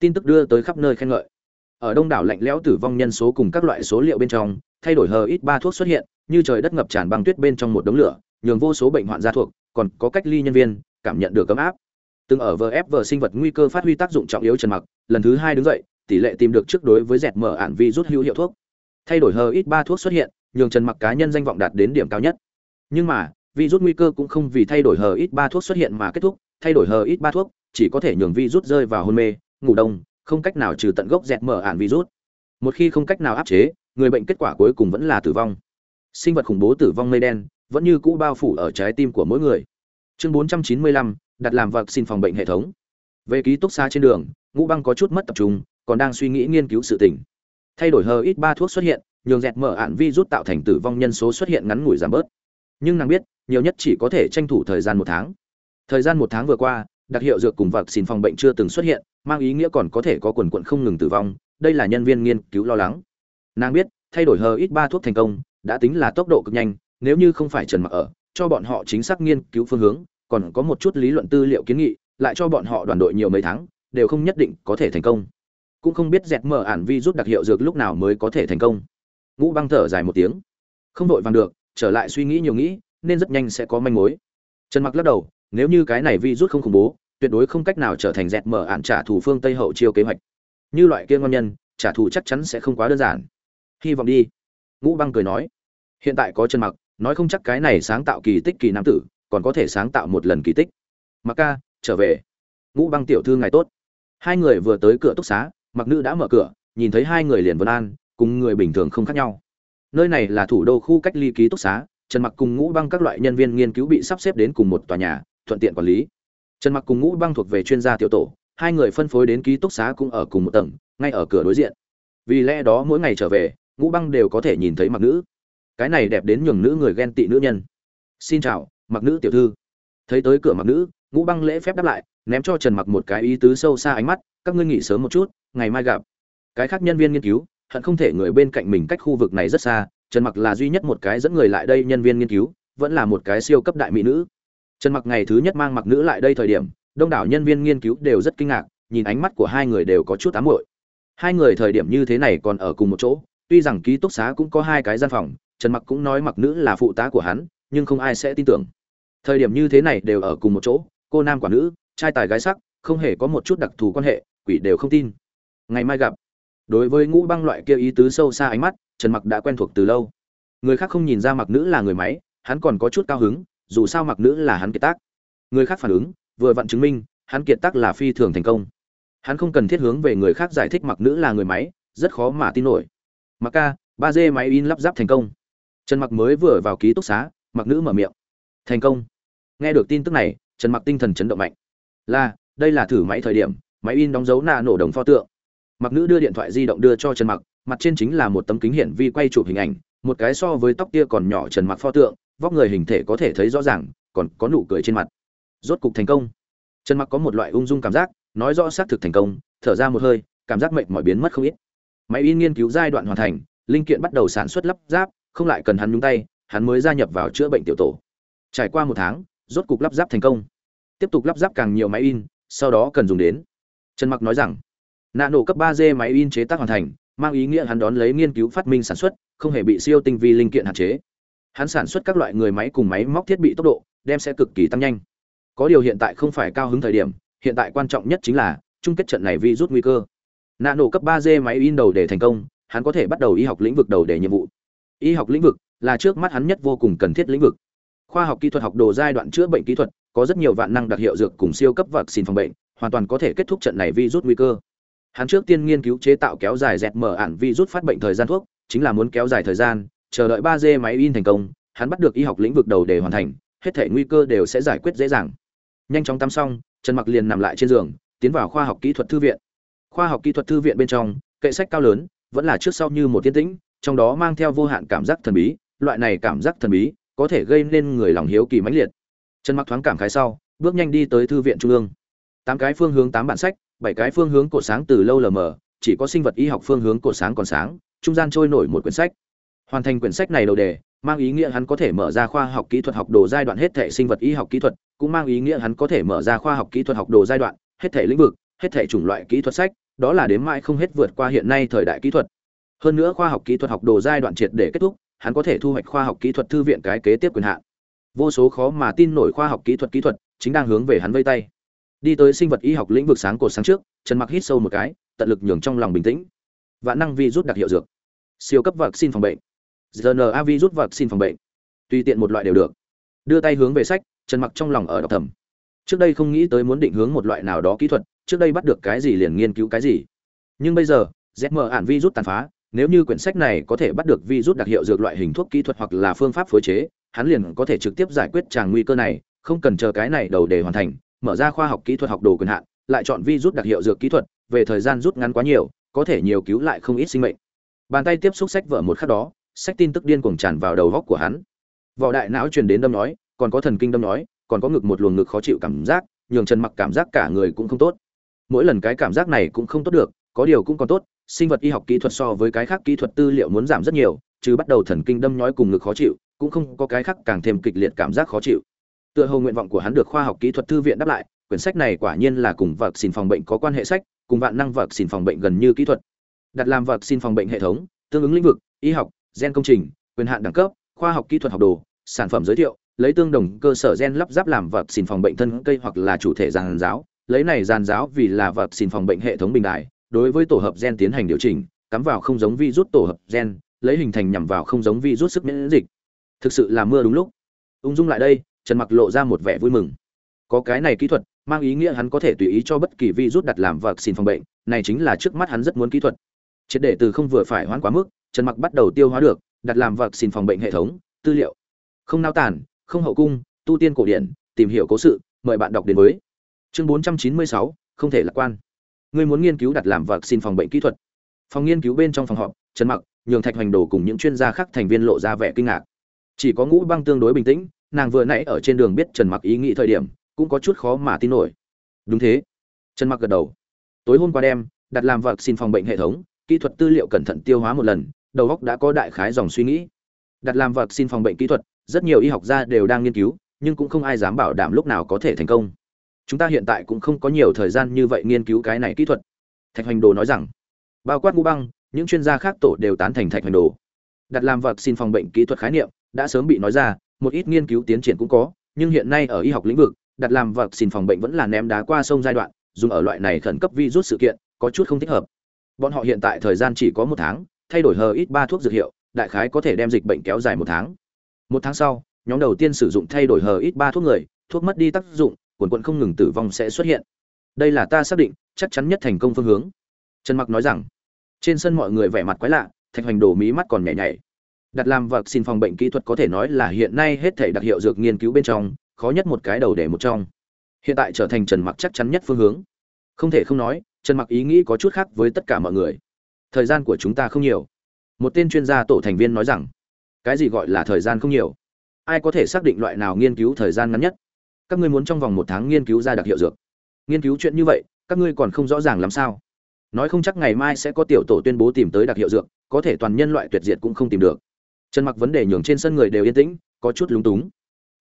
tin tức đưa tới khắp nơi khen ngợi. Ở đông đảo lạnh lẽo tử vong nhân số cùng các loại số liệu bên trong, thay đổi hờ ít ba thuốc xuất hiện, như trời đất ngập tràn băng tuyết bên trong một đống lửa, nhường vô số bệnh hoạn gia thuộc, còn có cách ly nhân viên, cảm nhận được ấm áp. Từng ở vf sinh vật nguy cơ phát huy tác dụng trọng yếu trần mặc, lần thứ hai đứng dậy, tỷ lệ tìm được trước đối với dẹt mở ản vi rút hữu hiệu thuốc. Thay đổi hờ ít ba thuốc xuất hiện, nhường trần mặc cá nhân danh vọng đạt đến điểm cao nhất. Nhưng mà, vi rút nguy cơ cũng không vì thay đổi hờ ít ba thuốc xuất hiện mà kết thúc, thay đổi hờ ít ba thuốc chỉ có thể nhường vi rút rơi vào hôn mê ngủ đông không cách nào trừ tận gốc dẹt mở ản virus. Một khi không cách nào áp chế người bệnh kết quả cuối cùng vẫn là tử vong. Sinh vật khủng bố tử vong mây đen vẫn như cũ bao phủ ở trái tim của mỗi người. Chương 495, đặt làm vật xin phòng bệnh hệ thống. Về ký túc xá trên đường ngũ băng có chút mất tập trung còn đang suy nghĩ nghiên cứu sự tình. Thay đổi hờ ít ba thuốc xuất hiện nhường dẹt mở ản virus tạo thành tử vong nhân số xuất hiện ngắn ngủi giảm bớt. Nhưng nàng biết nhiều nhất chỉ có thể tranh thủ thời gian một tháng. Thời gian một tháng vừa qua đặc hiệu dược cùng vật xin phòng bệnh chưa từng xuất hiện, mang ý nghĩa còn có thể có quần quận không ngừng tử vong, đây là nhân viên nghiên cứu lo lắng. Nàng biết, thay đổi hờ ít ba thuốc thành công, đã tính là tốc độ cực nhanh, nếu như không phải trần mặc ở, cho bọn họ chính xác nghiên cứu phương hướng, còn có một chút lý luận tư liệu kiến nghị, lại cho bọn họ đoàn đội nhiều mấy tháng, đều không nhất định có thể thành công. Cũng không biết dẹt mở ản vi rút đặc hiệu dược lúc nào mới có thể thành công. Ngũ băng thở dài một tiếng. Không đội vàng được, trở lại suy nghĩ nhiều nghĩ, nên rất nhanh sẽ có manh mối. Trần mặc lắc đầu nếu như cái này vi rút không khủng bố, tuyệt đối không cách nào trở thành dẹt mở ạn trả thù phương tây hậu chiêu kế hoạch. Như loại kia ngon nhân, trả thù chắc chắn sẽ không quá đơn giản. Hy vọng đi. Ngũ băng cười nói. Hiện tại có chân mặc, nói không chắc cái này sáng tạo kỳ tích kỳ nam tử, còn có thể sáng tạo một lần kỳ tích. Mặc ca, trở về. Ngũ băng tiểu thư ngài tốt. Hai người vừa tới cửa túc xá, mặc nữ đã mở cửa, nhìn thấy hai người liền vân an, cùng người bình thường không khác nhau. Nơi này là thủ đô khu cách ly ký túc xá, trần mặc cùng ngũ băng các loại nhân viên nghiên cứu bị sắp xếp đến cùng một tòa nhà thuận tiện quản lý. Trần mặc cùng ngũ băng thuộc về chuyên gia tiểu tổ, hai người phân phối đến ký túc xá cũng ở cùng một tầng, ngay ở cửa đối diện. Vì lẽ đó mỗi ngày trở về, ngũ băng đều có thể nhìn thấy mặc nữ. Cái này đẹp đến nhường nữ người ghen tị nữ nhân. Xin chào, mặc nữ tiểu thư. Thấy tới cửa mặc nữ, ngũ băng lễ phép đáp lại, ném cho trần mặc một cái ý tứ sâu xa ánh mắt, các ngươi nghỉ sớm một chút, ngày mai gặp. Cái khác nhân viên nghiên cứu, hận không thể người bên cạnh mình cách khu vực này rất xa, trần mặc là duy nhất một cái dẫn người lại đây nhân viên nghiên cứu, vẫn là một cái siêu cấp đại mỹ nữ trần mặc ngày thứ nhất mang mặc nữ lại đây thời điểm, đông đảo nhân viên nghiên cứu đều rất kinh ngạc, nhìn ánh mắt của hai người đều có chút ám muội. Hai người thời điểm như thế này còn ở cùng một chỗ, tuy rằng ký túc xá cũng có hai cái gian phòng, trần mặc cũng nói mặc nữ là phụ tá của hắn, nhưng không ai sẽ tin tưởng. Thời điểm như thế này đều ở cùng một chỗ, cô nam quả nữ, trai tài gái sắc, không hề có một chút đặc thù quan hệ, quỷ đều không tin. Ngày mai gặp. Đối với ngũ băng loại kia ý tứ sâu xa ánh mắt, trần mặc đã quen thuộc từ lâu. Người khác không nhìn ra mặc nữ là người máy, hắn còn có chút cao hứng dù sao mặc nữ là hắn kiệt tác. Người khác phản ứng, vừa vặn chứng minh, hắn kiệt tác là phi thường thành công. Hắn không cần thiết hướng về người khác giải thích mặc nữ là người máy, rất khó mà tin nổi. Mặc ca, ba d máy in lắp ráp thành công. Trần mặc mới vừa vào ký túc xá, mặc nữ mở miệng. Thành công. Nghe được tin tức này, trần mặc tinh thần chấn động mạnh. Là, đây là thử máy thời điểm, máy in đóng dấu nạ nổ đồng pho tượng. Mặc nữ đưa điện thoại di động đưa cho trần mặc, mặt trên chính là một tấm kính hiển vi quay chụp hình ảnh, một cái so với tóc tia còn nhỏ trần mặc pho tượng vóc người hình thể có thể thấy rõ ràng, còn có nụ cười trên mặt. Rốt cục thành công. Trần mặc có một loại ung dung cảm giác, nói rõ xác thực thành công, thở ra một hơi, cảm giác mệnh mỏi biến mất không ít. Máy in nghiên cứu giai đoạn hoàn thành, linh kiện bắt đầu sản xuất lắp ráp, không lại cần hắn nhúng tay, hắn mới gia nhập vào chữa bệnh tiểu tổ. Trải qua một tháng, rốt cục lắp ráp thành công. Tiếp tục lắp ráp càng nhiều máy in, sau đó cần dùng đến. Trần mặc nói rằng nạ nổ cấp 3 d máy in chế tác hoàn thành, mang ý nghĩa hắn đón lấy nghiên cứu phát minh sản xuất, không hề bị siêu tinh vi linh kiện hạn chế hắn sản xuất các loại người máy cùng máy móc thiết bị tốc độ, đem sẽ cực kỳ tăng nhanh. Có điều hiện tại không phải cao hứng thời điểm, hiện tại quan trọng nhất chính là, chung kết trận này vi rút nguy cơ. Nạ nổ cấp ba d máy in đầu để thành công, hắn có thể bắt đầu y học lĩnh vực đầu để nhiệm vụ. Y học lĩnh vực là trước mắt hắn nhất vô cùng cần thiết lĩnh vực. Khoa học kỹ thuật học đồ giai đoạn chữa bệnh kỹ thuật, có rất nhiều vạn năng đặc hiệu dược cùng siêu cấp vật xin phòng bệnh, hoàn toàn có thể kết thúc trận này vi rút nguy cơ. Hắn trước tiên nghiên cứu chế tạo kéo dài dẹt mở ản vi rút phát bệnh thời gian thuốc, chính là muốn kéo dài thời gian chờ đợi ba d máy in thành công, hắn bắt được y học lĩnh vực đầu để hoàn thành, hết thảy nguy cơ đều sẽ giải quyết dễ dàng. Nhanh chóng tắm xong, trần mặc liền nằm lại trên giường, tiến vào khoa học kỹ thuật thư viện. Khoa học kỹ thuật thư viện bên trong, kệ sách cao lớn, vẫn là trước sau như một tiên tĩnh, trong đó mang theo vô hạn cảm giác thần bí, loại này cảm giác thần bí, có thể gây nên người lòng hiếu kỳ mãnh liệt. Trần mặc thoáng cảm khái sau, bước nhanh đi tới thư viện trung ương. Tám cái phương hướng tám bản sách, bảy cái phương hướng cổ sáng từ lâu lờ mờ, chỉ có sinh vật y học phương hướng cổ sáng còn sáng, trung gian trôi nổi một quyển sách hoàn thành quyển sách này đầu đề, mang ý nghĩa hắn có thể mở ra khoa học kỹ thuật học đồ giai đoạn hết thể sinh vật y học kỹ thuật, cũng mang ý nghĩa hắn có thể mở ra khoa học kỹ thuật học đồ giai đoạn, hết thể lĩnh vực, hết thể chủng loại kỹ thuật sách, đó là đến mãi không hết vượt qua hiện nay thời đại kỹ thuật. Hơn nữa khoa học kỹ thuật học đồ giai đoạn triệt để kết thúc, hắn có thể thu hoạch khoa học kỹ thuật thư viện cái kế tiếp quyền hạn. Vô số khó mà tin nổi khoa học kỹ thuật kỹ thuật chính đang hướng về hắn vây tay. Đi tới sinh vật y học lĩnh vực sáng cột sáng trước, trần mặc hít sâu một cái, tận lực nhường trong lòng bình tĩnh. Vạn năng vi rút đặc hiệu dược. Siêu cấp vaccine xin phòng bệnh rna vi rút vật xin phòng bệnh. Tùy tiện một loại đều được. Đưa tay hướng về sách, trần mặc trong lòng ở đọc thầm. Trước đây không nghĩ tới muốn định hướng một loại nào đó kỹ thuật, trước đây bắt được cái gì liền nghiên cứu cái gì. Nhưng bây giờ zm ản vi rút tàn phá, nếu như quyển sách này có thể bắt được vi rút đặc hiệu dược loại hình thuốc kỹ thuật hoặc là phương pháp phối chế, hắn liền có thể trực tiếp giải quyết tràng nguy cơ này, không cần chờ cái này đầu để hoàn thành, mở ra khoa học kỹ thuật học đồ quyền hạn, lại chọn vi rút đặc hiệu dược kỹ thuật, về thời gian rút ngắn quá nhiều, có thể nhiều cứu lại không ít sinh mệnh. Bàn tay tiếp xúc sách vở một khắc đó sách tin tức điên cuồng tràn vào đầu góc của hắn. Vỏ đại não truyền đến đâm nói, còn có thần kinh đâm nói, còn có ngực một luồng ngực khó chịu cảm giác, nhường trần mặc cảm giác cả người cũng không tốt. Mỗi lần cái cảm giác này cũng không tốt được, có điều cũng còn tốt, sinh vật y học kỹ thuật so với cái khác kỹ thuật tư liệu muốn giảm rất nhiều, chứ bắt đầu thần kinh đâm nhói cùng ngực khó chịu, cũng không có cái khác càng thêm kịch liệt cảm giác khó chịu. Tựa hồ nguyện vọng của hắn được khoa học kỹ thuật thư viện đáp lại, quyển sách này quả nhiên là cùng vật xin phòng bệnh có quan hệ sách, cùng vạn năng vật xin phòng bệnh gần như kỹ thuật. Đặt làm vật xin phòng bệnh hệ thống, tương ứng lĩnh vực, y học gen công trình, quyền hạn đẳng cấp, khoa học kỹ thuật học đồ, sản phẩm giới thiệu, lấy tương đồng cơ sở gen lắp ráp làm vật xin phòng bệnh thân cây hoặc là chủ thể giàn giáo. Lấy này giàn giáo vì là vật xin phòng bệnh hệ thống bình đại đối với tổ hợp gen tiến hành điều chỉnh, cắm vào không giống virus tổ hợp gen, lấy hình thành nhằm vào không giống virus sức miễn dịch. Thực sự là mưa đúng lúc. Ung dung lại đây, trần mặc lộ ra một vẻ vui mừng. Có cái này kỹ thuật, mang ý nghĩa hắn có thể tùy ý cho bất kỳ virus đặt làm vật xin phòng bệnh, này chính là trước mắt hắn rất muốn kỹ thuật. Triệt để từ không vừa phải hoãn quá mức trần mặc bắt đầu tiêu hóa được đặt làm vật xin phòng bệnh hệ thống tư liệu. Không nao tản không hậu cung tu tiên cổ điển tìm hiểu cố sự mời bạn đọc đến với. Chương 496, không thể lạc quan. Ngươi muốn nghiên cứu đặt làm vật xin phòng bệnh kỹ thuật. Phòng nghiên cứu bên trong phòng họp trần mặc nhường thạch hoành đồ cùng những chuyên gia khác thành viên lộ ra vẻ kinh ngạc. Chỉ có ngũ băng tương đối bình tĩnh nàng vừa nãy ở trên đường biết trần mặc ý nghĩ thời điểm cũng có chút khó mà tin nổi. Đúng thế. Trần mặc gật đầu. Tối hôm qua đêm đặt làm vật xin phòng bệnh hệ thống kỹ thuật tư liệu cẩn thận tiêu hóa một lần đầu óc đã có đại khái dòng suy nghĩ. Đặt làm vật xin phòng bệnh kỹ thuật, rất nhiều y học gia đều đang nghiên cứu, nhưng cũng không ai dám bảo đảm lúc nào có thể thành công. Chúng ta hiện tại cũng không có nhiều thời gian như vậy nghiên cứu cái này kỹ thuật. Thạch hoành đồ nói rằng, bao quát ngũ băng, những chuyên gia khác tổ đều tán thành thạch hoành đồ. Đặt làm vật xin phòng bệnh kỹ thuật khái niệm, đã sớm bị nói ra, một ít nghiên cứu tiến triển cũng có, nhưng hiện nay ở y học lĩnh vực, đặt làm vật xin phòng bệnh vẫn là ném đá qua sông giai đoạn, dùng ở loại này khẩn cấp virus sự kiện, có chút không thích hợp. Bọn họ hiện tại thời gian chỉ có một tháng thay đổi hờ ít ba thuốc dược hiệu, đại khái có thể đem dịch bệnh kéo dài một tháng. Một tháng sau, nhóm đầu tiên sử dụng thay đổi hờ ít ba thuốc người, thuốc mất đi tác dụng, quần quận không ngừng tử vong sẽ xuất hiện. Đây là ta xác định, chắc chắn nhất thành công phương hướng. Trần mặc nói rằng, trên sân mọi người vẻ mặt quái lạ, thạch hoành đổ mí mắt còn nhảy nhảy. Đặt làm vật xin phòng bệnh kỹ thuật có thể nói là hiện nay hết thể đặc hiệu dược nghiên cứu bên trong, khó nhất một cái đầu để một trong. Hiện tại trở thành trần mặc chắc chắn nhất phương hướng. Không thể không nói, trần mặc ý nghĩ có chút khác với tất cả mọi người thời gian của chúng ta không nhiều. Một tên chuyên gia tổ thành viên nói rằng, cái gì gọi là thời gian không nhiều? Ai có thể xác định loại nào nghiên cứu thời gian ngắn nhất? Các ngươi muốn trong vòng một tháng nghiên cứu ra đặc hiệu dược. Nghiên cứu chuyện như vậy, các ngươi còn không rõ ràng làm sao. Nói không chắc ngày mai sẽ có tiểu tổ tuyên bố tìm tới đặc hiệu dược, có thể toàn nhân loại tuyệt diệt cũng không tìm được. Trần mặc vấn đề nhường trên sân người đều yên tĩnh, có chút lúng túng.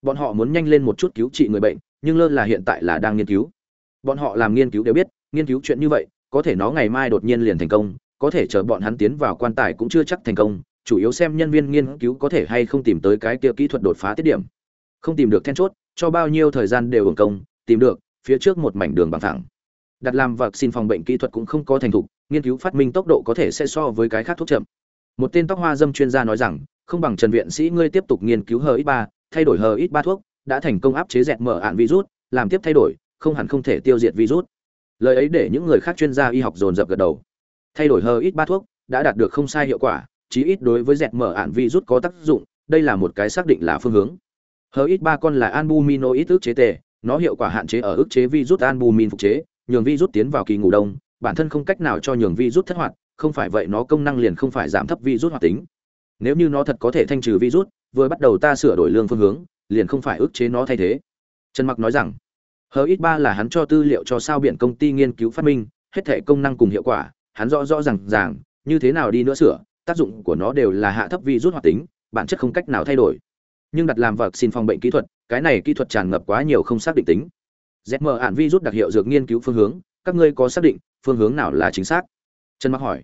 Bọn họ muốn nhanh lên một chút cứu trị người bệnh, nhưng lơ là hiện tại là đang nghiên cứu. Bọn họ làm nghiên cứu đều biết, nghiên cứu chuyện như vậy, có thể nó ngày mai đột nhiên liền thành công có thể chờ bọn hắn tiến vào quan tài cũng chưa chắc thành công, chủ yếu xem nhân viên nghiên cứu có thể hay không tìm tới cái kia kỹ thuật đột phá tiết điểm. Không tìm được then chốt, cho bao nhiêu thời gian đều hưởng công, tìm được, phía trước một mảnh đường bằng thẳng. Đặt làm vật xin phòng bệnh kỹ thuật cũng không có thành thục, nghiên cứu phát minh tốc độ có thể sẽ so với cái khác thuốc chậm. Một tên tóc hoa dâm chuyên gia nói rằng, không bằng trần viện sĩ ngươi tiếp tục nghiên cứu hờ ít ba, thay đổi hờ ít ba thuốc, đã thành công áp chế dẹt mở ạn virus, làm tiếp thay đổi, không hẳn không thể tiêu diệt virus. Lời ấy để những người khác chuyên gia y học dồn dập gật đầu thay đổi hơi ít ba thuốc đã đạt được không sai hiệu quả, chí ít đối với dẹt mở ạn virus có tác dụng, đây là một cái xác định là phương hướng. Hơi ít ba con là albuminoid ức chế tề, nó hiệu quả hạn chế ở ức chế virus albumin phục chế, nhường virus tiến vào kỳ ngủ đông, bản thân không cách nào cho nhường virus thất hoạt, không phải vậy nó công năng liền không phải giảm thấp virus hoạt tính. Nếu như nó thật có thể thanh trừ virus vừa bắt đầu ta sửa đổi lương phương hướng, liền không phải ức chế nó thay thế. Trần mặc nói rằng, hờ ít ba là hắn cho tư liệu cho sao biển công ty nghiên cứu phát minh, hết thể công năng cùng hiệu quả hắn rõ rõ ràng ràng, như thế nào đi nữa sửa, tác dụng của nó đều là hạ thấp vi rút hoạt tính, bản chất không cách nào thay đổi. Nhưng đặt làm vật xin phòng bệnh kỹ thuật, cái này kỹ thuật tràn ngập quá nhiều không xác định tính. Zm ạn rút đặc hiệu dược nghiên cứu phương hướng, các ngươi có xác định phương hướng nào là chính xác? Trần mắc hỏi.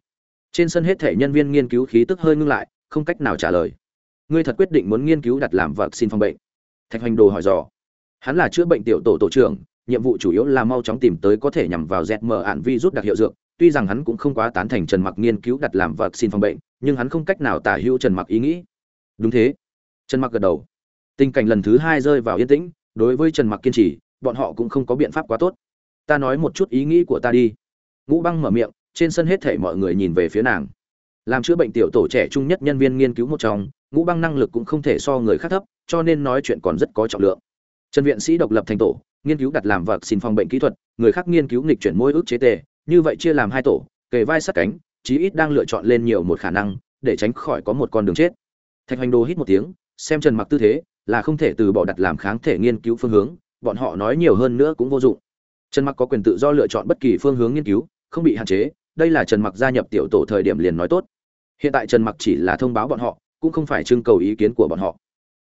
Trên sân hết thể nhân viên nghiên cứu khí tức hơi ngưng lại, không cách nào trả lời. Ngươi thật quyết định muốn nghiên cứu đặt làm vật xin phòng bệnh? Thạch hoành đồ hỏi dò. Hắn là chữa bệnh tiểu tổ tổ trưởng, nhiệm vụ chủ yếu là mau chóng tìm tới có thể nhằm vào dẹt mờ ạn vi rút đặc hiệu dược tuy rằng hắn cũng không quá tán thành trần mặc nghiên cứu đặt làm vật xin phòng bệnh, nhưng hắn không cách nào tả hữu trần mặc ý nghĩ. Đúng thế. Trần mặc gật đầu. Tình cảnh lần thứ hai rơi vào yên tĩnh, đối với trần mặc kiên trì, bọn họ cũng không có biện pháp quá tốt. Ta nói một chút ý nghĩ của ta đi. Ngũ băng mở miệng, trên sân hết thể mọi người nhìn về phía nàng. Làm chữa bệnh tiểu tổ trẻ trung nhất nhân viên nghiên cứu một trong, ngũ băng năng lực cũng không thể so người khác thấp, cho nên nói chuyện còn rất có trọng lượng. Trần viện sĩ độc lập thành tổ, nghiên cứu đặt làm vật xin phòng bệnh kỹ thuật, người khác nghiên cứu nghịch chuyển môi ước chế tề như vậy chia làm hai tổ, kề vai sát cánh, chí ít đang lựa chọn lên nhiều một khả năng, để tránh khỏi có một con đường chết. Thạch hoành đồ hít một tiếng, xem trần mặc tư thế, là không thể từ bỏ đặt làm kháng thể nghiên cứu phương hướng, bọn họ nói nhiều hơn nữa cũng vô dụng. Trần mặc có quyền tự do lựa chọn bất kỳ phương hướng nghiên cứu, không bị hạn chế, đây là trần mặc gia nhập tiểu tổ thời điểm liền nói tốt. Hiện tại trần mặc chỉ là thông báo bọn họ, cũng không phải trưng cầu ý kiến của bọn họ.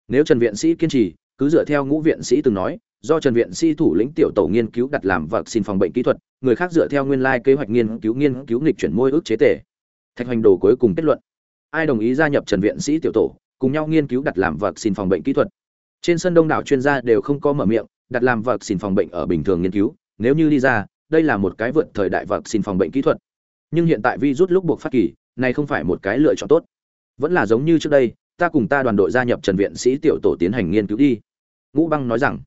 Nếu trần viện sĩ kiên trì cứ dựa theo ngũ viện sĩ từng nói, do trần viện sĩ thủ lĩnh tiểu tổ nghiên cứu đặt làm vật xin phòng bệnh kỹ thuật, người khác dựa theo nguyên lai kế hoạch nghiên cứu nghiên cứu nghịch chuyển môi ước chế tể thạch hoành đồ cuối cùng kết luận, ai đồng ý gia nhập trần viện sĩ tiểu tổ, cùng nhau nghiên cứu đặt làm vật xin phòng bệnh kỹ thuật. Trên sân đông đảo chuyên gia đều không có mở miệng, đặt làm vật xin phòng bệnh ở bình thường nghiên cứu, nếu như đi ra, đây là một cái vượt thời đại vật xin phòng bệnh kỹ thuật. Nhưng hiện tại virus lúc buộc phát kỳ, này không phải một cái lựa chọn tốt. Vẫn là giống như trước đây ta cùng ta đoàn đội gia nhập trần viện sĩ tiểu tổ tiến hành nghiên cứu đi. Ngũ băng nói rằng,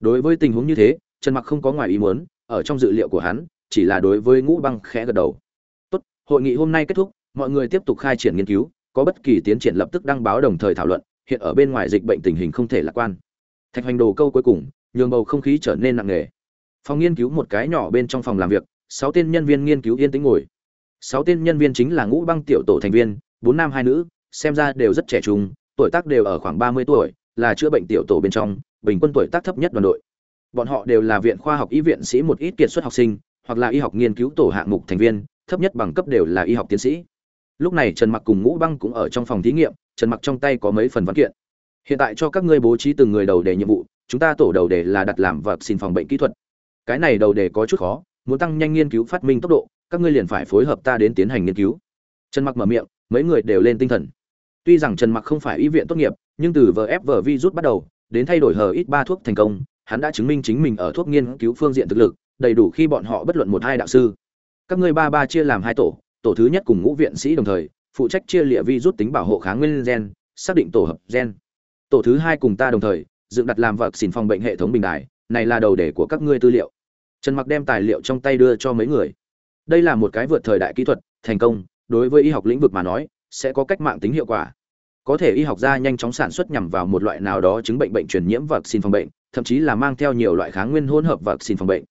đối với tình huống như thế, trần mặc không có ngoài ý muốn, ở trong dự liệu của hắn, chỉ là đối với ngũ băng khẽ gật đầu. Tốt, hội nghị hôm nay kết thúc, mọi người tiếp tục khai triển nghiên cứu, có bất kỳ tiến triển lập tức đăng báo đồng thời thảo luận, hiện ở bên ngoài dịch bệnh tình hình không thể lạc quan. Thạch hoành đồ câu cuối cùng, nhường bầu không khí trở nên nặng nề. Phòng nghiên cứu một cái nhỏ bên trong phòng làm việc, sáu tên nhân viên nghiên cứu yên tĩnh ngồi. Sáu tên nhân viên chính là ngũ băng tiểu tổ thành viên, bốn nam hai nữ xem ra đều rất trẻ trung, tuổi tác đều ở khoảng ba mươi tuổi, là chữa bệnh tiểu tổ bên trong, bình quân tuổi tác thấp nhất đoàn đội. Bọn họ đều là viện khoa học y viện sĩ một ít kiệt xuất học sinh, hoặc là y học nghiên cứu tổ hạng mục thành viên, thấp nhất bằng cấp đều là y học tiến sĩ. Lúc này trần mặc cùng ngũ băng cũng ở trong phòng thí nghiệm, trần mặc trong tay có mấy phần văn kiện. Hiện tại cho các ngươi bố trí từng người đầu đề nhiệm vụ, chúng ta tổ đầu đề là đặt làm vật xin phòng bệnh kỹ thuật. Cái này đầu đề có chút khó, muốn tăng nhanh nghiên cứu phát minh tốc độ, các ngươi liền phải phối hợp ta đến tiến hành nghiên cứu. Trần mặc mở miệng mấy người đều lên tinh thần. Tuy rằng trần mặc không phải y viện tốt nghiệp, nhưng từ vfv virus bắt đầu, đến thay đổi hờ ít ba thuốc thành công, hắn đã chứng minh chính mình ở thuốc nghiên cứu phương diện thực lực, đầy đủ khi bọn họ bất luận một hai đạo sư. Các ngươi ba ba chia làm hai tổ tổ thứ nhất cùng ngũ viện sĩ đồng thời, phụ trách chia lịa vi rút tính bảo hộ kháng nguyên gen, xác định tổ hợp gen. Tổ thứ hai cùng ta đồng thời, dựng đặt làm vật xỉn phòng bệnh hệ thống bình đài, này là đầu đề của các ngươi tư liệu. Trần mặc đem tài liệu trong tay đưa cho mấy người. Đây là một cái vượt thời đại kỹ thuật, thành công đối với y học lĩnh vực mà nói, sẽ có cách mạng tính hiệu quả. Có thể y học gia nhanh chóng sản xuất nhằm vào một loại nào đó chứng bệnh bệnh truyền nhiễm và xin phòng bệnh, thậm chí là mang theo nhiều loại kháng nguyên hỗn hợp và xin phòng bệnh.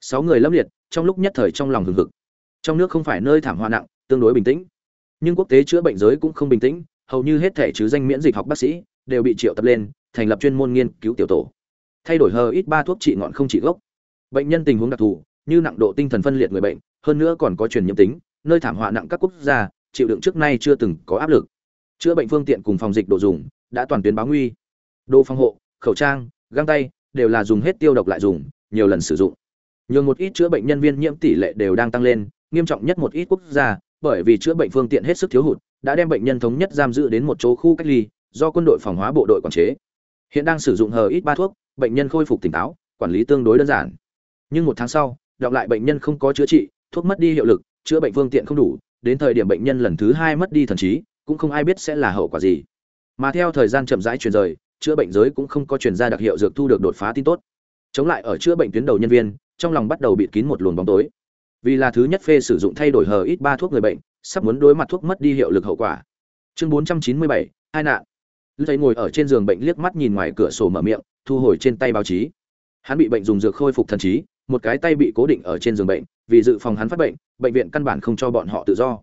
Sáu người lâm liệt, trong lúc nhất thời trong lòng hừng hực. Trong nước không phải nơi thảm họa nặng, tương đối bình tĩnh. Nhưng quốc tế chữa bệnh giới cũng không bình tĩnh, hầu như hết thể chứ danh miễn dịch học bác sĩ đều bị triệu tập lên, thành lập chuyên môn nghiên cứu tiểu tổ. Thay đổi hờ ít ba thuốc trị ngọn không trị gốc. Bệnh nhân tình huống đặc thù, như nặng độ tinh thần phân liệt người bệnh, hơn nữa còn có truyền nhiễm tính nơi thảm họa nặng các quốc gia, chịu đựng trước nay chưa từng có áp lực. Chữa bệnh phương tiện cùng phòng dịch đồ dùng đã toàn tuyến báo nguy. Đồ phòng hộ, khẩu trang, găng tay đều là dùng hết tiêu độc lại dùng, nhiều lần sử dụng. Nhường một ít chữa bệnh nhân viên nhiễm tỷ lệ đều đang tăng lên, nghiêm trọng nhất một ít quốc gia, bởi vì chữa bệnh phương tiện hết sức thiếu hụt, đã đem bệnh nhân thống nhất giam giữ đến một chỗ khu cách ly do quân đội phòng hóa bộ đội quản chế. Hiện đang sử dụng hờ ít ba thuốc, bệnh nhân khôi phục tỉnh táo, quản lý tương đối đơn giản. Nhưng một tháng sau, đọc lại bệnh nhân không có chữa trị, thuốc mất đi hiệu lực chữa bệnh phương tiện không đủ, đến thời điểm bệnh nhân lần thứ hai mất đi thần trí, cũng không ai biết sẽ là hậu quả gì. Mà theo thời gian chậm rãi truyền rời, chữa bệnh giới cũng không có truyền ra đặc hiệu dược thu được đột phá tin tốt. Chống lại ở chữa bệnh tuyến đầu nhân viên, trong lòng bắt đầu bịt kín một luồng bóng tối. Vì là thứ nhất phê sử dụng thay đổi hờ ít ba thuốc người bệnh, sắp muốn đối mặt thuốc mất đi hiệu lực hậu quả. Chương bốn trăm chín mươi bảy, hai nạn. Lưu thấy ngồi ở trên giường bệnh liếc mắt nhìn ngoài cửa sổ mở miệng, thu hồi trên tay báo chí. Hắn bị bệnh dùng dược khôi phục thần trí một cái tay bị cố định ở trên giường bệnh, vì dự phòng hắn phát bệnh bệnh viện căn bản không cho bọn họ tự do.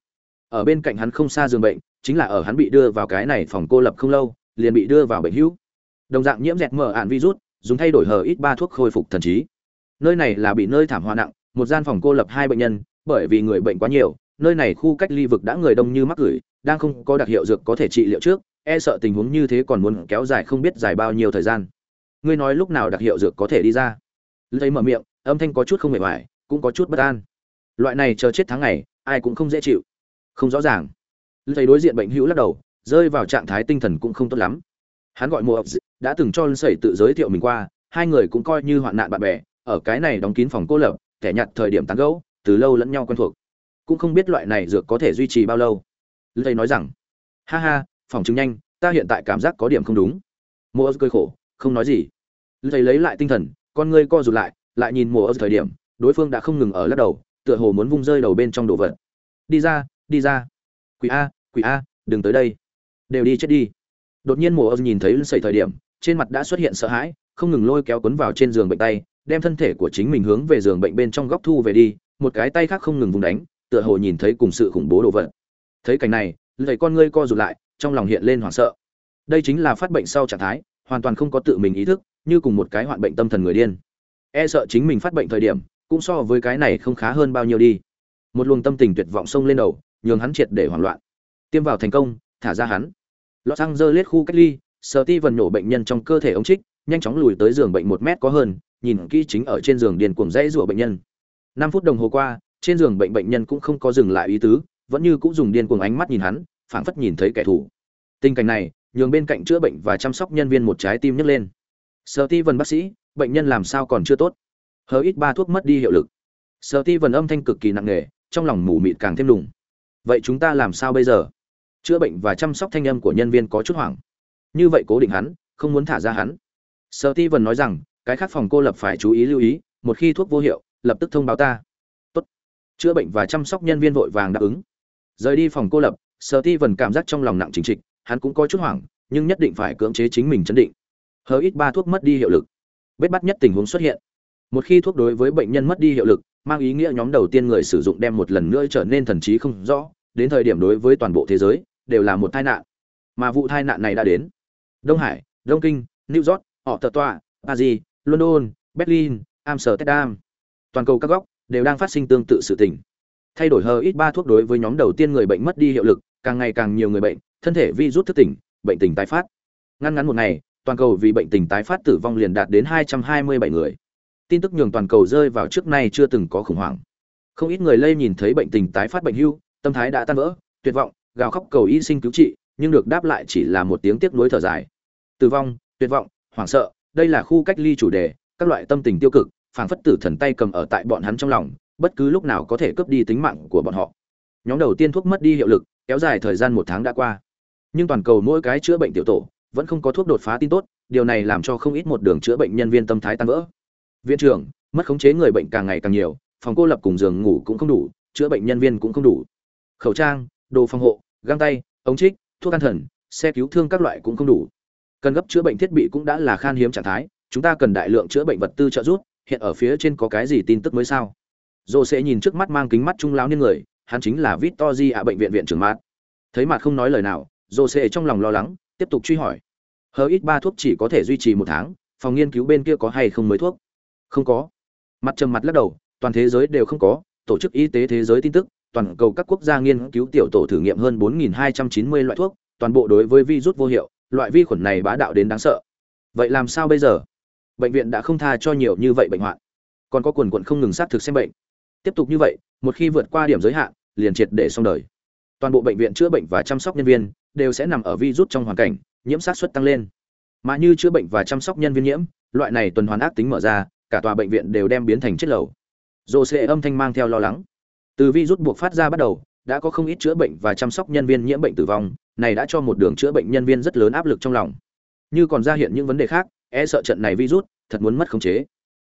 Ở bên cạnh hắn không xa giường bệnh, chính là ở hắn bị đưa vào cái này phòng cô lập không lâu, liền bị đưa vào bệnh hữu. Đồng dạng nhiễm dẹt mở ạn virus, dùng thay đổi hờ ít ba thuốc khôi phục thần trí. Nơi này là bị nơi thảm họa nặng, một gian phòng cô lập hai bệnh nhân, bởi vì người bệnh quá nhiều, nơi này khu cách ly vực đã người đông như mắc gửi đang không có đặc hiệu dược có thể trị liệu trước e sợ tình huống như thế còn muốn kéo dài không biết dài bao nhiêu thời gian. Ngươi nói lúc nào đặc hiệu dược có thể đi ra? Thấy mở miệng âm thanh có chút không mệt mỏi, cũng có chút bất an. Loại này chờ chết tháng ngày, ai cũng không dễ chịu. Không rõ ràng. Thấy đối diện bệnh hữu lắc đầu, rơi vào trạng thái tinh thần cũng không tốt lắm. Hắn gọi mùa đã từng cho lưu sẩy tự giới thiệu mình qua, hai người cũng coi như hoạn nạn bạn bè, ở cái này đóng kín phòng cô lập, kẻ nhặt thời điểm tán gẫu, từ lâu lẫn nhau quen thuộc. Cũng không biết loại này dược có thể duy trì bao lâu. Lầy nói rằng, ha ha, phòng chứng nhanh, ta hiện tại cảm giác có điểm không đúng. Mùa cười khổ, không nói gì. Lầy lấy lại tinh thần, con ngươi co rụt lại lại nhìn mùa thời điểm, đối phương đã không ngừng ở lắc đầu, tựa hồ muốn vung rơi đầu bên trong đồ vật. Đi ra đi ra. Quỷ a quỷ a, đừng tới đây. Đều đi chết đi. Đột nhiên mùa nhìn thấy sẩy thời điểm, trên mặt đã xuất hiện sợ hãi, không ngừng lôi kéo quấn vào trên giường bệnh tay, đem thân thể của chính mình hướng về giường bệnh bên trong góc thu về đi, một cái tay khác không ngừng vùng đánh, tựa hồ nhìn thấy cùng sự khủng bố đồ vật. Thấy cảnh này lầy con ngươi co rụt lại, trong lòng hiện lên hoảng sợ. Đây chính là phát bệnh sau trạng thái, hoàn toàn không có tự mình ý thức, như cùng một cái hoạn bệnh tâm thần người điên e sợ chính mình phát bệnh thời điểm, cũng so với cái này không khá hơn bao nhiêu đi. Một luồng tâm tình tuyệt vọng xông lên đầu, nhường hắn triệt để hoảng loạn. Tiêm vào thành công, thả ra hắn. Lọt xăng dơ lết khu cách ly sợ ti vần nổ bệnh nhân trong cơ thể ống trích, nhanh chóng lùi tới giường bệnh một mét có hơn, nhìn kỹ chính ở trên giường điền cuồng dãy rủa bệnh nhân. Năm phút đồng hồ qua, trên giường bệnh bệnh nhân cũng không có dừng lại ý tứ, vẫn như cũng dùng điên cuồng ánh mắt nhìn hắn, phảng phất nhìn thấy kẻ thù. Tình cảnh này, nhường bên cạnh chữa bệnh và chăm sóc nhân viên một trái tim nhấc lên sợ ti vần bác sĩ, bệnh nhân làm sao còn chưa tốt? Hờ ít ba thuốc mất đi hiệu lực. Sợ ti vần âm thanh cực kỳ nặng nề, trong lòng mù mịt càng thêm lùng. Vậy chúng ta làm sao bây giờ? Chữa bệnh và chăm sóc thanh âm của nhân viên có chút hoảng. Như vậy cố định hắn, không muốn thả ra hắn. Sợ ti vần nói rằng, cái khác phòng cô lập phải chú ý lưu ý, một khi thuốc vô hiệu, lập tức thông báo ta. Tốt. Chữa bệnh và chăm sóc nhân viên vội vàng đáp ứng. Rời đi phòng cô lập sợ ti vần cảm giác trong lòng nặng chính trịch, hắn cũng có chút hoảng, nhưng nhất định phải cưỡng chế chính mình chấn định hờ ít ba thuốc mất đi hiệu lực. Bết bắt nhất tình huống xuất hiện. Một khi thuốc đối với bệnh nhân mất đi hiệu lực, mang ý nghĩa nhóm đầu tiên người sử dụng đem một lần nữa trở nên thần trí không rõ, đến thời điểm đối với toàn bộ thế giới, đều là một tai nạn. Mà vụ tai nạn này đã đến. Đông hải, đông kinh, new york, họ tờ tọa, paris, london, berlin, amsterdam. Toàn cầu các góc đều đang phát sinh tương tự sự tình. Thay đổi hờ ít ba thuốc đối với nhóm đầu tiên người bệnh mất đi hiệu lực, càng ngày càng nhiều người bệnh, thân thể vi rút thức tỉnh, bệnh tình tái phát. Ngăn ngắn một ngày toàn cầu vì bệnh tình tái phát tử vong liền đạt đến 227 người. Tin tức nhường toàn cầu rơi vào trước nay chưa từng có khủng hoảng. Không ít người lây nhìn thấy bệnh tình tái phát bệnh hưu, tâm thái đã tan vỡ, tuyệt vọng, gào khóc cầu y sinh cứu trị, nhưng được đáp lại chỉ là một tiếng tiếc nuối thở dài. Tử vong, tuyệt vọng, hoảng sợ, đây là khu cách ly chủ đề, các loại tâm tình tiêu cực, phảng phất tử thần tay cầm ở tại bọn hắn trong lòng, bất cứ lúc nào có thể cướp đi tính mạng của bọn họ. Nhóm đầu tiên thuốc mất đi hiệu lực, kéo dài thời gian một tháng đã qua. Nhưng toàn cầu mỗi cái chữa bệnh tiểu tổ vẫn không có thuốc đột phá tin tốt, điều này làm cho không ít một đường chữa bệnh nhân viên tâm thái tan vỡ. Viện trưởng, mất khống chế người bệnh càng ngày càng nhiều, phòng cô lập cùng giường ngủ cũng không đủ, chữa bệnh nhân viên cũng không đủ. Khẩu trang, đồ phòng hộ, găng tay, ống trích, thuốc an thần, xe cứu thương các loại cũng không đủ. Cần gấp chữa bệnh thiết bị cũng đã là khan hiếm trạng thái, chúng ta cần đại lượng chữa bệnh vật tư trợ giúp, hiện ở phía trên có cái gì tin tức mới sao? Dồ sẽ nhìn trước mắt mang kính mắt trung lão niên người, hắn chính là victor di ạ bệnh viện viện trưởng mát thấy mặt không nói lời nào dồ sẽ trong lòng lo lắng, tiếp tục truy hỏi hờ ít ba thuốc chỉ có thể duy trì một tháng, phòng nghiên cứu bên kia có hay không mới thuốc? Không có. Mặt trầm mặt lắc đầu, toàn thế giới đều không có, tổ chức y tế thế giới tin tức, toàn cầu các quốc gia nghiên cứu tiểu tổ thử nghiệm hơn 4.290 loại thuốc, toàn bộ đối với virus vô hiệu, loại vi khuẩn này bá đạo đến đáng sợ. Vậy làm sao bây giờ? Bệnh viện đã không tha cho nhiều như vậy bệnh hoạn. Còn có quần quận không ngừng sát thực xem bệnh. Tiếp tục như vậy, một khi vượt qua điểm giới hạn, liền triệt để xong đời. Toàn bộ bệnh viện chữa bệnh và chăm sóc nhân viên đều sẽ nằm ở virus trong hoàn cảnh nhiễm sát suất tăng lên. Mà như chữa bệnh và chăm sóc nhân viên nhiễm, loại này tuần hoàn ác tính mở ra, cả tòa bệnh viện đều đem biến thành chết lầu. Dồ sẽ âm thanh mang theo lo lắng. Từ virus buộc phát ra bắt đầu, đã có không ít chữa bệnh và chăm sóc nhân viên nhiễm bệnh tử vong, này đã cho một đường chữa bệnh nhân viên rất lớn áp lực trong lòng. Như còn ra hiện những vấn đề khác e sợ trận này virus thật muốn mất khống chế.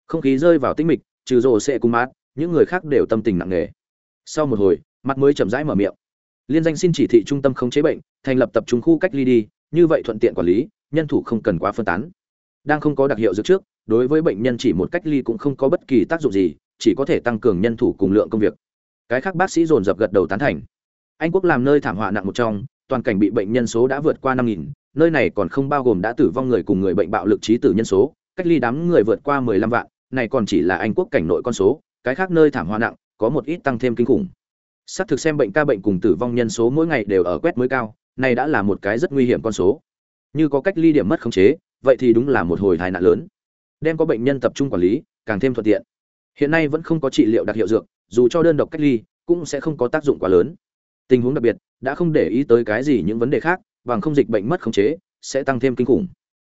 Không khí rơi vào tĩnh mịch, trừ rồ sẽ cùng mát những người khác đều tâm tình nặng nề. Sau một hồi mặt mới chậm rãi mở miệng. Liên danh xin chỉ thị trung tâm khống chế bệnh, thành lập tập trung khu cách ly đi như vậy thuận tiện quản lý, nhân thủ không cần quá phân tán. Đang không có đặc hiệu dược trước, đối với bệnh nhân chỉ một cách ly cũng không có bất kỳ tác dụng gì, chỉ có thể tăng cường nhân thủ cùng lượng công việc. Cái khác bác sĩ dồn dập gật đầu tán thành. Anh quốc làm nơi thảm họa nặng một trong, toàn cảnh bị bệnh nhân số đã vượt qua năm nghìn, nơi này còn không bao gồm đã tử vong người cùng người bệnh bạo lực trí tử nhân số, cách ly đám người vượt qua mười lăm vạn, này còn chỉ là anh quốc cảnh nội con số, cái khác nơi thảm họa nặng, có một ít tăng thêm kinh khủng. Xác thực xem bệnh ca bệnh cùng tử vong nhân số mỗi ngày đều ở quét mới cao này đã là một cái rất nguy hiểm con số. Như có cách ly điểm mất khống chế, vậy thì đúng là một hồi tai nạn lớn. Đem có bệnh nhân tập trung quản lý, càng thêm thuận tiện. Hiện nay vẫn không có trị liệu đặc hiệu dược, dù cho đơn độc cách ly, cũng sẽ không có tác dụng quá lớn. Tình huống đặc biệt, đã không để ý tới cái gì những vấn đề khác, bằng không dịch bệnh mất khống chế, sẽ tăng thêm kinh khủng.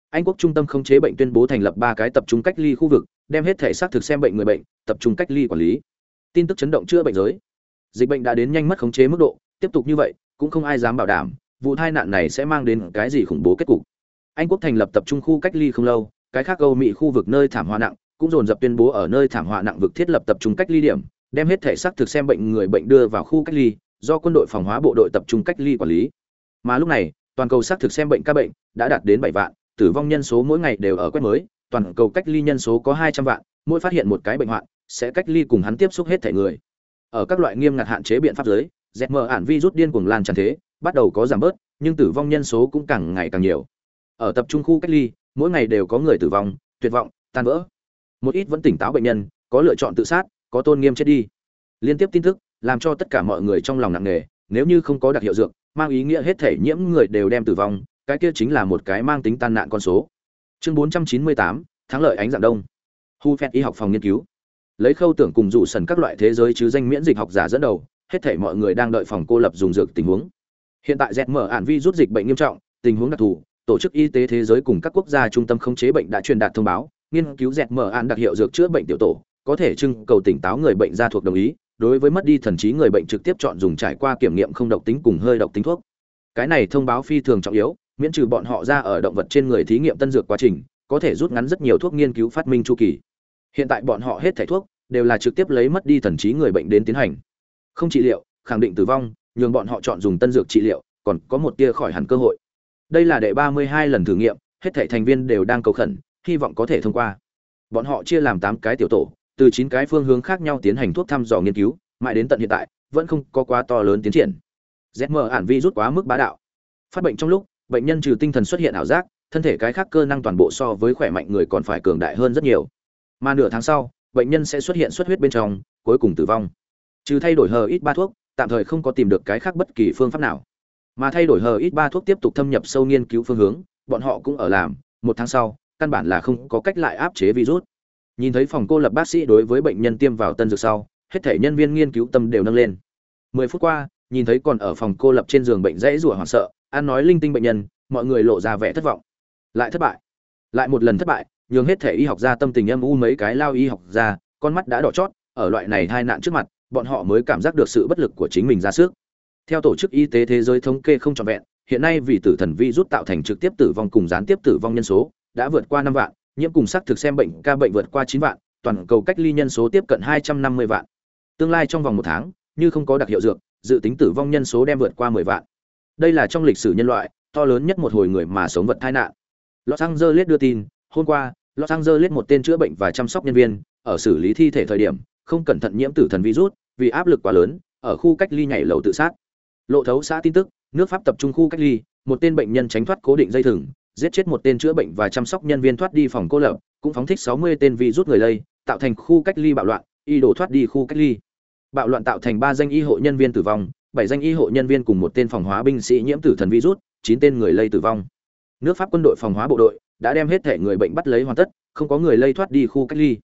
Anh quốc trung tâm khống chế bệnh tuyên bố thành lập ba cái tập trung cách ly khu vực, đem hết thể xác thực xem bệnh người bệnh, tập trung cách ly quản lý. Tin tức chấn động chữa bệnh giới. Dịch bệnh đã đến nhanh mất khống chế mức độ, tiếp tục như vậy, cũng không ai dám bảo đảm vụ tai nạn này sẽ mang đến cái gì khủng bố kết cục? Anh quốc thành lập tập trung khu cách ly không lâu, cái khác âu mỹ khu vực nơi thảm họa nặng cũng dồn dập tuyên bố ở nơi thảm họa nặng vực thiết lập tập trung cách ly điểm, đem hết thể xác thực xem bệnh người bệnh đưa vào khu cách ly do quân đội phòng hóa bộ đội tập trung cách ly quản lý. Mà lúc này, toàn cầu xác thực xem bệnh ca bệnh đã đạt đến bảy vạn, tử vong nhân số mỗi ngày đều ở quét mới, toàn cầu cách ly nhân số có hai trăm vạn, mỗi phát hiện một cái bệnh hoạn, sẽ cách ly cùng hắn tiếp xúc hết thể người. Ở các loại nghiêm ngặt hạn chế biện pháp giới zm ản virus điên cuồng lan tràn thế bắt đầu có giảm bớt nhưng tử vong nhân số cũng càng ngày càng nhiều. Ở tập trung khu cách ly mỗi ngày đều có người tử vong tuyệt vọng tan vỡ. Một ít vẫn tỉnh táo bệnh nhân có lựa chọn tự sát có tôn nghiêm chết đi. Liên tiếp tin tức làm cho tất cả mọi người trong lòng nặng nề nếu như không có đặc hiệu dược mang ý nghĩa hết thể nhiễm người đều đem tử vong cái kia chính là một cái mang tính tan nạn con số. Chương 498, thắng lợi ánh dạng đông. Hu phép y học phòng nghiên cứu. Lấy khâu tưởng cùng dụ sần các loại thế giới chứ danh miễn dịch học giả dẫn đầu hết thể mọi người đang đợi phòng cô lập dùng dược tình huống hiện tại dẹt mở ản vi rút dịch bệnh nghiêm trọng, tình huống đặc thù, tổ chức y tế thế giới cùng các quốc gia trung tâm khống chế bệnh đã truyền đạt thông báo, nghiên cứu dẹt mở ản đặc hiệu dược chữa bệnh tiểu tổ, có thể trưng cầu tỉnh táo người bệnh ra thuộc đồng ý, đối với mất đi thần trí người bệnh trực tiếp chọn dùng trải qua kiểm nghiệm không độc tính cùng hơi độc tính thuốc. Cái này thông báo phi thường trọng yếu, miễn trừ bọn họ ra ở động vật trên người thí nghiệm tân dược quá trình, có thể rút ngắn rất nhiều thuốc nghiên cứu phát minh chu kỳ. Hiện tại bọn họ hết thảy thuốc đều là trực tiếp lấy mất đi thần trí người bệnh đến tiến hành. Không trị liệu, khẳng định tử vong nhường bọn họ chọn dùng tân dược trị liệu, còn có một tia khỏi hẳn cơ hội. Đây là đệ ba mươi hai lần thử nghiệm, hết thảy thành viên đều đang cầu khẩn, hy vọng có thể thông qua. Bọn họ chia làm tám cái tiểu tổ, từ chín cái phương hướng khác nhau tiến hành thuốc thăm dò nghiên cứu, mãi đến tận hiện tại, vẫn không có quá to lớn tiến triển. Zm ản vi rút quá mức bá đạo. Phát bệnh trong lúc, bệnh nhân trừ tinh thần xuất hiện ảo giác, thân thể cái khác cơ năng toàn bộ so với khỏe mạnh người còn phải cường đại hơn rất nhiều. Mà nửa tháng sau, bệnh nhân sẽ xuất hiện xuất huyết bên trong, cuối cùng tử vong. Trừ thay đổi hờ ít ba thuốc tạm thời không có tìm được cái khác bất kỳ phương pháp nào. Mà thay đổi hờ ít ba thuốc tiếp tục thâm nhập sâu nghiên cứu phương hướng, bọn họ cũng ở làm, một tháng sau, căn bản là không có cách lại áp chế virus. Nhìn thấy phòng cô lập bác sĩ đối với bệnh nhân tiêm vào tân dược sau, hết thể nhân viên nghiên cứu tâm đều nâng lên. Mười phút qua, nhìn thấy còn ở phòng cô lập trên giường bệnh dãy rủa hoảng sợ an nói linh tinh bệnh nhân, mọi người lộ ra vẻ thất vọng. Lại thất bại. Lại một lần thất bại, nhường hết thể y học gia tâm tình âm u mấy cái lao y học gia, con mắt đã đỏ chót, ở loại này hai nạn trước mặt bọn họ mới cảm giác được sự bất lực của chính mình ra sức. Theo tổ chức y tế thế giới thống kê không trọn vẹn, hiện nay vì tử thần vi rút tạo thành trực tiếp tử vong cùng gián tiếp tử vong nhân số đã vượt qua năm vạn, nhiễm cùng xác thực xem bệnh ca bệnh vượt qua chín vạn, toàn cầu cách ly nhân số tiếp cận hai trăm năm mươi vạn. Tương lai trong vòng một tháng, như không có đặc hiệu dược, dự tính tử vong nhân số đem vượt qua mười vạn. Đây là trong lịch sử nhân loại, to lớn nhất một hồi người mà sống vật tai nạn. Los angeles đưa tin, hôm qua, los angeles một tên chữa bệnh và chăm sóc nhân viên, ở xử lý thi thể thời điểm không cẩn thận nhiễm tử thần virus, vì áp lực quá lớn, ở khu cách ly nhảy lầu tự sát. Lộ thấu xã tin tức, nước pháp tập trung khu cách ly, một tên bệnh nhân tránh thoát cố định dây thừng, giết chết một tên chữa bệnh và chăm sóc nhân viên thoát đi phòng cô lập, cũng phóng thích 60 tên virus người lây, tạo thành khu cách ly bạo loạn, y đổ thoát đi khu cách ly. Bạo loạn tạo thành ba danh y hộ nhân viên tử vong, bảy danh y hộ nhân viên cùng một tên phòng hóa binh sĩ nhiễm tử thần virus, chín tên người lây tử vong. Nước pháp quân đội phòng hóa bộ đội đã đem hết thể người bệnh bắt lấy hoàn tất, không có người lây thoát đi khu cách ly.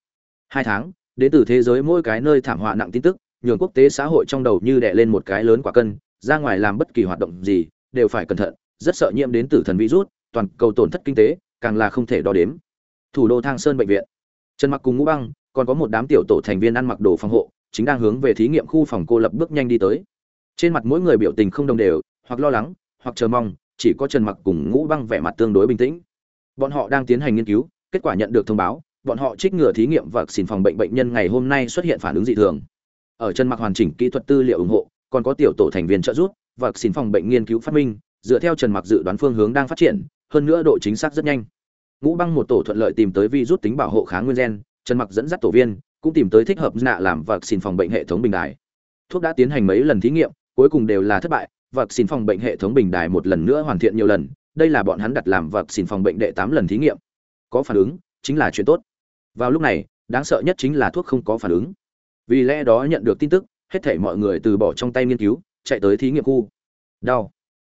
Hai tháng đến từ thế giới mỗi cái nơi thảm họa nặng tin tức, nhường quốc tế xã hội trong đầu như đè lên một cái lớn quả cân, ra ngoài làm bất kỳ hoạt động gì, đều phải cẩn thận, rất sợ nhiễm đến tử thần virus, toàn cầu tổn thất kinh tế, càng là không thể đo đếm. Thủ đô thang sơn bệnh viện. Trần mặc cùng ngũ băng, còn có một đám tiểu tổ thành viên ăn mặc đồ phòng hộ, chính đang hướng về thí nghiệm khu phòng cô lập bước nhanh đi tới. Trên mặt mỗi người biểu tình không đồng đều, hoặc lo lắng, hoặc chờ mong, chỉ có trần mặc cùng ngũ băng vẻ mặt tương đối bình tĩnh. Bọn họ đang tiến hành nghiên cứu, kết quả nhận được thông báo bọn họ trích ngừa thí nghiệm và xin phòng bệnh bệnh nhân ngày hôm nay xuất hiện phản ứng dị thường. Ở chân mặc hoàn chỉnh kỹ thuật tư liệu ủng hộ, còn có tiểu tổ thành viên trợ giúp, và xin phòng bệnh nghiên cứu phát minh, dựa theo trần mặc dự đoán phương hướng đang phát triển, hơn nữa độ chính xác rất nhanh. Ngũ băng một tổ thuận lợi tìm tới virus tính bảo hộ kháng nguyên gen trần mặc dẫn dắt tổ viên, cũng tìm tới thích hợp nạ làm và xin phòng bệnh hệ thống bình đài. Thuốc đã tiến hành mấy lần thí nghiệm, cuối cùng đều là thất bại, và xin phòng bệnh hệ thống bình đài một lần nữa hoàn thiện nhiều lần, đây là bọn hắn đặt làm và xin phòng bệnh đệ tám lần thí nghiệm. Có phản ứng, chính là chuyện tốt vào lúc này, đáng sợ nhất chính là thuốc không có phản ứng. Vì lẽ đó nhận được tin tức, hết thảy mọi người từ bỏ trong tay nghiên cứu, chạy tới thí nghiệm khu. Đau.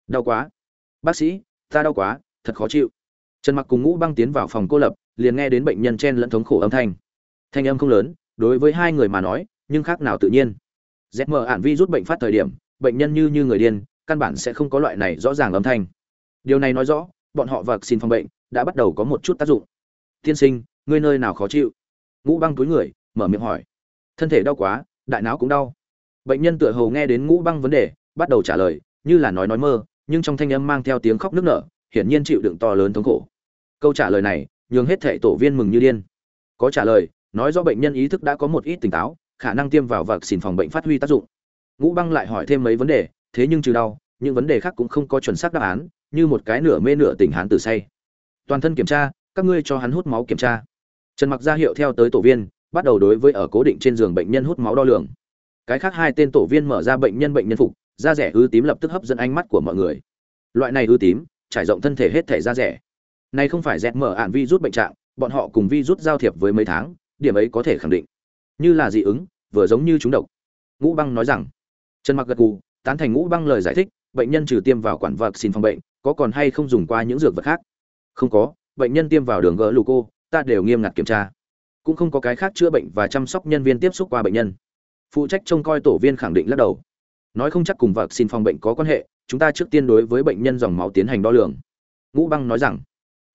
Đau quá. Bác sĩ, ta đau quá, thật khó chịu. Trần mặc cùng ngũ băng tiến vào phòng cô lập, liền nghe đến bệnh nhân chen lẫn thống khổ âm thanh. Thanh âm không lớn, đối với hai người mà nói, nhưng khác nào tự nhiên. Rét mờ ản vi rút bệnh phát thời điểm, bệnh nhân như như người điên, căn bản sẽ không có loại này rõ ràng âm thanh. Điều này nói rõ, bọn họ và xin phòng bệnh, đã bắt đầu có một chút tác dụng. Tiên sinh ngươi nơi nào khó chịu? Ngũ băng túi người, mở miệng hỏi. Thân thể đau quá, đại não cũng đau. Bệnh nhân tựa hồ nghe đến ngũ băng vấn đề, bắt đầu trả lời, như là nói nói mơ, nhưng trong thanh âm mang theo tiếng khóc nức nở, hiển nhiên chịu đựng to lớn thống khổ. Câu trả lời này, nhường hết thệ tổ viên mừng như điên. Có trả lời, nói do bệnh nhân ý thức đã có một ít tỉnh táo, khả năng tiêm vào vật xỉn phòng bệnh phát huy tác dụng. Ngũ băng lại hỏi thêm mấy vấn đề, thế nhưng trừ đau, những vấn đề khác cũng không có chuẩn xác đáp án, như một cái nửa mê nửa tỉnh hán tử say. Toàn thân kiểm tra, các ngươi cho hắn hút máu kiểm tra trần mặc ra hiệu theo tới tổ viên, bắt đầu đối với ở cố định trên giường bệnh nhân hút máu đo lường. Cái khác hai tên tổ viên mở ra bệnh nhân bệnh nhân phục, da rẻ ứ tím lập tức hấp dẫn ánh mắt của mọi người. Loại này ứ tím, trải rộng thân thể hết thể da rẻ. Này không phải dẹt mở ạn vi rút bệnh trạng, bọn họ cùng vi rút giao thiệp với mấy tháng, điểm ấy có thể khẳng định. Như là dị ứng, vừa giống như chúng độc. Ngũ băng nói rằng, trần mặc gật gù, tán thành ngũ băng lời giải thích, bệnh nhân trừ tiêm vào quản vật xin phòng bệnh, có còn hay không dùng qua những dược vật khác? Không có, bệnh nhân tiêm vào đường gỡ lù cô ta đều nghiêm ngặt kiểm tra. Cũng không có cái khác chữa bệnh và chăm sóc nhân viên tiếp xúc qua bệnh nhân. Phụ trách trông coi tổ viên khẳng định lắc đầu. Nói không chắc cùng vật xin phòng bệnh có quan hệ, chúng ta trước tiên đối với bệnh nhân dòng máu tiến hành đo lường. Ngũ băng nói rằng,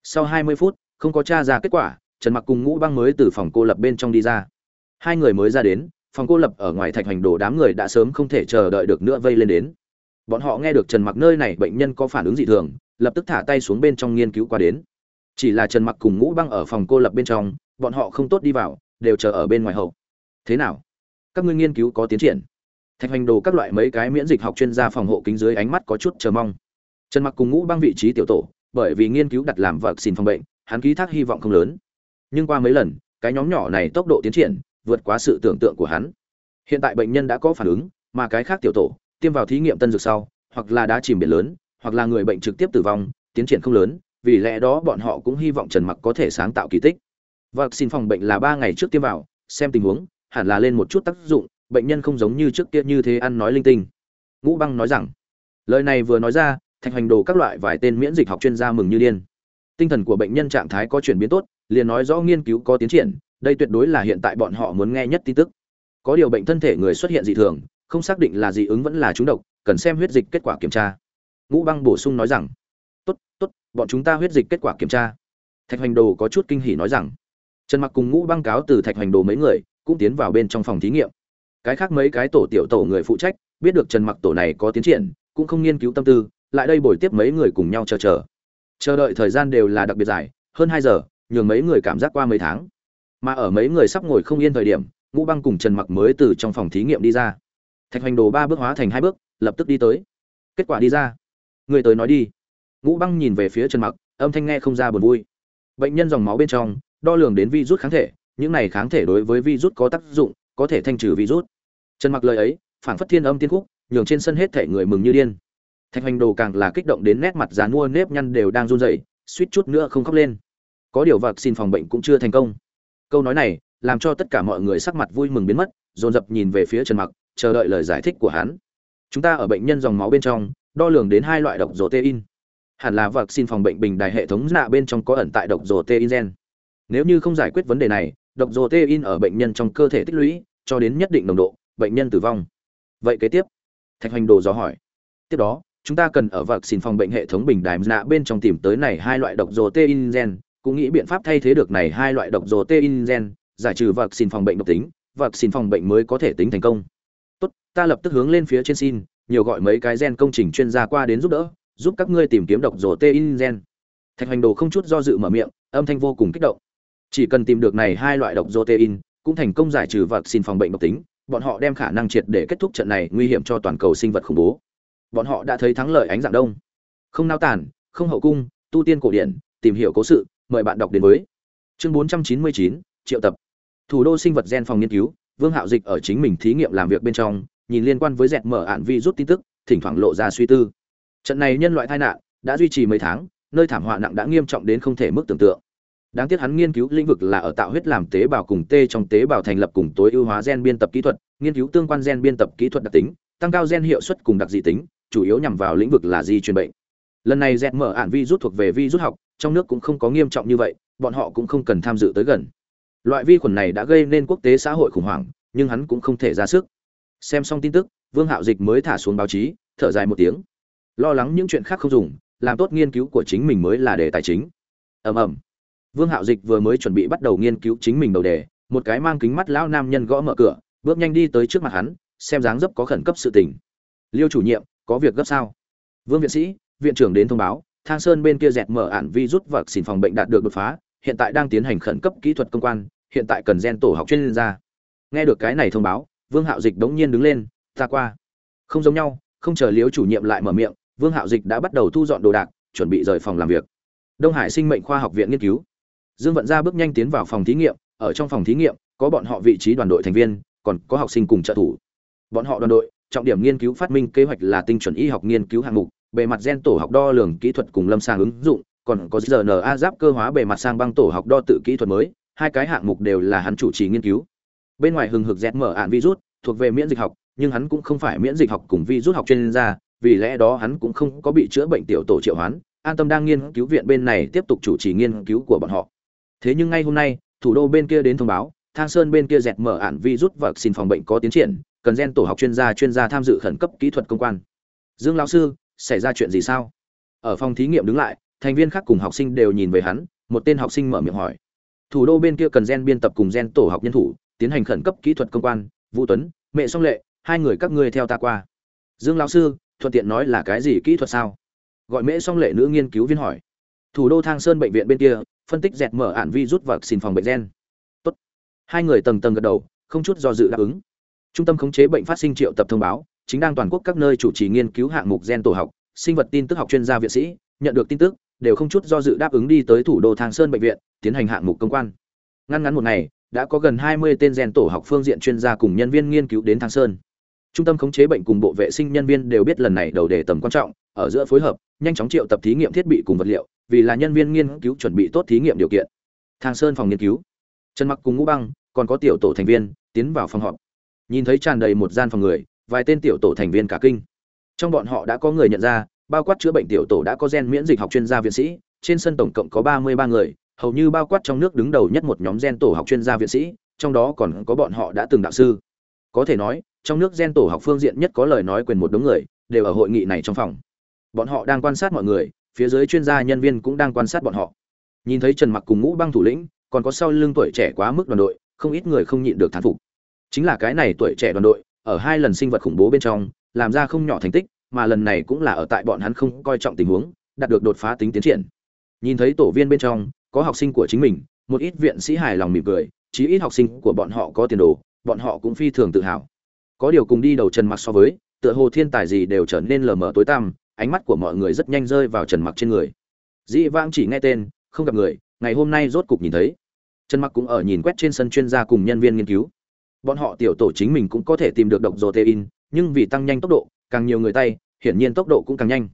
sau 20 phút, không có tra ra kết quả, trần mặc cùng ngũ băng mới từ phòng cô lập bên trong đi ra. Hai người mới ra đến, phòng cô lập ở ngoài thạch hành đồ đám người đã sớm không thể chờ đợi được nữa vây lên đến. Bọn họ nghe được trần mặc nơi này bệnh nhân có phản ứng dị thường, lập tức thả tay xuống bên trong nghiên cứu qua đến chỉ là trần mặc cùng ngũ băng ở phòng cô lập bên trong, bọn họ không tốt đi vào, đều chờ ở bên ngoài hậu. Thế nào? Các ngươi nghiên cứu có tiến triển. Thạch Hoành đồ các loại mấy cái miễn dịch học chuyên gia phòng hộ kính dưới ánh mắt có chút chờ mong. Trần mặc cùng ngũ băng vị trí tiểu tổ, bởi vì nghiên cứu đặt làm vật xin phòng bệnh, hắn ký thác hy vọng không lớn. Nhưng qua mấy lần, cái nhóm nhỏ này tốc độ tiến triển, vượt quá sự tưởng tượng của hắn. Hiện tại bệnh nhân đã có phản ứng, mà cái khác tiểu tổ, tiêm vào thí nghiệm tân dược sau, hoặc là đã chìm biển lớn, hoặc là người bệnh trực tiếp tử vong, tiến triển không lớn vì lẽ đó bọn họ cũng hy vọng trần mặc có thể sáng tạo kỳ tích. Vaccine phòng bệnh là ba ngày trước tiêm vào, xem tình huống, hẳn là lên một chút tác dụng, bệnh nhân không giống như trước kia như thế ăn nói linh tinh. Ngũ băng nói rằng, lời này vừa nói ra, thạch hành đồ các loại vài tên miễn dịch học chuyên gia mừng như điên. Tinh thần của bệnh nhân trạng thái có chuyển biến tốt, liền nói rõ nghiên cứu có tiến triển, đây tuyệt đối là hiện tại bọn họ muốn nghe nhất tin tức. Có điều bệnh thân thể người xuất hiện dị thường, không xác định là dị ứng vẫn là trúng độc, cần xem huyết dịch kết quả kiểm tra. Ngũ băng bổ sung nói rằng bọn chúng ta huyết dịch kết quả kiểm tra. Thạch hoành đồ có chút kinh hỉ nói rằng, trần mặc cùng ngũ băng cáo từ thạch hoành đồ mấy người cũng tiến vào bên trong phòng thí nghiệm. Cái khác mấy cái tổ tiểu tổ người phụ trách biết được trần mặc tổ này có tiến triển, cũng không nghiên cứu tâm tư, lại đây bồi tiếp mấy người cùng nhau chờ chờ. Chờ đợi thời gian đều là đặc biệt dài, hơn hai giờ, nhường mấy người cảm giác qua mấy tháng. Mà ở mấy người sắp ngồi không yên thời điểm, ngũ băng cùng trần mặc mới từ trong phòng thí nghiệm đi ra. Thạch hoành đồ ba bước hóa thành hai bước, lập tức đi tới. Kết quả đi ra. Người tới nói đi ngũ băng nhìn về phía trần mặc, âm thanh nghe không ra buồn vui. Bệnh nhân dòng máu bên trong, đo lường đến virus kháng thể, những này kháng thể đối với virus có tác dụng, có thể thanh trừ virus. Trần mặc lời ấy phản phất thiên âm tiên khúc, nhường trên sân hết thể người mừng như điên. Thạch hoành đồ càng là kích động đến nét mặt dàn mua nếp nhăn đều đang run rẩy, suýt chút nữa không khóc lên. Có điều vật xin phòng bệnh cũng chưa thành công. Câu nói này, làm cho tất cả mọi người sắc mặt vui mừng biến mất, dồn dập nhìn về phía trần mặc, chờ đợi lời giải thích của hắn. Chúng ta ở bệnh nhân dòng máu bên trong, đo lường đến hai loại độc protein hẳn là vật xin phòng bệnh bình đài hệ thống nạ bên trong có ẩn tại độc protein gen. Nếu như không giải quyết vấn đề này, độc protein ở bệnh nhân trong cơ thể tích lũy, cho đến nhất định nồng độ, bệnh nhân tử vong. Vậy kế tiếp, thạch hoành đồ dò hỏi. Tiếp đó, chúng ta cần ở vật xin phòng bệnh hệ thống bình đài nạ bên trong tìm tới này hai loại độc protein gen, cũng nghĩ biện pháp thay thế được này hai loại độc protein gen, giải trừ vật xin phòng bệnh độc tính vật xin phòng bệnh mới có thể tính thành công. Tốt, ta lập tức hướng lên phía trên xin, nhiều gọi mấy cái gen công trình chuyên gia qua đến giúp đỡ giúp các ngươi tìm kiếm độc protein gen. Thạch hoành đồ không chút do dự mở miệng âm thanh vô cùng kích động. Chỉ cần tìm được này hai loại độc protein cũng thành công giải trừ vật xin phòng bệnh độc tính bọn họ đem khả năng triệt để kết thúc trận này nguy hiểm cho toàn cầu sinh vật khủng bố. Bọn họ đã thấy thắng lợi ánh dạng đông. Không nao tản không hậu cung tu tiên cổ điển tìm hiểu cố sự mời bạn đọc đến với chương 499, triệu tập. Thủ đô sinh vật gen phòng nghiên cứu vương hạo dịch ở chính mình thí nghiệm làm việc bên trong nhìn liên quan với dẹt mở ạn vi rút tin tức thỉnh thoảng lộ ra suy tư trận này nhân loại tai nạn đã duy trì mấy tháng, nơi thảm họa nặng đã nghiêm trọng đến không thể mức tưởng tượng. Đáng tiếc hắn nghiên cứu lĩnh vực là ở tạo huyết làm tế bào cùng tê trong tế bào thành lập cùng tối ưu hóa gen biên tập kỹ thuật, nghiên cứu tương quan gen biên tập kỹ thuật đặc tính, tăng cao gen hiệu suất cùng đặc dị tính, chủ yếu nhằm vào lĩnh vực là di truyền bệnh. Lần này dẹt mở ạn vi rút thuộc về vi rút học, trong nước cũng không có nghiêm trọng như vậy, bọn họ cũng không cần tham dự tới gần. Loại vi khuẩn này đã gây nên quốc tế xã hội khủng hoảng, nhưng hắn cũng không thể ra sức. Xem xong tin tức, vương hạo dịch mới thả xuống báo chí, thở dài một tiếng lo lắng những chuyện khác không dùng, làm tốt nghiên cứu của chính mình mới là đề tài chính. Ầm ầm. Vương hạo dịch vừa mới chuẩn bị bắt đầu nghiên cứu chính mình đầu đề, một cái mang kính mắt lão nam nhân gõ mở cửa, bước nhanh đi tới trước mặt hắn, xem dáng dấp có khẩn cấp sự tình. Liêu chủ nhiệm, có việc gấp sao? Vương viện sĩ, viện trưởng đến thông báo, thang sơn bên kia dẹt mở ản vi rút và xin phòng bệnh đạt được đột phá, hiện tại đang tiến hành khẩn cấp kỹ thuật công quan, hiện tại cần gen tổ học chuyên gia. Nghe được cái này thông báo, vương hạo dịch đống nhiên đứng lên, ta qua. Không giống nhau, không chờ liếu chủ nhiệm lại mở miệng vương hạo dịch đã bắt đầu thu dọn đồ đạc, chuẩn bị rời phòng làm việc. Đông hải sinh mệnh khoa học viện nghiên cứu. Dương vận ra bước nhanh tiến vào phòng thí nghiệm, ở trong phòng thí nghiệm, có bọn họ vị trí đoàn đội thành viên, còn có học sinh cùng trợ thủ. Bọn họ đoàn đội, trọng điểm nghiên cứu phát minh kế hoạch là tinh chuẩn y học nghiên cứu hạng mục, bề mặt gen tổ học đo lường kỹ thuật cùng lâm sàng ứng dụng, còn có rna giáp cơ hóa bề mặt sang băng tổ học đo tự kỹ thuật mới, hai cái hạng mục đều là hắn chủ trì nghiên cứu. Bên ngoài hừng hực dẹt mở án virus, thuộc về miễn dịch học, nhưng hắn cũng không phải miễn dịch học cùng virus học chuyên gia vì lẽ đó hắn cũng không có bị chữa bệnh tiểu tổ triệu hoán, an tâm đang nghiên cứu viện bên này tiếp tục chủ trì nghiên cứu của bọn họ. Thế nhưng ngay hôm nay, thủ đô bên kia đến thông báo, thang sơn bên kia dẹt mở án virus và xin phòng bệnh có tiến triển, cần gen tổ học chuyên gia chuyên gia tham dự khẩn cấp kỹ thuật công quan. Dương lão sư, xảy ra chuyện gì sao? Ở phòng thí nghiệm đứng lại, thành viên khác cùng học sinh đều nhìn về hắn, một tên học sinh mở miệng hỏi. Thủ đô bên kia cần gen biên tập cùng gen tổ học nhân thủ, tiến hành khẩn cấp kỹ thuật công quan, vũ tuấn, mẹ song lệ, hai người các ngươi theo ta qua. Dương lão sư thuận tiện nói là cái gì kỹ thuật sao? Gọi mễ song lệ nữ nghiên cứu viên hỏi. Thủ đô thang sơn bệnh viện bên kia, phân tích dẹt mở ạn vi rút và xin phòng bệnh gen. Tốt. hai người tầng tầng gật đầu, không chút do dự đáp ứng. Trung tâm khống chế bệnh phát sinh triệu tập thông báo, chính đang toàn quốc các nơi chủ trì nghiên cứu hạng mục gen tổ học, sinh vật tin tức học chuyên gia viện sĩ, nhận được tin tức, đều không chút do dự đáp ứng đi tới thủ đô thang sơn bệnh viện, tiến hành hạng mục công quan. Ngăn ngắn một ngày, đã có gần 20 tên gen tổ học phương diện chuyên gia cùng nhân viên nghiên cứu đến thang sơn trung tâm khống chế bệnh cùng bộ vệ sinh nhân viên đều biết lần này đầu đề tầm quan trọng, ở giữa phối hợp, nhanh chóng triệu tập thí nghiệm thiết bị cùng vật liệu, vì là nhân viên nghiên cứu chuẩn bị tốt thí nghiệm điều kiện. Thang sơn phòng nghiên cứu. Trần mặc cùng ngũ băng, còn có tiểu tổ thành viên, tiến vào phòng họp. Nhìn thấy tràn đầy một gian phòng người, vài tên tiểu tổ thành viên cả kinh. Trong bọn họ đã có người nhận ra, bao quát chữa bệnh tiểu tổ đã có gen miễn dịch học chuyên gia viện sĩ, trên sân tổng cộng có ba mươi ba người, hầu như bao quát trong nước đứng đầu nhất một nhóm gen tổ học chuyên gia viện sĩ, trong đó còn có bọn họ đã từng đạo sư. Có thể nói trong nước gen tổ học phương diện nhất có lời nói quyền một đống người, đều ở hội nghị này trong phòng. Bọn họ đang quan sát mọi người, phía dưới chuyên gia nhân viên cũng đang quan sát bọn họ. Nhìn thấy trần mặc cùng ngũ băng thủ lĩnh, còn có sau lưng tuổi trẻ quá mức đoàn đội, không ít người không nhịn được thán phục. Chính là cái này tuổi trẻ đoàn đội, ở hai lần sinh vật khủng bố bên trong, làm ra không nhỏ thành tích, mà lần này cũng là ở tại bọn hắn không coi trọng tình huống, đạt được đột phá tính tiến triển. Nhìn thấy tổ viên bên trong, có học sinh của chính mình, một ít viện sĩ hài lòng mỉm cười, chí ít học sinh của bọn họ có tiền đồ, bọn họ cũng phi thường tự hào có điều cùng đi đầu trần mặc so với, tựa hồ thiên tài gì đều trở nên lờ mờ tối tăm, ánh mắt của mọi người rất nhanh rơi vào trần mặc trên người. Dĩ vãng chỉ nghe tên, không gặp người, ngày hôm nay rốt cục nhìn thấy. Trần mặc cũng ở nhìn quét trên sân chuyên gia cùng nhân viên nghiên cứu. Bọn họ tiểu tổ chính mình cũng có thể tìm được độc protein, nhưng vì tăng nhanh tốc độ, càng nhiều người tay, hiển nhiên tốc độ cũng càng nhanh.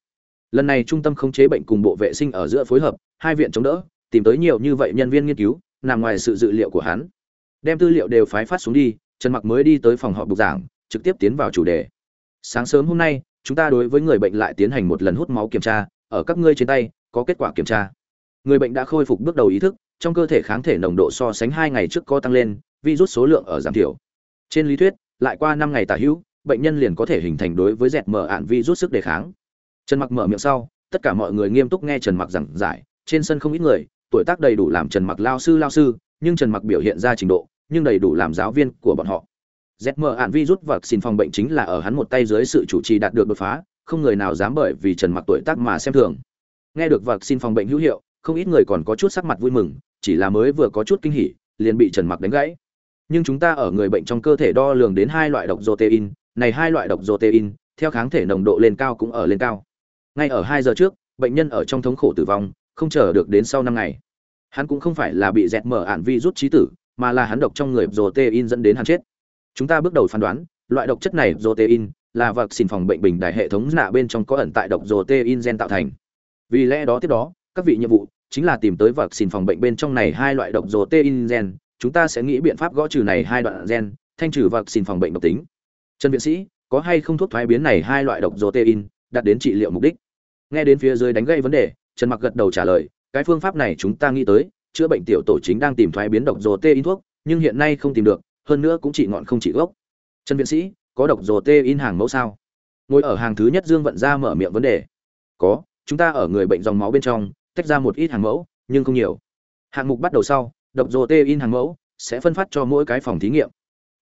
Lần này trung tâm khống chế bệnh cùng bộ vệ sinh ở giữa phối hợp, hai viện chống đỡ, tìm tới nhiều như vậy nhân viên nghiên cứu, nằm ngoài sự dự liệu của hắn. Đem tư liệu đều phái phát xuống đi trần mặc mới đi tới phòng họp bục giảng, trực tiếp tiến vào chủ đề. Sáng sớm hôm nay, chúng ta đối với người bệnh lại tiến hành một lần hút máu kiểm tra, ở các ngươi trên tay, có kết quả kiểm tra. Người bệnh đã khôi phục bước đầu ý thức, trong cơ thể kháng thể nồng độ so sánh hai ngày trước có tăng lên, virus số lượng ở giảm thiểu. Trên lý thuyết, lại qua năm ngày tả hữu, bệnh nhân liền có thể hình thành đối với dẹt mở ạn virus sức đề kháng. Trần mặc mở miệng sau, tất cả mọi người nghiêm túc nghe trần mặc giảng giải, trên sân không ít người, tuổi tác đầy đủ làm trần mặc lao sư lao sư, nhưng trần mặc biểu hiện ra trình độ nhưng đầy đủ làm giáo viên của bọn họ. Zm ạn virus và xin phòng bệnh chính là ở hắn một tay dưới sự chủ trì đạt được đột phá, không người nào dám bởi vì trần mặc tuổi tác mà xem thường. Nghe được vật xin phòng bệnh hữu hiệu, không ít người còn có chút sắc mặt vui mừng, chỉ là mới vừa có chút kinh hỉ, liền bị trần mặc đánh gãy. Nhưng chúng ta ở người bệnh trong cơ thể đo lường đến hai loại độc protein, này hai loại độc protein, theo kháng thể nồng độ lên cao cũng ở lên cao. Ngay ở hai giờ trước, bệnh nhân ở trong thống khổ tử vong, không chờ được đến sau năm ngày. Hắn cũng không phải là bị dẹt mở ạn vi rút trí tử mà là hắn độc trong người protein dẫn đến hắn chết. Chúng ta bước đầu phán đoán, loại độc chất này protein là vật xin phòng bệnh bình đại hệ thống nạ bên trong có ẩn tại độc protein gen tạo thành. Vì lẽ đó tiếp đó, các vị nhiệm vụ chính là tìm tới vật xin phòng bệnh bên trong này hai loại độc protein gen. Chúng ta sẽ nghĩ biện pháp gõ trừ này hai đoạn gen, thanh trừ vật xin phòng bệnh độc tính. Trần viện sĩ, có hay không thuốc thoái biến này hai loại độc protein đạt đến trị liệu mục đích? Nghe đến phía dưới đánh gây vấn đề, trần mặc gật đầu trả lời, cái phương pháp này chúng ta nghĩ tới chữa bệnh tiểu tổ chính đang tìm thoái biến độc rồ tê in thuốc, nhưng hiện nay không tìm được, hơn nữa cũng chỉ ngọn không chỉ gốc. Trần viện sĩ, có độc rồ tê in hàng mẫu sao? Ngồi ở hàng thứ nhất dương vận ra mở miệng vấn đề. Có, chúng ta ở người bệnh dòng máu bên trong, tách ra một ít hàng mẫu, nhưng không nhiều. Hạng mục bắt đầu sau, độc rồ tê in hàng mẫu sẽ phân phát cho mỗi cái phòng thí nghiệm.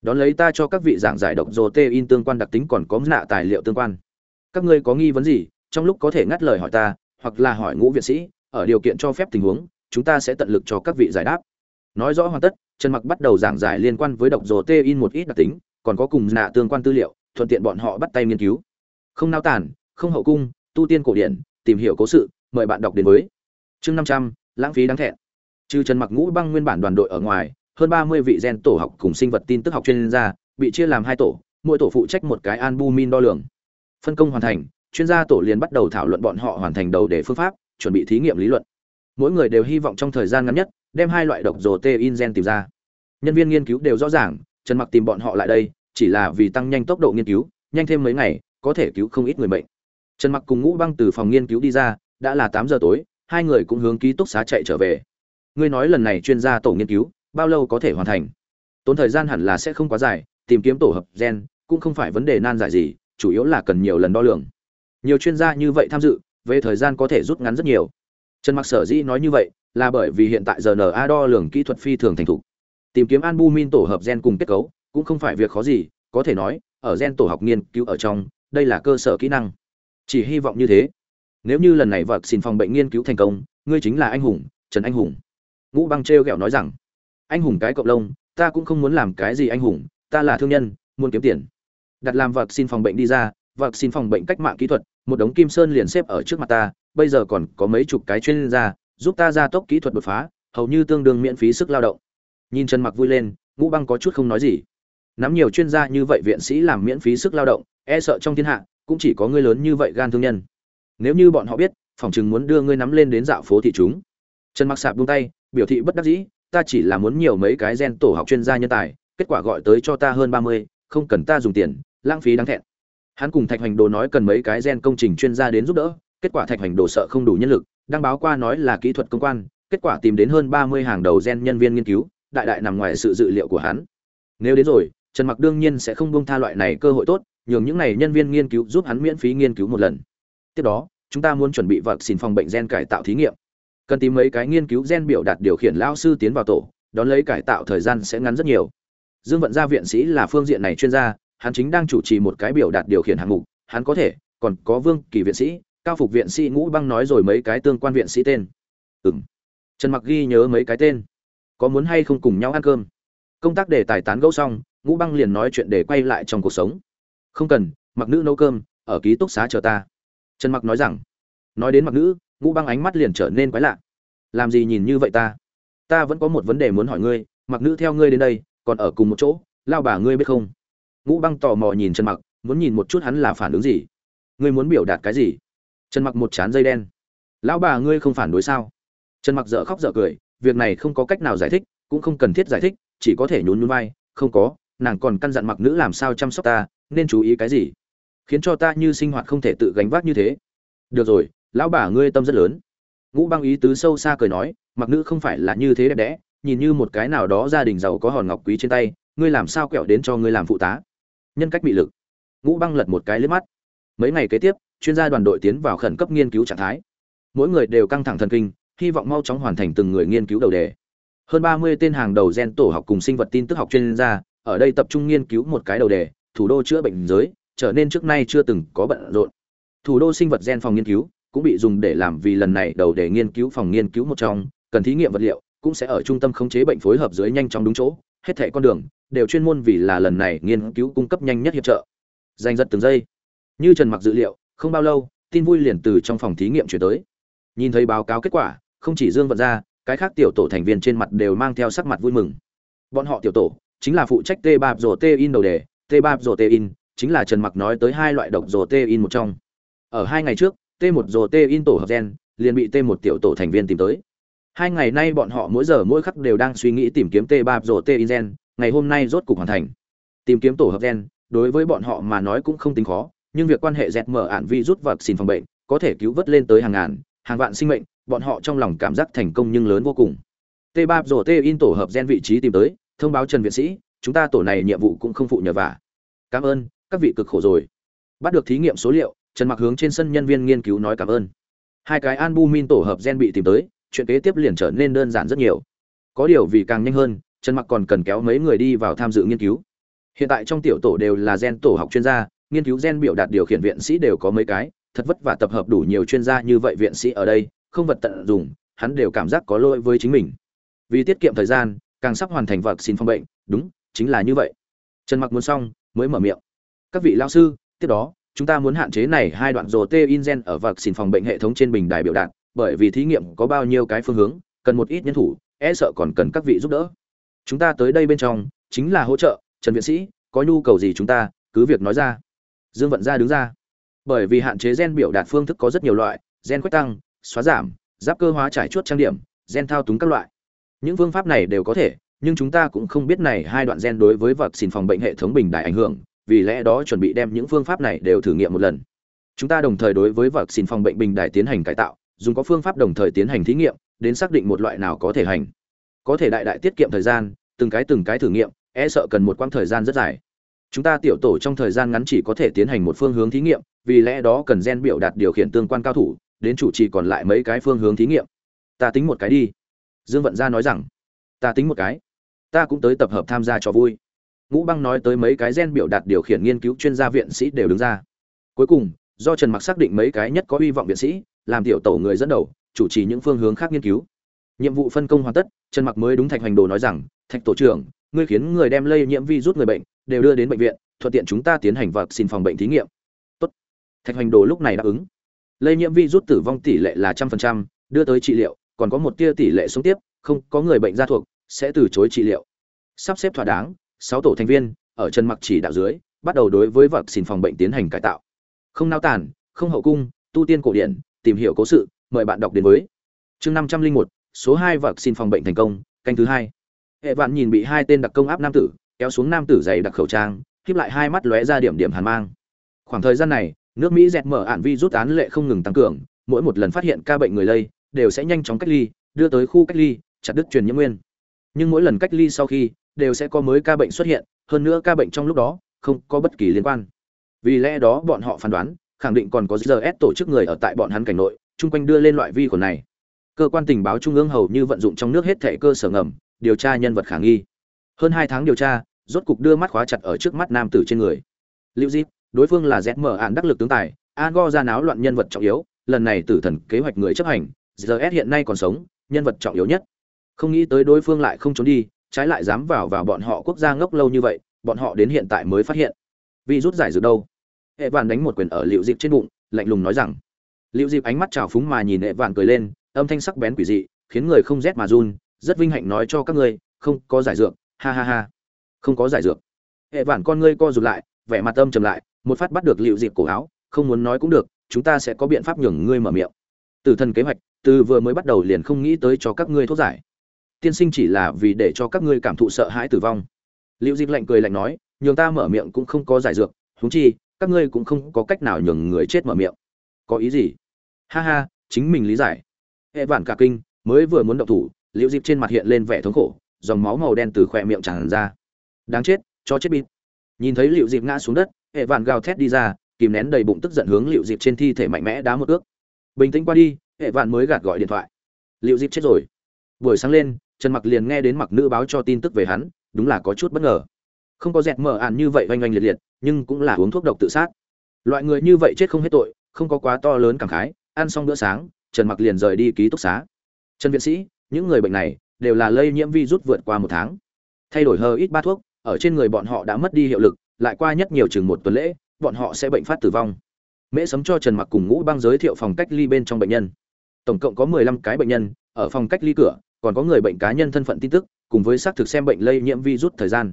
Đón lấy ta cho các vị giảng giải độc rồ tê in tương quan đặc tính còn có nạ tài liệu tương quan. Các ngươi có nghi vấn gì, trong lúc có thể ngắt lời hỏi ta, hoặc là hỏi ngũ viện sĩ, ở điều kiện cho phép tình huống chúng ta sẽ tận lực cho các vị giải đáp. Nói rõ hoàn tất, trần mặc bắt đầu giảng giải liên quan với độc rồ tê in một ít đặc tính, còn có cùng nạ tương quan tư liệu, thuận tiện bọn họ bắt tay nghiên cứu. Không nao tản không hậu cung, tu tiên cổ điển, tìm hiểu cố sự, mời bạn đọc đến với. Chương năm trăm, lãng phí đáng thẹn. Trừ trần mặc ngũ băng nguyên bản đoàn đội ở ngoài, hơn ba mươi vị gen tổ học cùng sinh vật tin tức học chuyên gia bị chia làm hai tổ, mỗi tổ phụ trách một cái albumin đo lường. Phân công hoàn thành, chuyên gia tổ liền bắt đầu thảo luận bọn họ hoàn thành đầu để phương pháp, chuẩn bị thí nghiệm lý luận mỗi người đều hy vọng trong thời gian ngắn nhất, đem hai loại độc rồ tê in gen tìm ra. Nhân viên nghiên cứu đều rõ ràng, trần mặc tìm bọn họ lại đây, chỉ là vì tăng nhanh tốc độ nghiên cứu, nhanh thêm mấy ngày, có thể cứu không ít người bệnh trần mặc cùng ngũ băng từ phòng nghiên cứu đi ra, đã là tám giờ tối, hai người cũng hướng ký túc xá chạy trở về. Ngươi nói lần này chuyên gia tổ nghiên cứu, bao lâu có thể hoàn thành? Tốn thời gian hẳn là sẽ không quá dài, tìm kiếm tổ hợp gen cũng không phải vấn đề nan giải gì, chủ yếu là cần nhiều lần đo lường. Nhiều chuyên gia như vậy tham dự, về thời gian có thể rút ngắn rất nhiều trần mặc sở dĩ nói như vậy là bởi vì hiện tại rna đo lường kỹ thuật phi thường thành thục. Tìm kiếm albumin tổ hợp gen cùng kết cấu cũng không phải việc khó gì, có thể nói, ở gen tổ học nghiên cứu ở trong, đây là cơ sở kỹ năng. Chỉ hy vọng như thế. Nếu như lần này vật xin phòng bệnh nghiên cứu thành công, ngươi chính là anh hùng, trần anh hùng. Ngũ băng trêu ghẹo nói rằng, anh hùng cái cộng lông, ta cũng không muốn làm cái gì anh hùng, ta là thương nhân, muốn kiếm tiền. Đặt làm vật xin phòng bệnh đi ra và xin phòng bệnh cách mạng kỹ thuật một đống kim sơn liền xếp ở trước mặt ta bây giờ còn có mấy chục cái chuyên gia giúp ta gia tốc kỹ thuật đột phá hầu như tương đương miễn phí sức lao động. Nhìn trần mặc vui lên ngũ băng có chút không nói gì. Nắm nhiều chuyên gia như vậy viện sĩ làm miễn phí sức lao động e sợ trong thiên hạ cũng chỉ có ngươi lớn như vậy gan thương nhân. Nếu như bọn họ biết phòng chừng muốn đưa ngươi nắm lên đến dạo phố thị chúng. Trần mặc sạp buông tay biểu thị bất đắc dĩ ta chỉ là muốn nhiều mấy cái gen tổ học chuyên gia nhân tài kết quả gọi tới cho ta hơn ba mươi, không cần ta dùng tiền lãng phí đáng thẹn hắn cùng thạch hoành đồ nói cần mấy cái gen công trình chuyên gia đến giúp đỡ, kết quả thạch hoành đồ sợ không đủ nhân lực đăng báo qua nói là kỹ thuật công quan, kết quả tìm đến hơn ba mươi hàng đầu gen nhân viên nghiên cứu, đại đại nằm ngoài sự dự liệu của hắn. Nếu đến rồi, trần mặc đương nhiên sẽ không buông tha loại này cơ hội tốt, nhường những này nhân viên nghiên cứu giúp hắn miễn phí nghiên cứu một lần. Tiếp đó, chúng ta muốn chuẩn bị vật xin phòng bệnh gen cải tạo thí nghiệm. Cần tìm mấy cái nghiên cứu gen biểu đạt điều khiển lao sư tiến vào tổ, đón lấy cải tạo thời gian sẽ ngắn rất nhiều. Dương vận gia viện sĩ là phương diện này chuyên gia hắn chính đang chủ trì một cái biểu đạt điều khiển hạng mục, hắn có thể, còn có vương kỳ viện sĩ, cao phục viện sĩ ngũ băng nói rồi mấy cái tương quan viện sĩ tên. Ừ m trần mặc ghi nhớ mấy cái tên. Có muốn hay không cùng nhau ăn cơm? Công tác để tài tán gẫu xong, ngũ băng liền nói chuyện để quay lại trong cuộc sống. Không cần, mặc nữ nấu cơm, ở ký túc xá chờ ta. Trần mặc nói rằng. Nói đến mặc nữ, ngũ băng ánh mắt liền trở nên quái lạ. Làm gì nhìn như vậy ta? Ta vẫn có một vấn đề muốn hỏi ngươi, mặc nữ theo ngươi đến đây, còn ở cùng một chỗ, lao bà ngươi biết không? Ngũ băng tò mò nhìn trần mặc, muốn nhìn một chút hắn là phản ứng gì. Ngươi muốn biểu đạt cái gì? Trần mặc một chán dây đen. Lão bà ngươi không phản đối sao? Trần mặc dở khóc dở cười, việc này không có cách nào giải thích, cũng không cần thiết giải thích, chỉ có thể nhún nhún vai, không có, nàng còn căn dặn mặc nữ làm sao chăm sóc ta, nên chú ý cái gì? Khiến cho ta như sinh hoạt không thể tự gánh vác như thế. Được rồi, lão bà ngươi tâm rất lớn. Ngũ băng ý tứ sâu xa cười nói, mặc nữ không phải là như thế đẹp đẽ, nhìn như một cái nào đó gia đình giàu có hòn ngọc quý trên tay, ngươi làm sao kẹo đến cho ngươi làm phụ tá? Nhân cách bị lực. Ngũ băng lật một cái lướt mắt. Mấy ngày kế tiếp, chuyên gia đoàn đội tiến vào khẩn cấp nghiên cứu trạng thái. Mỗi người đều căng thẳng thần kinh, hy vọng mau chóng hoàn thành từng người nghiên cứu đầu đề. Hơn ba mươi tên hàng đầu gen tổ học cùng sinh vật tin tức học chuyên gia, ở đây tập trung nghiên cứu một cái đầu đề, thủ đô chữa bệnh giới, trở nên trước nay chưa từng có bận rộn. Thủ đô sinh vật gen phòng nghiên cứu cũng bị dùng để làm vì lần này đầu đề nghiên cứu phòng nghiên cứu một trong, cần thí nghiệm vật liệu cũng sẽ ở trung tâm khống chế bệnh phối hợp dưới nhanh chóng đúng chỗ, hết thảy con đường đều chuyên môn vì là lần này nghiên cứu cung cấp nhanh nhất hiệp trợ. Danh giật từng giây. Như trần mặc dự liệu, không bao lâu, tin vui liền từ trong phòng thí nghiệm chuyển tới. Nhìn thấy báo cáo kết quả, không chỉ dương vận ra cái khác tiểu tổ thành viên trên mặt đều mang theo sắc mặt vui mừng. Bọn họ tiểu tổ, chính là phụ trách t ba rổ t in đầu đề t ba rổ t in, chính là trần mặc nói tới hai loại độc rổ t in một trong. Ở hai ngày trước t một rổ t in tổ hợp gen, liền bị t một tiểu tổ thành viên tìm tới. Hai ngày nay bọn họ mỗi giờ mỗi khắc đều đang suy nghĩ tìm kiếm t ba rổ t in gen ngày hôm nay rốt cục hoàn thành. Tìm kiếm tổ hợp gen, đối với bọn họ mà nói cũng không tính khó, nhưng việc quan hệ dẹt mở ản vi rút vật xin phòng bệnh có thể cứu vớt lên tới hàng ngàn, hàng vạn sinh mệnh, bọn họ trong lòng cảm giác thành công nhưng lớn vô cùng. T ba rổ t in tổ hợp gen vị trí tìm tới, thông báo trần viện sĩ, chúng ta tổ này nhiệm vụ cũng không phụ nhờ vả. Cảm ơn, các vị cực khổ rồi. Bắt được thí nghiệm số liệu, trần mặc hướng trên sân nhân viên nghiên cứu nói cảm ơn. Hai cái albumin tổ hợp gen bị tìm tới, chuyện kế tiếp liền trở nên đơn giản rất nhiều. Có điều vì càng nhanh hơn trần mặc còn cần kéo mấy người đi vào tham dự nghiên cứu. Hiện tại trong tiểu tổ đều là gen tổ học chuyên gia, nghiên cứu gen biểu đạt điều khiển viện sĩ đều có mấy cái, thật vất vả tập hợp đủ nhiều chuyên gia như vậy viện sĩ ở đây, không vật tận dụng, hắn đều cảm giác có lỗi với chính mình. Vì tiết kiệm thời gian, càng sắp hoàn thành vật xin phòng bệnh, đúng, chính là như vậy. Trần mặc muốn xong, mới mở miệng. Các vị lao sư, tiếp đó, chúng ta muốn hạn chế này hai đoạn rồ tê in gen ở vật xin phòng bệnh hệ thống trên bình đài biểu đạt, bởi vì thí nghiệm có bao nhiêu cái phương hướng, cần một ít nhân thủ e sợ còn cần các vị giúp đỡ chúng ta tới đây bên trong, chính là hỗ trợ, trần viện sĩ, có nhu cầu gì chúng ta, cứ việc nói ra. Dương vận gia đứng ra. Bởi vì hạn chế gen biểu đạt phương thức có rất nhiều loại, gen quét tăng, xóa giảm, giáp cơ hóa trải chuốt trang điểm, gen thao túng các loại. Những phương pháp này đều có thể, nhưng chúng ta cũng không biết này hai đoạn gen đối với vật xin phòng bệnh hệ thống bình đại ảnh hưởng, vì lẽ đó chuẩn bị đem những phương pháp này đều thử nghiệm một lần. Chúng ta đồng thời đối với vật xin phòng bệnh bình đại tiến hành cải tạo, dùng có phương pháp đồng thời tiến hành thí nghiệm, đến xác định một loại nào có thể hành có thể đại đại tiết kiệm thời gian, từng cái từng cái thử nghiệm e sợ cần một quãng thời gian rất dài. Chúng ta tiểu tổ trong thời gian ngắn chỉ có thể tiến hành một phương hướng thí nghiệm, vì lẽ đó cần gen biểu đạt điều khiển tương quan cao thủ, đến chủ trì còn lại mấy cái phương hướng thí nghiệm. Ta tính một cái đi. Dương vận gia nói rằng. Ta tính một cái. Ta cũng tới tập hợp tham gia cho vui. Ngũ băng nói tới mấy cái gen biểu đạt điều khiển nghiên cứu chuyên gia viện sĩ đều đứng ra. Cuối cùng, do trần mặc xác định mấy cái nhất có hy vọng viện sĩ, làm tiểu tổ người dẫn đầu, chủ trì những phương hướng khác nghiên cứu nhiệm vụ phân công hoàn tất, trần mặc mới đúng thạch hoành đồ nói rằng, thạch tổ trưởng, ngươi khiến người đem lây nhiễm virus người bệnh, đều đưa đến bệnh viện, thuận tiện chúng ta tiến hành vật xin phòng bệnh thí nghiệm. Tốt. thạch hoành đồ lúc này đáp ứng. Lây nhiễm virus tử vong tỷ lệ là trăm phần trăm, đưa tới trị liệu, còn có một tia tỷ lệ sống tiếp, không có người bệnh gia thuộc, sẽ từ chối trị liệu. Sắp xếp thỏa đáng, sáu tổ thành viên, ở chân mặc chỉ đạo dưới, bắt đầu đối với vật xin phòng bệnh tiến hành cải tạo. Không nao tàn, không hậu cung, tu tiên cổ điển, tìm hiểu cố sự, mời bạn đọc đến với. Chương năm trăm linh một số hai vật xin phòng bệnh thành công, canh thứ hai. Hệ vạn nhìn bị hai tên đặc công áp nam tử, kéo xuống nam tử dày đặc khẩu trang khiếp lại hai mắt lóe ra điểm điểm hàn mang. Khoảng thời gian này, nước mỹ dẹt mở ản vi rút án lệ không ngừng tăng cường, mỗi một lần phát hiện ca bệnh người lây, đều sẽ nhanh chóng cách ly, đưa tới khu cách ly, chặt đứt truyền nhiễm nguyên. Nhưng mỗi lần cách ly sau khi, đều sẽ có mới ca bệnh xuất hiện, hơn nữa ca bệnh trong lúc đó, không có bất kỳ liên quan. Vì lẽ đó bọn họ phán đoán, khẳng định còn có gs tổ chức người ở tại bọn hắn cảnh nội, chung quanh đưa lên loại vi khuẩn này cơ quan tình báo trung ương hầu như vận dụng trong nước hết thệ cơ sở ngầm, điều tra nhân vật khả nghi. Hơn hai tháng điều tra, rốt cục đưa mắt khóa chặt ở trước mắt nam tử trên người. Lưu Diệp đối phương là rẽ mở ạn đắc lực tướng tài, an go ra náo loạn nhân vật trọng yếu, lần này tử thần kế hoạch người chấp hành gs hiện nay còn sống, nhân vật trọng yếu nhất. Không nghĩ tới đối phương lại không trốn đi, trái lại dám vào vào bọn họ quốc gia ngốc lâu như vậy, bọn họ đến hiện tại mới phát hiện. Vì rút giải dược đâu? Hệ vạn đánh một quyền ở liệu dịp trên bụng, lạnh lùng nói rằng. Liệu dịp ánh mắt trào phúng mà nhìn hệ vạn cười lên âm thanh sắc bén quỷ dị, khiến người không rét mà run, rất vinh hạnh nói cho các ngươi, không có giải dược, ha ha ha. Không có giải dược. Hệ vạn con ngươi co rụt lại, vẻ mặt âm trầm lại, một phát bắt được liệu dịp cổ áo, không muốn nói cũng được, chúng ta sẽ có biện pháp nhường ngươi mở miệng. Tử thần kế hoạch, từ vừa mới bắt đầu liền không nghĩ tới cho các ngươi thuốc giải. Tiên sinh chỉ là vì để cho các ngươi cảm thụ sợ hãi tử vong. Liệu dịp lạnh cười lạnh nói, nhường ta mở miệng cũng không có giải dược, huống chi, các ngươi cũng không có cách nào nhường người chết mở miệng. Có ý gì? Ha ha, chính mình lý giải hệ vạn cả kinh, mới vừa muốn động thủ, Liễu dịp trên mặt hiện lên vẻ thống khổ, dòng máu màu đen từ khỏe miệng tràn ra. Đáng chết, cho chết bịt. Nhìn thấy Liễu dịp ngã xuống đất, hệ vạn gào thét đi ra, kìm nén đầy bụng tức giận hướng Liễu dịp trên thi thể mạnh mẽ đá một ước. Bình tĩnh qua đi, hệ vạn mới gạt gọi điện thoại. Liễu dịp chết rồi. Buổi sáng lên, trần mặc liền nghe đến mặc nữ báo cho tin tức về hắn, đúng là có chút bất ngờ. Không có dẹt mở ạn như vậy oanh oanh liệt liệt, nhưng cũng là uống thuốc độc tự sát. Loại người như vậy chết không hết tội, không có quá to lớn cảm khái, ăn xong bữa sáng trần mặc liền rời đi ký túc xá. Trần viện sĩ, những người bệnh này đều là lây nhiễm virus vượt qua một tháng. Thay đổi hơ ít ba thuốc, ở trên người bọn họ đã mất đi hiệu lực, lại qua nhất nhiều chừng một tuần lễ, bọn họ sẽ bệnh phát tử vong. Mễ sấm cho trần mặc cùng ngũ băng giới thiệu phòng cách ly bên trong bệnh nhân. Tổng cộng có 15 cái bệnh nhân, ở phòng cách ly cửa, còn có người bệnh cá nhân thân phận tin tức, cùng với xác thực xem bệnh lây nhiễm virus thời gian.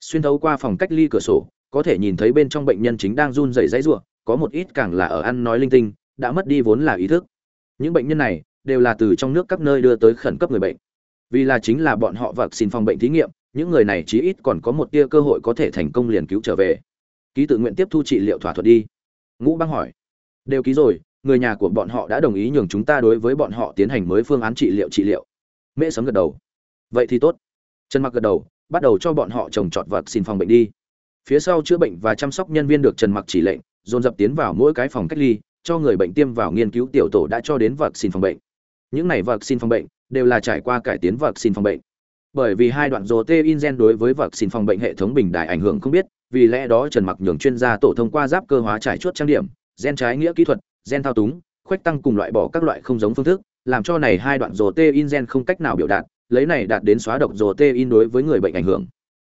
Xuyên thấu qua phòng cách ly cửa sổ, có thể nhìn thấy bên trong bệnh nhân chính đang run rẩy dãy rủa, có một ít càng là ở ăn nói linh tinh, đã mất đi vốn là ý thức những bệnh nhân này đều là từ trong nước các nơi đưa tới khẩn cấp người bệnh. Vì là chính là bọn họ vật xin phòng bệnh thí nghiệm, những người này chí ít còn có một tia cơ hội có thể thành công liền cứu trở về. Ký tự nguyện tiếp thu trị liệu thỏa thuận đi. Ngũ băng hỏi. Đều ký rồi, người nhà của bọn họ đã đồng ý nhường chúng ta đối với bọn họ tiến hành mới phương án trị liệu trị liệu. Mễ sấm gật đầu. Vậy thì tốt. Trần mặc gật đầu, bắt đầu cho bọn họ trồng trọt vật xin phòng bệnh đi. Phía sau chữa bệnh và chăm sóc nhân viên được trần mặc chỉ lệnh, dồn dập tiến vào mỗi cái phòng cách ly cho người bệnh tiêm vào nghiên cứu tiểu tổ đã cho đến vật xin phòng bệnh. Những này vật xin phòng bệnh đều là trải qua cải tiến vật xin phòng bệnh. Bởi vì hai đoạn protein gen đối với vật xin phòng bệnh hệ thống bình đại ảnh hưởng không biết, vì lẽ đó trần mặc nhường chuyên gia tổ thông qua giáp cơ hóa trải chuốt trang điểm, gen trái nghĩa kỹ thuật, gen thao túng khuếch tăng cùng loại bỏ các loại không giống phương thức, làm cho này hai đoạn protein gen không cách nào biểu đạt, lấy này đạt đến xóa độc protein đối với người bệnh ảnh hưởng.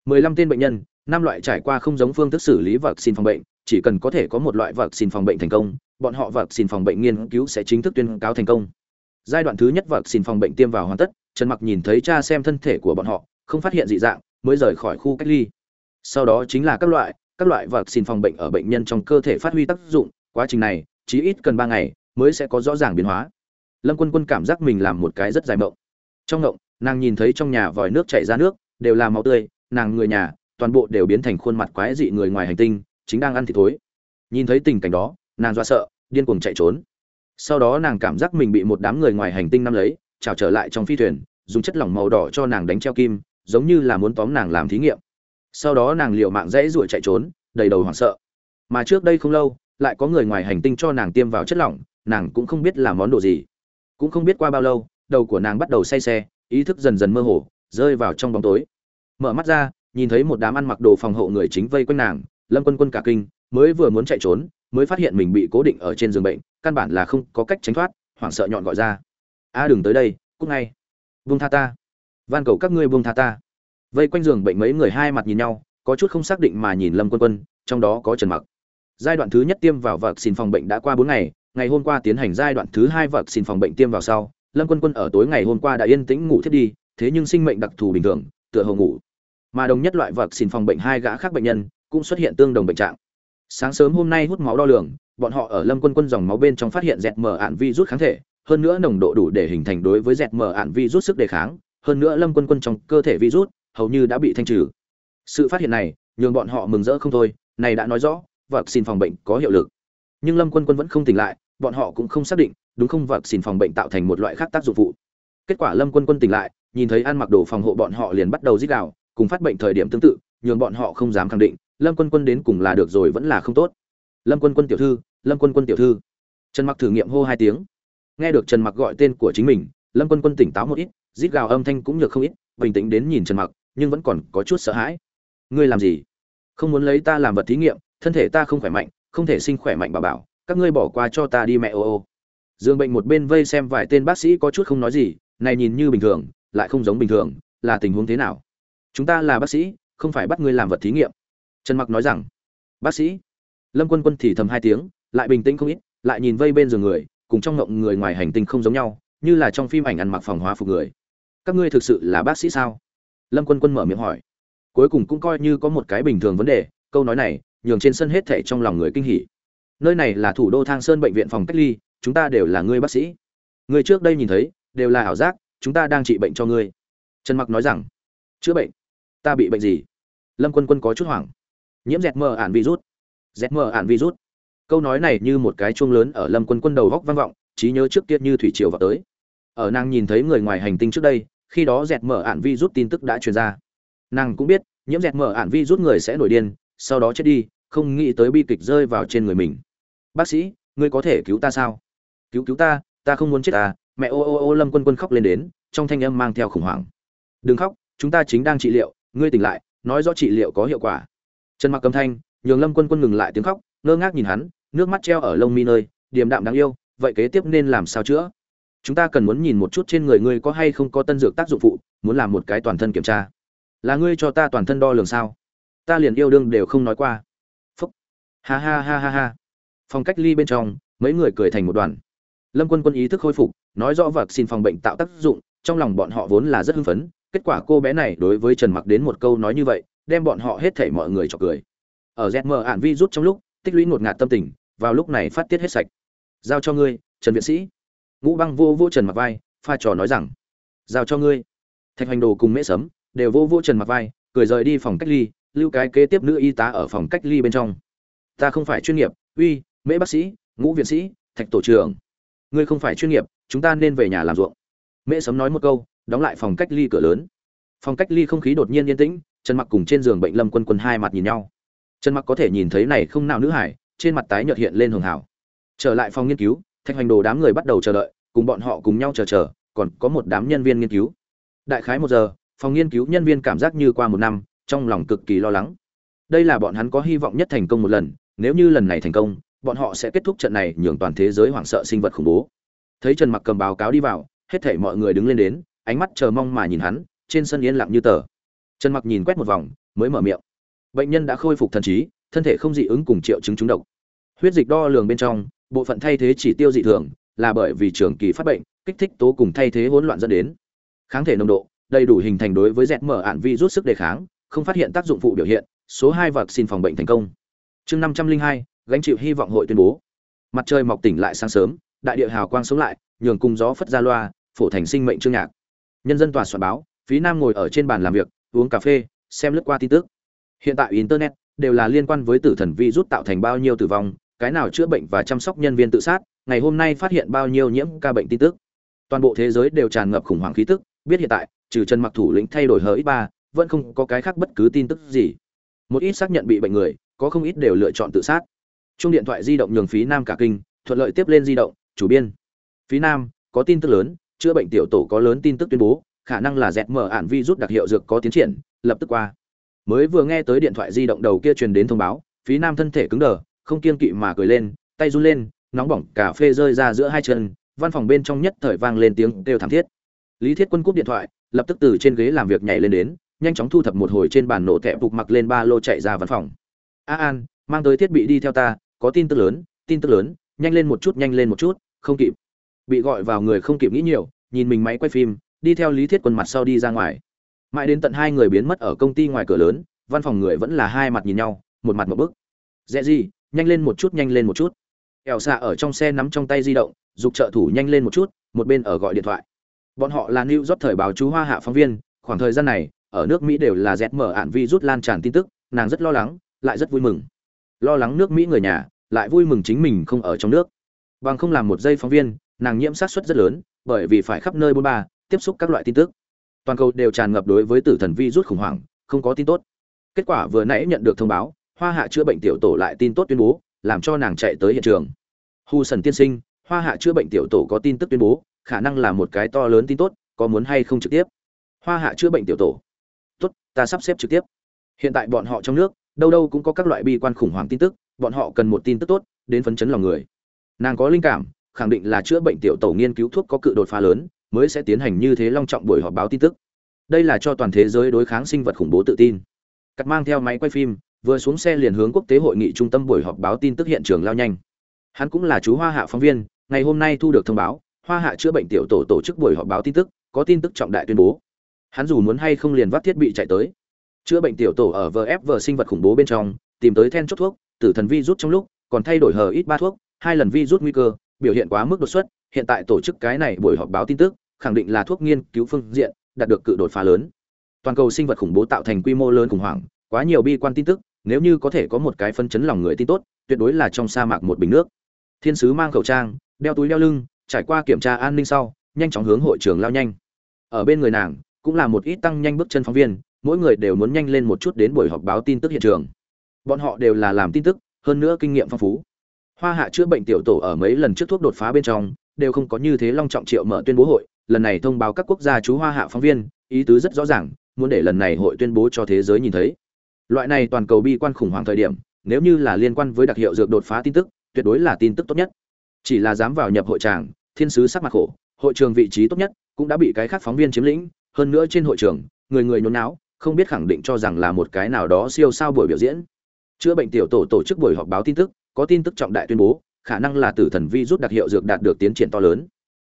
15 tên bệnh nhân, năm loại trải qua không giống phương thức xử lý vật xin phòng bệnh chỉ cần có thể có một loại vật xin phòng bệnh thành công, bọn họ vật xin phòng bệnh nghiên cứu sẽ chính thức tuyên cáo thành công. Giai đoạn thứ nhất vật xin phòng bệnh tiêm vào hoàn tất, trần mặc nhìn thấy cha xem thân thể của bọn họ, không phát hiện dị dạng, mới rời khỏi khu cách ly. Sau đó chính là các loại các loại vật xin phòng bệnh ở bệnh nhân trong cơ thể phát huy tác dụng, quá trình này chí ít cần ba ngày mới sẽ có rõ ràng biến hóa. Lâm quân quân cảm giác mình làm một cái rất dài mộng. Trong mộng, nàng nhìn thấy trong nhà vòi nước chảy ra nước, đều là máu tươi, nàng người nhà, toàn bộ đều biến thành khuôn mặt quái dị người ngoài hành tinh chính đang ăn thịt thối. Nhìn thấy tình cảnh đó, nàng do sợ, điên cuồng chạy trốn. Sau đó nàng cảm giác mình bị một đám người ngoài hành tinh nắm lấy, trào trở lại trong phi thuyền, dùng chất lỏng màu đỏ cho nàng đánh treo kim, giống như là muốn tóm nàng làm thí nghiệm. Sau đó nàng liều mạng rẽ ruổi chạy trốn, đầy đầu hoảng sợ. Mà trước đây không lâu, lại có người ngoài hành tinh cho nàng tiêm vào chất lỏng, nàng cũng không biết là món đồ gì. Cũng không biết qua bao lâu, đầu của nàng bắt đầu say xe, ý thức dần dần mơ hồ, rơi vào trong bóng tối. Mở mắt ra, nhìn thấy một đám ăn mặc đồ phòng hộ người chính vây quanh nàng lâm quân quân cả kinh, mới vừa muốn chạy trốn, mới phát hiện mình bị cố định ở trên giường bệnh, căn bản là không có cách tránh thoát, hoảng sợ nhọn gọi ra. A, đừng tới đây cúc ngay. Vung tha ta. Van cầu các ngươi vung tha ta. Vây quanh giường bệnh mấy người hai mặt nhìn nhau, có chút không xác định mà nhìn lâm quân quân, trong đó có trần mặc. Giai đoạn thứ nhất tiêm vào vật xin phòng bệnh đã qua bốn ngày ngày hôm qua tiến hành giai đoạn thứ hai vật xin phòng bệnh tiêm vào sau, lâm quân quân ở tối ngày hôm qua đã yên tĩnh ngủ thiết đi, thế nhưng sinh mệnh đặc thù bình thường, tựa hồ ngủ. Mà đồng nhất loại vật xin phòng bệnh hai gã khác bệnh nhân cũng xuất hiện tương đồng bệnh trạng. Sáng sớm hôm nay hút máu đo lường, bọn họ ở lâm quân quân dòng máu bên trong phát hiện dẹt mờ ạn virus kháng thể, hơn nữa nồng độ đủ để hình thành đối với dẹt mờ ạn virus sức đề kháng, hơn nữa lâm quân quân trong cơ thể virus hầu như đã bị thanh trừ. Sự phát hiện này, nhường bọn họ mừng rỡ không thôi, này đã nói rõ vật xin phòng bệnh có hiệu lực. Nhưng lâm quân quân vẫn không tỉnh lại, bọn họ cũng không xác định, đúng không vật xin phòng bệnh tạo thành một loại khác tác dụng phụ. Kết quả lâm quân quân tỉnh lại, nhìn thấy ăn mặc đồ phòng hộ bọn họ liền bắt đầu dích đạo cùng phát bệnh thời điểm tương tự, nhường bọn họ không dám khẳng định lâm quân quân đến cùng là được rồi vẫn là không tốt. Lâm quân quân tiểu thư, lâm quân quân tiểu thư. Trần mặc thử nghiệm hô hai tiếng. Nghe được trần mặc gọi tên của chính mình, lâm quân quân tỉnh táo một ít, rít gào âm thanh cũng nhược không ít, bình tĩnh đến nhìn trần mặc, nhưng vẫn còn có chút sợ hãi. Ngươi làm gì? Không muốn lấy ta làm vật thí nghiệm, thân thể ta không khỏe mạnh, không thể sinh khỏe mạnh bà bảo, các ngươi bỏ qua cho ta đi mẹ ô ô. Dương bệnh một bên vây xem vài tên bác sĩ có chút không nói gì, này nhìn như bình thường, lại không giống bình thường, là tình huống thế nào? Chúng ta là bác sĩ, không phải bắt ngươi làm vật thí nghiệm trần mặc nói rằng, bác sĩ. Lâm quân quân thì thầm hai tiếng, lại bình tĩnh không ít, lại nhìn vây bên giường người, cùng trong ngộng người ngoài hành tinh không giống nhau, như là trong phim ảnh ăn mặc phòng hóa phục người. Các ngươi thực sự là bác sĩ sao? Lâm quân quân mở miệng hỏi. Cuối cùng cũng coi như có một cái bình thường vấn đề, câu nói này nhường trên sân hết thảy trong lòng người kinh hỉ. Nơi này là thủ đô thang sơn bệnh viện phòng cách ly, chúng ta đều là ngươi bác sĩ. Người trước đây nhìn thấy, đều là ảo giác, chúng ta đang trị bệnh cho ngươi. Trần mặc nói rằng, chữa bệnh? Ta bị bệnh gì? Lâm quân quân có chút hoảng nhiễm dẹt mờ ạn virus. Dẹt mờ ạn virus. Câu nói này như một cái chuông lớn ở lâm quân quân đầu góc vang vọng, trí nhớ trước kia như thủy triều vào tới. Ở nàng nhìn thấy người ngoài hành tinh trước đây, khi đó dẹt mờ ạn virus tin tức đã truyền ra. Nàng cũng biết, nhiễm dẹt mờ ạn virus người sẽ nổi điên, sau đó chết đi, không nghĩ tới bi kịch rơi vào trên người mình. Bác sĩ, ngươi có thể cứu ta sao? Cứu cứu ta ta không muốn chết ta mẹ ô ô ô, lâm quân quân khóc lên đến, trong thanh âm mang theo khủng hoảng. Đừng khóc, chúng ta chính đang trị liệu, ngươi tỉnh lại, nói rõ trị liệu có hiệu quả trần mặc cầm thanh, nhường lâm quân quân ngừng lại tiếng khóc, ngơ ngác nhìn hắn, nước mắt treo ở lông mi nơi, điềm đạm đáng yêu, vậy kế tiếp nên làm sao chữa? Chúng ta cần muốn nhìn một chút trên người ngươi có hay không có tân dược tác dụng phụ, muốn làm một cái toàn thân kiểm tra. Là ngươi cho ta toàn thân đo lường sao? Ta liền yêu đương đều không nói qua. Phúc. Ha ha ha ha ha. Phòng cách ly bên trong, mấy người cười thành một đoàn. Lâm quân quân ý thức khôi phục, nói rõ vật xin phòng bệnh tạo tác dụng, trong lòng bọn họ vốn là rất hưng phấn, kết quả cô bé này đối với trần mặc đến một câu nói như vậy đem bọn họ hết thảy mọi người cho cười. Ở zm ạn vi rút trong lúc, tích lũy ngột ngạt tâm tình, vào lúc này phát tiết hết sạch. Giao cho ngươi, trần viện sĩ. Ngũ băng vô vô trần mặc vai, pha trò nói rằng, giao cho ngươi. Thạch hoành đồ cùng mễ sấm đều vô vô trần mặc vai, cười rời đi phòng cách ly, lưu cái kế tiếp nữ y tá ở phòng cách ly bên trong. Ta không phải chuyên nghiệp, uy, mễ bác sĩ, ngũ viện sĩ, thạch tổ trưởng. Ngươi không phải chuyên nghiệp, chúng ta nên về nhà làm ruộng. Mễ sấm nói một câu, đóng lại phòng cách ly cửa lớn. Phòng cách ly không khí đột nhiên yên tĩnh trần mặc cùng trên giường bệnh lâm quân quân hai mặt nhìn nhau. Trần mặc có thể nhìn thấy này không nào nữ hải, trên mặt tái nhợt hiện lên hường hảo. Trở lại phòng nghiên cứu, thạch hoành đồ đám người bắt đầu chờ đợi, cùng bọn họ cùng nhau chờ chờ, còn có một đám nhân viên nghiên cứu. Đại khái một giờ, phòng nghiên cứu nhân viên cảm giác như qua một năm, trong lòng cực kỳ lo lắng. Đây là bọn hắn có hy vọng nhất thành công một lần, nếu như lần này thành công, bọn họ sẽ kết thúc trận này nhường toàn thế giới hoảng sợ sinh vật khủng bố. Thấy trần mặc cầm báo cáo đi vào, hết thảy mọi người đứng lên đến, ánh mắt chờ mong mà nhìn hắn, trên sân yên lặng như tờ trần mặc nhìn quét một vòng, mới mở miệng. Bệnh nhân đã khôi phục thần trí, thân thể không dị ứng cùng triệu chứng trúng độc. Huyết dịch đo lường bên trong, bộ phận thay thế chỉ tiêu dị thường, là bởi vì trường kỳ phát bệnh, kích thích tố cùng thay thế hỗn loạn dẫn đến. Kháng thể nồng độ, đầy đủ hình thành đối với dẹt mở ạn vi rút sức đề kháng, không phát hiện tác dụng phụ biểu hiện, số hai vật xin phòng bệnh thành công. Chương năm trăm linh hai, gánh chịu hy vọng hội tuyên bố. Mặt trời mọc tỉnh lại sáng sớm, đại địa hào quang sống lại, nhường cùng gió phất ra loa, phổ thành sinh mệnh chương nhạc. Nhân dân tòa soạn báo, phí nam ngồi ở trên bàn làm việc uống cà phê, xem lướt qua tin tức. Hiện tại internet đều là liên quan với tử thần vi rút tạo thành bao nhiêu tử vong, cái nào chữa bệnh và chăm sóc nhân viên tự sát, ngày hôm nay phát hiện bao nhiêu nhiễm ca bệnh tin tức. Toàn bộ thế giới đều tràn ngập khủng hoảng khí tức, biết hiện tại, trừ trần mặc thủ lĩnh thay đổi hỡi ba, vẫn không có cái khác bất cứ tin tức gì. Một ít xác nhận bị bệnh người, có không ít đều lựa chọn tự sát. Chung điện thoại di động nhường phí nam cả kinh, thuận lợi tiếp lên di động, chủ biên. Phí nam, có tin tức lớn, chữa bệnh tiểu tổ có lớn tin tức tuyên bố khả năng là dẹt mở ản vi rút đặc hiệu dược có tiến triển, lập tức qua. Mới vừa nghe tới điện thoại di động đầu kia truyền đến thông báo, phí nam thân thể cứng đờ, không kiên kỵ mà cười lên, tay run lên, nóng bỏng, cà phê rơi ra giữa hai chân, văn phòng bên trong nhất thời vang lên tiếng kêu thảm thiết. Lý thiết quân cúp điện thoại, lập tức từ trên ghế làm việc nhảy lên đến, nhanh chóng thu thập một hồi trên bàn nổ tẹp phục mặc lên ba lô chạy ra văn phòng. A an, mang tới thiết bị đi theo ta, có tin tức lớn, tin tức lớn, nhanh lên một chút, nhanh lên một chút, không kịp. Bị gọi vào người không kịp nghĩ nhiều, nhìn mình máy quay phim đi theo lý thiết quân mặt sau đi ra ngoài. Mãi đến tận hai người biến mất ở công ty ngoài cửa lớn, văn phòng người vẫn là hai mặt nhìn nhau, một mặt một bức. Dễ gì, nhanh lên một chút, nhanh lên một chút. Ẻo xạ ở trong xe nắm trong tay di động giục trợ thủ nhanh lên một chút, một bên ở gọi điện thoại. Bọn họ là new job thời báo chú hoa hạ phóng viên, khoảng thời gian này, ở nước mỹ đều là dẹt mở ạn vi rút lan tràn tin tức, nàng rất lo lắng, lại rất vui mừng. Lo lắng nước mỹ người nhà, lại vui mừng chính mình không ở trong nước. Bằng không làm một giây phóng viên, nàng nhiễm sát suất rất lớn, bởi vì phải khắp nơi bôn ba tiếp xúc các loại tin tức. Toàn cầu đều tràn ngập đối với tử thần vi rút khủng hoảng, không có tin tốt. Kết quả vừa nãy nhận được thông báo, hoa hạ chữa bệnh tiểu tổ lại tin tốt tuyên bố, làm cho nàng chạy tới hiện trường. Hu sần tiên sinh, hoa hạ chữa bệnh tiểu tổ có tin tức tuyên bố, khả năng là một cái to lớn tin tốt, có muốn hay không trực tiếp? Hoa hạ chữa bệnh tiểu tổ. Tốt, ta sắp xếp trực tiếp. Hiện tại bọn họ trong nước, đâu đâu cũng có các loại bi quan khủng hoảng tin tức, bọn họ cần một tin tức tốt, đến phấn chấn lòng người. Nàng có linh cảm, khẳng định là chữa bệnh tiểu tổ nghiên cứu thuốc có cự đột phá lớn mới sẽ tiến hành như thế long trọng buổi họp báo tin tức. Đây là cho toàn thế giới đối kháng sinh vật khủng bố tự tin. Cắt mang theo máy quay phim, vừa xuống xe liền hướng quốc tế hội nghị trung tâm buổi họp báo tin tức hiện trường lao nhanh. Hắn cũng là chú hoa hạ phóng viên, ngày hôm nay thu được thông báo, hoa hạ chữa bệnh tiểu tổ tổ chức buổi họp báo tin tức, có tin tức trọng đại tuyên bố. Hắn dù muốn hay không liền vắt thiết bị chạy tới. Chữa bệnh tiểu tổ ở vfv sinh vật khủng bố bên trong, tìm tới then chốt thuốc, tử thần vi rút trong lúc, còn thay đổi hờ ít ba thuốc, hai lần vi rút nguy cơ, biểu hiện quá mức đột xuất, hiện tại tổ chức cái này buổi họp báo tin tức khẳng định là thuốc nghiên cứu phương diện, đạt được cự đột phá lớn. Toàn cầu sinh vật khủng bố tạo thành quy mô lớn khủng hoảng, quá nhiều bi quan tin tức, nếu như có thể có một cái phân chấn lòng người tin tốt, tuyệt đối là trong sa mạc một bình nước. Thiên sứ mang khẩu trang, đeo túi đeo lưng, trải qua kiểm tra an ninh sau, nhanh chóng hướng hội trường lao nhanh. Ở bên người nàng, cũng là một ít tăng nhanh bước chân phóng viên, mỗi người đều muốn nhanh lên một chút đến buổi họp báo tin tức hiện trường. Bọn họ đều là làm tin tức, hơn nữa kinh nghiệm phong phú. Hoa hạ chữa bệnh tiểu tổ ở mấy lần trước thuốc đột phá bên trong, đều không có như thế long trọng triệu mở tuyên bố hội lần này thông báo các quốc gia chú hoa hạ phóng viên, ý tứ rất rõ ràng, muốn để lần này hội tuyên bố cho thế giới nhìn thấy. Loại này toàn cầu bi quan khủng hoảng thời điểm, nếu như là liên quan với đặc hiệu dược đột phá tin tức, tuyệt đối là tin tức tốt nhất. Chỉ là dám vào nhập hội tràng, thiên sứ sắc mặt khổ, hội trường vị trí tốt nhất, cũng đã bị cái khác phóng viên chiếm lĩnh, hơn nữa trên hội trường, người người nhốn náo không biết khẳng định cho rằng là một cái nào đó siêu sao buổi biểu diễn. Chữa bệnh tiểu tổ tổ chức buổi họp báo tin tức, có tin tức trọng đại tuyên bố, khả năng là tử thần vi rút đặc hiệu dược đạt được tiến triển to lớn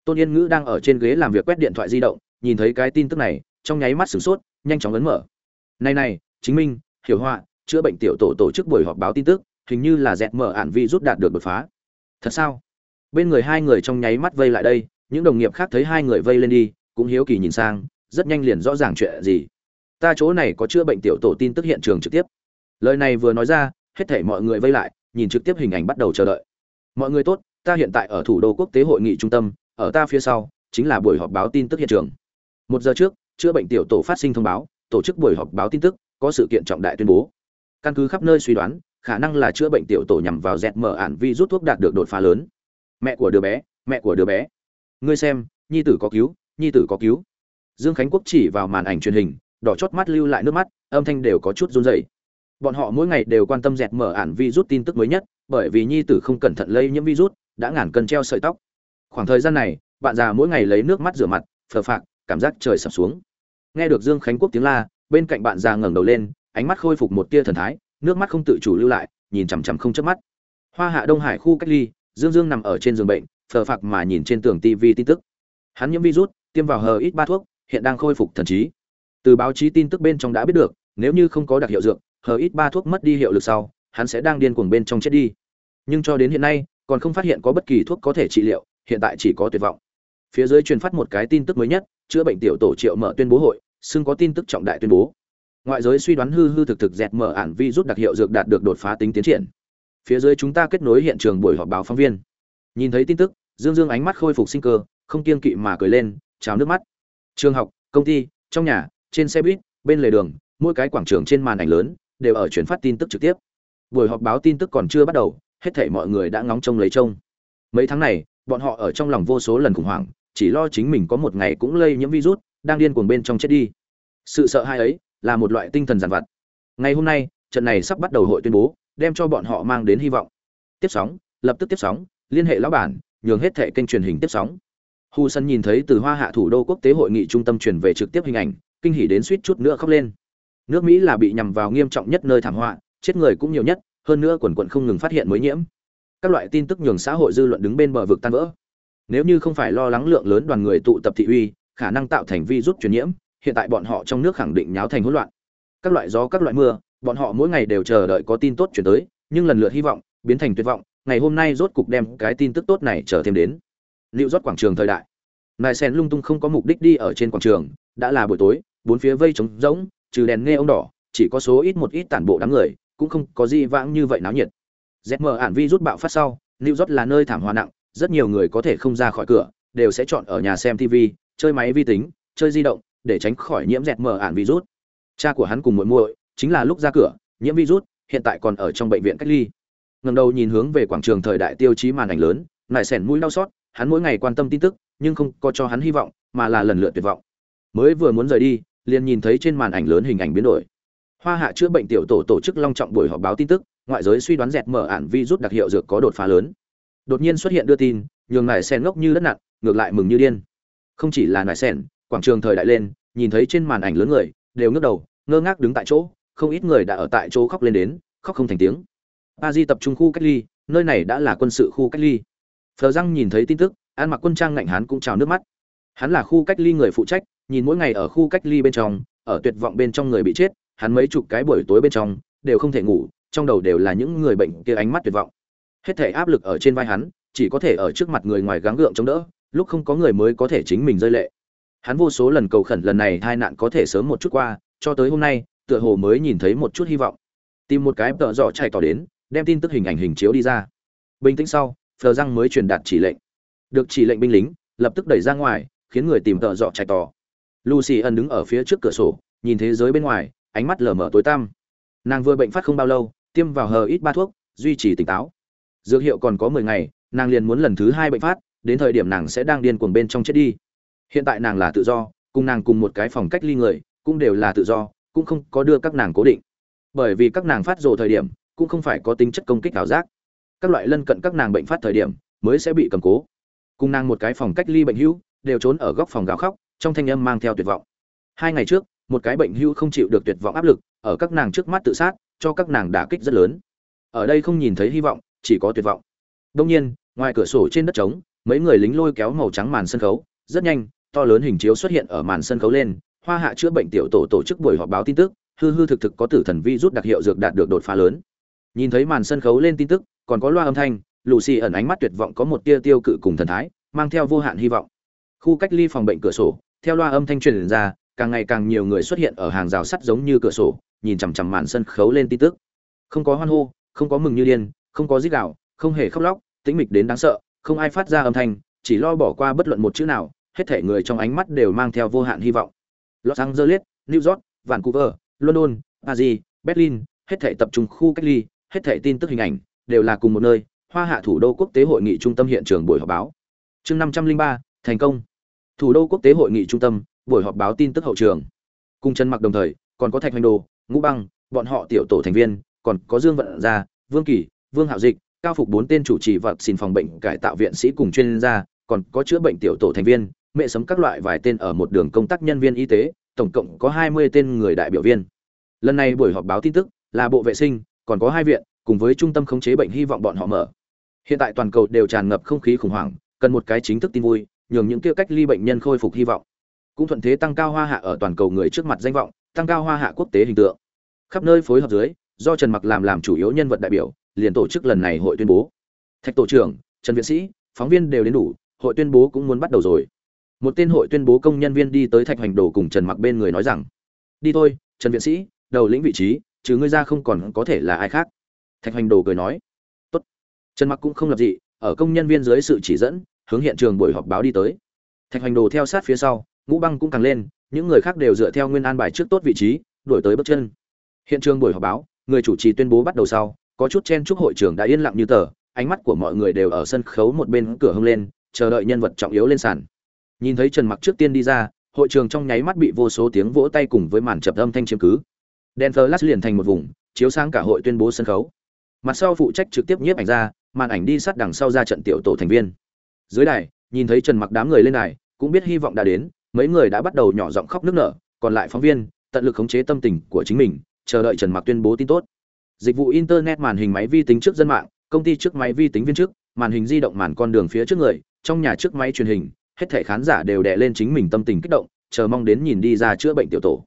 tôn yên ngữ đang ở trên ghế làm việc quét điện thoại di động, nhìn thấy cái tin tức này, trong nháy mắt sửng sốt, nhanh chóng ấn mở. Này này, chính minh, hiểu họa, chữa bệnh tiểu tổ tổ chức buổi họp báo tin tức, hình như là dẹt mở ản vi rút đạt được đột phá. Thật sao? Bên người hai người trong nháy mắt vây lại đây, những đồng nghiệp khác thấy hai người vây lên đi, cũng hiếu kỳ nhìn sang, rất nhanh liền rõ ràng chuyện gì. Ta chỗ này có chữa bệnh tiểu tổ tin tức hiện trường trực tiếp. Lời này vừa nói ra, hết thảy mọi người vây lại, nhìn trực tiếp hình ảnh bắt đầu chờ đợi. Mọi người tốt, ta hiện tại ở thủ đô quốc tế hội nghị trung tâm ở ta phía sau, chính là buổi họp báo tin tức hiện trường. Một giờ trước, chữa bệnh tiểu tổ phát sinh thông báo, tổ chức buổi họp báo tin tức, có sự kiện trọng đại tuyên bố. Căn cứ khắp nơi suy đoán, khả năng là chữa bệnh tiểu tổ nhằm vào dẹt mở ản vi rút thuốc đạt được đột phá lớn. Mẹ của đứa bé, mẹ của đứa bé. Ngươi xem, nhi tử có cứu, nhi tử có cứu. Dương khánh quốc chỉ vào màn ảnh truyền hình, đỏ chót mắt lưu lại nước mắt, âm thanh đều có chút run rẩy. Bọn họ mỗi ngày đều quan tâm dẹt mở ản virus tin tức mới nhất, bởi vì nhi tử không cẩn thận lây nhiễm virus, đã ngàn cân treo sợi tóc khoảng thời gian này, bạn già mỗi ngày lấy nước mắt rửa mặt, phờ phạc, cảm giác trời sập xuống. Nghe được dương khánh quốc tiếng la, bên cạnh bạn già ngẩng đầu lên, ánh mắt khôi phục một tia thần thái, nước mắt không tự chủ lưu lại, nhìn chằm chằm không chớp mắt. Hoa hạ đông hải khu cách ly, dương dương nằm ở trên giường bệnh, phờ phạc mà nhìn trên tường tv tin tức. Hắn nhiễm virus, tiêm vào hờ ít ba thuốc, hiện đang khôi phục thần trí. Từ báo chí tin tức bên trong đã biết được, nếu như không có đặc hiệu dược, hờ ít ba thuốc mất đi hiệu lực sau, hắn sẽ đang điên cuồng bên trong chết đi. Nhưng cho đến hiện nay, còn không phát hiện có bất kỳ thuốc có thể trị liệu hiện tại chỉ có tuyệt vọng. Phía dưới truyền phát một cái tin tức mới nhất, chữa bệnh tiểu tổ triệu mở tuyên bố hội, xưng có tin tức trọng đại tuyên bố. Ngoại giới suy đoán hư hư thực thực dẹt mở ản vi rút đặc hiệu dược đạt được đột phá tính tiến triển. Phía dưới chúng ta kết nối hiện trường buổi họp báo phóng viên. Nhìn thấy tin tức, dương dương ánh mắt khôi phục sinh cơ, không kiên kỵ mà cười lên trào nước mắt. Trường học, công ty, trong nhà, trên xe buýt, bên lề đường, mỗi cái quảng trường trên màn ảnh lớn, đều ở chuyển phát tin tức trực tiếp. Buổi họp báo tin tức còn chưa bắt đầu, hết thảy mọi người đã ngóng trông lấy trông. Mấy tháng này bọn họ ở trong lòng vô số lần khủng hoảng, chỉ lo chính mình có một ngày cũng lây nhiễm virus, đang điên cuồng bên trong chết đi. Sự sợ hãi ấy là một loại tinh thần giàn vặt. Ngày hôm nay, trận này sắp bắt đầu hội tuyên bố, đem cho bọn họ mang đến hy vọng. Tiếp sóng, lập tức tiếp sóng, liên hệ lão bản, nhường hết thẻ kênh truyền hình tiếp sóng. Hu sân nhìn thấy từ hoa hạ thủ đô quốc tế hội nghị trung tâm truyền về trực tiếp hình ảnh, kinh hỉ đến suýt chút nữa khóc lên. Nước mỹ là bị nhằm vào nghiêm trọng nhất nơi thảm họa, chết người cũng nhiều nhất, hơn nữa quần quận không ngừng phát hiện mới nhiễm các loại tin tức nhường xã hội dư luận đứng bên bờ vực tan vỡ. Nếu như không phải lo lắng lượng lớn đoàn người tụ tập thị uy, khả năng tạo thành vi rút truyền nhiễm, hiện tại bọn họ trong nước khẳng định nháo thành hỗn loạn. Các loại gió, các loại mưa, bọn họ mỗi ngày đều chờ đợi có tin tốt chuyển tới, nhưng lần lượt hy vọng, biến thành tuyệt vọng, ngày hôm nay rốt cục đem cái tin tức tốt này trở thêm đến. Liệu rót quảng trường thời đại. Nài sen lung tung không có mục đích đi ở trên quảng trường, đã là buổi tối, bốn phía vây trống rỗng, trừ đèn nghe ông đỏ, chỉ có số ít một ít tản bộ đám người, cũng không có gì vãng như vậy náo nhiệt zm ản vi rút bạo phát sau, new york là nơi thảm họa nặng, rất nhiều người có thể không ra khỏi cửa, đều sẽ chọn ở nhà xem tv chơi máy vi tính, chơi di động, để tránh khỏi nhiễm dẹt mờ ản virus cha của hắn cùng muội muội, chính là lúc ra cửa, nhiễm virus hiện tại còn ở trong bệnh viện cách ly. Ngẩng đầu nhìn hướng về quảng trường thời đại tiêu chí màn ảnh lớn, nại sẻn mũi đau xót, hắn mỗi ngày quan tâm tin tức, nhưng không có cho hắn hy vọng, mà là lần lượt tuyệt vọng. Mới vừa muốn rời đi, liền nhìn thấy trên màn ảnh lớn hình ảnh biến đổi. Hoa hạ chữa bệnh tiểu tổ tổ chức long trọng buổi họp báo tin tức ngoại giới suy đoán dẹt mở ản vi rút đặc hiệu dược có đột phá lớn. Đột nhiên xuất hiện đưa tin, nhường nải sen ngốc như đất nặng ngược lại mừng như điên. Không chỉ là nải sen, quảng trường thời đại lên, nhìn thấy trên màn ảnh lớn người, đều ngước đầu, ngơ ngác đứng tại chỗ, không ít người đã ở tại chỗ khóc lên đến, khóc không thành tiếng. A di tập trung khu cách ly, nơi này đã là quân sự khu cách ly. Phờ răng nhìn thấy tin tức, an mặc quân trang ngạnh hắn cũng trào nước mắt. Hắn là khu cách ly người phụ trách, nhìn mỗi ngày ở khu cách ly bên trong, ở tuyệt vọng bên trong người bị chết, hắn mấy chục cái buổi tối bên trong, đều không thể ngủ trong đầu đều là những người bệnh kia ánh mắt tuyệt vọng. Hết thể áp lực ở trên vai hắn, chỉ có thể ở trước mặt người ngoài gắng gượng chống đỡ, lúc không có người mới có thể chính mình rơi lệ. Hắn vô số lần cầu khẩn lần này hai nạn có thể sớm một chút qua, cho tới hôm nay, tựa hồ mới nhìn thấy một chút hy vọng. Tìm một cái tợ dọ chạy tỏ đến, đem tin tức hình ảnh hình chiếu đi ra. Bình tĩnh sau, phờ răng mới truyền đạt chỉ lệnh. Được chỉ lệnh binh lính, lập tức đẩy ra ngoài, khiến người tìm tợ dọ chạy tỏ. Lucy ân đứng ở phía trước cửa sổ, nhìn thế giới bên ngoài, ánh mắt lờ mờ tối tăm. Nàng vừa bệnh phát không bao lâu tiêm vào hờ ít ba thuốc, duy trì tỉnh táo. Dược hiệu còn có mười ngày, nàng liền muốn lần thứ hai bệnh phát, đến thời điểm nàng sẽ đang điên cuồng bên trong chết đi. Hiện tại nàng là tự do, cùng nàng cùng một cái phòng cách ly người, cũng đều là tự do, cũng không có đưa các nàng cố định. Bởi vì các nàng phát rồ thời điểm, cũng không phải có tính chất công kích ảo giác. Các loại lân cận các nàng bệnh phát thời điểm, mới sẽ bị cầm cố. Cùng nàng một cái phòng cách ly bệnh hữu, đều trốn ở góc phòng gào khóc, trong thanh âm mang theo tuyệt vọng. Hai ngày trước, một cái bệnh hữu không chịu được tuyệt vọng áp lực, ở các nàng trước mắt tự sát cho các nàng đả kích rất lớn. Ở đây không nhìn thấy hy vọng, chỉ có tuyệt vọng. Đông nhiên, ngoài cửa sổ trên đất trống, mấy người lính lôi kéo màu trắng màn sân khấu. Rất nhanh, to lớn hình chiếu xuất hiện ở màn sân khấu lên. Hoa hạ chữa bệnh tiểu tổ tổ chức buổi họp báo tin tức. Hư hư thực thực có tử thần vi rút đặc hiệu dược đạt được đột phá lớn. Nhìn thấy màn sân khấu lên tin tức, còn có loa âm thanh lù xì ẩn ánh mắt tuyệt vọng có một tia tiêu cự cùng thần thái, mang theo vô hạn hy vọng. Khu cách ly phòng bệnh cửa sổ, theo loa âm thanh truyền ra, càng ngày càng nhiều người xuất hiện ở hàng rào sắt giống như cửa sổ nhìn chằm chằm màn sân khấu lên tin tức. Không có hoan hô, không có mừng như điên, không có rít đạo không hề khóc lóc, tĩnh mịch đến đáng sợ, không ai phát ra âm thanh, chỉ lo bỏ qua bất luận một chữ nào, hết thể người trong ánh mắt đều mang theo vô hạn hy vọng. Los angeles, new york, vancouver, london, paris, berlin, hết thể tập trung khu cách ly, hết thể tin tức hình ảnh đều là cùng một nơi, hoa hạ thủ đô quốc tế hội nghị trung tâm hiện trường buổi họp báo. Chương năm trăm linh ba, thành công. Thủ đô quốc tế hội nghị trung tâm, buổi họp báo tin tức hậu trường. Cùng chân mặc đồng thời, còn có thạch hoành đồ ngũ băng, bọn họ tiểu tổ thành viên, còn có dương vận gia, vương kỳ, vương hạo dịch, cao phục bốn tên chủ trì vật xin phòng bệnh cải tạo viện sĩ cùng chuyên gia, còn có chữa bệnh tiểu tổ thành viên, mẹ sấm các loại vài tên ở một đường công tác nhân viên y tế, tổng cộng có hai mươi tên người đại biểu viên. Lần này buổi họp báo tin tức là bộ vệ sinh, còn có hai viện, cùng với trung tâm khống chế bệnh hy vọng bọn họ mở. Hiện tại toàn cầu đều tràn ngập không khí khủng hoảng, cần một cái chính thức tin vui, nhường những kia cách ly bệnh nhân khôi phục hy vọng. Cũng thuận thế tăng cao hoa hạ ở toàn cầu người trước mặt danh vọng tăng cao hoa hạ quốc tế hình tượng. Khắp nơi phối hợp dưới, do trần mặc làm làm chủ yếu nhân vật đại biểu, liền tổ chức lần này hội tuyên bố. Thạch tổ trưởng, trần viện sĩ, phóng viên đều đến đủ, hội tuyên bố cũng muốn bắt đầu rồi. Một tên hội tuyên bố công nhân viên đi tới thạch hoành đồ cùng trần mặc bên người nói rằng, đi thôi, trần viện sĩ, đầu lĩnh vị trí chứ ngươi ra không còn có thể là ai khác. Thạch hoành đồ cười nói, tốt. Trần mặc cũng không lập dị, ở công nhân viên dưới sự chỉ dẫn, hướng hiện trường buổi họp báo đi tới. Thạch hoành đồ theo sát phía sau, ngũ băng cũng càng lên những người khác đều dựa theo nguyên an bài trước tốt vị trí, đuổi tới bước chân. Hiện trường buổi họp báo, người chủ trì tuyên bố bắt đầu sau, có chút chen chúc hội trường đã yên lặng như tờ, ánh mắt của mọi người đều ở sân khấu một bên cửa hông lên, chờ đợi nhân vật trọng yếu lên sàn. Nhìn thấy trần mặc trước tiên đi ra, hội trường trong nháy mắt bị vô số tiếng vỗ tay cùng với màn chập âm thanh chiếm cứ. Đèn flash liền thành một vùng, chiếu sáng cả hội tuyên bố sân khấu. Mặt sau phụ trách trực tiếp nhiếp ảnh ra, màn ảnh đi sát đằng sau ra trận tiểu tổ thành viên. Dưới đài, nhìn thấy trần mặc đám người lên đài, cũng biết hy vọng đã đến mấy người đã bắt đầu nhỏ giọng khóc nức nở, còn lại phóng viên, tận lực khống chế tâm tình của chính mình, chờ đợi trần mặc tuyên bố tin tốt. Dịch vụ internet màn hình máy vi tính trước dân mạng, công ty trước máy vi tính viên trước, màn hình di động màn con đường phía trước người, trong nhà trước máy truyền hình, hết thể khán giả đều đè lên chính mình tâm tình kích động, chờ mong đến nhìn đi ra chữa bệnh tiểu tổ.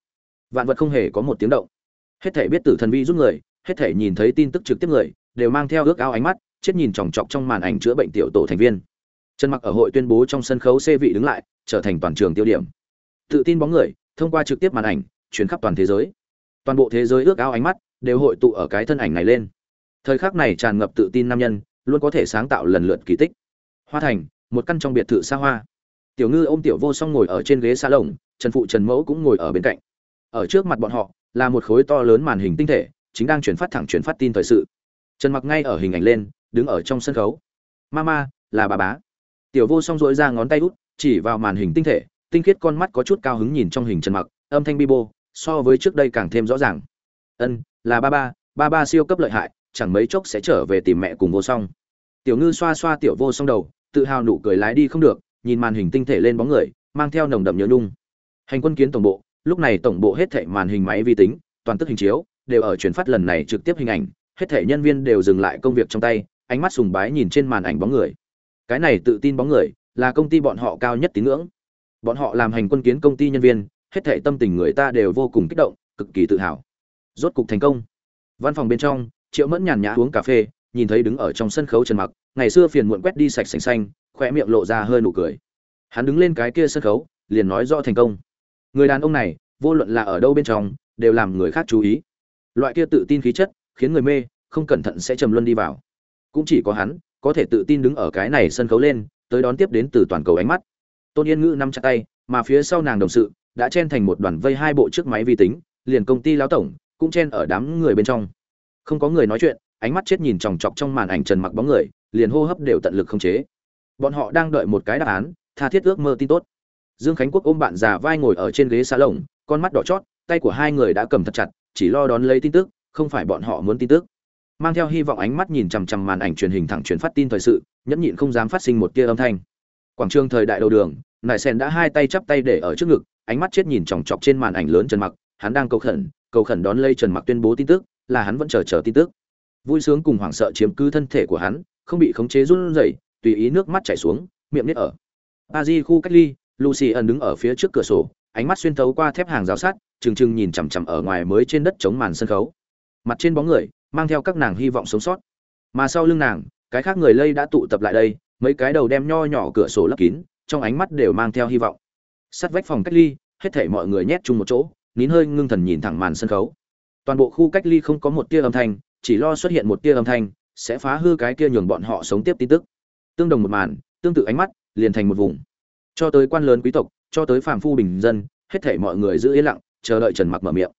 Vạn vật không hề có một tiếng động. Hết thể biết tử thần vi giúp người, hết thể nhìn thấy tin tức trực tiếp người, đều mang theo ước ao ánh mắt, chết nhìn chòng chọc trong màn ảnh chữa bệnh tiểu tổ thành viên trần mặc ở hội tuyên bố trong sân khấu xê vị đứng lại, trở thành toàn trường tiêu điểm. Tự tin bóng người, thông qua trực tiếp màn ảnh chuyển khắp toàn thế giới. Toàn bộ thế giới ước ao ánh mắt, đều hội tụ ở cái thân ảnh này lên. Thời khắc này tràn ngập tự tin nam nhân, luôn có thể sáng tạo lần lượt kỳ tích. Hoa thành, một căn trong biệt thự xa hoa. Tiểu ngư ôm tiểu vô song ngồi ở trên ghế xa lồng, trần phụ trần mẫu cũng ngồi ở bên cạnh. Ở trước mặt bọn họ, là một khối to lớn màn hình tinh thể, chính đang chuyển phát thẳng chuyển phát tin thời sự. Trần mặc ngay ở hình ảnh lên, đứng ở trong sân khấu. Mama, là bà bá tiểu vô song dỗi ra ngón tay út, chỉ vào màn hình tinh thể, tinh khiết con mắt có chút cao hứng nhìn trong hình trần mặc, âm thanh bi bô, so với trước đây càng thêm rõ ràng. Ân, là ba ba ba ba siêu cấp lợi hại, chẳng mấy chốc sẽ trở về tìm mẹ cùng vô song. Tiểu ngư xoa xoa tiểu vô song đầu, tự hào nụ cười lái đi không được, nhìn màn hình tinh thể lên bóng người, mang theo nồng đậm nhớ nhung. Hành quân kiến tổng bộ, lúc này tổng bộ hết thảy màn hình máy vi tính, toàn tức hình chiếu, đều ở chuyển phát lần này trực tiếp hình ảnh, hết thảy nhân viên đều dừng lại công việc trong tay, ánh mắt sùng bái nhìn trên màn ảnh bóng người cái này tự tin bóng người, là công ty bọn họ cao nhất tín ngưỡng. Bọn họ làm hành quân kiến công ty nhân viên, hết thảy tâm tình người ta đều vô cùng kích động, cực kỳ tự hào. Rốt cục thành công. Văn phòng bên trong, triệu mẫn nhàn nhã uống cà phê, nhìn thấy đứng ở trong sân khấu trần mặc, ngày xưa phiền muộn quét đi sạch sành xanh khỏe miệng lộ ra hơi nụ cười. Hắn đứng lên cái kia sân khấu, liền nói rõ thành công. Người đàn ông này, vô luận là ở đâu bên trong, đều làm người khác chú ý. Loại kia tự tin khí chất, khiến người mê, không cẩn thận sẽ trầm luân đi vào. Cũng chỉ có hắn có thể tự tin đứng ở cái này sân khấu lên, tới đón tiếp đến từ toàn cầu ánh mắt. Tôn yên ngữ nắm chặt tay, mà phía sau nàng đồng sự đã chen thành một đoàn vây hai bộ chiếc máy vi tính, liền công ty lão tổng cũng chen ở đám người bên trong. Không có người nói chuyện, ánh mắt chết nhìn chòng chọc trong màn ảnh trần mặc bóng người, liền hô hấp đều tận lực không chế. Bọn họ đang đợi một cái đáp án, tha thiết ước mơ tin tốt. Dương khánh quốc ôm bạn già vai ngồi ở trên ghế xa lồng con mắt đỏ chót, tay của hai người đã cầm thật chặt, chỉ lo đón lấy tin tức, không phải bọn họ muốn tin tức mang theo hy vọng ánh mắt nhìn chằm chằm màn ảnh truyền hình thẳng truyền phát tin thời sự, nhẫn nhịn không dám phát sinh một tia âm thanh. Quảng trường thời đại đầu đường, nại sen đã hai tay chắp tay để ở trước ngực, ánh mắt chết nhìn chòng chọc trên màn ảnh lớn trần mặc, hắn đang cầu khẩn cầu khẩn đón lây trần mặc tuyên bố tin tức, là hắn vẫn chờ chờ tin tức. Vui sướng cùng hoảng sợ chiếm cứ thân thể của hắn, không bị khống chế run rẩy, tùy ý nước mắt chảy xuống, miệng nít ở. A di khu cách ly, lucy ẩn đứng ở phía trước cửa sổ, ánh mắt xuyên thấu qua thép hàng giáo sát trừng trừng nhìn chằm chằm ở ngoài mới trên đất chống màn sân khấu. Mặt trên bóng người mang theo các nàng hy vọng sống sót. Mà sau lưng nàng, cái khác người lây đã tụ tập lại đây, mấy cái đầu đem nho nhỏ cửa sổ lấp kín, trong ánh mắt đều mang theo hy vọng. Sắt vách phòng cách ly, hết thể mọi người nhét chung một chỗ, nín hơi ngưng thần nhìn thẳng màn sân khấu. Toàn bộ khu cách ly không có một tia âm thanh, chỉ lo xuất hiện một tia âm thanh, sẽ phá hư cái kia nhường bọn họ sống tiếp tin tức. Tương đồng một màn, tương tự ánh mắt, liền thành một vùng. Cho tới quan lớn quý tộc, cho tới phàm phu bình dân, hết thể mọi người giữ yên lặng, chờ đợi trần mặc mở miệng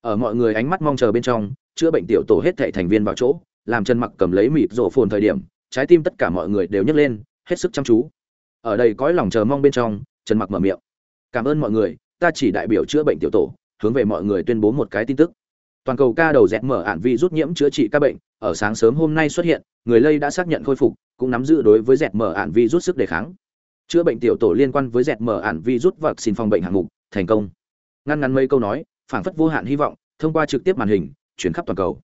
ở mọi người ánh mắt mong chờ bên trong, chữa bệnh tiểu tổ hết thảy thành viên vào chỗ, làm trần mặc cầm lấy mịt rổ phồn thời điểm, trái tim tất cả mọi người đều nhấc lên, hết sức chăm chú. Ở đây cõi lòng chờ mong bên trong, trần mặc mở miệng. Cảm ơn mọi người, ta chỉ đại biểu chữa bệnh tiểu tổ, hướng về mọi người tuyên bố một cái tin tức. Toàn cầu ca đầu dẹt mở ản vi rút nhiễm chữa trị các bệnh, ở sáng sớm hôm nay xuất hiện, người lây đã xác nhận khôi phục, cũng nắm giữ đối với dẹt mở ản vi rút sức đề kháng. Chữa bệnh tiểu tổ liên quan với dẹt mở ản vi rút và xin phòng bệnh hạng mục, thành công. Ngăn ngắn mấy câu nói phảng phất vô hạn hy vọng, thông qua trực tiếp màn hình, chuyển khắp toàn cầu.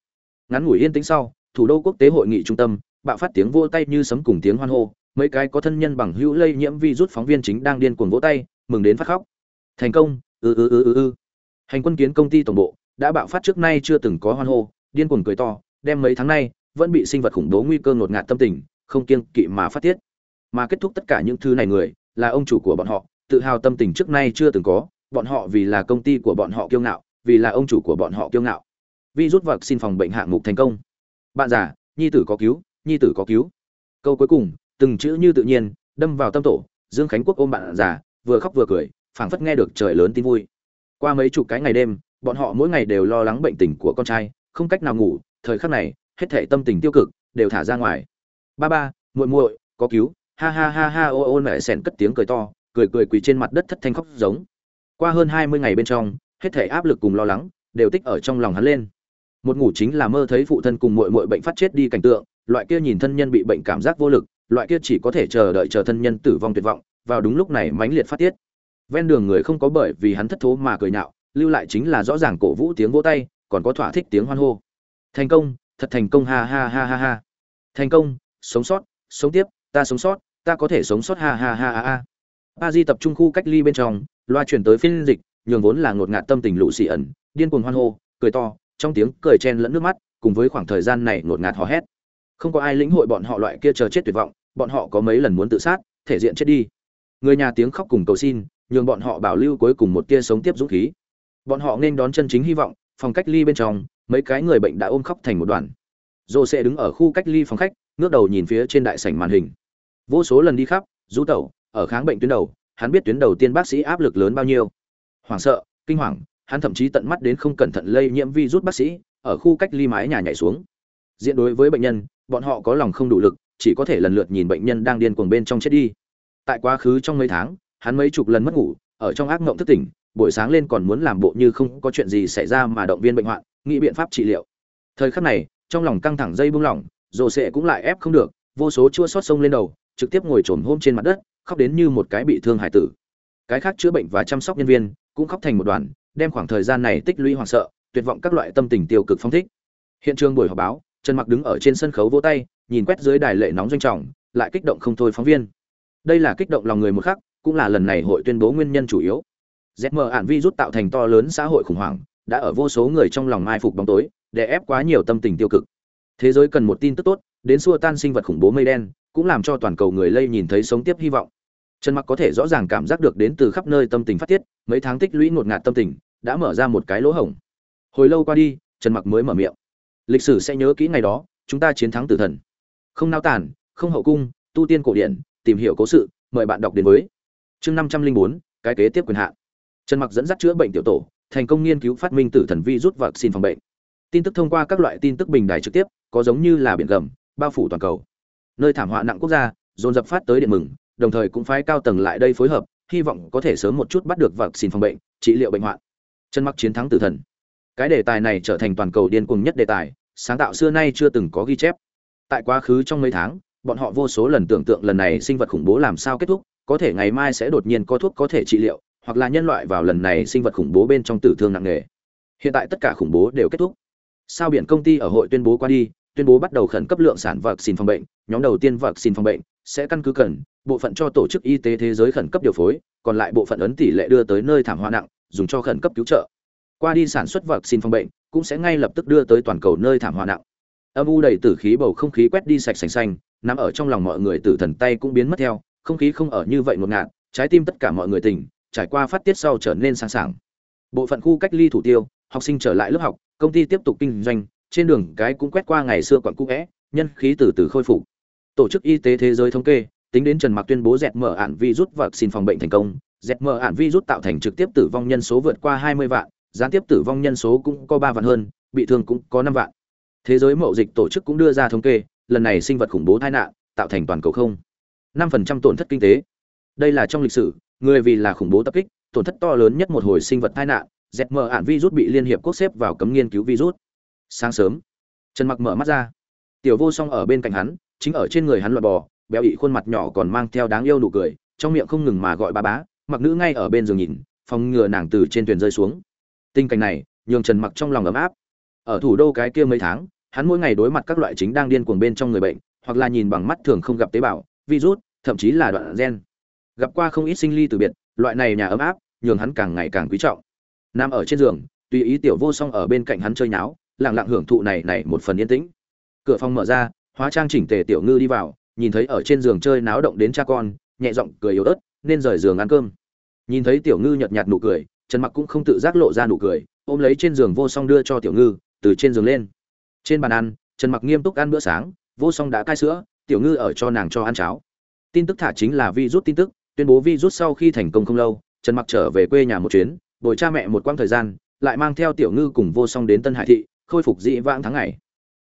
Ngắn ngủi yên tĩnh sau, thủ đô quốc tế hội nghị trung tâm, bạo phát tiếng vỗ tay như sấm cùng tiếng hoan hô, mấy cái có thân nhân bằng hữu lây nhiễm virus phóng viên chính đang điên cuồng vỗ tay, mừng đến phát khóc. Thành công ư ư ư ư ư hành quân kiến công ty tổng bộ đã bạo phát trước nay chưa từng có hoan hô, điên cuồng cười to, đem mấy tháng nay vẫn bị sinh vật khủng bố nguy cơ ngột ngạt tâm tình, không kiêng kỵ mà phát tiết. Mà kết thúc tất cả những thứ này người là ông chủ của bọn họ, tự hào tâm tình trước nay chưa từng có bọn họ vì là công ty của bọn họ kiêu ngạo, vì là ông chủ của bọn họ kiêu ngạo. Vi rút vật xin phòng bệnh hạng mục thành công. Bạn già, nhi tử có cứu, nhi tử có cứu. Câu cuối cùng, từng chữ như tự nhiên, đâm vào tâm tổ, dương khánh quốc ôm bạn già, vừa khóc vừa cười, phảng phất nghe được trời lớn tin vui. Qua mấy chục cái ngày đêm, bọn họ mỗi ngày đều lo lắng bệnh tình của con trai, không cách nào ngủ, thời khắc này, hết thảy tâm tình tiêu cực, đều thả ra ngoài. Ba ba, muội muội, có cứu. Ha ha ha ha, ô ô mẹ sèn cất tiếng cười to, cười cười quỳ trên mặt đất thất thanh khóc giống qua hơn hai mươi ngày bên trong, hết thể áp lực cùng lo lắng đều tích ở trong lòng hắn lên. Một ngủ chính là mơ thấy phụ thân cùng muội muội bệnh phát chết đi cảnh tượng, loại kia nhìn thân nhân bị bệnh cảm giác vô lực, loại kia chỉ có thể chờ đợi chờ thân nhân tử vong tuyệt vọng, vào đúng lúc này mãnh liệt phát tiết. Ven đường người không có bởi vì hắn thất thố mà cười nhạo, lưu lại chính là rõ ràng cổ vũ tiếng vỗ tay, còn có thỏa thích tiếng hoan hô. Thành công, thật thành công, ha ha ha ha ha. Thành công, sống sót, sống tiếp, ta sống sót, ta có thể sống sót, ha ha ha ha ha ba di tập trung khu cách ly bên trong, loa chuyển tới phiên dịch, nhường vốn là ngột ngạt tâm tình lũ xì ẩn, điên cuồng hoan hô, cười to, trong tiếng cười chen lẫn nước mắt, cùng với khoảng thời gian này ngột ngạt hò hét. Không có ai lĩnh hội bọn họ loại kia chờ chết tuyệt vọng, bọn họ có mấy lần muốn tự sát, thể diện chết đi. Người nhà tiếng khóc cùng cầu xin, nhường bọn họ bảo lưu cuối cùng một tia sống tiếp dũng khí. Bọn họ nên đón chân chính hy vọng, phòng cách ly bên trong, mấy cái người bệnh đã ôm khóc thành một đoàn. Dồ sẽ đứng ở khu cách ly phòng khách, ngước đầu nhìn phía trên đại sảnh màn hình. Vô số lần đi khắp, rú tẩu ở kháng bệnh tuyến đầu, hắn biết tuyến đầu tiên bác sĩ áp lực lớn bao nhiêu. Hoảng sợ, kinh hoàng, hắn thậm chí tận mắt đến không cẩn thận lây nhiễm virus bác sĩ, ở khu cách ly mái nhà nhảy xuống. Diện đối với bệnh nhân, bọn họ có lòng không đủ lực, chỉ có thể lần lượt nhìn bệnh nhân đang điên cuồng bên trong chết đi. Tại quá khứ trong mấy tháng, hắn mấy chục lần mất ngủ, ở trong ác mộng thức tỉnh, buổi sáng lên còn muốn làm bộ như không có chuyện gì xảy ra mà động viên bệnh hoạn, nghĩ biện pháp trị liệu. Thời khắc này, trong lòng căng thẳng dây buông lỏng rồ sệ cũng lại ép không được, vô số chua xót sông lên đầu, trực tiếp ngồi trồn hôm trên mặt đất khóc đến như một cái bị thương hải tử. Cái khác chữa bệnh và chăm sóc nhân viên cũng khóc thành một đoàn, đem khoảng thời gian này tích lũy hoảng sợ, tuyệt vọng các loại tâm tình tiêu cực phong thích. Hiện trường buổi họp báo, trần mặc đứng ở trên sân khấu vỗ tay, nhìn quét dưới đài lệ nóng doanh trọng, lại kích động không thôi phóng viên. Đây là kích động lòng người một khắc, cũng là lần này hội tuyên bố nguyên nhân chủ yếu. Zm ản virus tạo thành to lớn xã hội khủng hoảng, đã ở vô số người trong lòng mai phục bóng tối để ép quá nhiều tâm tình tiêu cực. Thế giới cần một tin tức tốt, đến xua tan sinh vật khủng bố mây đen, cũng làm cho toàn cầu người lây nhìn thấy sống tiếp hy vọng trần mặc có thể rõ ràng cảm giác được đến từ khắp nơi tâm tình phát tiết, mấy tháng tích lũy ngột ngạt tâm tình, đã mở ra một cái lỗ hổng. Hồi lâu qua đi, trần mặc mới mở miệng. Lịch sử sẽ nhớ kỹ ngày đó, chúng ta chiến thắng tử thần. Không nao tản không hậu cung, tu tiên cổ điển, tìm hiểu cố sự, mời bạn đọc đến với. Chương năm trăm linh bốn, cái kế tiếp quyền hạn. Trần mặc dẫn dắt chữa bệnh tiểu tổ, thành công nghiên cứu phát minh tử thần vi rút xin phòng bệnh. Tin tức thông qua các loại tin tức bình đài trực tiếp, có giống như là biển gầm, bao phủ toàn cầu. Nơi thảm họa nặng quốc gia, dồn dập phát tới điện mừng đồng thời cũng phái cao tầng lại đây phối hợp, hy vọng có thể sớm một chút bắt được vật xin phòng bệnh, trị liệu bệnh hoạn. Chân mặc chiến thắng tử thần. Cái đề tài này trở thành toàn cầu điên cuồng nhất đề tài, sáng tạo xưa nay chưa từng có ghi chép. Tại quá khứ trong mấy tháng, bọn họ vô số lần tưởng tượng lần này sinh vật khủng bố làm sao kết thúc, có thể ngày mai sẽ đột nhiên có thuốc có thể trị liệu, hoặc là nhân loại vào lần này sinh vật khủng bố bên trong tử thương nặng nề. Hiện tại tất cả khủng bố đều kết thúc. Sao biển công ty ở hội tuyên bố qua đi, tuyên bố bắt đầu khẩn cấp lượng sản vật xin phòng bệnh, nhóm đầu tiên vật xin phòng bệnh sẽ căn cứ cần bộ phận cho tổ chức y tế thế giới khẩn cấp điều phối, còn lại bộ phận ấn tỷ lệ đưa tới nơi thảm họa nặng, dùng cho khẩn cấp cứu trợ. Qua đi sản xuất vật xin phòng bệnh, cũng sẽ ngay lập tức đưa tới toàn cầu nơi thảm họa nặng. Âm u đầy tử khí bầu không khí quét đi sạch sành xanh, nằm ở trong lòng mọi người tử thần tay cũng biến mất theo, không khí không ở như vậy ngột ngạt, trái tim tất cả mọi người tỉnh, trải qua phát tiết sau trở nên sẵn sàng bộ phận khu cách ly thủ tiêu, học sinh trở lại lớp học, công ty tiếp tục kinh doanh, trên đường cái cũng quét qua ngày xưa quận cũ vẽ, nhân khí từ từ khôi phục. Tổ chức y tế thế giới thống kê tính đến trần mặc tuyên bố dẹt mở ản virus và xin phòng bệnh thành công ZM ản virus tạo thành trực tiếp tử vong nhân số vượt qua 20 vạn, gián tiếp tử vong nhân số cũng có ba vạn hơn, bị thương cũng có năm vạn. Thế giới mậu dịch tổ chức cũng đưa ra thống kê, lần này sinh vật khủng bố tai nạn, tạo thành toàn cầu không 5% tổn thất kinh tế. Đây là trong lịch sử, người vì là khủng bố tập kích, tổn thất to lớn nhất một hồi sinh vật tai nạn, ZM ản virus bị liên hiệp quốc xếp vào cấm nghiên cứu virus. Sáng sớm, Trần Mặc mở mắt ra. Tiểu Vô Song ở bên cạnh hắn, chính ở trên người hắn loại bò, béo ị khuôn mặt nhỏ còn mang theo đáng yêu nụ cười, trong miệng không ngừng mà gọi ba bá, mặc nữ ngay ở bên giường nhìn phòng ngừa nàng từ trên thuyền rơi xuống. Tình cảnh này nhường trần mặc trong lòng ấm áp. Ở thủ đô cái kia mấy tháng hắn mỗi ngày đối mặt các loại chính đang điên cuồng bên trong người bệnh hoặc là nhìn bằng mắt thường không gặp tế bào virus thậm chí là đoạn gen. Gặp qua không ít sinh ly từ biệt loại này nhà ấm áp nhường hắn càng ngày càng quý trọng. Nằm ở trên giường tùy ý tiểu vô song ở bên cạnh hắn chơi nháo lặng lặng hưởng thụ này này một phần yên tĩnh. Cửa phòng mở ra hóa trang chỉnh tề tiểu ngư đi vào nhìn thấy ở trên giường chơi náo động đến cha con, nhẹ giọng cười yếu ớt, nên rời giường ăn cơm. Nhìn thấy tiểu ngư nhợt nhạt nụ cười, trần mặc cũng không tự giác lộ ra nụ cười, ôm lấy trên giường vô song đưa cho tiểu ngư, từ trên giường lên. Trên bàn ăn, trần mặc nghiêm túc ăn bữa sáng, vô song đã cai sữa, tiểu ngư ở cho nàng cho ăn cháo. Tin tức thả chính là vi rút tin tức, tuyên bố vi rút sau khi thành công không lâu, trần mặc trở về quê nhà một chuyến, bồi cha mẹ một quãng thời gian, lại mang theo tiểu ngư cùng vô song đến tân hải thị, khôi phục dị vãng tháng ngày.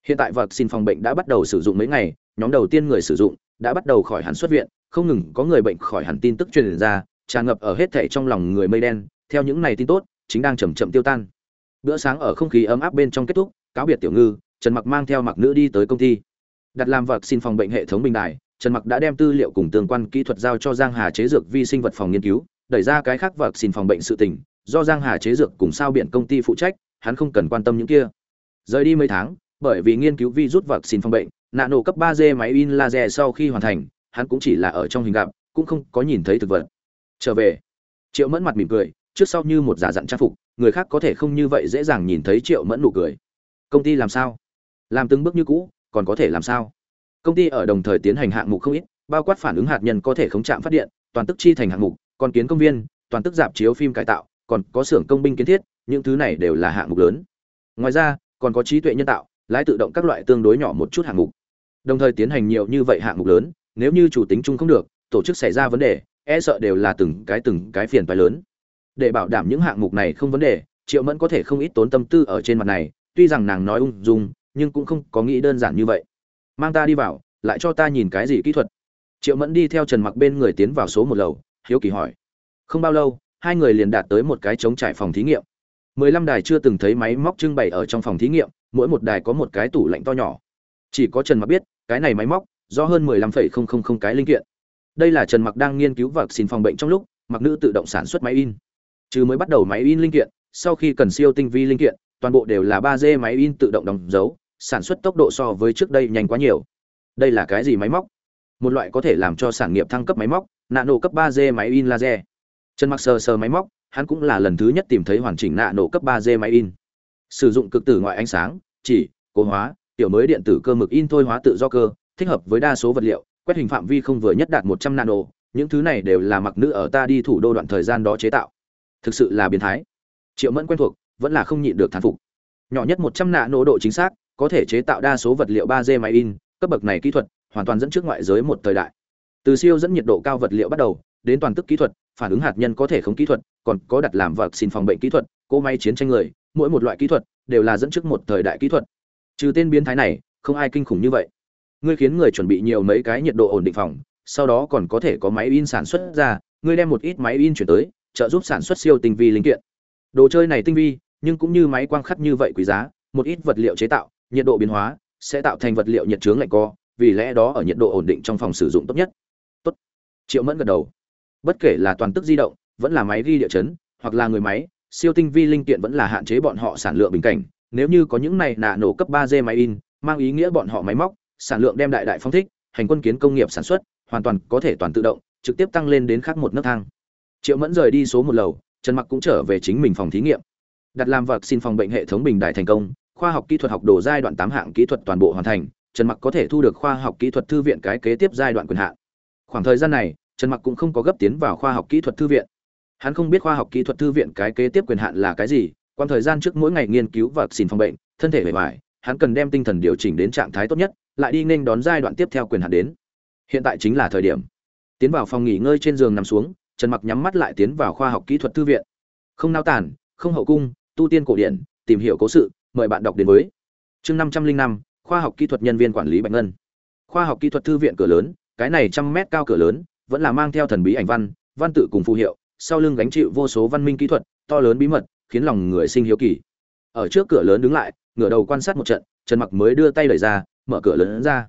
Hiện tại vật xin phòng bệnh đã bắt đầu sử dụng mấy ngày nhóm đầu tiên người sử dụng đã bắt đầu khỏi hẳn xuất viện không ngừng có người bệnh khỏi hẳn tin tức truyền ra, tràn ngập ở hết thảy trong lòng người mây đen, theo những này tin tốt, chính đang chậm chậm tiêu tan. Bữa sáng ở không khí ấm áp bên trong kết thúc, cáo biệt tiểu ngư, Trần Mặc mang theo Mặc nữ đi tới công ty. Đặt làm vật xin phòng bệnh hệ thống bình đài, Trần Mặc đã đem tư liệu cùng tương quan kỹ thuật giao cho Giang Hà chế dược vi sinh vật phòng nghiên cứu, đẩy ra cái khác vật xin phòng bệnh sự tình, do Giang Hà chế dược cùng sao biển công ty phụ trách, hắn không cần quan tâm những kia. Rời đi mấy tháng, bởi vì nghiên cứu vi rút vật xin phòng bệnh, nano cấp 3 d máy in laser sau khi hoàn thành, hắn cũng chỉ là ở trong hình gặp cũng không có nhìn thấy thực vật. Trở về triệu mẫn mặt mỉm cười trước sau như một giả dặn trang phục người khác có thể không như vậy dễ dàng nhìn thấy triệu mẫn nụ cười. Công ty làm sao? Làm từng bước như cũ còn có thể làm sao? Công ty ở đồng thời tiến hành hạng mục không ít bao quát phản ứng hạt nhân có thể khống chạm phát điện toàn tức chi thành hạng mục còn kiến công viên toàn tức dạp chiếu phim cải tạo còn có xưởng công binh kiến thiết những thứ này đều là hạng mục lớn. Ngoài ra còn có trí tuệ nhân tạo lái tự động các loại tương đối nhỏ một chút hạng mục. Đồng thời tiến hành nhiều như vậy hạng mục lớn, nếu như chủ tính chung không được, tổ chức xảy ra vấn đề e sợ đều là từng cái từng cái phiền phái lớn. Để bảo đảm những hạng mục này không vấn đề, triệu mẫn có thể không ít tốn tâm tư ở trên mặt này, tuy rằng nàng nói ung dung, nhưng cũng không có nghĩ đơn giản như vậy. Mang ta đi vào, lại cho ta nhìn cái gì kỹ thuật. Triệu mẫn đi theo trần mặc bên người tiến vào số một lầu, hiếu kỳ hỏi. Không bao lâu, hai người liền đạt tới một cái trống trải phòng thí nghiệm mười lăm đài chưa từng thấy máy móc trưng bày ở trong phòng thí nghiệm mỗi một đài có một cái tủ lạnh to nhỏ chỉ có trần mặc biết cái này máy móc do hơn 15,000 cái linh kiện. Đây là Trần Mặc đang nghiên cứu vật xin phòng bệnh trong lúc, mặc nữ tự động sản xuất máy in. Trừ mới bắt đầu máy in linh kiện, sau khi cần siêu tinh vi linh kiện, toàn bộ đều là 3D máy in tự động đóng dấu, sản xuất tốc độ so với trước đây nhanh quá nhiều. Đây là cái gì máy móc? Một loại có thể làm cho sản nghiệp thăng cấp máy móc, nano cấp 3D máy in laser. Trần Mặc sờ sờ máy móc, hắn cũng là lần thứ nhất tìm thấy hoàn chỉnh nano cấp 3D máy in. Sử dụng cực tử ngoại ánh sáng, chỉ, cố hóa, tiểu mới điện tử cơ mực in thôi hóa tự do cơ, thích hợp với đa số vật liệu quét hình phạm vi không vừa nhất đạt một trăm nano những thứ này đều là mặc nữ ở ta đi thủ đô đoạn thời gian đó chế tạo. Thực sự là biến thái. Triệu mẫn quen thuộc vẫn là không nhịn được thán phục. Nhỏ nhất một trăm nano độ chính xác có thể chế tạo đa số vật liệu ba d máy in cấp bậc này kỹ thuật hoàn toàn dẫn trước ngoại giới một thời đại. Từ siêu dẫn nhiệt độ cao vật liệu bắt đầu đến toàn tức kỹ thuật, phản ứng hạt nhân có thể không kỹ thuật, còn có đặt làm vật xin phòng bệnh kỹ thuật, cỗ may chiến tranh người, mỗi một loại kỹ thuật đều là dẫn trước một thời đại kỹ thuật. Trừ tên biến thái này, không ai kinh khủng như vậy. Ngươi khiến người chuẩn bị nhiều mấy cái nhiệt độ ổn định phòng, sau đó còn có thể có máy in sản xuất ra, ngươi đem một ít máy in chuyển tới, trợ giúp sản xuất siêu tinh vi linh kiện. Đồ chơi này tinh vi, nhưng cũng như máy quang khắc như vậy quý giá, một ít vật liệu chế tạo, nhiệt độ biến hóa, sẽ tạo thành vật liệu nhiệt chướng lạnh co, vì lẽ đó ở nhiệt độ ổn định trong phòng sử dụng tốt nhất. Tốt. Triệu mẫn gật đầu bất kể là toàn tức di động vẫn là máy ghi địa chấn hoặc là người máy siêu tinh vi linh kiện vẫn là hạn chế bọn họ sản lượng bình cảnh nếu như có những này nạ nổ cấp 3 d máy in mang ý nghĩa bọn họ máy móc sản lượng đem đại đại phong thích, hành quân kiến công nghiệp sản xuất, hoàn toàn có thể toàn tự động, trực tiếp tăng lên đến khác một nấc thang. Triệu Mẫn rời đi số một lầu, Trần Mặc cũng trở về chính mình phòng thí nghiệm. Đặt làm vật xin phòng bệnh hệ thống bình đại thành công, khoa học kỹ thuật học đồ giai đoạn 8 hạng kỹ thuật toàn bộ hoàn thành, Trần Mặc có thể thu được khoa học kỹ thuật thư viện cái kế tiếp giai đoạn quyền hạn. Khoảng thời gian này, Trần Mặc cũng không có gấp tiến vào khoa học kỹ thuật thư viện. Hắn không biết khoa học kỹ thuật thư viện cái kế tiếp quyền hạn là cái gì, quan thời gian trước mỗi ngày nghiên cứu và xin phòng bệnh, thân thể bề ngoài, hắn cần đem tinh thần điều chỉnh đến trạng thái tốt nhất, lại đi nên đón giai đoạn tiếp theo quyền hạn đến. Hiện tại chính là thời điểm. Tiến vào phòng nghỉ ngơi trên giường nằm xuống trần mặc nhắm mắt lại tiến vào khoa học kỹ thuật thư viện. Không nao tản không hậu cung tu tiên cổ điển tìm hiểu cố sự mời bạn đọc đến với. Chương năm trăm linh năm khoa học kỹ thuật nhân viên quản lý bạch ngân. Khoa học kỹ thuật thư viện cửa lớn cái này trăm mét cao cửa lớn vẫn là mang theo thần bí ảnh văn văn tự cùng phù hiệu, sau lưng gánh chịu vô số văn minh kỹ thuật, to lớn bí mật, khiến lòng người sinh hiếu kỳ. Ở trước cửa lớn đứng lại, ngửa đầu quan sát một trận, trần mặc mới đưa tay đẩy ra, mở cửa lớn ra.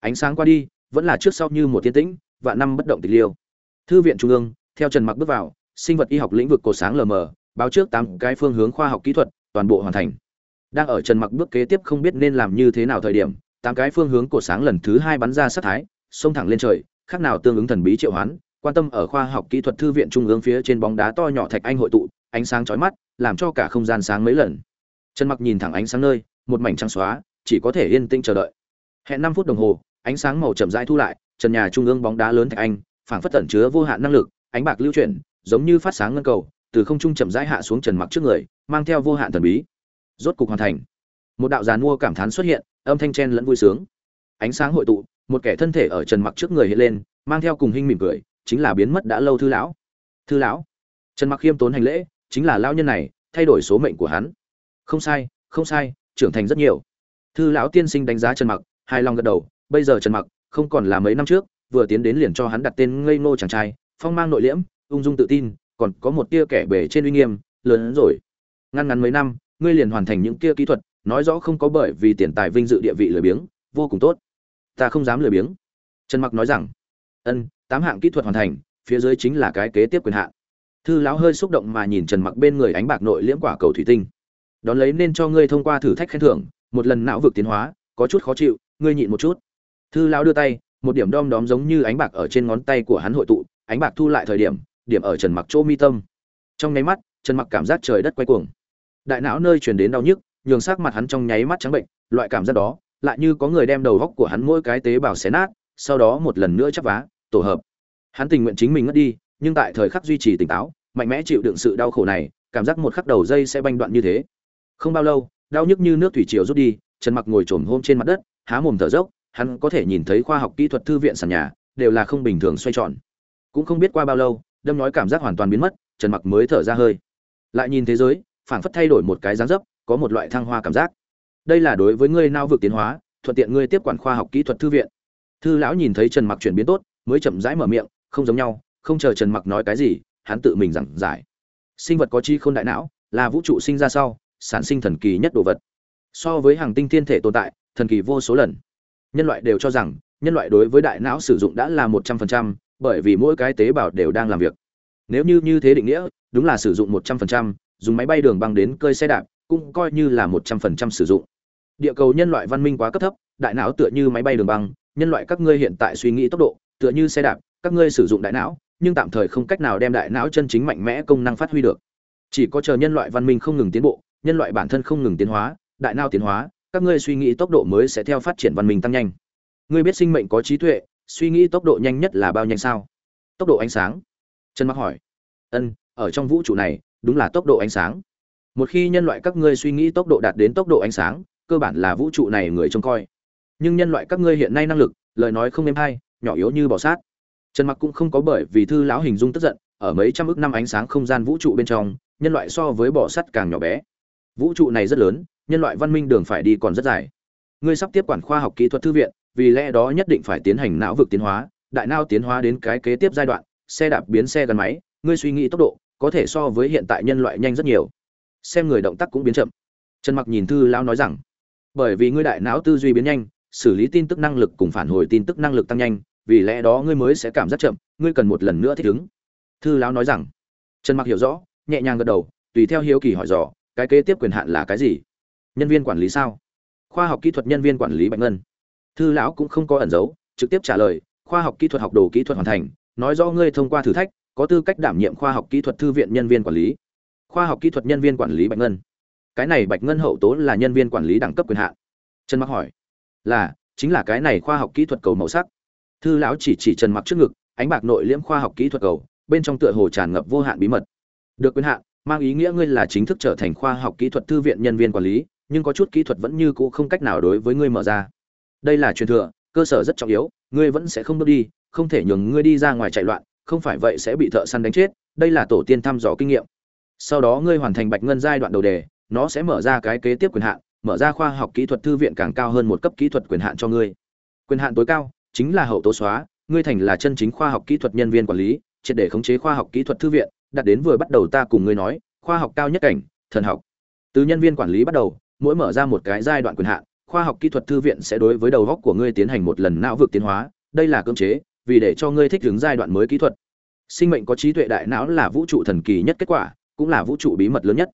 Ánh sáng qua đi, vẫn là trước sau như một thiên tĩnh và năm bất động tịch liêu. Thư viện trung ương, theo trần mặc bước vào, sinh vật y học lĩnh vực cổ sáng lờ mờ, báo trước tám cái phương hướng khoa học kỹ thuật, toàn bộ hoàn thành. Đang ở trần mặc bước kế tiếp không biết nên làm như thế nào thời điểm, tám cái phương hướng cổ sáng lần thứ hai bắn ra sát thái, xông thẳng lên trời khác nào tương ứng thần bí triệu hoán, quan tâm ở khoa học kỹ thuật thư viện trung ương phía trên bóng đá to nhỏ thạch anh hội tụ, ánh sáng chói mắt, làm cho cả không gian sáng mấy lần. Trần mặc nhìn thẳng ánh sáng nơi, một mảnh trắng xóa, chỉ có thể yên tĩnh chờ đợi. Hẹn năm phút đồng hồ, ánh sáng màu chậm rãi thu lại, trần nhà trung ương bóng đá lớn thạch anh, phảng phất tẩn chứa vô hạn năng lực, ánh bạc lưu chuyển, giống như phát sáng ngân cầu, từ không trung chậm rãi hạ xuống trần mặc trước người, mang theo vô hạn thần bí. Rốt cục hoàn thành. Một đạo giàn mua cảm thán xuất hiện, âm thanh chen lẫn vui sướng. Ánh sáng hội tụ một kẻ thân thể ở trần mặc trước người hiện lên, mang theo cùng hình mỉm cười, chính là biến mất đã lâu thư lão. Thư lão? Trần mặc khiêm tốn hành lễ, chính là lão nhân này, thay đổi số mệnh của hắn. Không sai không sai, trưởng thành rất nhiều. Thư lão tiên sinh đánh giá trần mặc, hài lòng gật đầu, bây giờ trần mặc, không còn là mấy năm trước, vừa tiến đến liền cho hắn đặt tên ngây ngô chàng trai, phong mang nội liễm, ung dung tự tin, còn có một tia kẻ bề trên uy nghiêm, lớn hơn rồi. Ngăn ngắn mấy năm, ngươi liền hoàn thành những kia kỹ thuật, nói rõ không có bởi vì tiền tài vinh dự địa vị lười biếng, vô cùng tốt ta không dám lười biếng. Trần mặc nói rằng, ân, tám hạng kỹ thuật hoàn thành, phía dưới chính là cái kế tiếp quyền hạn. Thư lão hơi xúc động mà nhìn trần mặc bên người ánh bạc nội liễm quả cầu thủy tinh. Đón lấy nên cho ngươi thông qua thử thách khen thưởng, một lần não vực tiến hóa, có chút khó chịu, ngươi nhịn một chút. Thư lão đưa tay, một điểm đom đóm giống như ánh bạc ở trên ngón tay của hắn hội tụ, ánh bạc thu lại thời điểm điểm ở trần mặc chỗ mi tâm. Trong nháy mắt, trần mặc cảm giác trời đất quay cuồng. Đại não nơi truyền đến đau nhức, nhường sắc mặt hắn trong nháy mắt trắng bệnh, loại cảm giác đó lại như có người đem đầu góc của hắn mỗi cái tế bào xé nát, sau đó một lần nữa chắp vá, tổ hợp. Hắn tình nguyện chính mình ngất đi, nhưng tại thời khắc duy trì tỉnh táo, mạnh mẽ chịu đựng sự đau khổ này, cảm giác một khắc đầu dây sẽ banh đoạn như thế. Không bao lâu, đau nhức như nước thủy triều rút đi, trần mặc ngồi trồm hôm trên mặt đất, há mồm thở dốc, hắn có thể nhìn thấy khoa học kỹ thuật thư viện sàn nhà, đều là không bình thường xoay tròn. Cũng không biết qua bao lâu, đâm nói cảm giác hoàn toàn biến mất, trần mặc mới thở ra hơi. Lại nhìn thế giới, phảng phất thay đổi một cái dáng dấp, có một loại thăng hoa cảm giác đây là đối với ngươi nao vực tiến hóa, thuận tiện ngươi tiếp quản khoa học kỹ thuật thư viện. Thư lão nhìn thấy trần mặc chuyển biến tốt, mới chậm rãi mở miệng, không giống nhau, không chờ trần mặc nói cái gì, hắn tự mình giảng giải. Sinh vật có chi không đại não, là vũ trụ sinh ra sau, sản sinh thần kỳ nhất đồ vật. So với hàng tinh thiên thể tồn tại, thần kỳ vô số lần. Nhân loại đều cho rằng, nhân loại đối với đại não sử dụng đã là một trăm phần trăm, bởi vì mỗi cái tế bào đều đang làm việc. Nếu như như thế định nghĩa, đúng là sử dụng một trăm phần trăm, dùng máy bay đường băng đến cơi xe đạp, cũng coi như là một trăm phần trăm sử dụng địa cầu nhân loại văn minh quá cấp thấp, đại não tựa như máy bay đường băng, nhân loại các ngươi hiện tại suy nghĩ tốc độ, tựa như xe đạp, các ngươi sử dụng đại não, nhưng tạm thời không cách nào đem đại não chân chính mạnh mẽ công năng phát huy được. Chỉ có chờ nhân loại văn minh không ngừng tiến bộ, nhân loại bản thân không ngừng tiến hóa, đại não tiến hóa, các ngươi suy nghĩ tốc độ mới sẽ theo phát triển văn minh tăng nhanh. Ngươi biết sinh mệnh có trí tuệ, suy nghĩ tốc độ nhanh nhất là bao nhanh sao? Tốc độ ánh sáng. Trần mặc hỏi. Ân, ở trong vũ trụ này, đúng là tốc độ ánh sáng. Một khi nhân loại các ngươi suy nghĩ tốc độ đạt đến tốc độ ánh sáng cơ bản là vũ trụ này người trông coi. Nhưng nhân loại các ngươi hiện nay năng lực, lời nói không êm hay, nhỏ yếu như bỏ sát. Trần mặc cũng không có bởi vì thư lão hình dung tức giận, ở mấy trăm ước năm ánh sáng không gian vũ trụ bên trong, nhân loại so với bỏ sắt càng nhỏ bé. Vũ trụ này rất lớn, nhân loại văn minh đường phải đi còn rất dài. Ngươi sắp tiếp quản khoa học kỹ thuật thư viện, vì lẽ đó nhất định phải tiến hành não vực tiến hóa, đại não tiến hóa đến cái kế tiếp giai đoạn, xe đạp biến xe gắn máy, ngươi suy nghĩ tốc độ, có thể so với hiện tại nhân loại nhanh rất nhiều. Xem người động tác cũng biến chậm. Trần mặc nhìn thư lão nói rằng bởi vì ngươi đại não tư duy biến nhanh, xử lý tin tức năng lực cùng phản hồi tin tức năng lực tăng nhanh, vì lẽ đó ngươi mới sẽ cảm giác chậm, ngươi cần một lần nữa thích ứng. Thư lão nói rằng. Trần mặc hiểu rõ, nhẹ nhàng gật đầu, tùy theo hiếu kỳ hỏi dò, cái kế tiếp quyền hạn là cái gì? Nhân viên quản lý sao? Khoa học kỹ thuật nhân viên quản lý bạch ngân. Thư lão cũng không có ẩn giấu, trực tiếp trả lời, khoa học kỹ thuật học đồ kỹ thuật hoàn thành, nói rõ ngươi thông qua thử thách, có tư cách đảm nhiệm khoa học kỹ thuật thư viện nhân viên quản lý. Khoa học kỹ thuật nhân viên quản lý bạch ngân cái này bạch ngân hậu tố là nhân viên quản lý đẳng cấp quyền hạn. Trần mặc hỏi, là, chính là cái này khoa học kỹ thuật cầu màu sắc. Thư lão chỉ chỉ trần mặc trước ngực, ánh bạc nội liễm khoa học kỹ thuật cầu, bên trong tựa hồ tràn ngập vô hạn bí mật. Được quyền hạn, mang ý nghĩa ngươi là chính thức trở thành khoa học kỹ thuật thư viện nhân viên quản lý, nhưng có chút kỹ thuật vẫn như cũ không cách nào đối với ngươi mở ra. Đây là truyền thừa, cơ sở rất trọng yếu, ngươi vẫn sẽ không bước đi, không thể nhường ngươi đi ra ngoài chạy loạn, không phải vậy sẽ bị thợ săn đánh chết, đây là tổ tiên thăm dò kinh nghiệm. Sau đó ngươi hoàn thành bạch ngân giai đoạn đầu đề nó sẽ mở ra cái kế tiếp quyền hạn, mở ra khoa học kỹ thuật thư viện càng cao hơn một cấp kỹ thuật quyền hạn cho ngươi. Quyền hạn tối cao chính là hậu tố xóa, ngươi thành là chân chính khoa học kỹ thuật nhân viên quản lý, triệt để khống chế khoa học kỹ thuật thư viện, đặt đến vừa bắt đầu ta cùng ngươi nói, khoa học cao nhất cảnh, thần học. Từ nhân viên quản lý bắt đầu, mỗi mở ra một cái giai đoạn quyền hạn, khoa học kỹ thuật thư viện sẽ đối với đầu góc của ngươi tiến hành một lần não vực tiến hóa, đây là cơ chế, vì để cho ngươi thích ứng giai đoạn mới kỹ thuật. Sinh mệnh có trí tuệ đại não là vũ trụ thần kỳ nhất kết quả, cũng là vũ trụ bí mật lớn nhất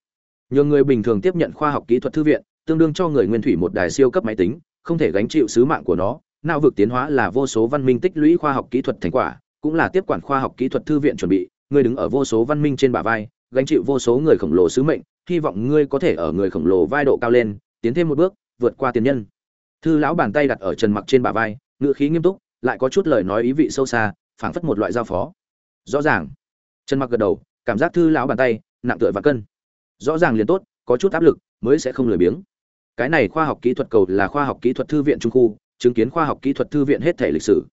nhiều người bình thường tiếp nhận khoa học kỹ thuật thư viện, tương đương cho người nguyên thủy một đài siêu cấp máy tính, không thể gánh chịu sứ mạng của nó. Não vực tiến hóa là vô số văn minh tích lũy khoa học kỹ thuật thành quả, cũng là tiếp quản khoa học kỹ thuật thư viện chuẩn bị. Ngươi đứng ở vô số văn minh trên bả vai, gánh chịu vô số người khổng lồ sứ mệnh, hy vọng ngươi có thể ở người khổng lồ vai độ cao lên, tiến thêm một bước, vượt qua tiền nhân. Thư lão bàn tay đặt ở trần mặc trên bả vai, ngữ khí nghiêm túc, lại có chút lời nói ý vị sâu xa, phảng phất một loại giao phó. Rõ ràng. Trần mặc gật đầu, cảm giác thư lão bàn tay nặng tựa và cân rõ ràng liền tốt, có chút áp lực mới sẽ không lười biếng. Cái này khoa học kỹ thuật cầu là khoa học kỹ thuật thư viện trung khu, chứng kiến khoa học kỹ thuật thư viện hết thể lịch sử.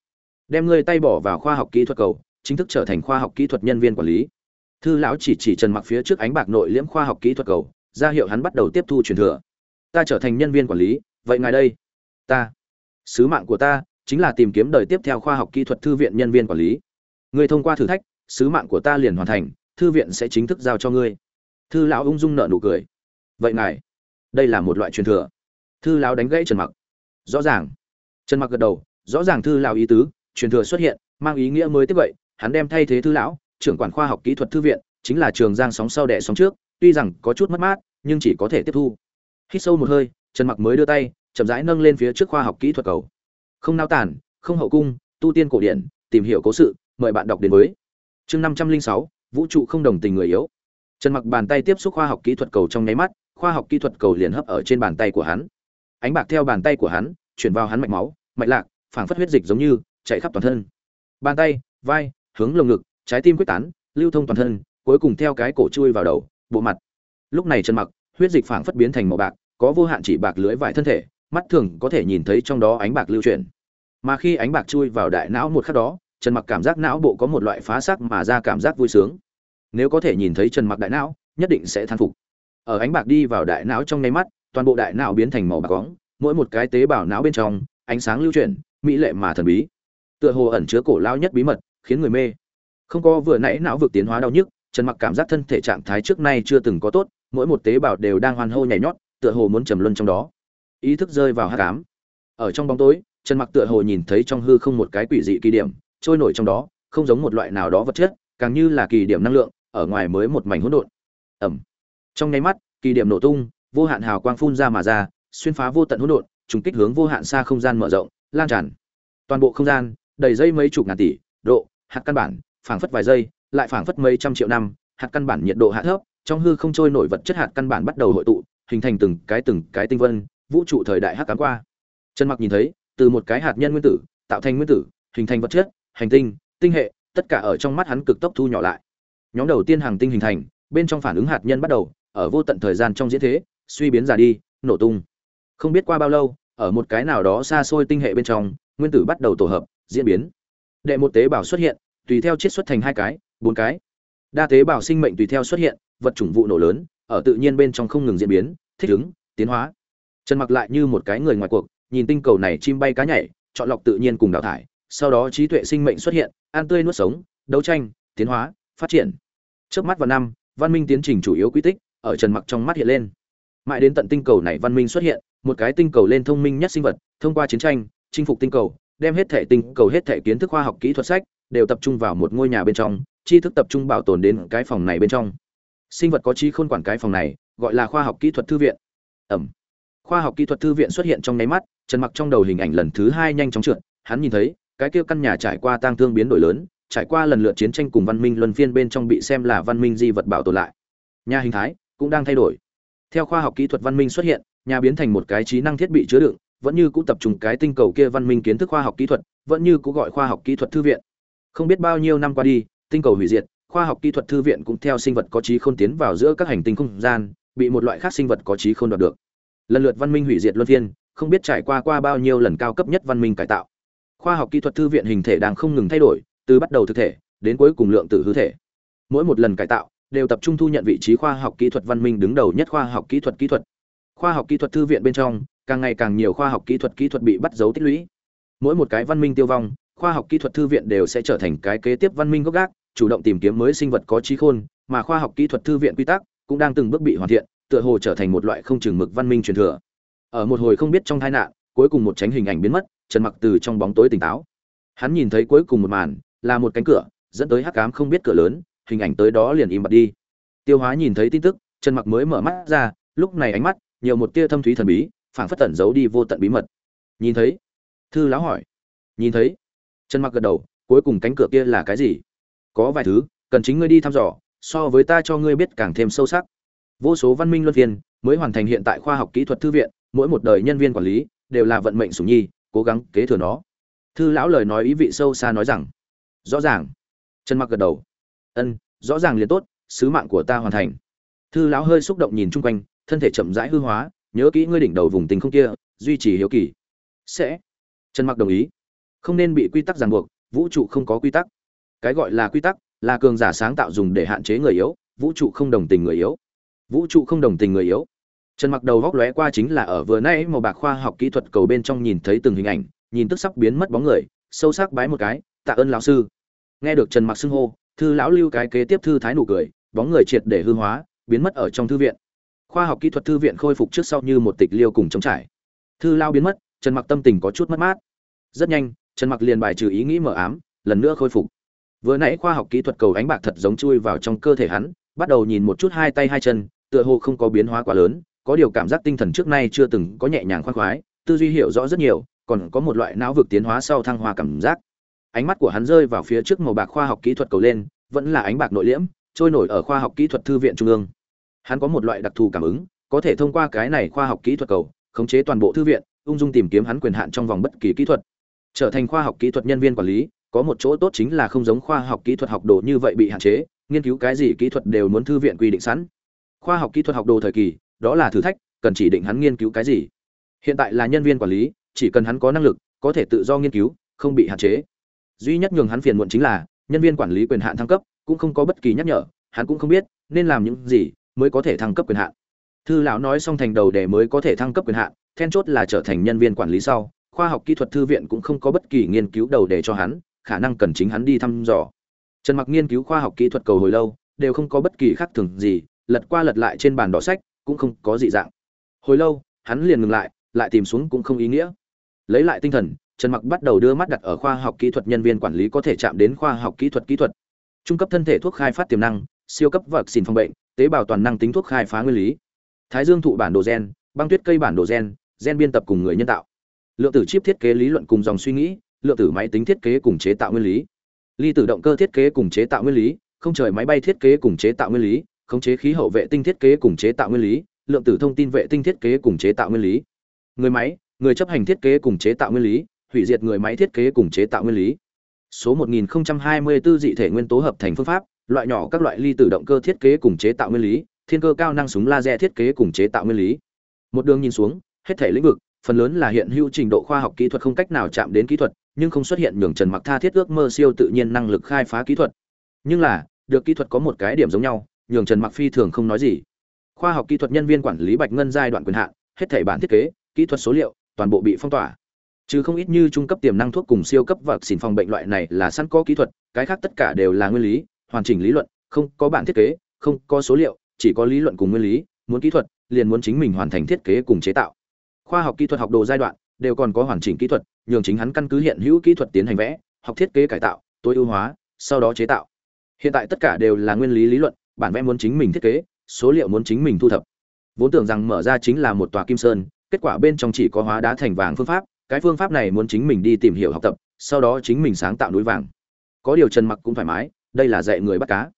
Đem ngươi tay bỏ vào khoa học kỹ thuật cầu, chính thức trở thành khoa học kỹ thuật nhân viên quản lý. Thư lão chỉ chỉ trần mặc phía trước ánh bạc nội liễm khoa học kỹ thuật cầu, ra hiệu hắn bắt đầu tiếp thu truyền thừa. Ta trở thành nhân viên quản lý, vậy ngài đây. Ta. Sứ mạng của ta chính là tìm kiếm đời tiếp theo khoa học kỹ thuật thư viện nhân viên quản lý. Người thông qua thử thách, sứ mạng của ta liền hoàn thành, thư viện sẽ chính thức giao cho ngươi thư lão ung dung nợ nụ cười. Vậy ngài, đây là một loại truyền thừa. Thư lão đánh gãy trần mặc. Rõ ràng. Trần mặc gật đầu, rõ ràng thư lão ý tứ, truyền thừa xuất hiện, mang ý nghĩa mới tiếp vậy, hắn đem thay thế thư lão, trưởng quản khoa học kỹ thuật thư viện, chính là trường giang sóng sau đẻ sóng trước, tuy rằng có chút mất mát, nhưng chỉ có thể tiếp thu. Hít sâu một hơi, trần mặc mới đưa tay, chậm rãi nâng lên phía trước khoa học kỹ thuật cầu. Không nao tản không hậu cung, tu tiên cổ điển, tìm hiểu cố sự, mời bạn đọc đến với chương năm trăm linh sáu, vũ trụ không đồng tình người yếu trần mặc bàn tay tiếp xúc khoa học kỹ thuật cầu trong nháy mắt, khoa học kỹ thuật cầu liền hấp ở trên bàn tay của hắn. Ánh bạc theo bàn tay của hắn, chuyển vào hắn mạch máu, mạch lạc, phảng phất huyết dịch giống như, chạy khắp toàn thân. Bàn tay, vai, hướng lồng ngực, trái tim quyết tán, lưu thông toàn thân, cuối cùng theo cái cổ chui vào đầu, bộ mặt. Lúc này trần mặc, huyết dịch phảng phất biến thành màu bạc, có vô hạn chỉ bạc lưới vải thân thể, mắt thường có thể nhìn thấy trong đó ánh bạc lưu chuyển. Mà khi ánh bạc chui vào đại não một khắc đó, trần mặc cảm giác não bộ có một loại phá sắc mà ra cảm giác vui sướng nếu có thể nhìn thấy trần mặc đại não, nhất định sẽ thán phục. Ở ánh bạc đi vào đại não trong nháy mắt, toàn bộ đại não biến thành màu bạc bóng, mỗi một cái tế bào não bên trong, ánh sáng lưu chuyển, mỹ lệ mà thần bí. Tựa hồ ẩn chứa cổ lao nhất bí mật, khiến người mê. Không có vừa nãy não vực tiến hóa đau nhức trần mặc cảm giác thân thể trạng thái trước nay chưa từng có tốt, mỗi một tế bào đều đang hoan hô nhảy nhót, tựa hồ muốn trầm luân trong đó. Ý thức rơi vào hát cám ở trong bóng tối trần mặc tựa hồ nhìn thấy trong hư không một cái quỷ dị kỳ điểm, trôi nổi trong đó, không giống một loại nào đó vật chất, càng như là kỳ điểm năng lượng ở ngoài mới một mảnh hỗn độn. Ẩm. Trong nháy mắt, kỳ điểm nổ tung, vô hạn hào quang phun ra mà ra, xuyên phá vô tận hỗn độn, trùng kích hướng vô hạn xa không gian mở rộng, lan tràn. Toàn bộ không gian, đầy dây mấy chục ngàn tỷ, độ, hạt căn bản, phảng phất vài giây, lại phảng phất mấy trăm triệu năm, hạt căn bản nhiệt độ hạ thấp, trong hư không trôi nổi vật chất hạt căn bản bắt đầu hội tụ, hình thành từng cái từng cái tinh vân, vũ trụ thời đại hắc cám qua. Trần mặc nhìn thấy, từ một cái hạt nhân nguyên tử, tạo thành nguyên tử, hình thành vật chất, hành tinh tinh hệ, tất cả ở trong mắt hắn cực tốc thu nhỏ lại nhóm đầu tiên hàng tinh hình thành, bên trong phản ứng hạt nhân bắt đầu, ở vô tận thời gian trong diễn thế, suy biến già đi, nổ tung. Không biết qua bao lâu, ở một cái nào đó xa xôi tinh hệ bên trong, nguyên tử bắt đầu tổ hợp, diễn biến. Đệ một tế bào xuất hiện, tùy theo chiết xuất thành hai cái, bốn cái. Đa tế bào sinh mệnh tùy theo xuất hiện, vật chủng vụ nổ lớn, ở tự nhiên bên trong không ngừng diễn biến, thích ứng, tiến hóa. Trần mặc lại như một cái người ngoài cuộc, nhìn tinh cầu này chim bay cá nhảy, chọn lọc tự nhiên cùng đào thải, sau đó trí tuệ sinh mệnh xuất hiện an tươi nuốt sống, đấu tranh, tiến hóa, phát triển trước mắt vào năm, văn minh tiến trình chủ yếu quy tích ở trần mặc trong mắt hiện lên. Mãi đến tận tinh cầu này văn minh xuất hiện, một cái tinh cầu lên thông minh nhất sinh vật, thông qua chiến tranh, chinh phục tinh cầu, đem hết thể tinh cầu, hết thể kiến thức khoa học kỹ thuật sách đều tập trung vào một ngôi nhà bên trong, tri thức tập trung bảo tồn đến cái phòng này bên trong. Sinh vật có trí khôn quản cái phòng này, gọi là khoa học kỹ thuật thư viện. Ẩm. Khoa học kỹ thuật thư viện xuất hiện trong nháy mắt, trần mặc trong đầu hình ảnh lần thứ hai nhanh chóng trượt, hắn nhìn thấy, cái kia căn nhà trải qua tang thương biến đổi lớn trải qua lần lượt chiến tranh cùng văn minh luân phiên bên trong bị xem là văn minh di vật bảo tồn lại. Nhà hình thái cũng đang thay đổi. Theo khoa học kỹ thuật văn minh xuất hiện, nhà biến thành một cái trí năng thiết bị chứa đựng, vẫn như cũ tập trung cái tinh cầu kia văn minh kiến thức khoa học kỹ thuật, vẫn như cũ gọi khoa học kỹ thuật thư viện. Không biết bao nhiêu năm qua đi, tinh cầu hủy diệt, khoa học kỹ thuật thư viện cũng theo sinh vật có trí khôn tiến vào giữa các hành tinh không gian, bị một loại khác sinh vật có trí khôn đoạt được. Lần lượt văn minh hủy diệt luân phiên, không biết trải qua qua bao nhiêu lần cao cấp nhất văn minh cải tạo. Khoa học kỹ thuật thư viện hình thể đang không ngừng thay đổi từ bắt đầu thực thể đến cuối cùng lượng tử hư thể. Mỗi một lần cải tạo đều tập trung thu nhận vị trí khoa học kỹ thuật văn minh đứng đầu nhất khoa học kỹ thuật kỹ thuật. Khoa học kỹ thuật thư viện bên trong, càng ngày càng nhiều khoa học kỹ thuật kỹ thuật bị bắt dấu tích lũy. Mỗi một cái văn minh tiêu vong, khoa học kỹ thuật thư viện đều sẽ trở thành cái kế tiếp văn minh gốc gác, chủ động tìm kiếm mới sinh vật có trí khôn, mà khoa học kỹ thuật thư viện quy tắc cũng đang từng bước bị hoàn thiện, tựa hồ trở thành một loại không chừng mực văn minh truyền thừa. Ở một hồi không biết trong tai nạn, cuối cùng một tránh hình ảnh biến mất, trần mặc từ trong bóng tối tỉnh táo. Hắn nhìn thấy cuối cùng một màn là một cánh cửa, dẫn tới hắc cám không biết cửa lớn, hình ảnh tới đó liền im bặt đi. Tiêu hóa nhìn thấy tin tức, trần mặc mới mở mắt ra, lúc này ánh mắt nhiều một tia thâm thúy thần bí, phảng phất tẩn giấu đi vô tận bí mật. Nhìn thấy? Thư lão hỏi. Nhìn thấy? Trần mặc gật đầu, cuối cùng cánh cửa kia là cái gì? Có vài thứ, cần chính ngươi đi thăm dò, so với ta cho ngươi biết càng thêm sâu sắc. Vô số văn minh luân viên mới hoàn thành hiện tại khoa học kỹ thuật thư viện, mỗi một đời nhân viên quản lý đều là vận mệnh sủng nhi, cố gắng kế thừa nó. Thư lão lời nói ý vị sâu xa nói rằng rõ ràng. Trần mặc gật đầu. Ân, rõ ràng liền tốt, sứ mạng của ta hoàn thành. Thư lão hơi xúc động nhìn chung quanh, thân thể chậm rãi hư hóa, nhớ kỹ ngươi đỉnh đầu vùng tình không kia, duy trì hiếu kỳ. Sẽ. Trần mặc đồng ý. Không nên bị quy tắc ràng buộc, vũ trụ không có quy tắc. Cái gọi là quy tắc, là cường giả sáng tạo dùng để hạn chế người yếu, vũ trụ không đồng tình người yếu. Vũ trụ không đồng tình người yếu. Trần mặc đầu góc lóe qua chính là ở vừa nãy màu bạc khoa học kỹ thuật cầu bên trong nhìn thấy từng hình ảnh, nhìn tức sắp biến mất bóng người, sâu sắc bái một cái tạ ơn lão sư. Nghe được trần mặc xưng hô, thư lão lưu cái kế tiếp thư thái nụ cười, bóng người triệt để hư hóa, biến mất ở trong thư viện. Khoa học kỹ thuật thư viện khôi phục trước sau như một tịch liêu cùng chống trải. Thư lao biến mất, trần mặc tâm tình có chút mất mát. Rất nhanh, trần mặc liền bài trừ ý nghĩ mờ ám, lần nữa khôi phục. Vừa nãy khoa học kỹ thuật cầu ánh bạc thật giống chui vào trong cơ thể hắn, bắt đầu nhìn một chút hai tay hai chân, tựa hồ không có biến hóa quá lớn, có điều cảm giác tinh thần trước nay chưa từng có nhẹ nhàng khoan khoái, tư duy hiểu rõ rất nhiều, còn có một loại não vực tiến hóa sau thăng hoa cảm giác ánh mắt của hắn rơi vào phía trước màu bạc khoa học kỹ thuật cầu lên, vẫn là ánh bạc nội liễm, trôi nổi ở khoa học kỹ thuật thư viện trung ương. Hắn có một loại đặc thù cảm ứng, có thể thông qua cái này khoa học kỹ thuật cầu, khống chế toàn bộ thư viện, ung dung tìm kiếm hắn quyền hạn trong vòng bất kỳ kỹ thuật. Trở thành khoa học kỹ thuật nhân viên quản lý, có một chỗ tốt chính là không giống khoa học kỹ thuật học đồ như vậy bị hạn chế, nghiên cứu cái gì kỹ thuật đều muốn thư viện quy định sẵn. Khoa học kỹ thuật học đồ thời kỳ, đó là thử thách, cần chỉ định hắn nghiên cứu cái gì. Hiện tại là nhân viên quản lý, chỉ cần hắn có năng lực, có thể tự do nghiên cứu, không bị hạn chế duy nhất nhường hắn phiền muộn chính là, nhân viên quản lý quyền hạn thăng cấp cũng không có bất kỳ nhắc nhở, hắn cũng không biết nên làm những gì mới có thể thăng cấp quyền hạn. Thư lão nói xong thành đầu để mới có thể thăng cấp quyền hạn, then chốt là trở thành nhân viên quản lý sau, khoa học kỹ thuật thư viện cũng không có bất kỳ nghiên cứu đầu để cho hắn, khả năng cần chính hắn đi thăm dò. Trần mặc nghiên cứu khoa học kỹ thuật cầu hồi lâu, đều không có bất kỳ khác thường gì, lật qua lật lại trên bàn đỏ sách, cũng không có dị dạng. Hồi lâu, hắn liền ngừng lại lại tìm xuống cũng không ý nghĩa. Lấy lại tinh thần trần mặc bắt đầu đưa mắt đặt ở khoa học kỹ thuật nhân viên quản lý có thể chạm đến khoa học kỹ thuật kỹ thuật. Trung cấp thân thể thuốc khai phát tiềm năng, siêu cấp vật xin phòng bệnh, tế bào toàn năng tính thuốc khai phá nguyên lý. Thái dương thụ bản đồ gen, băng tuyết cây bản đồ gen gen biên tập cùng người nhân tạo. Lượng tử chip thiết kế lý luận cùng dòng suy nghĩ, lượng tử máy tính thiết kế cùng chế tạo nguyên lý. Ly tử động cơ thiết kế cùng chế tạo nguyên lý, không trời máy bay thiết kế cùng chế tạo nguyên lý, khống chế khí hậu vệ tinh thiết kế cùng chế tạo nguyên lý, lượng tử thông tin vệ tinh thiết kế cùng chế tạo nguyên lý. Người máy, người chấp hành thiết kế cùng chế tạo nguyên lý hủy diệt người máy thiết kế cùng chế tạo nguyên lý. Số 1024 dị thể nguyên tố hợp thành phương pháp, loại nhỏ các loại ly tử động cơ thiết kế cùng chế tạo nguyên lý, thiên cơ cao năng súng laser thiết kế cùng chế tạo nguyên lý. Một đường nhìn xuống, hết thể lĩnh vực, phần lớn là hiện hữu trình độ khoa học kỹ thuật không cách nào chạm đến kỹ thuật, nhưng không xuất hiện nhường trần mặc tha thiết ước mơ siêu tự nhiên năng lực khai phá kỹ thuật. Nhưng là, được kỹ thuật có một cái điểm giống nhau, nhường trần mặc phi thường không nói gì. Khoa học kỹ thuật nhân viên quản lý bạch ngân giai đoạn quyền hạn, hết thảy bản thiết kế, kỹ thuật số liệu, toàn bộ bị phong tỏa chứ không ít như trung cấp tiềm năng thuốc cùng siêu cấp vật xỉn phòng bệnh loại này là sẵn có kỹ thuật, cái khác tất cả đều là nguyên lý, hoàn chỉnh lý luận, không có bản thiết kế, không có số liệu, chỉ có lý luận cùng nguyên lý, muốn kỹ thuật, liền muốn chính mình hoàn thành thiết kế cùng chế tạo. Khoa học kỹ thuật học đồ giai đoạn, đều còn có hoàn chỉnh kỹ thuật, nhường chính hắn căn cứ hiện hữu kỹ thuật tiến hành vẽ, học thiết kế cải tạo, tối ưu hóa, sau đó chế tạo. Hiện tại tất cả đều là nguyên lý lý luận, bản vẽ muốn chính mình thiết kế, số liệu muốn chính mình thu thập. Vốn tưởng rằng mở ra chính là một tòa kim sơn, kết quả bên trong chỉ có hóa đá thành vàng phương pháp cái phương pháp này muốn chính mình đi tìm hiểu học tập, sau đó chính mình sáng tạo núi vàng. Có điều trần mặc cũng thoải mái, đây là dạy người bắt cá.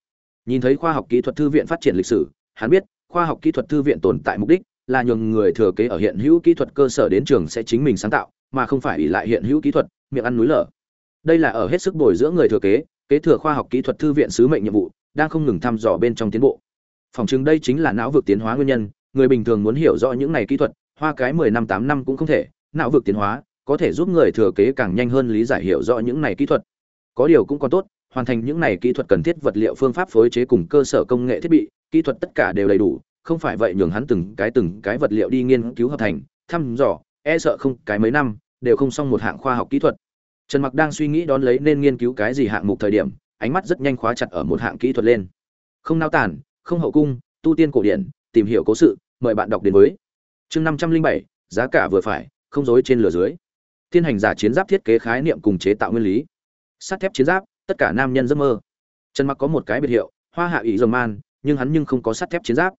Nhìn thấy khoa học kỹ thuật thư viện phát triển lịch sử, hắn biết, khoa học kỹ thuật thư viện tồn tại mục đích là nhường người thừa kế ở hiện hữu kỹ thuật cơ sở đến trường sẽ chính mình sáng tạo, mà không phải ỉ lại hiện hữu kỹ thuật, miệng ăn núi lở. Đây là ở hết sức bồi dưỡng người thừa kế kế thừa khoa học kỹ thuật thư viện sứ mệnh nhiệm vụ, đang không ngừng thăm dò bên trong tiến bộ. Phòng chứng đây chính là não vực tiến hóa nguyên nhân, người bình thường muốn hiểu rõ những này kỹ thuật, hoa cái mười năm tám năm cũng không thể não vực tiến hóa, có thể giúp người thừa kế càng nhanh hơn lý giải hiểu rõ những này kỹ thuật. Có điều cũng còn tốt, hoàn thành những này kỹ thuật cần thiết vật liệu phương pháp phối chế cùng cơ sở công nghệ thiết bị, kỹ thuật tất cả đều đầy đủ, không phải vậy nhường hắn từng cái từng cái vật liệu đi nghiên cứu hợp thành, thăm dò e sợ không cái mấy năm, đều không xong một hạng khoa học kỹ thuật. Trần mặc đang suy nghĩ đón lấy nên nghiên cứu cái gì hạng mục thời điểm, ánh mắt rất nhanh khóa chặt ở một hạng kỹ thuật lên. Không nao tản không hậu cung, tu tiên cổ điển, tìm hiểu cố sự, mời bạn đọc đến với chương năm trăm linh bảy, giá cả vừa phải không dối trên lửa dưới. Tiên hành giả chiến giáp thiết kế khái niệm cùng chế tạo nguyên lý. Sắt thép chiến giáp, tất cả nam nhân giấc mơ. Trần mặc có một cái biệt hiệu, hoa hạ ý rồng man, nhưng hắn nhưng không có sắt thép chiến giáp.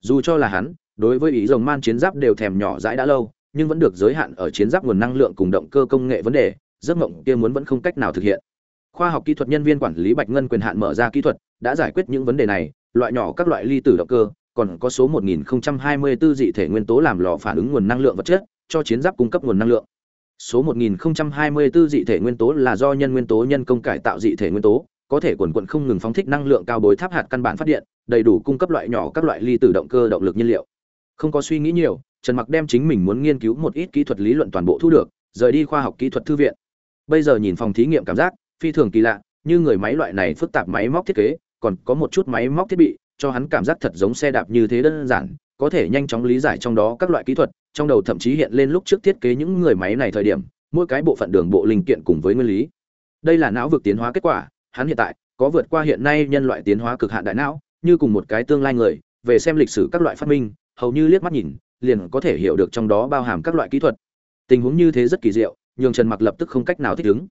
Dù cho là hắn, đối với ý rồng man chiến giáp đều thèm nhỏ dãi đã lâu, nhưng vẫn được giới hạn ở chiến giáp nguồn năng lượng cùng động cơ công nghệ vấn đề, giấc mộng kia muốn vẫn không cách nào thực hiện. Khoa học kỹ thuật nhân viên quản lý bạch ngân quyền hạn mở ra kỹ thuật, đã giải quyết những vấn đề này, loại nhỏ các loại ly tử động cơ, còn có số 1024 dị thể nguyên tố làm lò phản ứng nguồn năng lượng vật chất cho chiến giáp cung cấp nguồn năng lượng. Số 1024 dị thể nguyên tố là do nhân nguyên tố nhân công cải tạo dị thể nguyên tố, có thể quần quần không ngừng phóng thích năng lượng cao bối tháp hạt căn bản phát điện, đầy đủ cung cấp loại nhỏ các loại ly tử động cơ động lực nhiên liệu. Không có suy nghĩ nhiều, trần mặc đem chính mình muốn nghiên cứu một ít kỹ thuật lý luận toàn bộ thu được, rời đi khoa học kỹ thuật thư viện. Bây giờ nhìn phòng thí nghiệm cảm giác, phi thường kỳ lạ, như người máy loại này phức tạp máy móc thiết kế, còn có một chút máy móc thiết bị, cho hắn cảm giác thật giống xe đạp như thế đơn giản, có thể nhanh chóng lý giải trong đó các loại kỹ thuật trong đầu thậm chí hiện lên lúc trước thiết kế những người máy này thời điểm, mỗi cái bộ phận đường bộ linh kiện cùng với nguyên lý. Đây là não vực tiến hóa kết quả, hắn hiện tại có vượt qua hiện nay nhân loại tiến hóa cực hạn đại não, như cùng một cái tương lai người, về xem lịch sử các loại phát minh, hầu như liếc mắt nhìn, liền có thể hiểu được trong đó bao hàm các loại kỹ thuật. Tình huống như thế rất kỳ diệu, nhường trần mặc lập tức không cách nào thích ứng.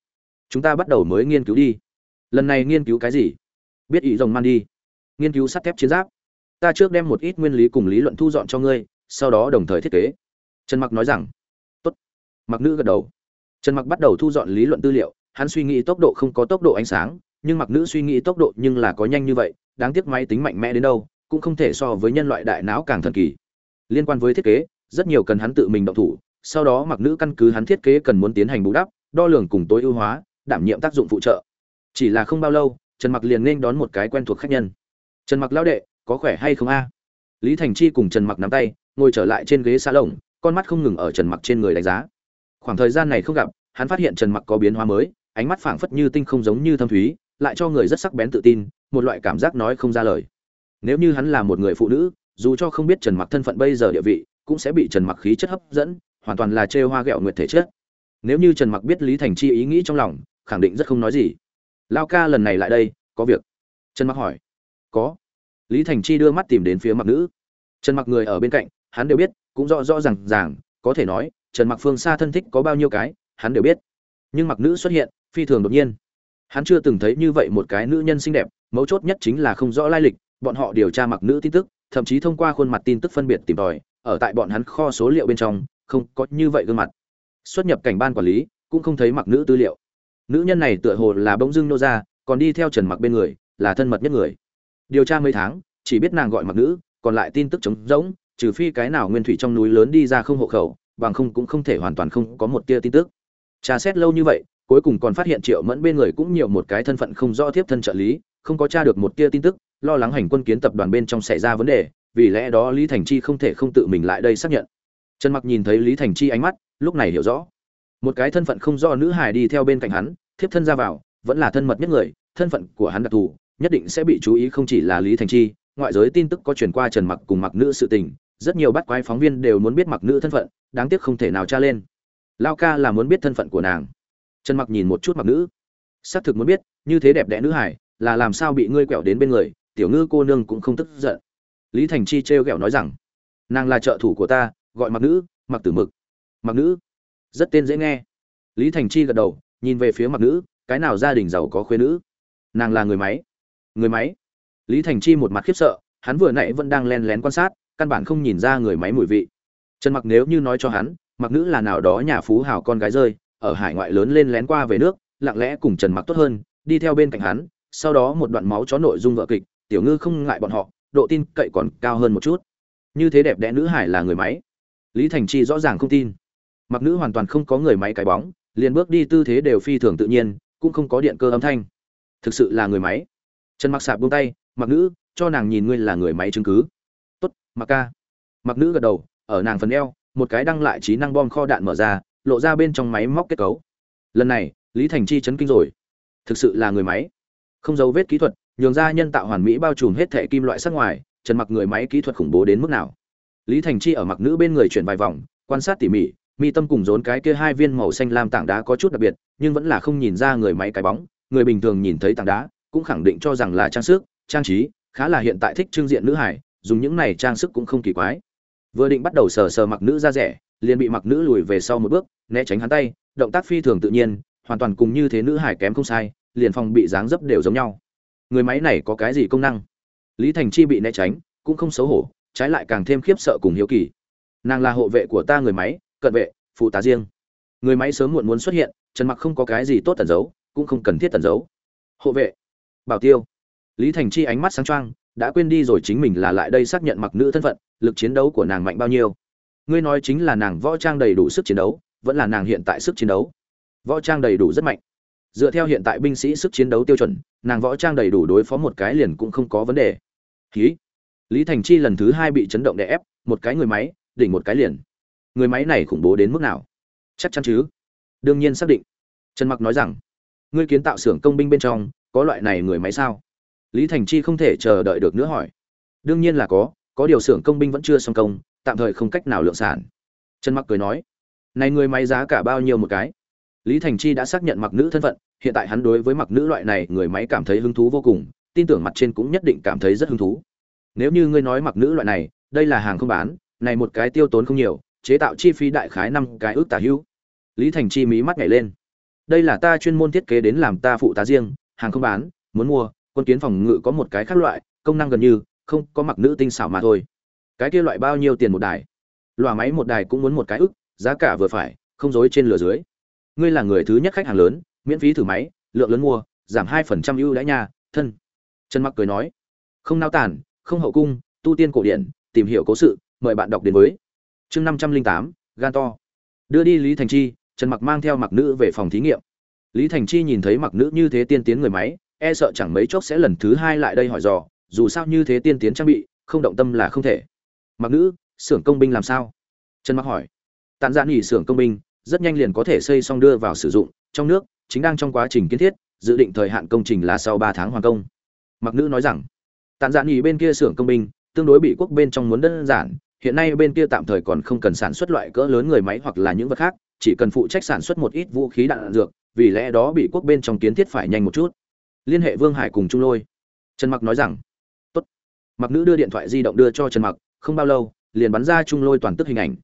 Chúng ta bắt đầu mới nghiên cứu đi. Lần này nghiên cứu cái gì? Biết ý rồng man đi. Nghiên cứu sắt thép chiến giáp. Ta trước đem một ít nguyên lý cùng lý luận thu dọn cho ngươi, sau đó đồng thời thiết kế trần mặc nói rằng, tốt. Mặc nữ gật đầu. Trần mặc bắt đầu thu dọn lý luận tư liệu, hắn suy nghĩ tốc độ không có tốc độ ánh sáng, nhưng mặc nữ suy nghĩ tốc độ nhưng là có nhanh như vậy, đáng tiếc máy tính mạnh mẽ đến đâu, cũng không thể so với nhân loại đại não càng thần kỳ. Liên quan với thiết kế, rất nhiều cần hắn tự mình động thủ, sau đó mặc nữ căn cứ hắn thiết kế cần muốn tiến hành bù đắp, đo lường cùng tối ưu hóa, đảm nhiệm tác dụng phụ trợ. Chỉ là không bao lâu, trần mặc liền nên đón một cái quen thuộc khách nhân. Trần mặc lao đệ, có khỏe hay không a? Lý thành chi cùng trần mặc nắm tay, ngồi trở lại trên ghế xa lồng con mắt không ngừng ở trần mặc trên người đánh giá. Khoảng thời gian này không gặp, hắn phát hiện trần mặc có biến hóa mới, ánh mắt phảng phất như tinh không giống như thâm thúy, lại cho người rất sắc bén tự tin, một loại cảm giác nói không ra lời. Nếu như hắn là một người phụ nữ, dù cho không biết trần mặc thân phận bây giờ địa vị, cũng sẽ bị trần mặc khí chất hấp dẫn, hoàn toàn là chê hoa ghẹo nguyệt thể chất. Nếu như trần mặc biết lý thành chi ý nghĩ trong lòng, khẳng định rất không nói gì. Lao ca lần này lại đây, có việc? Trần mặc hỏi. Có. Lý thành chi đưa mắt tìm đến phía mặc nữ. Trần mặc người ở bên cạnh hắn đều biết, cũng rõ rõ ràng ràng, có thể nói, trần mặc phương xa thân thích có bao nhiêu cái, hắn đều biết. Nhưng mặc nữ xuất hiện, phi thường đột nhiên. Hắn chưa từng thấy như vậy một cái nữ nhân xinh đẹp, mấu chốt nhất chính là không rõ lai lịch, bọn họ điều tra mặc nữ tin tức, thậm chí thông qua khuôn mặt tin tức phân biệt tìm tòi, ở tại bọn hắn kho số liệu bên trong, không có như vậy gương mặt. Xuất nhập cảnh ban quản lý, cũng không thấy mặc nữ tư liệu. Nữ nhân này tựa hồ là bỗng dưng nô ra, còn đi theo trần mặc bên người, là thân mật nhất người. Điều tra mấy tháng, chỉ biết nàng gọi mặc nữ, còn lại tin tức trống rỗng trừ phi cái nào nguyên thủy trong núi lớn đi ra không hộ khẩu, bằng không cũng không thể hoàn toàn không có một tia tin tức. Tra xét lâu như vậy, cuối cùng còn phát hiện triệu mẫn bên người cũng nhiều một cái thân phận không rõ tiếp thân trợ lý, không có tra được một tia tin tức, lo lắng hành quân kiến tập đoàn bên trong xảy ra vấn đề, vì lẽ đó lý thành chi không thể không tự mình lại đây xác nhận. Trần mặc nhìn thấy lý thành chi ánh mắt, lúc này hiểu rõ. Một cái thân phận không do nữ hài đi theo bên cạnh hắn, thiếp thân ra vào, vẫn là thân mật nhất người, thân phận của hắn đặc thù, nhất định sẽ bị chú ý không chỉ là lý thành chi, ngoại giới tin tức có truyền qua trần mặc cùng mặc nữ sự tình rất nhiều bắt quái phóng viên đều muốn biết mặc nữ thân phận, đáng tiếc không thể nào tra lên. Lao ca là muốn biết thân phận của nàng. Trần mặc nhìn một chút mặc nữ. Xác thực muốn biết, như thế đẹp đẽ nữ hải, là làm sao bị ngươi quẹo đến bên người, tiểu ngư cô nương cũng không tức giận. Lý thành chi trêu ghẹo nói rằng, nàng là trợ thủ của ta, gọi mặc nữ, mặc tử mực. Mặc nữ. Rất tên dễ nghe. Lý thành chi gật đầu, nhìn về phía mặc nữ, cái nào gia đình giàu có khuê nữ? Nàng là người máy. Người máy? Lý thành chi một mặt khiếp sợ, hắn vừa nãy vẫn đang len lén quan sát căn bản không nhìn ra người máy mùi vị. Trần mặc nếu như nói cho hắn, mặc nữ là nào đó nhà phú hào con gái rơi, ở hải ngoại lớn lên lén qua về nước, lặng lẽ cùng trần mặc tốt hơn, đi theo bên cạnh hắn, sau đó một đoạn máu chó nội dung vợ kịch, tiểu ngư không ngại bọn họ, độ tin cậy còn cao hơn một chút. Như thế đẹp đẽ nữ hải là người máy. Lý thành chi rõ ràng không tin. Mặc nữ hoàn toàn không có người máy cái bóng, liền bước đi tư thế đều phi thường tự nhiên, cũng không có điện cơ âm thanh. Thực sự là người máy. Trần mặc sạp buông tay, mặc nữ, cho nàng nhìn ngươi là người máy chứng cứ mặc ca. Mặc nữ gật đầu, ở nàng phần eo, một cái đăng lại trí năng bom kho đạn mở ra, lộ ra bên trong máy móc kết cấu. Lần này, lý thành chi chấn kinh rồi. Thực sự là người máy. Không dấu vết kỹ thuật, nhường ra nhân tạo hoàn mỹ bao trùm hết thẻ kim loại sắc ngoài, trần mặc người máy kỹ thuật khủng bố đến mức nào. Lý thành chi ở mặc nữ bên người chuyển vài vòng, quan sát tỉ mỉ, mi tâm cùng rốn cái kia hai viên màu xanh lam tảng đá có chút đặc biệt, nhưng vẫn là không nhìn ra người máy cái bóng. Người bình thường nhìn thấy tảng đá, cũng khẳng định cho rằng là trang sức, trang trí, khá là hiện tại thích trưng diện nữ hải dùng những này trang sức cũng không kỳ quái. Vừa định bắt đầu sờ sờ mặc nữ ra rẻ, liền bị mặc nữ lùi về sau một bước, né tránh hắn tay, động tác phi thường tự nhiên, hoàn toàn cùng như thế nữ hải kém không sai, liền phòng bị dáng dấp đều giống nhau. Người máy này có cái gì công năng? Lý thành chi bị né tránh, cũng không xấu hổ, trái lại càng thêm khiếp sợ cùng hiếu kỳ. Nàng là hộ vệ của ta người máy, cận vệ, phụ tá riêng. Người máy sớm muộn muốn xuất hiện, trần mặc không có cái gì tốt tẩn giấu, cũng không cần thiết tẩn giấu. Hộ vệ, bảo tiêu. Lý thành chi ánh mắt sáng choang đã quên đi rồi chính mình là lại đây xác nhận mặc nữ thân phận, lực chiến đấu của nàng mạnh bao nhiêu. Ngươi nói chính là nàng võ trang đầy đủ sức chiến đấu, vẫn là nàng hiện tại sức chiến đấu. Võ trang đầy đủ rất mạnh. Dựa theo hiện tại binh sĩ sức chiến đấu tiêu chuẩn, nàng võ trang đầy đủ đối phó một cái liền cũng không có vấn đề. Ký lý thành chi lần thứ hai bị chấn động đè ép, một cái người máy, đỉnh một cái liền. Người máy này khủng bố đến mức nào? Chắc chắn chứ. Đương nhiên xác định. Trần mặc nói rằng, ngươi kiến tạo xưởng công binh bên trong, có loại này người máy sao? Lý thành chi không thể chờ đợi được nữa hỏi. Đương nhiên là có có điều xưởng công binh vẫn chưa xong công, tạm thời không cách nào lượng sản. Trần mặc cười nói, này người máy giá cả bao nhiêu một cái? Lý thành chi đã xác nhận mặc nữ thân phận, hiện tại hắn đối với mặc nữ loại này người máy cảm thấy hứng thú vô cùng, tin tưởng mặt trên cũng nhất định cảm thấy rất hứng thú. Nếu như ngươi nói mặc nữ loại này, đây là hàng không bán, này một cái tiêu tốn không nhiều, chế tạo chi phí đại khái năm cái ước tả hữu lý thành chi mí mắt nhảy lên. Đây là ta chuyên môn thiết kế đến làm ta phụ tá riêng, hàng không bán, muốn mua quân kiến phòng ngự có một cái khác loại, công năng gần như, không có mặc nữ tinh xảo mà thôi. Cái kia loại bao nhiêu tiền một đài? Loa máy một đài cũng muốn một cái ức, giá cả vừa phải, không dối trên lửa dưới. Ngươi là người thứ nhất khách hàng lớn, miễn phí thử máy, lượng lớn mua, giảm hai phần trăm ưu đãi nha, thân. Trần mặc cười nói. Không nao tản không hậu cung, tu tiên cổ điển, tìm hiểu cố sự, mời bạn đọc đến với. Chương năm trăm linh tám, gan to. Đưa đi lý thành chi, trần mặc mang theo mặc nữ về phòng thí nghiệm. Lý thành chi nhìn thấy mặc nữ như thế tiên tiến người máy e sợ chẳng mấy chốc sẽ lần thứ hai lại đây hỏi dò, dù sao như thế tiên tiến trang bị, không động tâm là không thể. Mặc nữ, xưởng công binh làm sao? Trần mặc hỏi. Tàn giãn dạ nghỉ xưởng công binh, rất nhanh liền có thể xây xong đưa vào sử dụng, trong nước, chính đang trong quá trình kiến thiết, dự định thời hạn công trình là sau ba tháng hoàn công. Mặc nữ nói rằng tàn giãn dạ nghỉ bên kia xưởng công binh, tương đối bị quốc bên trong muốn đơn giản, hiện nay bên kia tạm thời còn không cần sản xuất loại cỡ lớn người máy hoặc là những vật khác, chỉ cần phụ trách sản xuất một ít vũ khí đạn dược, vì lẽ đó bị quốc bên trong kiến thiết phải nhanh một chút liên hệ vương hải cùng trung lôi. Trần mặc nói rằng, tốt. Mặc nữ đưa điện thoại di động đưa cho trần mặc, không bao lâu, liền bắn ra trung lôi toàn tức hình ảnh.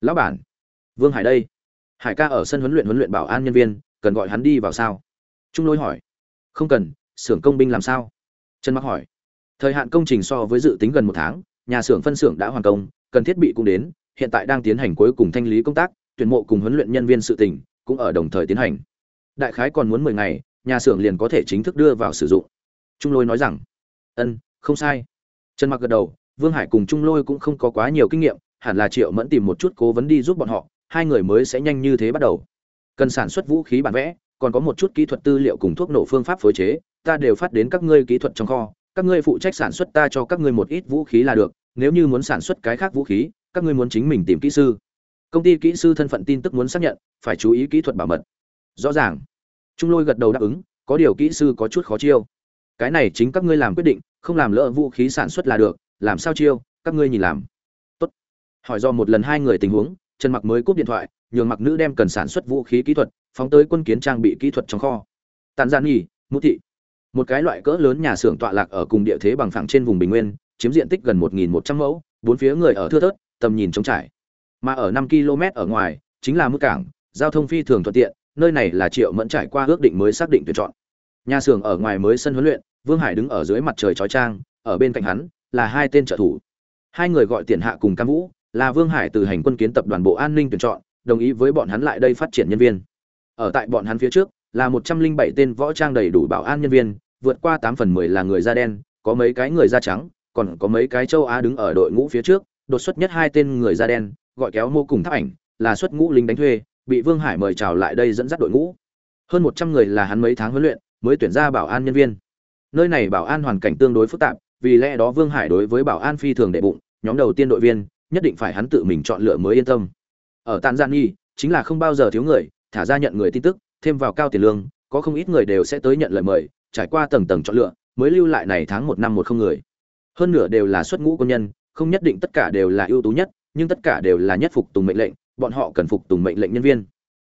Lão bản, vương hải đây. Hải ca ở sân huấn luyện huấn luyện bảo an nhân viên, cần gọi hắn đi vào sao? Trung lôi hỏi. Không cần, xưởng công binh làm sao? Trần mặc hỏi. Thời hạn công trình so với dự tính gần một tháng, nhà xưởng phân xưởng đã hoàn công, cần thiết bị cũng đến, hiện tại đang tiến hành cuối cùng thanh lý công tác, tuyển mộ cùng huấn luyện nhân viên sự tỉnh cũng ở đồng thời tiến hành. Đại khái còn muốn mười ngày nhà xưởng liền có thể chính thức đưa vào sử dụng. Trung lôi nói rằng, ân, không sai. Trần mặc gật đầu, vương hải cùng trung lôi cũng không có quá nhiều kinh nghiệm, hẳn là triệu mẫn tìm một chút cố vấn đi giúp bọn họ, hai người mới sẽ nhanh như thế bắt đầu. Cần sản xuất vũ khí bản vẽ, còn có một chút kỹ thuật tư liệu cùng thuốc nổ phương pháp phối chế, ta đều phát đến các ngươi kỹ thuật trong kho. Các ngươi phụ trách sản xuất ta cho các ngươi một ít vũ khí là được, nếu như muốn sản xuất cái khác vũ khí, các ngươi muốn chính mình tìm kỹ sư. Công ty kỹ sư thân phận tin tức muốn xác nhận, phải chú ý kỹ thuật bảo mật. Rõ ràng trung lôi gật đầu đáp ứng, có điều kỹ sư có chút khó chiêu. Cái này chính các ngươi làm quyết định, không làm lỡ vũ khí sản xuất là được, làm sao chiêu, các ngươi nhìn làm. Tốt. Hỏi do một lần hai người tình huống, trần mặc mới cúp điện thoại, nhường mặc nữ đem cần sản xuất vũ khí kỹ thuật, phóng tới quân kiến trang bị kỹ thuật trong kho. Tàn gian nghỉ mũ thị. Một cái loại cỡ lớn nhà xưởng tọa lạc ở cùng địa thế bằng phẳng trên vùng bình nguyên, chiếm diện tích gần 1.100 mẫu, bốn phía người ở thưa thớt, tầm nhìn trống trải. Mà ở 5 km ở ngoài, chính là mức cảng, giao thông phi thường thuận tiện nơi này là triệu mẫn trải qua ước định mới xác định tuyển chọn. Nhà xưởng ở ngoài mới sân huấn luyện, vương hải đứng ở dưới mặt trời chói trang ở bên cạnh hắn là hai tên trợ thủ. Hai người gọi tiền hạ cùng cam vũ, là vương hải từ hành quân kiến tập đoàn bộ an ninh tuyển chọn, đồng ý với bọn hắn lại đây phát triển nhân viên. Ở tại bọn hắn phía trước là một trăm linh bảy tên võ trang đầy đủ bảo an nhân viên, vượt qua tám phần mười là người da đen, có mấy cái người da trắng, còn có mấy cái châu á đứng ở đội ngũ phía trước, đột xuất nhất hai tên người da đen, gọi kéo mô cùng tháp ảnh, là xuất ngũ lính đánh thuê bị vương hải mời chào lại đây dẫn dắt đội ngũ. Hơn một trăm người là hắn mấy tháng huấn luyện, mới tuyển ra bảo an nhân viên. Nơi này bảo an hoàn cảnh tương đối phức tạp, vì lẽ đó vương hải đối với bảo an phi thường đệ bụng, nhóm đầu tiên đội viên, nhất định phải hắn tự mình chọn lựa mới yên tâm. Ở tàn gian nghi chính là không bao giờ thiếu người, thả ra nhận người tin tức, thêm vào cao tiền lương, có không ít người đều sẽ tới nhận lời mời, trải qua tầng tầng chọn lựa, mới lưu lại này tháng một năm một không người. Hơn nửa đều là xuất ngũ quân nhân, không nhất định tất cả đều là ưu tú nhất, nhưng tất cả đều là nhất phục tùng mệnh lệnh bọn họ cần phục tùng mệnh lệnh nhân viên.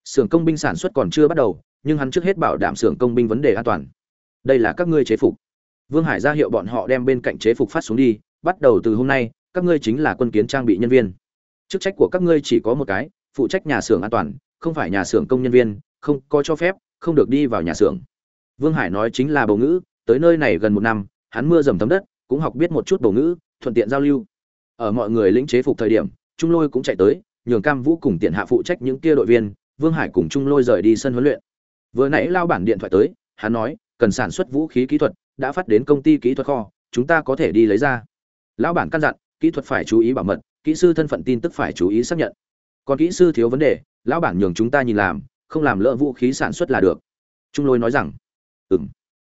Xưởng công binh sản xuất còn chưa bắt đầu, nhưng hắn trước hết bảo đảm xưởng công binh vấn đề an toàn. Đây là các ngươi chế phục. Vương hải ra hiệu bọn họ đem bên cạnh chế phục phát xuống đi, bắt đầu từ hôm nay, các ngươi chính là quân kiến trang bị nhân viên. Chức trách của các ngươi chỉ có một cái, phụ trách nhà xưởng an toàn, không phải nhà xưởng công nhân viên, không có cho phép, không được đi vào nhà xưởng. Vương hải nói chính là bầu ngữ, tới nơi này gần một năm, hắn mưa dầm thấm đất, cũng học biết một chút bầu ngữ, thuận tiện giao lưu. Ở mọi người lĩnh chế phục thời điểm, trung lôi cũng chạy tới nhường cam vũ cùng tiện hạ phụ trách những kia đội viên, vương hải cùng trung lôi rời đi sân huấn luyện. Vừa nãy lao bản điện thoại tới, hắn nói, cần sản xuất vũ khí kỹ thuật, đã phát đến công ty kỹ thuật kho, chúng ta có thể đi lấy ra. Lão bản căn dặn, kỹ thuật phải chú ý bảo mật, kỹ sư thân phận tin tức phải chú ý xác nhận. Còn kỹ sư thiếu vấn đề, lão bản nhường chúng ta nhìn làm, không làm lỡ vũ khí sản xuất là được. Trung lôi nói rằng ừ m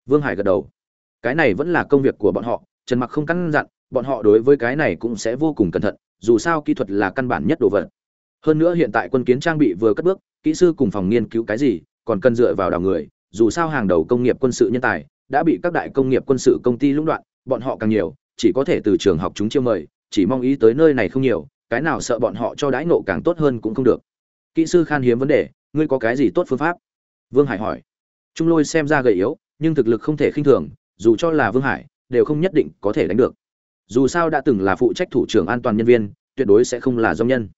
vương hải gật đầu, cái này vẫn là công việc của bọn họ. Trần mặc không căn dặn bọn họ đối với cái này cũng sẽ vô cùng cẩn thận, dù sao kỹ thuật là căn bản nhất đồ vật. Hơn nữa hiện tại quân kiến trang bị vừa cất bước, kỹ sư cùng phòng nghiên cứu cái gì, còn cần dựa vào đào người, dù sao hàng đầu công nghiệp quân sự nhân tài, đã bị các đại công nghiệp quân sự công ty lũng đoạn, bọn họ càng nhiều, chỉ có thể từ trường học chúng chiêu mời, chỉ mong ý tới nơi này không nhiều, cái nào sợ bọn họ cho đãi nộ càng tốt hơn cũng không được. Kỹ sư khan hiếm vấn đề, ngươi có cái gì tốt phương pháp? Vương hải hỏi. Trung lôi xem ra gầy yếu, nhưng thực lực không thể khinh thường, dù cho là vương hải, đều không nhất định có thể đánh được dù sao đã từng là phụ trách thủ trưởng an toàn nhân viên, tuyệt đối sẽ không là dòng nhân.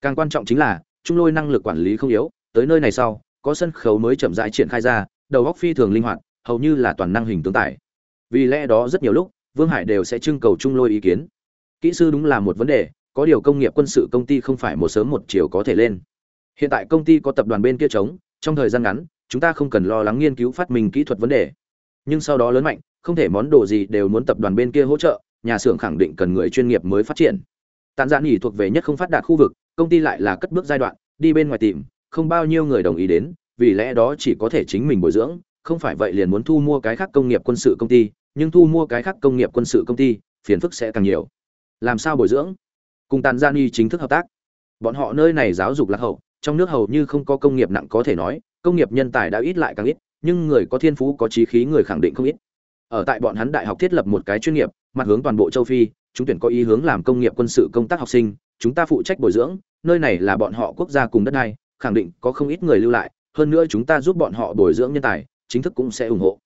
Càng quan trọng chính là, trung lôi năng lực quản lý không yếu, tới nơi này sau, có sân khấu mới chậm rãi triển khai ra, đầu góc phi thường linh hoạt, hầu như là toàn năng hình tướng tải. Vì lẽ đó rất nhiều lúc, vương hải đều sẽ trưng cầu trung lôi ý kiến. Kỹ sư đúng là một vấn đề, có điều công nghiệp quân sự công ty không phải một sớm một chiều có thể lên. Hiện tại công ty có tập đoàn bên kia chống trong thời gian ngắn, chúng ta không cần lo lắng nghiên cứu phát minh kỹ thuật vấn đề. Nhưng sau đó lớn mạnh, không thể món đồ gì đều muốn tập đoàn bên kia hỗ trợ nhà xưởng khẳng định cần người chuyên nghiệp mới phát triển. Tàn giãn dạ nghỉ thuộc về nhất không phát đạt khu vực, công ty lại là cất bước giai đoạn, đi bên ngoài tìm, không bao nhiêu người đồng ý đến, vì lẽ đó chỉ có thể chính mình bồi dưỡng, không phải vậy liền muốn thu mua cái khác công nghiệp quân sự công ty, nhưng thu mua cái khác công nghiệp quân sự công ty, phiền phức sẽ càng nhiều. Làm sao bồi dưỡng? Cùng tàn gian dạ y chính thức hợp tác. Bọn họ nơi này giáo dục lạc hậu, trong nước hầu như không có công nghiệp nặng có thể nói, công nghiệp nhân tài đã ít lại càng ít, nhưng người có thiên phú, có trí khí người khẳng định không ít ở tại bọn hắn đại học thiết lập một cái chuyên nghiệp, mặt hướng toàn bộ châu phi, chúng tuyển có ý hướng làm công nghiệp quân sự công tác học sinh, chúng ta phụ trách bồi dưỡng, nơi này là bọn họ quốc gia cùng đất này, khẳng định có không ít người lưu lại, hơn nữa chúng ta giúp bọn họ bồi dưỡng nhân tài, chính thức cũng sẽ ủng hộ.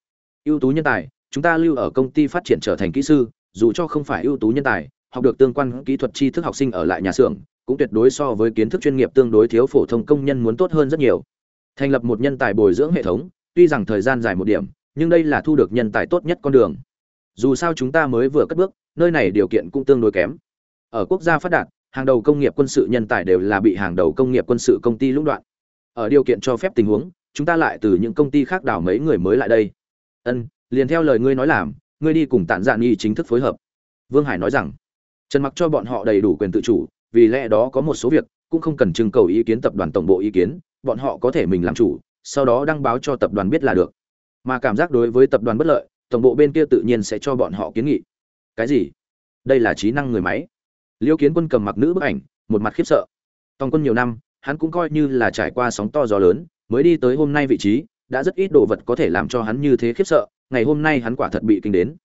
Ưu tú nhân tài, chúng ta lưu ở công ty phát triển trở thành kỹ sư, dù cho không phải ưu tú nhân tài, học được tương quan kỹ thuật tri thức học sinh ở lại nhà xưởng, cũng tuyệt đối so với kiến thức chuyên nghiệp tương đối thiếu phổ thông công nhân muốn tốt hơn rất nhiều. Thành lập một nhân tài bồi dưỡng hệ thống, tuy rằng thời gian dài một điểm nhưng đây là thu được nhân tài tốt nhất con đường. Dù sao chúng ta mới vừa cất bước, nơi này điều kiện cũng tương đối kém. Ở quốc gia phát đạt, hàng đầu công nghiệp quân sự nhân tài đều là bị hàng đầu công nghiệp quân sự công ty lũng đoạn. Ở điều kiện cho phép tình huống, chúng ta lại từ những công ty khác đào mấy người mới lại đây. Ân, liền theo lời ngươi nói làm, ngươi đi cùng tản dạn nghi chính thức phối hợp. Vương hải nói rằng, trần mặc cho bọn họ đầy đủ quyền tự chủ, vì lẽ đó có một số việc cũng không cần trưng cầu ý kiến tập đoàn tổng bộ ý kiến, bọn họ có thể mình làm chủ, sau đó đăng báo cho tập đoàn biết là được mà cảm giác đối với tập đoàn bất lợi, tổng bộ bên kia tự nhiên sẽ cho bọn họ kiến nghị. Cái gì? Đây là trí năng người máy. Liêu kiến quân cầm mặc nữ bức ảnh, một mặt khiếp sợ. Tòng quân nhiều năm, hắn cũng coi như là trải qua sóng to gió lớn, mới đi tới hôm nay vị trí, đã rất ít đồ vật có thể làm cho hắn như thế khiếp sợ, ngày hôm nay hắn quả thật bị kinh đến.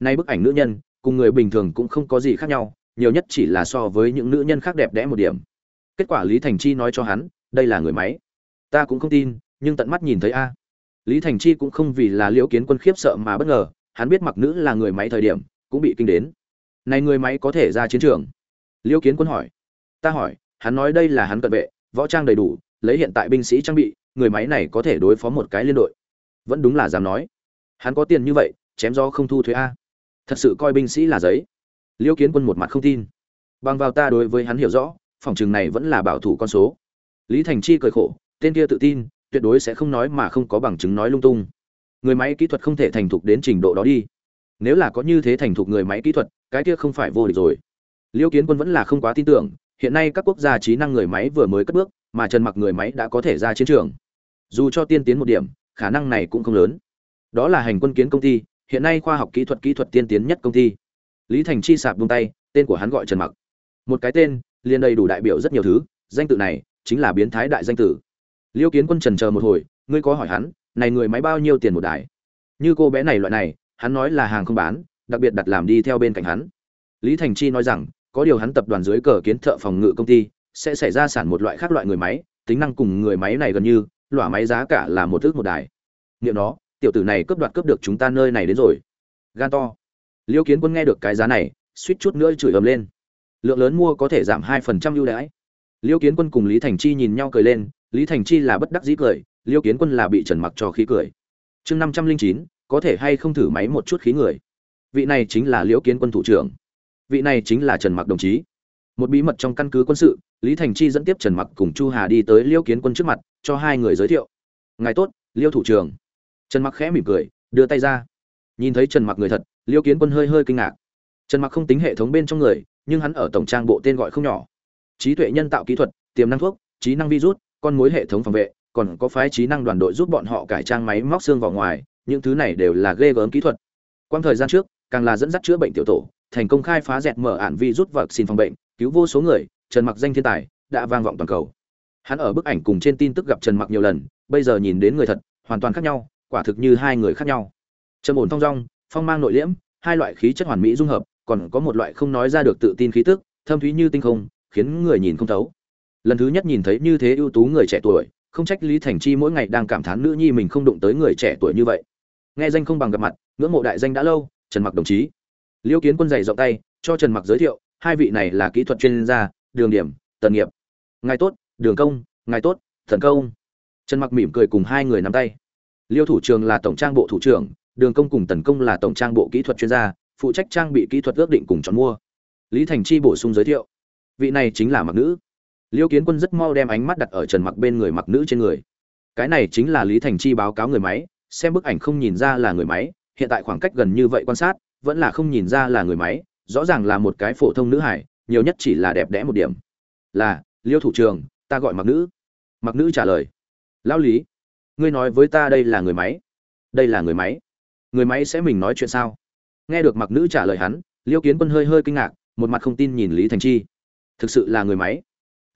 Nay bức ảnh nữ nhân, cùng người bình thường cũng không có gì khác nhau, nhiều nhất chỉ là so với những nữ nhân khác đẹp đẽ một điểm. Kết quả lý thành chi nói cho hắn, đây là người máy. Ta cũng không tin, nhưng tận mắt nhìn thấy a lý thành chi cũng không vì là liễu kiến quân khiếp sợ mà bất ngờ, hắn biết mặc nữ là người máy thời điểm, cũng bị kinh đến. Này người máy có thể ra chiến trường? Liễu kiến quân hỏi. Ta hỏi, hắn nói đây là hắn cận vệ, võ trang đầy đủ, lấy hiện tại binh sĩ trang bị, người máy này có thể đối phó một cái liên đội. Vẫn đúng là dám nói. Hắn có tiền như vậy, chém do không thu thuế a. Thật sự coi binh sĩ là giấy. Liễu kiến quân một mặt không tin. Bằng vào ta đối với hắn hiểu rõ, phòng trường này vẫn là bảo thủ con số. Lý thành chi cười khổ, tên kia tự tin tuyệt đối sẽ không nói mà không có bằng chứng nói lung tung. Người máy kỹ thuật không thể thành thục đến trình độ đó đi. Nếu là có như thế thành thục người máy kỹ thuật, cái kia không phải vô địch rồi. Liêu kiến quân vẫn là không quá tin tưởng, hiện nay các quốc gia trí năng người máy vừa mới cất bước, mà trần mặc người máy đã có thể ra chiến trường. Dù cho tiên tiến một điểm, khả năng này cũng không lớn. Đó là hành quân kiến công ty, hiện nay khoa học kỹ thuật kỹ thuật tiên tiến nhất công ty. Lý thành chi sạp buông tay, tên của hắn gọi trần mặc. Một cái tên, liền đầy đủ đại biểu rất nhiều thứ, danh tự này chính là biến thái đại danh tử liêu kiến quân trần chờ một hồi, ngươi có hỏi hắn, này người máy bao nhiêu tiền một đài? Như cô bé này loại này, hắn nói là hàng không bán, đặc biệt đặt làm đi theo bên cạnh hắn. Lý thành chi nói rằng, có điều hắn tập đoàn dưới cờ kiến thợ phòng ngự công ty, sẽ xảy ra sản một loại khác loại người máy, tính năng cùng người máy này gần như loại máy giá cả là một thước một đài. Nghiệm nó, tiểu tử này cướp đoạt cướp được chúng ta nơi này đến rồi. Gan to. Liêu kiến quân nghe được cái giá này, suýt chút nữa chửi ầm lên. Lượng lớn mua có thể giảm hai phần trăm ưu đãi. Liêu kiến quân cùng lý thành chi nhìn nhau cười lên lý thành chi là bất đắc dĩ cười, liêu kiến quân là bị trần mặc cho khí cười. Chương năm trăm linh chín, có thể hay không thử máy một chút khí người? Vị này chính là liêu kiến quân thủ trưởng. Vị này chính là trần mặc đồng chí. Một bí mật trong căn cứ quân sự, lý thành chi dẫn tiếp trần mặc cùng chu hà đi tới liêu kiến quân trước mặt, cho hai người giới thiệu. Ngài tốt, liêu thủ trưởng. Trần mặc khẽ mỉm cười, đưa tay ra. Nhìn thấy trần mặc người thật, liêu kiến quân hơi hơi kinh ngạc. Trần mặc không tính hệ thống bên trong người, nhưng hắn ở tổng trang bộ tên gọi không nhỏ. Trí tuệ nhân tạo kỹ thuật, tiềm năng thuốc, trí năng virus con mối hệ thống phòng vệ, còn có phái trí năng đoàn đội giúp bọn họ cải trang máy móc xương vào ngoài, những thứ này đều là ghê gớm kỹ thuật. Quang thời gian trước, càng là dẫn dắt chữa bệnh tiểu tổ, thành công khai phá dẹt mở ản rút và xin phòng bệnh, cứu vô số người, trần mặc danh thiên tài, đã vang vọng toàn cầu. Hắn ở bức ảnh cùng trên tin tức gặp trần mặc nhiều lần, bây giờ nhìn đến người thật, hoàn toàn khác nhau, quả thực như hai người khác nhau. Trầm ổn thong dong, phong mang nội liễm, hai loại khí chất hoàn mỹ dung hợp, còn có một loại không nói ra được tự tin khí tức, thâm thúy như tinh không, khiến người nhìn không thấu lần thứ nhất nhìn thấy như thế ưu tú người trẻ tuổi, không trách lý thành chi mỗi ngày đang cảm thán nữ nhi mình không đụng tới người trẻ tuổi như vậy. Nghe danh không bằng gặp mặt, ngưỡng mộ đại danh đã lâu, trần mặc đồng chí. Liêu kiến quân dày rộng tay, cho trần mặc giới thiệu, hai vị này là kỹ thuật chuyên gia, đường điểm, tần nghiệp. Ngài tốt, đường công, ngài tốt, thần công. Trần mặc mỉm cười cùng hai người nắm tay. Liêu thủ trường là tổng trang bộ thủ trưởng, đường công cùng tần công là tổng trang bộ kỹ thuật chuyên gia, phụ trách trang bị kỹ thuật ước định cùng chọn mua. Lý thành chi bổ sung giới thiệu. Vị này chính là mặc nữ liêu kiến quân rất mau đem ánh mắt đặt ở trần mặc bên người mặc nữ trên người. Cái này chính là lý thành chi báo cáo người máy, xem bức ảnh không nhìn ra là người máy, hiện tại khoảng cách gần như vậy quan sát, vẫn là không nhìn ra là người máy, rõ ràng là một cái phổ thông nữ hải, nhiều nhất chỉ là đẹp đẽ một điểm. Là, liêu thủ trường ta gọi mặc nữ. Mặc nữ trả lời. Lão lý, ngươi nói với ta đây là người máy. Đây là người máy. Người máy sẽ mình nói chuyện sao? Nghe được mặc nữ trả lời hắn, liêu kiến quân hơi hơi kinh ngạc, một mặt không tin nhìn lý thành chi. Thực sự là người máy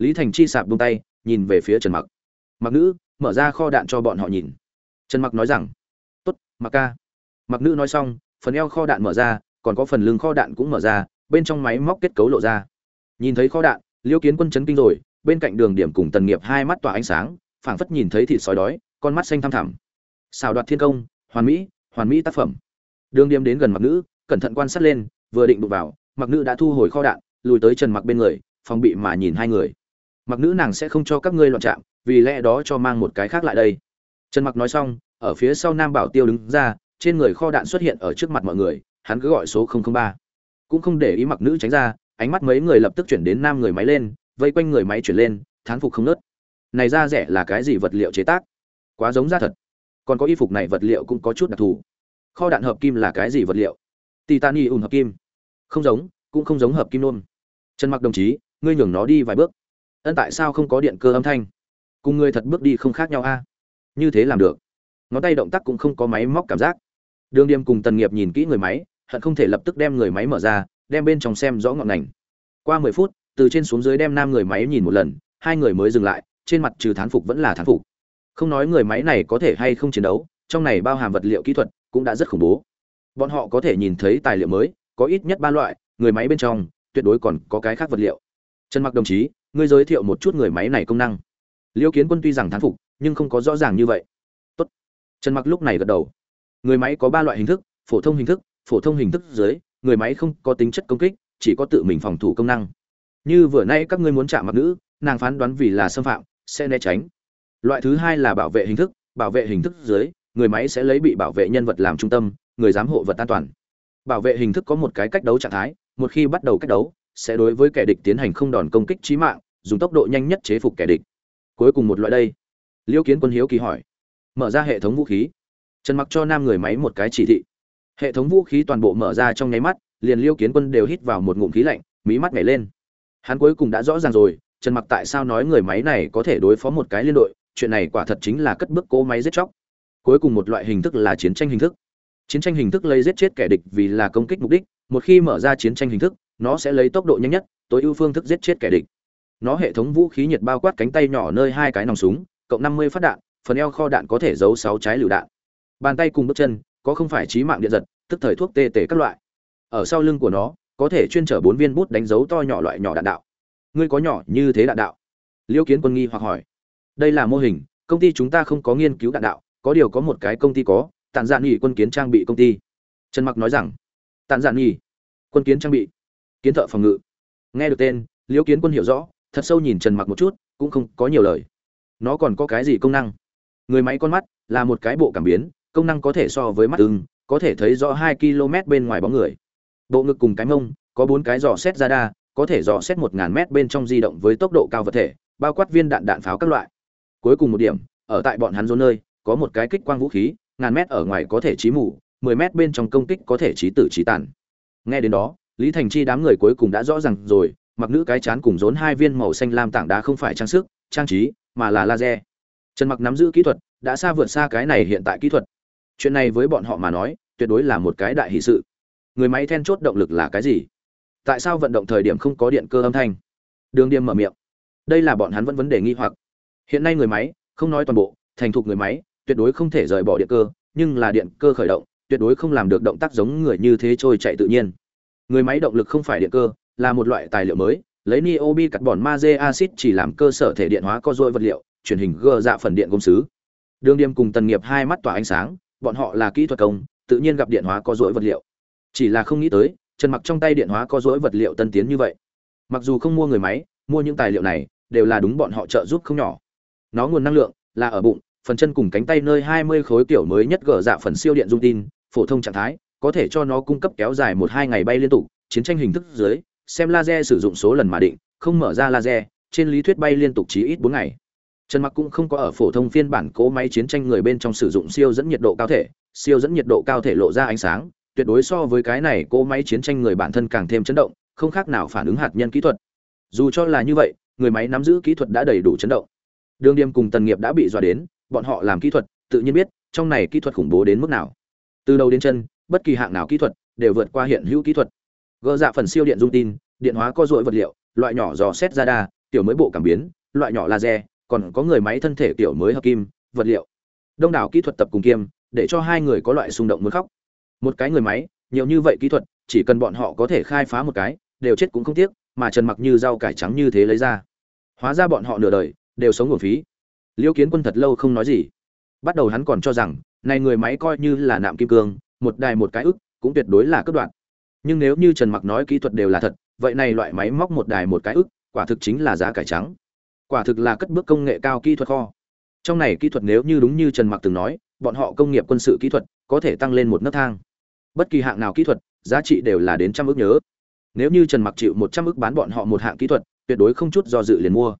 lý thành chi sạp buông tay, nhìn về phía trần mặc. Mặc nữ, mở ra kho đạn cho bọn họ nhìn. Trần mặc nói rằng, tốt, mặc ca. Mặc nữ nói xong, phần eo kho đạn mở ra, còn có phần lưng kho đạn cũng mở ra, bên trong máy móc kết cấu lộ ra. Nhìn thấy kho đạn, liêu kiến quân chấn kinh rồi, bên cạnh đường điểm cùng tần nghiệp hai mắt tỏa ánh sáng, phảng phất nhìn thấy thịt sói đói, con mắt xanh thăm thẳm. Xào đoạt thiên công, hoàn mỹ hoàn mỹ tác phẩm. Đường điểm đến gần mặc nữ, cẩn thận quan sát lên, vừa định đụng vào, mặc nữ đã thu hồi kho đạn, lùi tới trần mặc bên người, phòng bị mà nhìn hai người mặc nữ nàng sẽ không cho các ngươi loạn chạm vì lẽ đó cho mang một cái khác lại đây. Trần mặc nói xong, ở phía sau nam bảo tiêu đứng ra, trên người kho đạn xuất hiện ở trước mặt mọi người, hắn cứ gọi số 003. cũng không để ý mặc nữ tránh ra, ánh mắt mấy người lập tức chuyển đến nam người máy lên, vây quanh người máy chuyển lên, thán phục không nớt. Này ra rẻ là cái gì vật liệu chế tác? Quá giống ra thật. Còn có y phục này vật liệu cũng có chút đặc thù. Kho đạn hợp kim là cái gì vật liệu? Titani ùn hợp kim. Không giống, cũng không giống hợp kim nôm trần mặc đồng chí, ngươi nhường nó đi vài bước ân, tại sao không có điện cơ âm thanh? Cùng người thật bước đi không khác nhau a. Như thế làm được. Ngón tay động tác cũng không có máy móc cảm giác. Đường điềm cùng tần nghiệp nhìn kỹ người máy, hận không thể lập tức đem người máy mở ra, đem bên trong xem rõ ngọn ngành qua mười phút, từ trên xuống dưới đem nam người máy nhìn một lần, hai người mới dừng lại, trên mặt trừ thán phục vẫn là thán phục. Không nói người máy này có thể hay không chiến đấu, trong này bao hàm vật liệu kỹ thuật cũng đã rất khủng bố. Bọn họ có thể nhìn thấy tài liệu mới, có ít nhất ba loại, người máy bên trong, tuyệt đối còn có cái khác vật liệu. Trần mặc đồng chí ngươi giới thiệu một chút người máy này công năng. Liêu kiến quân tuy rằng thán phục, nhưng không có rõ ràng như vậy. Tốt. trần mặc lúc này gật đầu. Người máy có ba loại hình thức, phổ thông hình thức, phổ thông hình thức dưới, người máy không có tính chất công kích, chỉ có tự mình phòng thủ công năng. Như vừa nay các ngươi muốn chạm mặt nữ, nàng phán đoán vì là xâm phạm, sẽ né tránh. Loại thứ hai là bảo vệ hình thức, bảo vệ hình thức dưới, người máy sẽ lấy bị bảo vệ nhân vật làm trung tâm, người giám hộ vật an toàn. Bảo vệ hình thức có một cái cách đấu trạng thái, một khi bắt đầu cách đấu sẽ đối với kẻ địch tiến hành không đòn công kích chí mạng, dùng tốc độ nhanh nhất chế phục kẻ địch. Cuối cùng một loại đây. Liêu kiến quân hiếu kỳ hỏi. Mở ra hệ thống vũ khí. Trần mặc cho nam người máy một cái chỉ thị. Hệ thống vũ khí toàn bộ mở ra trong nháy mắt, liền liêu kiến quân đều hít vào một ngụm khí lạnh, mí mắt nhảy lên. Hắn cuối cùng đã rõ ràng rồi, trần mặc tại sao nói người máy này có thể đối phó một cái liên đội, chuyện này quả thật chính là cất bước cố máy giết chóc. Cuối cùng một loại hình thức là chiến tranh hình thức. Chiến tranh hình thức lấy giết chết kẻ địch vì là công kích mục đích, một khi mở ra chiến tranh hình thức nó sẽ lấy tốc độ nhanh nhất, tối ưu phương thức giết chết kẻ địch. Nó hệ thống vũ khí nhiệt bao quát cánh tay nhỏ nơi hai cái nòng súng, cộng năm mươi phát đạn, phần eo kho đạn có thể giấu sáu trái lựu đạn. Bàn tay cùng bước chân, có không phải trí mạng điện giật, tức thời thuốc tê tể các loại. Ở sau lưng của nó, có thể chuyên trở bốn viên bút đánh dấu to nhỏ loại nhỏ đạn đạo. Ngươi có nhỏ như thế đạn đạo? Liêu kiến quân nghi hoặc hỏi. Đây là mô hình, công ty chúng ta không có nghiên cứu đạn đạo, có điều có một cái công ty có tàn dạn nghỉ quân kiến trang bị công ty. Trần mặc nói rằng. Tàn dạn nghỉ quân kiến trang bị kiến thợ phòng ngự. Nghe được tên, liễu kiến quân hiểu rõ, thật sâu nhìn trần mặc một chút, cũng không có nhiều lời. Nó còn có cái gì công năng? Người máy con mắt là một cái bộ cảm biến, công năng có thể so với mắt ưng, có thể thấy rõ hai km bên ngoài bóng người. Bộ ngực cùng cái mông, có bốn cái dò xét ra đa có thể dò xét một ngàn mét bên trong di động với tốc độ cao vật thể, bao quát viên đạn đạn pháo các loại. Cuối cùng một điểm, ở tại bọn hắn rốn nơi, có một cái kích quang vũ khí, ngàn mét ở ngoài có thể trí mù, mười mét bên trong công kích có thể trí tử trí tàn. Nghe đến đó lý thành chi đám người cuối cùng đã rõ ràng rồi, mặc nữ cái chán cùng rốn hai viên màu xanh lam tảng đá không phải trang sức, trang trí, mà là laser. Trần mặc nắm giữ kỹ thuật, đã xa vượt xa cái này hiện tại kỹ thuật. Chuyện này với bọn họ mà nói, tuyệt đối là một cái đại hỷ sự. Người máy then chốt động lực là cái gì? Tại sao vận động thời điểm không có điện cơ âm thanh? Đường điềm mở miệng. Đây là bọn hắn vẫn vấn đề nghi hoặc. Hiện nay người máy, không nói toàn bộ, thành thục người máy, tuyệt đối không thể rời bỏ điện cơ, nhưng là điện cơ khởi động, tuyệt đối không làm được động tác giống người như thế trôi chạy tự nhiên người máy động lực không phải điện cơ, là một loại tài liệu mới. Lấy niobi cắt bòn magie acid chỉ làm cơ sở thể điện hóa co dội vật liệu, truyền hình gờ dạ phần điện công sứ. Đường điềm cùng tần nghiệp hai mắt tỏa ánh sáng, bọn họ là kỹ thuật công, tự nhiên gặp điện hóa co dội vật liệu. Chỉ là không nghĩ tới, trần mặc trong tay điện hóa có dối vật liệu tân tiến như vậy. Mặc dù không mua người máy, mua những tài liệu này, đều là đúng bọn họ trợ giúp không nhỏ. Nó nguồn năng lượng là ở bụng, phần chân cùng cánh tay nơi 20 khối kiểu mới nhất gỡ dạ phần siêu điện dung tin, phổ thông trạng thái có thể cho nó cung cấp kéo dài một hai ngày bay liên tục chiến tranh hình thức dưới xem laser sử dụng số lần mà định không mở ra laser trên lý thuyết bay liên tục chí ít bốn ngày. Trần Mặc cũng không có ở phổ thông phiên bản cố máy chiến tranh người bên trong sử dụng siêu dẫn nhiệt độ cao thể, siêu dẫn nhiệt độ cao thể lộ ra ánh sáng, tuyệt đối so với cái này cỗ máy chiến tranh người bản thân càng thêm chấn động không khác nào phản ứng hạt nhân kỹ thuật. Dù cho là như vậy người máy nắm giữ kỹ thuật đã đầy đủ chấn động. Đường điềm cùng tần nghiệp đã bị dọa đến bọn họ làm kỹ thuật tự nhiên biết trong này kỹ thuật khủng bố đến mức nào. Từ đầu đến chân bất kỳ hạng nào kỹ thuật đều vượt qua hiện hữu kỹ thuật. Gỡ dạ phần siêu điện dung tin, điện hóa co dội vật liệu, loại nhỏ dò xét ra đa tiểu mới bộ cảm biến, loại nhỏ laser, còn có người máy thân thể tiểu mới hợp kim, vật liệu. Đông đảo kỹ thuật tập cùng kiêm, để cho hai người có loại xung động muốn khóc. Một cái người máy, nhiều như vậy kỹ thuật, chỉ cần bọn họ có thể khai phá một cái, đều chết cũng không tiếc, mà trần mặc như rau cải trắng như thế lấy ra. Hóa ra bọn họ nửa đời, đều sống nguồn phí. Liêu kiến quân thật lâu không nói gì. Bắt đầu hắn còn cho rằng, này người máy coi như là nạm kim cương một đài một cái ức, cũng tuyệt đối là cất đoạn. Nhưng nếu như trần mặc nói kỹ thuật đều là thật, vậy này loại máy móc một đài một cái ức, quả thực chính là giá cải trắng. Quả thực là cất bước công nghệ cao kỹ thuật kho. Trong này kỹ thuật nếu như đúng như trần mặc từng nói, bọn họ công nghiệp quân sự kỹ thuật có thể tăng lên một nấc thang. Bất kỳ hạng nào kỹ thuật, giá trị đều là đến trăm ước nhớ. Nếu như trần mặc chịu một trăm ước bán bọn họ một hạng kỹ thuật, tuyệt đối không chút do dự liền mua.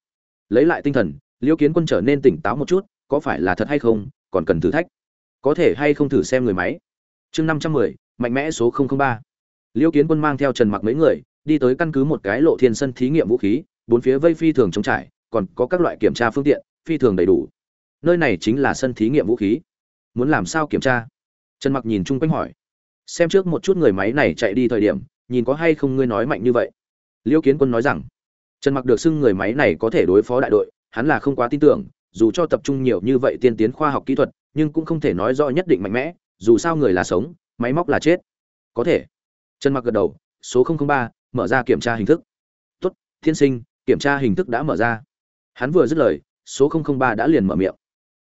Lấy lại tinh thần liễu kiến quân trở nên tỉnh táo một chút, có phải là thật hay không, còn cần thử thách. Có thể hay không thử xem người máy chương năm trăm mười, mạnh mẽ số ba. Liễu kiến quân mang theo trần mặc mấy người, đi tới căn cứ một cái lộ thiên sân thí nghiệm vũ khí, bốn phía vây phi thường chống trải, còn có các loại kiểm tra phương tiện, phi thường đầy đủ. Nơi này chính là sân thí nghiệm vũ khí. Muốn làm sao kiểm tra? Trần mặc nhìn chung quanh hỏi. Xem trước một chút người máy này chạy đi thời điểm, nhìn có hay không ngươi nói mạnh như vậy. Liêu kiến quân nói rằng, trần mặc được xưng người máy này có thể đối phó đại đội, hắn là không quá tin tưởng, dù cho tập trung nhiều như vậy tiên tiến khoa học kỹ thuật, nhưng cũng không thể nói rõ nhất định mạnh mẽ dù sao người là sống máy móc là chết. Có thể. Trần mặc gật đầu số 003, mở ra kiểm tra hình thức. Tốt thiên sinh kiểm tra hình thức đã mở ra. Hắn vừa dứt lời số 003 đã liền mở miệng.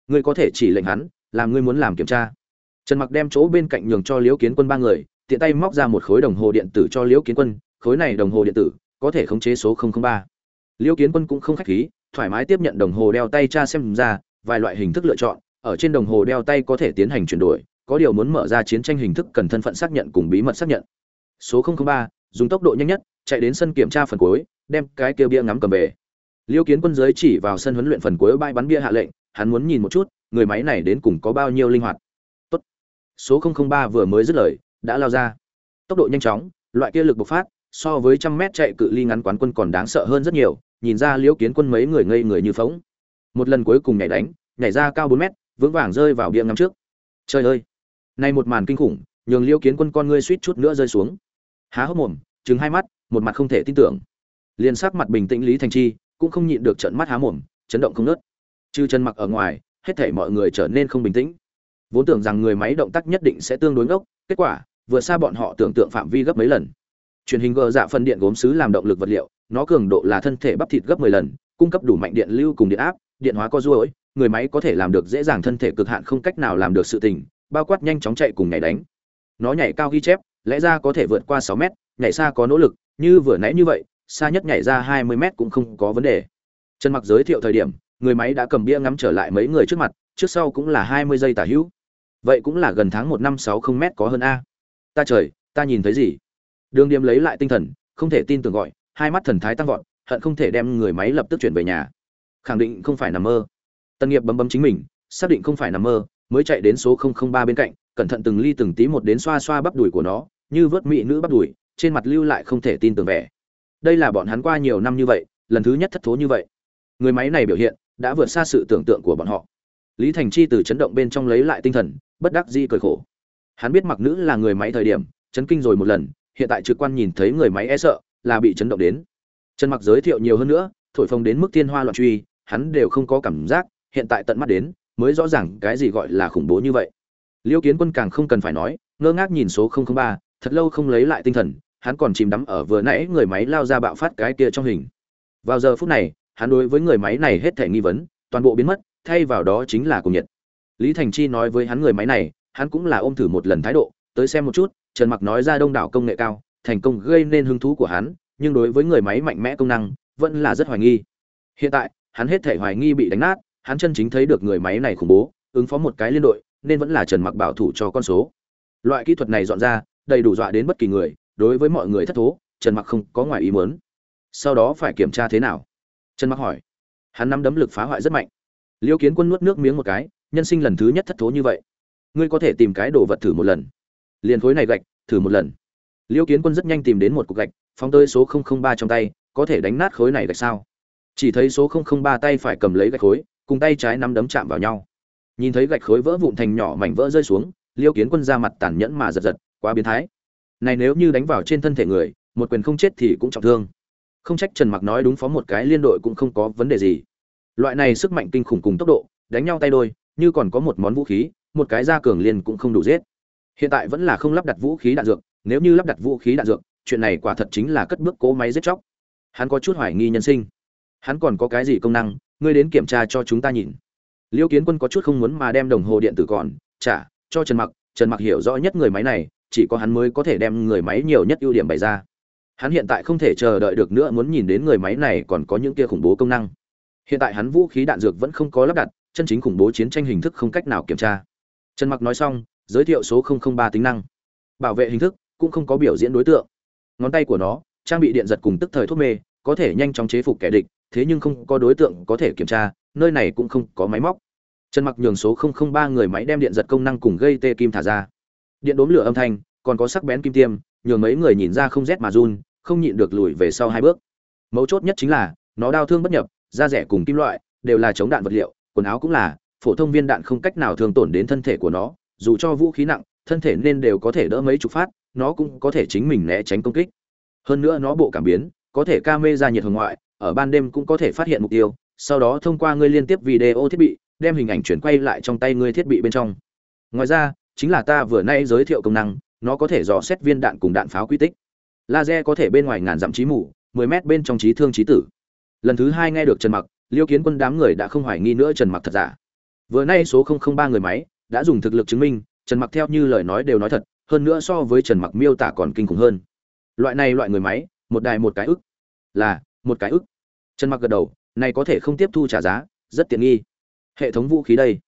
Ngươi có thể chỉ lệnh hắn làm ngươi muốn làm kiểm tra. Trần mặc đem chỗ bên cạnh nhường cho liễu kiến quân ba người tiện tay móc ra một khối đồng hồ điện tử cho liễu kiến quân khối này đồng hồ điện tử có thể khống chế số 003. liễu kiến quân cũng không khách khí thoải mái tiếp nhận đồng hồ đeo tay tra xem ra vài loại hình thức lựa chọn ở trên đồng hồ đeo tay có thể tiến hành chuyển đổi có điều muốn mở ra chiến tranh hình thức cần thân phận xác nhận cùng bí mật xác nhận số 003, dùng tốc độ nhanh nhất chạy đến sân kiểm tra phần cuối đem cái kia bia ngắm cầm về liêu kiến quân giới chỉ vào sân huấn luyện phần cuối bãi bắn bia hạ lệnh hắn muốn nhìn một chút người máy này đến cùng có bao nhiêu linh hoạt tốt. số 003 vừa mới dứt lời, đã lao ra. Tốc độ nhanh chóng, loại kia lực bộc phát, so với trăm mét chạy cự ly ngắn quán quân còn đáng sợ hơn rất nhiều, nhìn ra liêu Kiến Quân mấy người ngây người như phỗng. Một lần cuối cùng nhảy đánh, nhảy ra cao 4 mét, vững vàng rơi vào bia ngắm trước. Trời ơi, này một màn kinh khủng, nhường liêu Kiến Quân con ngươi suýt chút nữa rơi xuống. Há hốc mồm, trừng hai mắt, một mặt không thể tin tưởng. Liên sắc mặt bình tĩnh Lý Thành Chi, cũng không nhịn được trợn mắt há mồm, chấn động không ngớt. Trừ chân mặc ở ngoài, hết thảy mọi người trở nên không bình tĩnh vốn tưởng rằng người máy động tác nhất định sẽ tương đối ngốc kết quả vượt xa bọn họ tưởng tượng phạm vi gấp mấy lần truyền hình gờ dạ phân điện gốm sứ làm động lực vật liệu nó cường độ là thân thể bắp thịt gấp 10 lần cung cấp đủ mạnh điện lưu cùng điện áp điện hóa co duỗi người máy có thể làm được dễ dàng thân thể cực hạn không cách nào làm được sự tình bao quát nhanh chóng chạy cùng nhảy đánh. Nó nhảy cao ghi chép, lẽ ra có thể vượt qua 6 mét, nhảy xa có nỗ lực, như vừa nãy như vậy, xa nhất nhảy ra 20 mét cũng không có vấn đề. Trần mặc giới thiệu thời điểm, người máy đã cầm bia ngắm trở lại mấy người trước mặt, trước sau cũng là 20 giây tả hữu. Vậy cũng là gần tháng một năm sáu không mét có hơn a. Ta trời, ta nhìn thấy gì? Đường điềm lấy lại tinh thần, không thể tin tưởng gọi, hai mắt thần thái tăng vọt, hận không thể đem người máy lập tức chuyển về nhà. Khẳng định không phải nằm mơ. Tân nghiệp bấm bấm chính mình, xác định không phải nằm mơ mới chạy đến số 003 bên cạnh, cẩn thận từng ly từng tí một đến xoa xoa bắp đùi của nó, như vớt mỹ nữ bắp đùi, trên mặt lưu lại không thể tin tưởng vẻ. Đây là bọn hắn qua nhiều năm như vậy, lần thứ nhất thất thố như vậy. Người máy này biểu hiện đã vượt xa sự tưởng tượng của bọn họ. Lý thành chi từ chấn động bên trong lấy lại tinh thần, bất đắc dĩ cười khổ. Hắn biết mặc nữ là người máy thời điểm, chấn kinh rồi một lần, hiện tại trực quan nhìn thấy người máy e sợ, là bị chấn động đến. Trần mặc giới thiệu nhiều hơn nữa, thổi phồng đến mức tiên hoa loạn truy, hắn đều không có cảm giác, hiện tại tận mắt đến mới rõ ràng cái gì gọi là khủng bố như vậy. Liêu kiến quân càng không cần phải nói ngơ ngác nhìn số 003, thật lâu không lấy lại tinh thần hắn còn chìm đắm ở vừa nãy người máy lao ra bạo phát cái kia trong hình. Vào giờ phút này hắn đối với người máy này hết thể nghi vấn toàn bộ biến mất thay vào đó chính là cùng nhiệt. Lý thành chi nói với hắn người máy này hắn cũng là ôm thử một lần thái độ tới xem một chút trần mặc nói ra đông đảo công nghệ cao thành công gây nên hứng thú của hắn nhưng đối với người máy mạnh mẽ công năng vẫn là rất hoài nghi. Hiện tại hắn hết thể hoài nghi bị đánh nát hắn chân chính thấy được người máy này khủng bố, ứng phó một cái liên đội, nên vẫn là trần mặc bảo thủ cho con số. Loại kỹ thuật này dọn ra, đầy đủ dọa đến bất kỳ người, đối với mọi người thất thố, trần mặc không có ngoài ý muốn. Sau đó phải kiểm tra thế nào? Trần mặc hỏi. Hắn nắm đấm lực phá hoại rất mạnh. Liêu kiến quân nuốt nước miếng một cái, nhân sinh lần thứ nhất thất thố như vậy. Ngươi có thể tìm cái đồ vật thử một lần. Liên khối này gạch, thử một lần. Liêu kiến quân rất nhanh tìm đến một cục gạch, phóng tới số 003 trong tay, có thể đánh nát khối này gạch sao? Chỉ thấy số 003 tay phải cầm lấy gạch khối cùng tay trái nắm đấm chạm vào nhau. Nhìn thấy gạch khối vỡ vụn thành nhỏ mảnh vỡ rơi xuống, liêu kiến quân ra mặt tàn nhẫn mà giật giật, quá biến thái. Này nếu như đánh vào trên thân thể người, một quyền không chết thì cũng trọng thương. Không trách trần mặc nói đúng phó một cái liên đội cũng không có vấn đề gì. Loại này sức mạnh kinh khủng cùng tốc độ, đánh nhau tay đôi, như còn có một món vũ khí, một cái gia cường liền cũng không đủ giết. Hiện tại vẫn là không lắp đặt vũ khí đạn dược, nếu như lắp đặt vũ khí đạn dược, chuyện này quả thật chính là cất bước cố máy giết chóc. Hắn có chút hoài nghi nhân sinh hắn còn có cái gì công năng, ngươi đến kiểm tra cho chúng ta nhìn. Liêu kiến quân có chút không muốn mà đem đồng hồ điện tử còn trả cho trần mặc trần mặc hiểu rõ nhất người máy này, chỉ có hắn mới có thể đem người máy nhiều nhất ưu điểm bày ra. Hắn hiện tại không thể chờ đợi được nữa muốn nhìn đến người máy này còn có những kia khủng bố công năng. Hiện tại hắn vũ khí đạn dược vẫn không có lắp đặt, chân chính khủng bố chiến tranh hình thức không cách nào kiểm tra. Trần mặc nói xong, giới thiệu số 003 tính năng. Bảo vệ hình thức, cũng không có biểu diễn đối tượng. Ngón tay của nó, trang bị điện giật cùng tức thời thuốc mê, có thể nhanh chóng chế phục kẻ địch thế nhưng không có đối tượng có thể kiểm tra, nơi này cũng không có máy móc. Trần mặc nhường số 003 người máy đem điện giật công năng cùng gây tê kim thả ra. Điện đốm lửa âm thanh, còn có sắc bén kim tiêm, nhường mấy người nhìn ra không rét mà run, không nhịn được lùi về sau hai bước. Mấu chốt nhất chính là, nó đau thương bất nhập, da rẻ cùng kim loại, đều là chống đạn vật liệu, quần áo cũng là, phổ thông viên đạn không cách nào thường tổn đến thân thể của nó, dù cho vũ khí nặng, thân thể nên đều có thể đỡ mấy chục phát, nó cũng có thể chính mình né tránh công kích. Hơn nữa nó bộ cảm biến, có thể ca mê ra nhiệt hồng ngoại ở ban đêm cũng có thể phát hiện mục tiêu, sau đó thông qua ngươi liên tiếp video thiết bị, đem hình ảnh chuyển quay lại trong tay ngươi thiết bị bên trong. Ngoài ra, chính là ta vừa nay giới thiệu công năng, nó có thể dò xét viên đạn cùng đạn pháo quy tích. Laser có thể bên ngoài ngàn dặm trí mù 10 mét bên trong trí thương trí tử. Lần thứ hai nghe được trần mặc, liêu kiến quân đám người đã không hoài nghi nữa trần mặc thật giả. Vừa nay số 003 người máy đã dùng thực lực chứng minh, trần mặc theo như lời nói đều nói thật, hơn nữa so với trần mặc miêu tả còn kinh khủng hơn. Loại này loại người máy, một đài một cái ức. Là, một cái ức trần mặc gật đầu, này có thể không tiếp thu trả giá, rất tiện nghi. Hệ thống vũ khí đây.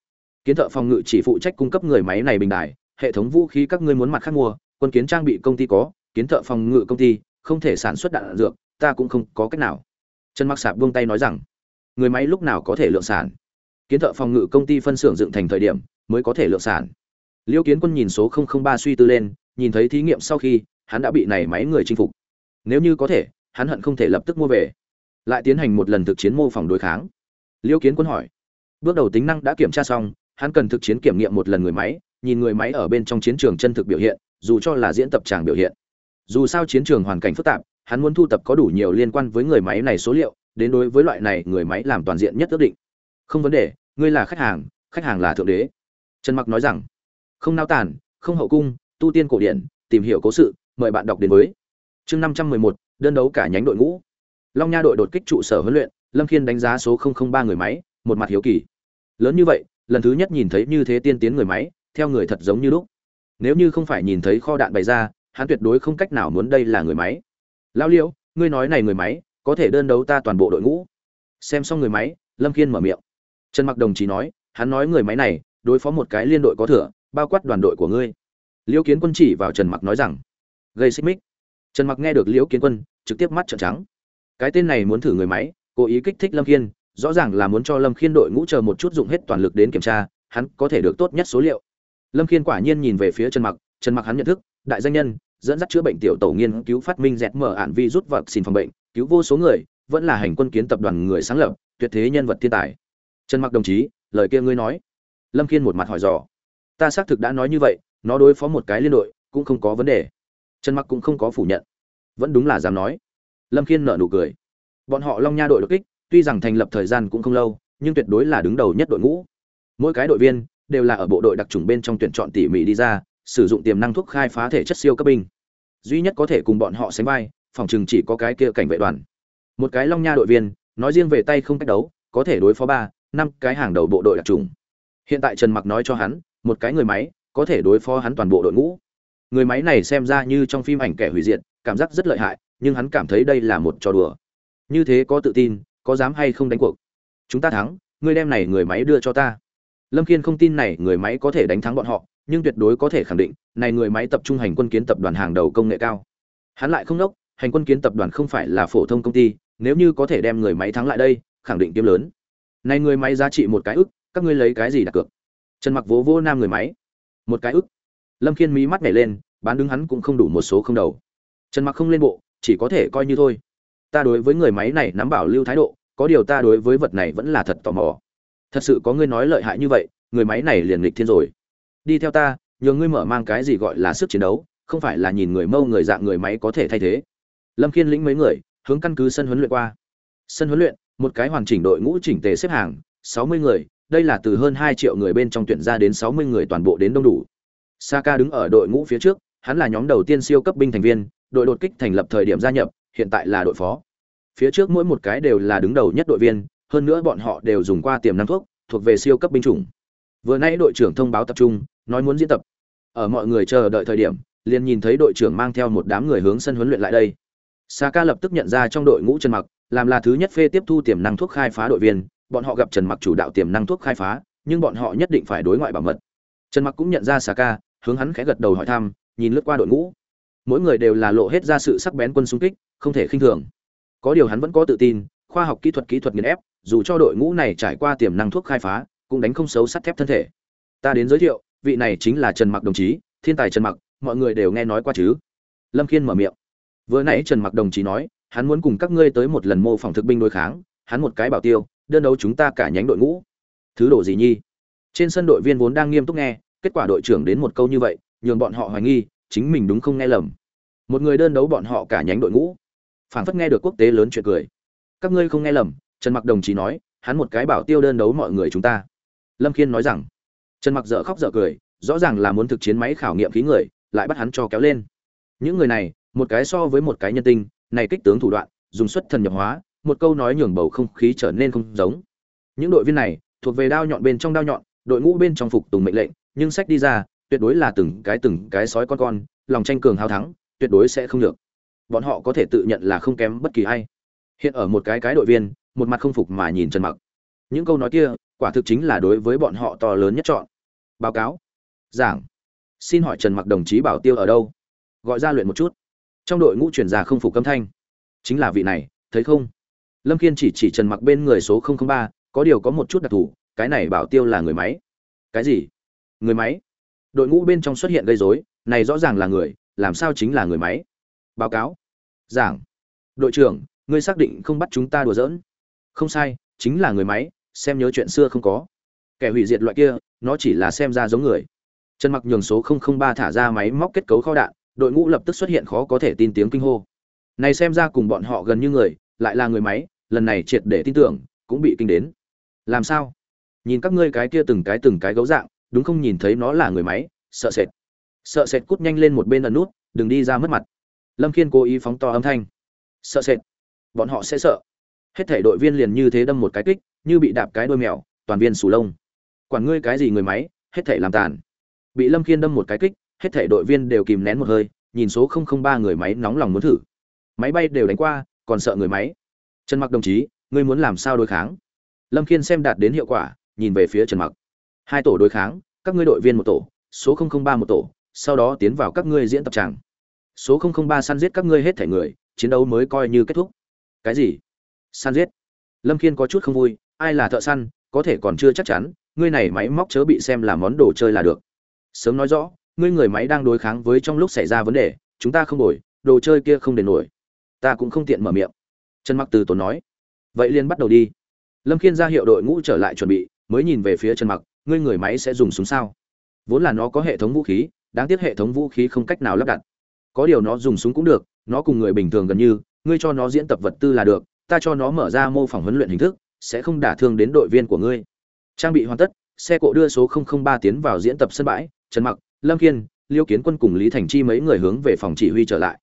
Kiến thợ phòng ngự chỉ phụ trách cung cấp người máy này bình đại. hệ thống vũ khí các ngươi muốn mặt khác mua, quân kiến trang bị công ty có, kiến thợ phòng ngự công ty, không thể sản xuất đạn dược, ta cũng không có cách nào. Trần mặc sạp buông tay nói rằng, người máy lúc nào có thể lượng sản? Kiến thợ phòng ngự công ty phân xưởng dựng thành thời điểm, mới có thể lượng sản. Liêu kiến quân nhìn số 003 suy tư lên, nhìn thấy thí nghiệm sau khi, hắn đã bị này máy người chinh phục. Nếu như có thể, hắn hận không thể lập tức mua về lại tiến hành một lần thực chiến mô phỏng đối kháng. Liêu kiến quân hỏi bước đầu tính năng đã kiểm tra xong hắn cần thực chiến kiểm nghiệm một lần người máy nhìn người máy ở bên trong chiến trường chân thực biểu hiện dù cho là diễn tập tràng biểu hiện. Dù sao chiến trường hoàn cảnh phức tạp hắn muốn thu tập có đủ nhiều liên quan với người máy này số liệu đến đối với loại này người máy làm toàn diện nhất ước định. Không vấn đề ngươi là khách hàng khách hàng là thượng đế. Trần mặc nói rằng không nao tàn không hậu cung tu tiên cổ điển tìm hiểu cố sự mời bạn đọc đến với. Chương 511, đơn đấu cả nhánh đội ngũ long nha đội đột kích trụ sở huấn luyện, lâm khiên đánh giá số 003 người máy, một mặt hiếu kỳ. Lớn như vậy, lần thứ nhất nhìn thấy như thế tiên tiến người máy, theo người thật giống như lúc. Nếu như không phải nhìn thấy kho đạn bày ra, hắn tuyệt đối không cách nào muốn đây là người máy. Lao liễu, ngươi nói này người máy, có thể đơn đấu ta toàn bộ đội ngũ. Xem xong người máy, lâm khiên mở miệng. Trần mặc đồng chí nói, hắn nói người máy này, đối phó một cái liên đội có thừa, bao quát đoàn đội của ngươi. Liễu kiến quân chỉ vào trần mặc nói rằng, gây xích mích. Trần mặc nghe được liễu kiến quân, trực tiếp mắt trợn trắng cái tên này muốn thử người máy, cố ý kích thích lâm khiên, rõ ràng là muốn cho lâm khiên đội ngũ chờ một chút dụng hết toàn lực đến kiểm tra, hắn có thể được tốt nhất số liệu. Lâm khiên quả nhiên nhìn về phía trần mặc trần mặc hắn nhận thức, đại danh nhân, dẫn dắt chữa bệnh tiểu tổ nghiên cứu phát minh dẹt mở ạn vi rút vật xin phòng bệnh, cứu vô số người, vẫn là hành quân kiến tập đoàn người sáng lập, tuyệt thế nhân vật thiên tài. Trần mặc đồng chí, lời kia ngươi nói. Lâm khiên một mặt hỏi dò. Ta xác thực đã nói như vậy, nó đối phó một cái liên đội cũng không có vấn đề. Trần mặc cũng không có phủ nhận. Vẫn đúng là dám nói lâm khiên nợ nụ cười. Bọn họ long nha đội đột kích, tuy rằng thành lập thời gian cũng không lâu, nhưng tuyệt đối là đứng đầu nhất đội ngũ. Mỗi cái đội viên đều là ở bộ đội đặc trùng bên trong tuyển chọn tỉ mỉ đi ra, sử dụng tiềm năng thuốc khai phá thể chất siêu cấp binh. Duy nhất có thể cùng bọn họ sánh vai, phòng chừng chỉ có cái kia cảnh vệ đoàn. Một cái long nha đội viên, nói riêng về tay không cách đấu, có thể đối phó ba, năm cái hàng đầu bộ đội đặc trùng. Hiện tại trần mặc nói cho hắn, một cái người máy có thể đối phó hắn toàn bộ đội ngũ. Người máy này xem ra như trong phim ảnh kẻ hủy diệt, cảm giác rất lợi hại nhưng hắn cảm thấy đây là một trò đùa. Như thế có tự tin, có dám hay không đánh cuộc? Chúng ta thắng, ngươi đem này người máy đưa cho ta. Lâm khiên không tin này người máy có thể đánh thắng bọn họ, nhưng tuyệt đối có thể khẳng định, này người máy tập trung hành quân kiến tập đoàn hàng đầu công nghệ cao. Hắn lại không đốc, hành quân kiến tập đoàn không phải là phổ thông công ty, nếu như có thể đem người máy thắng lại đây, khẳng định kiếm lớn. Này người máy giá trị một cái ức, các ngươi lấy cái gì đặt cược? Trần mặc vỗ vỗ nam người máy. Một cái ức. Lâm khiên mí mắt nhảy lên, bán đứng hắn cũng không đủ một số không đầu. Trần mặc không lên bộ chỉ có thể coi như thôi. Ta đối với người máy này nắm bảo lưu thái độ, có điều ta đối với vật này vẫn là thật tò mò. Thật sự có ngươi nói lợi hại như vậy, người máy này liền nghịch thiên rồi. Đi theo ta, nhờ ngươi mở mang cái gì gọi là sức chiến đấu, không phải là nhìn người mâu người dạng người máy có thể thay thế. Lâm khiên lĩnh mấy người, hướng căn cứ sân huấn luyện qua. Sân huấn luyện, một cái hoàn chỉnh đội ngũ chỉnh tề xếp hàng, sáu mươi người, đây là từ hơn hai triệu người bên trong tuyển ra đến sáu mươi người toàn bộ đến đông đủ. Saka đứng ở đội ngũ phía trước hắn là nhóm đầu tiên siêu cấp binh thành viên đội đột kích thành lập thời điểm gia nhập hiện tại là đội phó. Phía trước mỗi một cái đều là đứng đầu nhất đội viên hơn nữa bọn họ đều dùng qua tiềm năng thuốc thuộc về siêu cấp binh chủng. Vừa nãy đội trưởng thông báo tập trung nói muốn diễn tập. Ở mọi người chờ đợi thời điểm liền nhìn thấy đội trưởng mang theo một đám người hướng sân huấn luyện lại đây. Saka lập tức nhận ra trong đội ngũ Trần Mặc, làm là thứ nhất phê tiếp thu tiềm năng thuốc khai phá đội viên, bọn họ gặp Trần Mặc chủ đạo tiềm năng thuốc khai phá, nhưng bọn họ nhất định phải đối ngoại bảo mật. Trần Mặc cũng nhận ra Saka, hướng hắn khẽ gật đầu hỏi thăm, nhìn lướt qua đội ngũ. Mỗi người đều là lộ hết ra sự sắc bén quân xung kích, không thể khinh thường. Có điều hắn vẫn có tự tin, khoa học kỹ thuật kỹ thuật nghiền ép, dù cho đội ngũ này trải qua tiềm năng thuốc khai phá, cũng đánh không xấu sắt thép thân thể. Ta đến giới thiệu, vị này chính là Trần Mặc đồng chí, thiên tài Trần Mặc, mọi người đều nghe nói qua chứ? Lâm Khiên mở miệng vừa nãy trần mặc đồng chí nói hắn muốn cùng các ngươi tới một lần mô phỏng thực binh đối kháng hắn một cái bảo tiêu đơn đấu chúng ta cả nhánh đội ngũ thứ đồ gì nhi trên sân đội viên vốn đang nghiêm túc nghe kết quả đội trưởng đến một câu như vậy nhường bọn họ hoài nghi, chính mình đúng không nghe lầm. Một người đơn đấu bọn họ cả nhánh đội ngũ. Phảng phất nghe được quốc tế lớn chuyện cười. Các ngươi không nghe lầm, trần mặc đồng chí nói, hắn một cái bảo tiêu đơn đấu mọi người chúng ta. Lâm khiên nói rằng, trần mặc dở khóc dở cười, rõ ràng là muốn thực chiến máy khảo nghiệm khí người, lại bắt hắn cho kéo lên. Những người này, một cái so với một cái nhân tinh, này kích tướng thủ đoạn, dùng xuất thần nhập hóa, một câu nói nhường bầu không khí trở nên không giống. Những đội viên này, thuộc về đao nhọn bên trong đao nhọn, đội ngũ bên trong phục tùng mệnh lệnh, nhưng sách đi ra tuyệt đối là từng cái từng cái sói con con, lòng tranh cường hao thắng, tuyệt đối sẽ không được. Bọn họ có thể tự nhận là không kém bất kỳ ai. Hiện ở một cái cái đội viên, một mặt không phục mà nhìn trần mặc. Những câu nói kia, quả thực chính là đối với bọn họ to lớn nhất chọn. Báo cáo. Giảng. Xin hỏi trần mặc đồng chí bảo tiêu ở đâu? Gọi ra luyện một chút. Trong đội ngũ chuyển ra không phục âm thanh. Chính là vị này, thấy không? Lâm kiên chỉ chỉ trần mặc bên người số ba, có điều có một chút đặc thù, cái này bảo tiêu là người máy. Cái gì? Người máy? Đội ngũ bên trong xuất hiện gây rối, này rõ ràng là người, làm sao chính là người máy? Báo cáo. Giảng. Đội trưởng, ngươi xác định không bắt chúng ta đùa giỡn. Không sai, chính là người máy, xem nhớ chuyện xưa không có. Kẻ hủy diệt loại kia, nó chỉ là xem ra giống người. Trần mặc nhường số ba thả ra máy móc kết cấu kho đạn, đội ngũ lập tức xuất hiện khó có thể tin tiếng kinh hô. Này xem ra cùng bọn họ gần như người, lại là người máy, lần này triệt để tin tưởng, cũng bị kinh đến. Làm sao? Nhìn các ngươi cái kia từng cái từng cái gấu dạng đúng không nhìn thấy nó là người máy, sợ sệt. Sợ sệt cút nhanh lên một bên ẩn nút, đừng đi ra mất mặt. Lâm khiên cố ý phóng to âm thanh. Sợ sệt. Bọn họ sẽ sợ. Hết thể đội viên liền như thế đâm một cái kích, như bị đạp cái đôi mèo, toàn viên sù lông. Quản ngươi cái gì người máy, hết thể làm tàn. Bị lâm khiên đâm một cái kích, hết thể đội viên đều kìm nén một hơi, nhìn số ba người máy nóng lòng muốn thử. Máy bay đều đánh qua, còn sợ người máy. Trần mặc đồng chí, ngươi muốn làm sao đối kháng? Lâm khiên xem đạt đến hiệu quả, nhìn về phía trần mặc hai tổ đối kháng, các ngươi đội viên một tổ, số ba một tổ, sau đó tiến vào các ngươi diễn tập tràng. Số ba săn giết các ngươi hết thể người, chiến đấu mới coi như kết thúc. Cái gì? Săn giết? Lâm khiên có chút không vui, ai là thợ săn, có thể còn chưa chắc chắn, ngươi này máy móc chớ bị xem là món đồ chơi là được. Sớm nói rõ, ngươi người máy đang đối kháng với trong lúc xảy ra vấn đề, chúng ta không đổi, đồ chơi kia không đền nổi. Ta cũng không tiện mở miệng. Trần mặc từ tốn nói. Vậy liền bắt đầu đi. Lâm khiên ra hiệu đội ngũ trở lại chuẩn bị, mới nhìn về phía trần mặc ngươi người máy sẽ dùng súng sao? Vốn là nó có hệ thống vũ khí đáng tiếc hệ thống vũ khí không cách nào lắp đặt. Có điều nó dùng súng cũng được nó cùng người bình thường gần như ngươi cho nó diễn tập vật tư là được ta cho nó mở ra mô phỏng huấn luyện hình thức sẽ không đả thương đến đội viên của ngươi. Trang bị hoàn tất xe cộ đưa số 003 tiến vào diễn tập sân bãi trần mặc lâm kiên liêu kiến quân cùng lý thành chi mấy người hướng về phòng chỉ huy trở lại.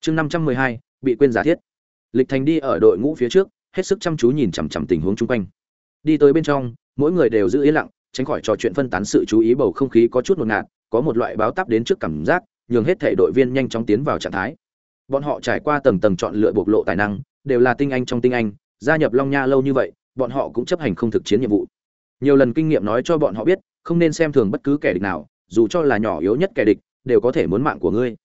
Chương 512, bị quên giả thiết. Lịch thành đi ở đội ngũ phía trước hết sức chăm chú nhìn chằm chằm tình huống chung quanh. Đi tới bên trong mỗi người đều giữ yên lặng tránh khỏi trò chuyện phân tán sự chú ý bầu không khí có chút ngột ngạt, có một loại báo tắp đến trước cảm giác, nhường hết thể đội viên nhanh chóng tiến vào trạng thái. Bọn họ trải qua tầng tầng chọn lựa bộc lộ tài năng, đều là tinh anh trong tinh anh, gia nhập long nha lâu như vậy, bọn họ cũng chấp hành không thực chiến nhiệm vụ. Nhiều lần kinh nghiệm nói cho bọn họ biết, không nên xem thường bất cứ kẻ địch nào, dù cho là nhỏ yếu nhất kẻ địch, đều có thể muốn mạng của ngươi.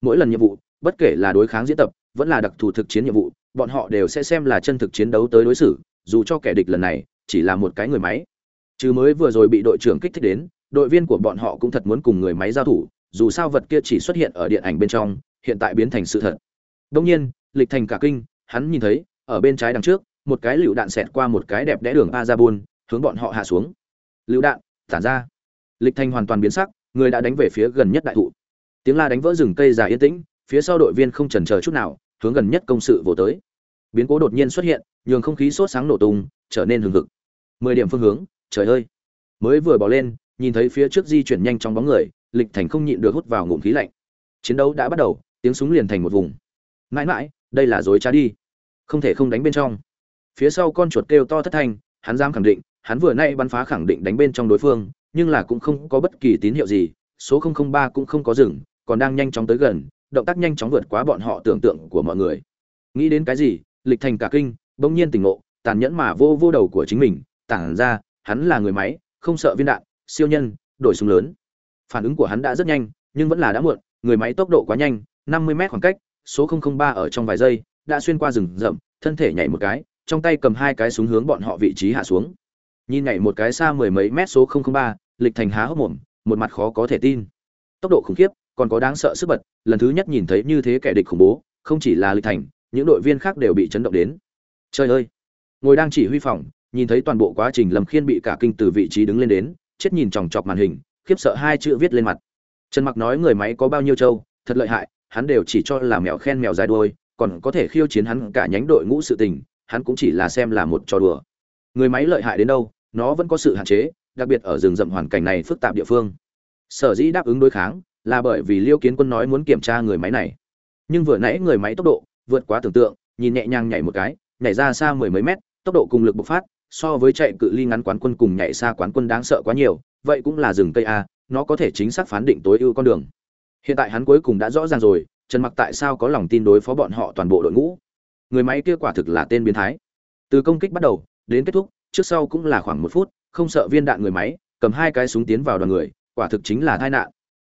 Mỗi lần nhiệm vụ, bất kể là đối kháng diễn tập, vẫn là đặc thù thực chiến nhiệm vụ, bọn họ đều sẽ xem là chân thực chiến đấu tới đối xử, dù cho kẻ địch lần này chỉ là một cái người máy chứ mới vừa rồi bị đội trưởng kích thích đến, đội viên của bọn họ cũng thật muốn cùng người máy giao thủ, dù sao vật kia chỉ xuất hiện ở điện ảnh bên trong, hiện tại biến thành sự thật. Đông nhiên, lịch thành cả kinh, hắn nhìn thấy, ở bên trái đằng trước, một cái lựu đạn xẹt qua một cái đẹp đẽ đường a ra buôn hướng bọn họ hạ xuống. Lựu đạn, tản ra. Lịch thành hoàn toàn biến sắc, người đã đánh về phía gần nhất đại thụ. Tiếng la đánh vỡ rừng cây già yên tĩnh, phía sau đội viên không chần chờ chút nào, hướng gần nhất công sự vồ tới. Biến cố đột nhiên xuất hiện, nhường không khí sốt sáng nổ tung, trở nên hừng hực. Mười điểm phương hướng trời ơi. Mới vừa bỏ lên, nhìn thấy phía trước di chuyển nhanh trong bóng người, lịch thành không nhịn được hút vào ngụm khí lạnh. Chiến đấu đã bắt đầu, tiếng súng liền thành một vùng. Mãi mãi, đây là dối trá đi. Không thể không đánh bên trong. Phía sau con chuột kêu to thất thanh, hắn dám khẳng định, hắn vừa nay bắn phá khẳng định đánh bên trong đối phương, nhưng là cũng không có bất kỳ tín hiệu gì, số 003 cũng không có dừng, còn đang nhanh chóng tới gần, động tác nhanh chóng vượt quá bọn họ tưởng tượng của mọi người. Nghĩ đến cái gì, lịch thành cả kinh, bỗng nhiên tỉnh ngộ, tàn nhẫn mà vô vô đầu của chính mình, tản ra hắn là người máy không sợ viên đạn siêu nhân đổi súng lớn. Phản ứng của hắn đã rất nhanh nhưng vẫn là đã muộn người máy tốc độ quá nhanh 50 mét khoảng cách số 003 ở trong vài giây đã xuyên qua rừng rậm thân thể nhảy một cái trong tay cầm hai cái súng hướng bọn họ vị trí hạ xuống. Nhìn nhảy một cái xa mười mấy mét số 003, lịch thành há hốc mồm một mặt khó có thể tin. Tốc độ khủng khiếp còn có đáng sợ sức bật lần thứ nhất nhìn thấy như thế kẻ địch khủng bố không chỉ là lịch thành những đội viên khác đều bị chấn động đến. Trời ơi! Ngồi đang chỉ huy phòng nhìn thấy toàn bộ quá trình lâm khiên bị cả kinh từ vị trí đứng lên đến, chết nhìn chòng chọc màn hình, khiếp sợ hai chữ viết lên mặt. Trần mặc nói người máy có bao nhiêu trâu, thật lợi hại, hắn đều chỉ cho là mèo khen mèo dài đuôi, còn có thể khiêu chiến hắn cả nhánh đội ngũ sự tình, hắn cũng chỉ là xem là một trò đùa. Người máy lợi hại đến đâu, nó vẫn có sự hạn chế, đặc biệt ở rừng rậm hoàn cảnh này phức tạp địa phương. Sở dĩ đáp ứng đối kháng, là bởi vì liêu kiến quân nói muốn kiểm tra người máy này. Nhưng vừa nãy người máy tốc độ vượt quá tưởng tượng, nhìn nhẹ nhàng nhảy một cái, nhảy ra xa mười mấy mét, tốc độ cùng lực bộc phát so với chạy cự ly ngắn quán quân cùng nhảy xa quán quân đáng sợ quá nhiều, vậy cũng là rừng cây a, nó có thể chính xác phán định tối ưu con đường. Hiện tại hắn cuối cùng đã rõ ràng rồi, trần mặc tại sao có lòng tin đối phó bọn họ toàn bộ đội ngũ? Người máy kia quả thực là tên biến thái. Từ công kích bắt đầu, đến kết thúc, trước sau cũng là khoảng một phút, không sợ viên đạn người máy, cầm hai cái súng tiến vào đoàn người, quả thực chính là tai nạn.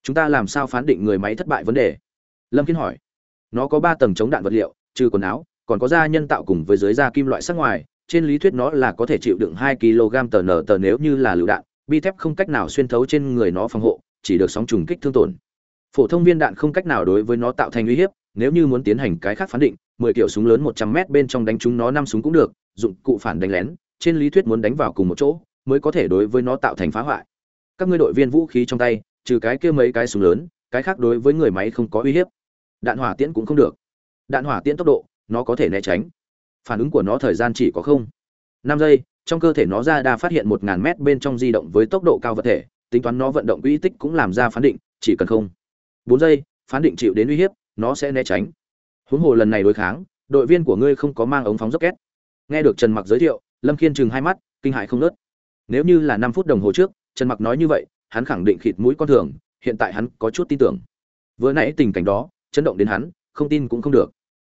Chúng ta làm sao phán định người máy thất bại vấn đề? Lâm kiến hỏi. Nó có ba tầng chống đạn vật liệu, trừ quần áo, còn có da nhân tạo cùng với dưới da kim loại sắc ngoài trên lý thuyết nó là có thể chịu đựng hai kg tờ nở tờ nếu như là lựu đạn, bi thép không cách nào xuyên thấu trên người nó phòng hộ, chỉ được sóng trùng kích thương tổn. Phổ thông viên đạn không cách nào đối với nó tạo thành uy hiếp, nếu như muốn tiến hành cái khác phán định, mười kiểu súng lớn một trăm m bên trong đánh chúng nó năm súng cũng được, dụng cụ phản đánh lén, trên lý thuyết muốn đánh vào cùng một chỗ, mới có thể đối với nó tạo thành phá hoại. Các ngươi đội viên vũ khí trong tay, trừ cái kia mấy cái súng lớn, cái khác đối với người máy không có uy hiếp. Đạn hỏa tiễn cũng không được. Đạn hỏa tiễn tốc độ, nó có thể né tránh phản ứng của nó thời gian chỉ có không. Năm giây, trong cơ thể nó ra đa phát hiện một ngàn mét bên trong di động với tốc độ cao vật thể, tính toán nó vận động quỹ tích cũng làm ra phán định, chỉ cần không. Bốn giây, phán định chịu đến uy hiếp, nó sẽ né tránh. Huống hồ lần này đối kháng, đội viên của ngươi không có mang ống phóng rocket. Nghe được trần mặc giới thiệu, lâm khiên chừng hai mắt, kinh hại không nớt nếu như là năm phút đồng hồ trước, trần mặc nói như vậy, hắn khẳng định khịt mũi con thường, hiện tại hắn có chút tin tưởng. Vừa nãy tình cảnh đó, chấn động đến hắn, không tin cũng không được.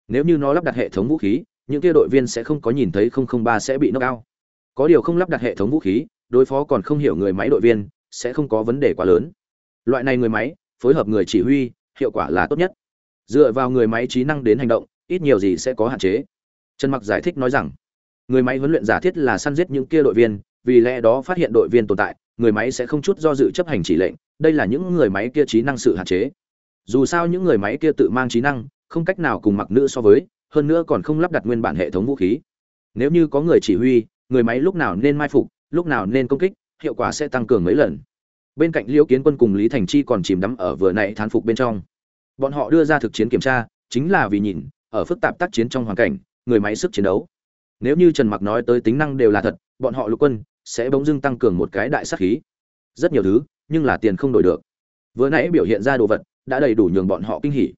Nếu như nó lắp đặt hệ thống vũ khí những kia đội viên sẽ không có nhìn thấy 003 sẽ bị knock out. Có điều không lắp đặt hệ thống vũ khí, đối phó còn không hiểu người máy đội viên, sẽ không có vấn đề quá lớn. Loại này người máy, phối hợp người chỉ huy, hiệu quả là tốt nhất. Dựa vào người máy trí năng đến hành động, ít nhiều gì sẽ có hạn chế. Trần Mặc giải thích nói rằng, người máy huấn luyện giả thiết là săn giết những kia đội viên, vì lẽ đó phát hiện đội viên tồn tại, người máy sẽ không chút do dự chấp hành chỉ lệnh, đây là những người máy kia trí năng sự hạn chế. Dù sao những người máy kia tự mang trí năng, không cách nào cùng mặc nữ so với, hơn nữa còn không lắp đặt nguyên bản hệ thống vũ khí. Nếu như có người chỉ huy, người máy lúc nào nên mai phục, lúc nào nên công kích, hiệu quả sẽ tăng cường mấy lần. Bên cạnh liễu kiến quân cùng lý thành chi còn chìm đắm ở vừa nãy thán phục bên trong. Bọn họ đưa ra thực chiến kiểm tra, chính là vì nhìn, ở phức tạp tác chiến trong hoàn cảnh, người máy sức chiến đấu. Nếu như trần mặc nói tới tính năng đều là thật, bọn họ lục quân sẽ bỗng dưng tăng cường một cái đại sát khí. Rất nhiều thứ, nhưng là tiền không đổi được. Vừa nãy biểu hiện ra đồ vật, đã đầy đủ nhường bọn họ kinh hỉ.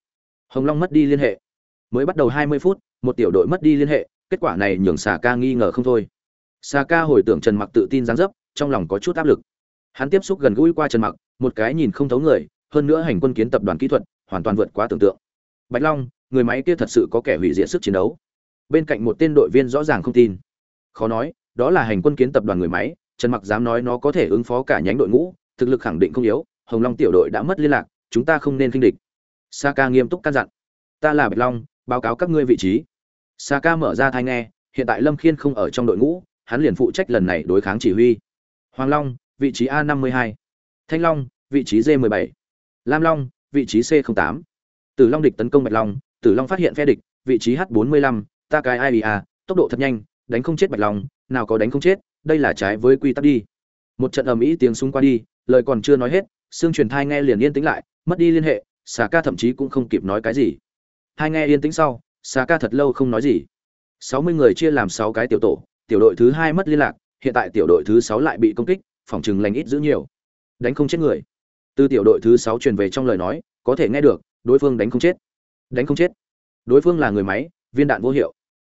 Hồng long mất đi liên hệ mới bắt đầu hai mươi phút, một tiểu đội mất đi liên hệ, kết quả này nhường Sà ca nghi ngờ không thôi. Sà ca hồi tưởng trần mặc tự tin dáng dấp, trong lòng có chút áp lực. Hắn tiếp xúc gần gũi qua trần mặc, một cái nhìn không thấu người, hơn nữa hành quân kiến tập đoàn kỹ thuật, hoàn toàn vượt quá tưởng tượng. Bạch long, người máy kia thật sự có kẻ hủy diệt sức chiến đấu. Bên cạnh một tên đội viên rõ ràng không tin. Khó nói, đó là hành quân kiến tập đoàn người máy, trần mặc dám nói nó có thể ứng phó cả nhánh đội ngũ, thực lực khẳng định không yếu, hồng long tiểu đội đã mất liên lạc, chúng ta không nên kinh địch. Saka nghiêm túc căn dặn. Ta là bạch long báo cáo các ngươi vị trí. Sa ca mở ra thai nghe, hiện tại lâm khiên không ở trong đội ngũ, hắn liền phụ trách lần này đối kháng chỉ huy. Hoàng long, vị trí a 52 thanh long, vị trí d 17 lam long, vị trí c 08 tử long địch tấn công bạch long, tử long phát hiện phe địch, vị trí h 45 ta cái ia à, tốc độ thật nhanh, đánh không chết bạch long, nào có đánh không chết, đây là trái với quy tắc đi. Một trận ầm ĩ tiếng súng qua đi, lời còn chưa nói hết, xương truyền thai nghe liền yên tĩnh lại, mất đi liên hệ xà ca thậm chí cũng không kịp nói cái gì hai nghe yên tĩnh sau xà ca thật lâu không nói gì. Sáu mươi người chia làm sáu cái tiểu tổ tiểu đội thứ hai mất liên lạc hiện tại tiểu đội thứ sáu lại bị công kích phòng chừng lành ít giữ nhiều. Đánh không chết người. Từ tiểu đội thứ sáu truyền về trong lời nói có thể nghe được đối phương đánh không chết. Đánh không chết. Đối phương là người máy viên đạn vô hiệu.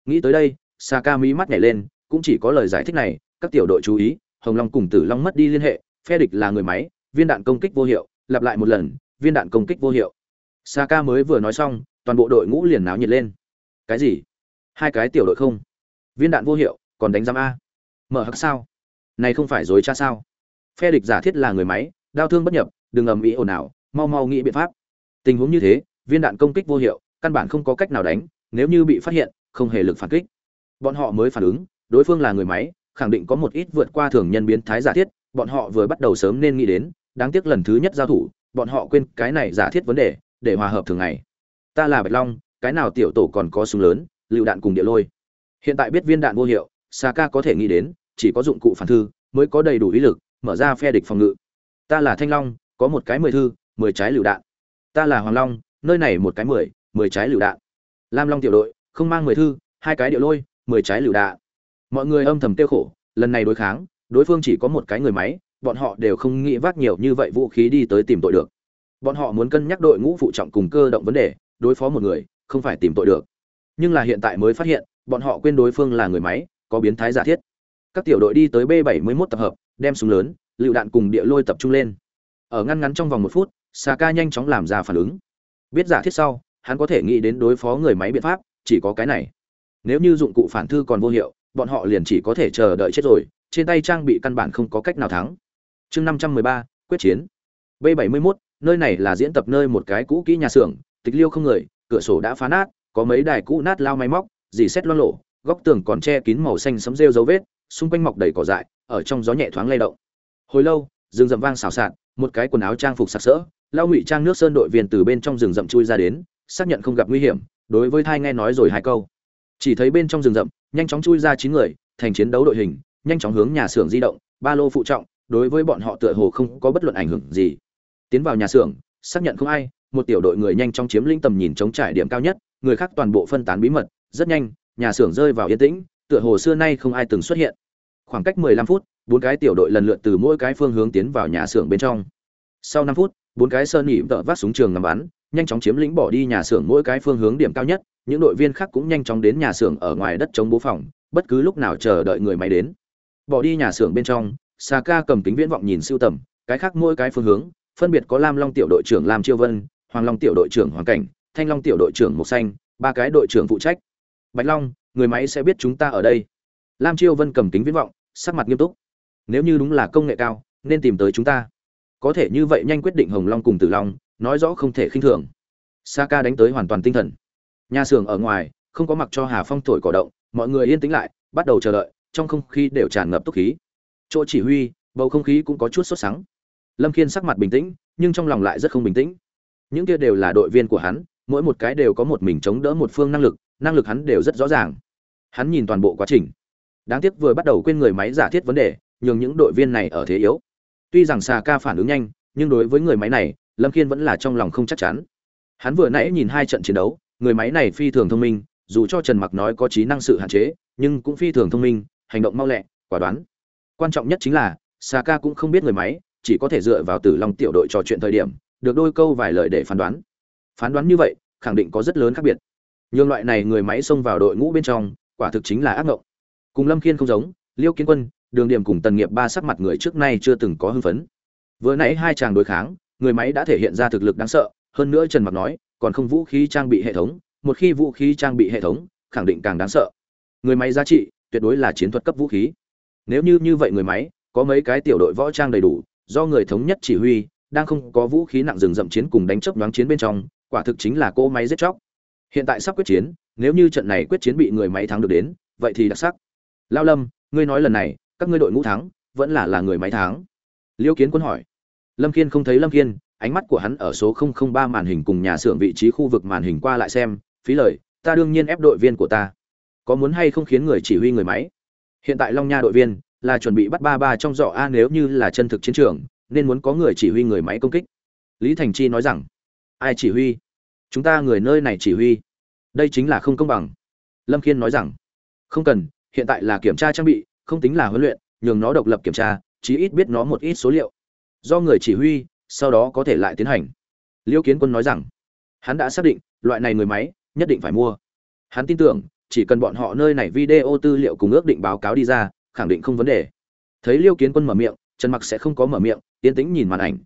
Nghĩ tới đây xà ca mí mắt nhảy lên cũng chỉ có lời giải thích này các tiểu đội chú ý hồng long cùng tử long mất đi liên hệ phe địch là người máy viên đạn công kích vô hiệu lặp lại một lần viên đạn công kích vô hiệu. Sa ca mới vừa nói xong, toàn bộ đội ngũ liền náo nhiệt lên. Cái gì? Hai cái tiểu đội không? Viên đạn vô hiệu, còn đánh giam a? Mở hắc sao? Này không phải dối cha sao? Phe địch giả thiết là người máy, đau thương bất nhập, đừng ầm ĩ ồn ào, mau mau nghĩ biện pháp. Tình huống như thế, viên đạn công kích vô hiệu, căn bản không có cách nào đánh, nếu như bị phát hiện, không hề lực phản kích. Bọn họ mới phản ứng, đối phương là người máy, khẳng định có một ít vượt qua thường nhân biến thái giả thiết, bọn họ vừa bắt đầu sớm nên nghĩ đến, đáng tiếc lần thứ nhất giao thủ, bọn họ quên cái này giả thiết vấn đề, để hòa hợp thường ngày ta là bạch long, cái nào tiểu tổ còn có súng lớn, lựu đạn cùng địa lôi. Hiện tại biết viên đạn vô hiệu, Saka có thể nghĩ đến, chỉ có dụng cụ phản thư, mới có đầy đủ ý lực, mở ra phe địch phòng ngự. Ta là thanh long, có một cái mười thư, mười trái lựu đạn. Ta là hoàng long, nơi này một cái mười mười trái lựu đạn. Lam long tiểu đội, không mang mười thư, hai cái địa lôi, mười trái lựu đạn. Mọi người âm thầm tiêu khổ, lần này đối kháng, đối phương chỉ có một cái người máy, bọn họ đều không nghĩ vác nhiều như vậy vũ khí đi tới tìm tội được. Bọn họ muốn cân nhắc đội ngũ phụ trọng cùng cơ động vấn đề đối phó một người không phải tìm tội được. Nhưng là hiện tại mới phát hiện bọn họ quên đối phương là người máy có biến thái giả thiết. Các tiểu đội đi tới b 71 tập hợp đem súng lớn lựu đạn cùng địa lôi tập trung lên. Ở ngăn ngắn trong vòng một phút Saka nhanh chóng làm ra phản ứng. Biết giả thiết sau hắn có thể nghĩ đến đối phó người máy biện pháp chỉ có cái này. Nếu như dụng cụ phản thư còn vô hiệu bọn họ liền chỉ có thể chờ đợi chết rồi trên tay trang bị căn bản không có cách nào thắng. Chương 513, quyết chiến. B 71 nơi này là diễn tập nơi một cái cũ kỹ nhà xưởng tịch liêu không người, cửa sổ đã phá nát, có mấy đài cũ nát lao máy móc, dì xét loang lộ góc tường còn che kín màu xanh sấm rêu dấu vết, xung quanh mọc đầy cỏ dại, ở trong gió nhẹ thoáng lay động. Hồi lâu, rừng rậm vang xào xạc, một cái quần áo trang phục sặc sỡ, lao ngụy trang nước sơn đội viên từ bên trong rừng rậm chui ra đến, xác nhận không gặp nguy hiểm, đối với thai nghe nói rồi hai câu. Chỉ thấy bên trong rừng rậm, nhanh chóng chui ra chín người, thành chiến đấu đội hình, nhanh chóng hướng nhà xưởng di động, ba lô phụ trọng, đối với bọn họ tựa hồ không có bất luận ảnh hưởng gì. Tiến vào nhà xưởng, xác nhận không ai một tiểu đội người nhanh chóng chiếm lĩnh tầm nhìn chống trải điểm cao nhất, người khác toàn bộ phân tán bí mật, rất nhanh, nhà xưởng rơi vào yên tĩnh, tựa hồ xưa nay không ai từng xuất hiện. Khoảng cách 15 phút, bốn cái tiểu đội lần lượt từ mỗi cái phương hướng tiến vào nhà xưởng bên trong. Sau năm phút, bốn cái sơn nhị tự vác súng trường ngắm bắn, nhanh chóng chiếm lĩnh bỏ đi nhà xưởng mỗi cái phương hướng điểm cao nhất, những đội viên khác cũng nhanh chóng đến nhà xưởng ở ngoài đất chống bố phòng, bất cứ lúc nào chờ đợi người máy đến. Bỏ đi nhà xưởng bên trong, Saka cầm kính viễn vọng nhìn siêu tầm, cái khác mỗi cái phương hướng, phân biệt có lam long tiểu đội trưởng lam chiêu vân hoàng long tiểu đội trưởng hoàng cảnh, thanh long tiểu đội trưởng mộc xanh, ba cái đội trưởng phụ trách. Bạch long, người máy sẽ biết chúng ta ở đây. Lam chiêu vân cầm kính viễn vọng, sắc mặt nghiêm túc. Nếu như đúng là công nghệ cao, nên tìm tới chúng ta. Có thể như vậy nhanh quyết định hồng long cùng tử long, nói rõ không thể khinh thường. Saka đánh tới hoàn toàn tinh thần. Nhà xưởng ở ngoài, không có mặc cho hà phong thổi cỏ động, mọi người yên tĩnh lại, bắt đầu chờ đợi, trong không khí đều tràn ngập túc khí. Chỗ chỉ huy, bầu không khí cũng có chút sốt sắng. Lâm khiên sắc mặt bình tĩnh, nhưng trong lòng lại rất không bình tĩnh những kia đều là đội viên của hắn, mỗi một cái đều có một mình chống đỡ một phương năng lực năng lực hắn đều rất rõ ràng. Hắn nhìn toàn bộ quá trình. Đáng tiếc vừa bắt đầu quên người máy giả thiết vấn đề, nhường những đội viên này ở thế yếu. Tuy rằng xà ca phản ứng nhanh, nhưng đối với người máy này, lâm khiên vẫn là trong lòng không chắc chắn. Hắn vừa nãy nhìn hai trận chiến đấu, người máy này phi thường thông minh, dù cho trần mặc nói có trí năng sự hạn chế, nhưng cũng phi thường thông minh, hành động mau lẹ, quả đoán. Quan trọng nhất chính là xà ca cũng không biết người máy, chỉ có thể dựa vào tử long tiểu đội trò chuyện thời điểm được đôi câu vài lời để phán đoán. Phán đoán như vậy, khẳng định có rất lớn khác biệt. Nhưng loại này người máy xông vào đội ngũ bên trong, quả thực chính là ác ngộng. Cùng lâm khiên không giống, liêu kiến quân, đường điểm cùng tần nghiệp ba sắc mặt người trước nay chưa từng có hưng phấn. Vừa nãy hai chàng đối kháng, người máy đã thể hiện ra thực lực đáng sợ, hơn nữa trần mặc nói, còn không vũ khí trang bị hệ thống, một khi vũ khí trang bị hệ thống, khẳng định càng đáng sợ. Người máy giá trị, tuyệt đối là chiến thuật cấp vũ khí. Nếu như như vậy người máy, có mấy cái tiểu đội võ trang đầy đủ, do người thống nhất chỉ huy đang không có vũ khí nặng rừng rậm chiến cùng đánh chấp nhoáng chiến bên trong, quả thực chính là cỗ máy giết chóc. Hiện tại sắp quyết chiến, nếu như trận này quyết chiến bị người máy thắng được đến, vậy thì đặc sắc. Lao lâm, ngươi nói lần này, các ngươi đội ngũ thắng, vẫn là là người máy thắng? Liêu kiến quân hỏi. Lâm kiên không thấy lâm kiên ánh mắt của hắn ở số 003 màn hình cùng nhà xưởng vị trí khu vực màn hình qua lại xem, phí lời, ta đương nhiên ép đội viên của ta. Có muốn hay không khiến người chỉ huy người máy? Hiện tại long nha đội viên là chuẩn bị bắt ba ba trong giỏ a nếu như là chân thực chiến trường nên muốn có người chỉ huy người máy công kích. Lý thành chi nói rằng, ai chỉ huy? Chúng ta người nơi này chỉ huy. Đây chính là không công bằng. Lâm khiên nói rằng, không cần, hiện tại là kiểm tra trang bị, không tính là huấn luyện, nhường nó độc lập kiểm tra, chí ít biết nó một ít số liệu. Do người chỉ huy, sau đó có thể lại tiến hành. Liêu kiến quân nói rằng, hắn đã xác định, loại này người máy, nhất định phải mua. Hắn tin tưởng, chỉ cần bọn họ nơi này video tư liệu cùng ước định báo cáo đi ra, khẳng định không vấn đề. Thấy liêu kiến quân mở miệng trần mặc sẽ không có mở miệng, yên tĩnh nhìn màn ảnh.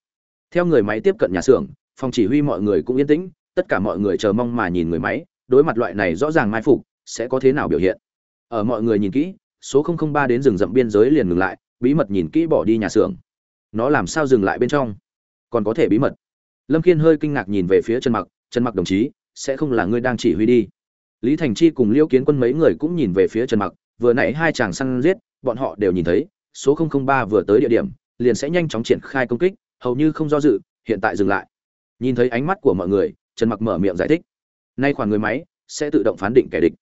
Theo người máy tiếp cận nhà xưởng, phòng chỉ huy mọi người cũng yên tĩnh, tất cả mọi người chờ mong mà nhìn người máy, đối mặt loại này rõ ràng mai phục, sẽ có thế nào biểu hiện. Ở mọi người nhìn kỹ, số 003 đến rừng rậm biên giới liền ngừng lại, bí mật nhìn kỹ bỏ đi nhà xưởng. Nó làm sao dừng lại bên trong? Còn có thể bí mật. Lâm kiên hơi kinh ngạc nhìn về phía trần mặc trần mặc đồng chí, sẽ không là ngươi đang chỉ huy đi? Lý thành chi cùng liêu kiến quân mấy người cũng nhìn về phía trần mặc, vừa nãy hai chàng săn giết, bọn họ đều nhìn thấy số 003 vừa tới địa điểm, liền sẽ nhanh chóng triển khai công kích, hầu như không do dự, hiện tại dừng lại. Nhìn thấy ánh mắt của mọi người, trần mặc mở miệng giải thích. Nay khoản người máy sẽ tự động phán định kẻ địch.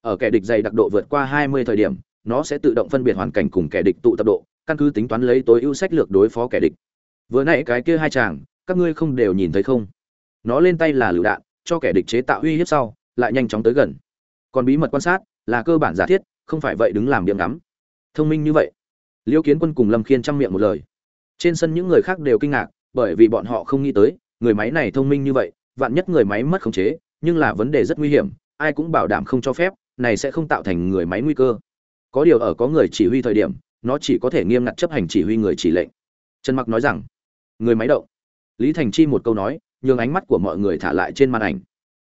Ở kẻ địch dày đặc độ vượt qua 20 thời điểm, nó sẽ tự động phân biệt hoàn cảnh cùng kẻ địch tụ tập độ, căn cứ tính toán lấy tối ưu sách lược đối phó kẻ địch. Vừa nãy cái kia hai chàng, các ngươi không đều nhìn thấy không? Nó lên tay là lựu đạn, cho kẻ địch chế tạo uy hiếp sau, lại nhanh chóng tới gần. Còn bí mật quan sát là cơ bản giả thiết, không phải vậy đứng làm điểm ngắm. Thông minh như vậy liêu kiến quân cùng lâm khiên chăm miệng một lời. Trên sân những người khác đều kinh ngạc, bởi vì bọn họ không nghĩ tới, người máy này thông minh như vậy, vạn nhất người máy mất khống chế, nhưng là vấn đề rất nguy hiểm, ai cũng bảo đảm không cho phép, này sẽ không tạo thành người máy nguy cơ. Có điều ở có người chỉ huy thời điểm, nó chỉ có thể nghiêm ngặt chấp hành chỉ huy người chỉ lệnh. Trần mặc nói rằng, người máy động. Lý thành chi một câu nói, nhường ánh mắt của mọi người thả lại trên màn ảnh.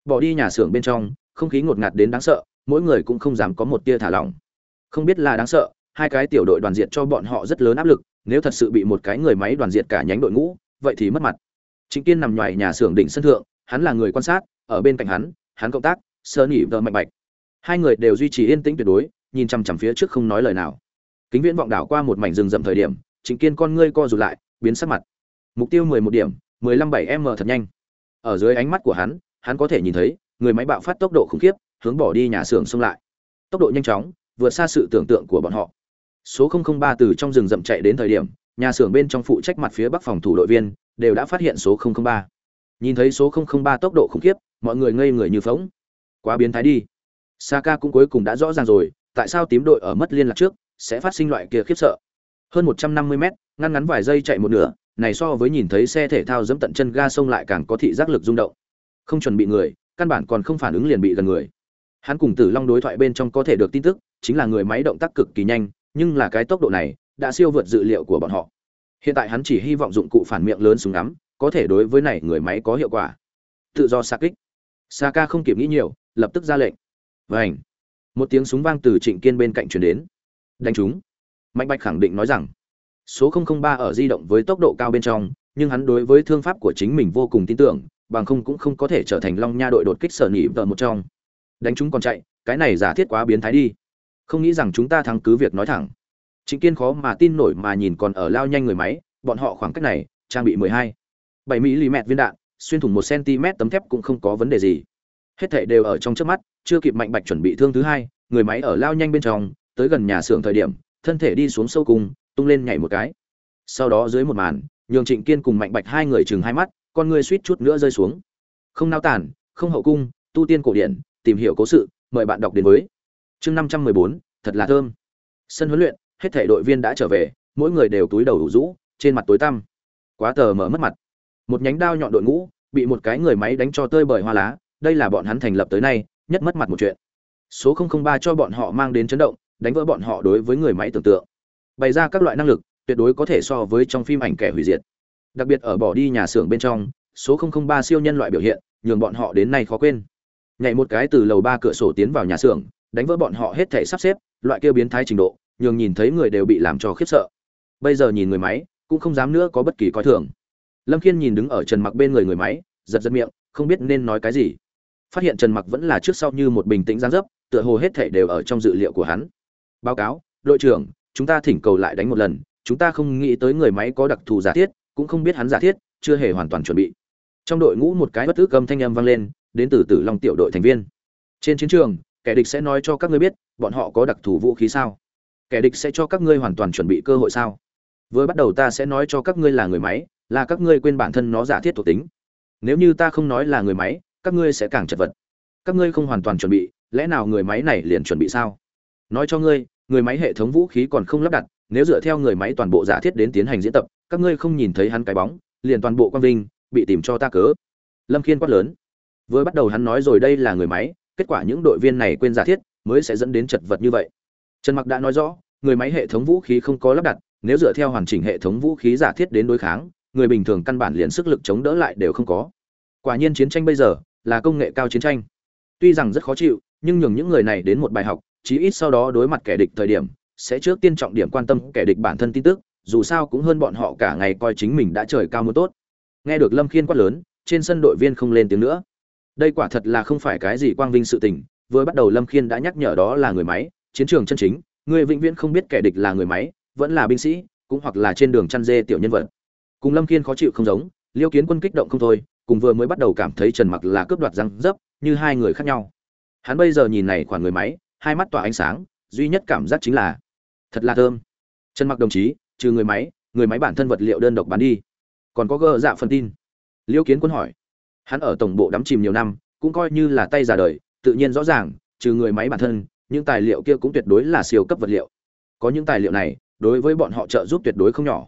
Bỏ đi nhà xưởng bên trong, không khí ngột ngạt đến đáng sợ, mỗi người cũng không dám có một tia thả lỏng. Không biết là đáng sợ hai cái tiểu đội đoàn diệt cho bọn họ rất lớn áp lực, nếu thật sự bị một cái người máy đoàn diệt cả nhánh đội ngũ, vậy thì mất mặt. Chính kiên nằm ngoài nhà xưởng đỉnh sân thượng, hắn là người quan sát, ở bên cạnh hắn hắn cộng tác, sơ nỉ vợ mạnh bạch. Hai người đều duy trì yên tĩnh tuyệt đối, nhìn chằm chằm phía trước không nói lời nào. Kính viễn vọng đảo qua một mảnh rừng rậm thời điểm chính kiên con ngươi co rụt lại, biến sắc mặt. Mục tiêu mười một điểm, mười lăm bảy m thật nhanh. Ở dưới ánh mắt của hắn hắn có thể nhìn thấy, người máy bạo phát tốc độ khủng khiếp, hướng bỏ đi nhà xưởng xông lại. Tốc độ nhanh chóng, vượt xa sự tưởng tượng của bọn họ số 003 từ trong rừng rậm chạy đến thời điểm, nhà xưởng bên trong phụ trách mặt phía bắc phòng thủ đội viên, đều đã phát hiện số 003 nhìn thấy số 003 tốc độ khủng khiếp, mọi người ngây người như phóng quá biến thái đi. Saka cũng cuối cùng đã rõ ràng rồi, tại sao tím đội ở mất liên lạc trước, sẽ phát sinh loại kia khiếp sợ. Hơn một trăm năm mươi mét, ngăn ngắn vài giây chạy một nửa, này so với nhìn thấy xe thể thao dẫm tận chân ga sông lại càng có thị giác lực rung động. Không chuẩn bị người, căn bản còn không phản ứng liền bị gần người. Hắn cùng tử long đối thoại bên trong có thể được tin tức, chính là người máy động tác cực kỳ nhanh nhưng là cái tốc độ này đã siêu vượt dự liệu của bọn họ. Hiện tại hắn chỉ hy vọng dụng cụ phản miệng lớn súng ngắm, có thể đối với này người máy có hiệu quả. Tự do xa kích. Saka không kịp nghĩ nhiều, lập tức ra lệnh. Vảnh một tiếng súng vang từ trịnh kiên bên cạnh truyền đến. Đánh chúng. Mạnh bạch khẳng định nói rằng, số 003 ở di động với tốc độ cao bên trong, nhưng hắn đối với thương pháp của chính mình vô cùng tin tưởng, bằng không cũng không có thể trở thành long nha đội đột kích sở nhị vợ một trong. Đánh chúng còn chạy, cái này giả thiết quá biến thái đi không nghĩ rằng chúng ta thắng cứ việc nói thẳng Trịnh Kiên khó mà tin nổi mà nhìn còn ở lao nhanh người máy, bọn họ khoảng cách này, trang bị 12, 7 mm viên đạn, xuyên thủng 1 cm tấm thép cũng không có vấn đề gì. Hết thảy đều ở trong trước mắt, chưa kịp mạnh bạch chuẩn bị thương thứ hai, người máy ở lao nhanh bên trong, tới gần nhà xưởng thời điểm, thân thể đi xuống sâu cùng, tung lên nhảy một cái. Sau đó dưới một màn, nhường Trịnh Kiên cùng Mạnh Bạch hai người chừng hai mắt, con người suýt chút nữa rơi xuống. Không nao tản, không hậu cung, tu tiên cổ điển, tìm hiểu cố sự, mời bạn đọc đến với. Chương 514, thật là thơm. Sân huấn luyện, hết thảy đội viên đã trở về, mỗi người đều túi đầu đủ rũ, trên mặt tối tăm. Quá tờ mở mất mặt. Một nhánh đao nhọn đội ngũ, bị một cái người máy đánh cho tơi bời hoa lá, đây là bọn hắn thành lập tới nay, nhất mất mặt một chuyện. Số 003 cho bọn họ mang đến chấn động, đánh vỡ bọn họ đối với người máy tưởng tượng. Bày ra các loại năng lực, tuyệt đối có thể so với trong phim ảnh kẻ hủy diệt. Đặc biệt ở bỏ đi nhà xưởng bên trong, số 003 siêu nhân loại biểu hiện, nhường bọn họ đến nay khó quên. Nhảy một cái từ lầu ba cửa sổ tiến vào nhà xưởng, đánh vỡ bọn họ hết thảy sắp xếp, loại kia biến thái trình độ, nhường nhìn thấy người đều bị làm cho khiếp sợ. Bây giờ nhìn người máy cũng không dám nữa có bất kỳ coi thường. Lâm khiên nhìn đứng ở trần mặc bên người người máy giật giật miệng không biết nên nói cái gì. Phát hiện trần mặc vẫn là trước sau như một bình tĩnh gián dấp tựa hồ hết thể đều ở trong dự liệu của hắn. Báo cáo đội trưởng chúng ta thỉnh cầu lại đánh một lần chúng ta không nghĩ tới người máy có đặc thù giả thiết cũng không biết hắn giả thiết chưa hề hoàn toàn chuẩn bị. Trong đội ngũ một cái bất tức âm thanh âm vang lên đến từ tử long tiểu đội thành viên. Trên chiến trường kẻ địch sẽ nói cho các ngươi biết, bọn họ có đặc thù vũ khí sao? Kẻ địch sẽ cho các ngươi hoàn toàn chuẩn bị cơ hội sao? Vừa bắt đầu ta sẽ nói cho các ngươi là người máy, là các ngươi quên bản thân nó giả thiết thuộc tính. Nếu như ta không nói là người máy, các ngươi sẽ càng chật vật. Các ngươi không hoàn toàn chuẩn bị, lẽ nào người máy này liền chuẩn bị sao? Nói cho ngươi, người máy hệ thống vũ khí còn không lắp đặt, nếu dựa theo người máy toàn bộ giả thiết đến tiến hành diễn tập, các ngươi không nhìn thấy hắn cái bóng, liền toàn bộ quang vinh, bị tìm cho ta cớ. Lâm khiên quát lớn. Vừa bắt đầu hắn nói rồi đây là người máy kết quả những đội viên này quên giả thiết mới sẽ dẫn đến chật vật như vậy. Trần mặc đã nói rõ, người máy hệ thống vũ khí không có lắp đặt, nếu dựa theo hoàn chỉnh hệ thống vũ khí giả thiết đến đối kháng, người bình thường căn bản liền sức lực chống đỡ lại đều không có. Quả nhiên chiến tranh bây giờ là công nghệ cao chiến tranh. Tuy rằng rất khó chịu, nhưng nhường những người này đến một bài học, chí ít sau đó đối mặt kẻ địch thời điểm, sẽ trước tiên trọng điểm quan tâm kẻ địch bản thân tin tức, dù sao cũng hơn bọn họ cả ngày coi chính mình đã trời cao muốn tốt. Nghe được lâm khiên quát lớn, trên sân đội viên không lên tiếng nữa đây quả thật là không phải cái gì quang vinh sự tình, vừa bắt đầu lâm khiên đã nhắc nhở đó là người máy, chiến trường chân chính, người vĩnh viễn không biết kẻ địch là người máy, vẫn là binh sĩ, cũng hoặc là trên đường chăn dê tiểu nhân vật. Cùng lâm kiên khó chịu không giống, liêu kiến quân kích động không thôi, cùng vừa mới bắt đầu cảm thấy trần mặc là cướp đoạt răng dấp, như hai người khác nhau. Hắn bây giờ nhìn này khoản người máy, hai mắt tỏa ánh sáng, duy nhất cảm giác chính là, thật là thơm. Trần mặc đồng chí, trừ người máy người máy bản thân vật liệu đơn độc bán đi. Còn có gơ dạ phân tin. Liêu kiến quân hỏi hắn ở tổng bộ đắm chìm nhiều năm, cũng coi như là tay già đời, tự nhiên rõ ràng, trừ người máy bản thân, những tài liệu kia cũng tuyệt đối là siêu cấp vật liệu. Có những tài liệu này, đối với bọn họ trợ giúp tuyệt đối không nhỏ.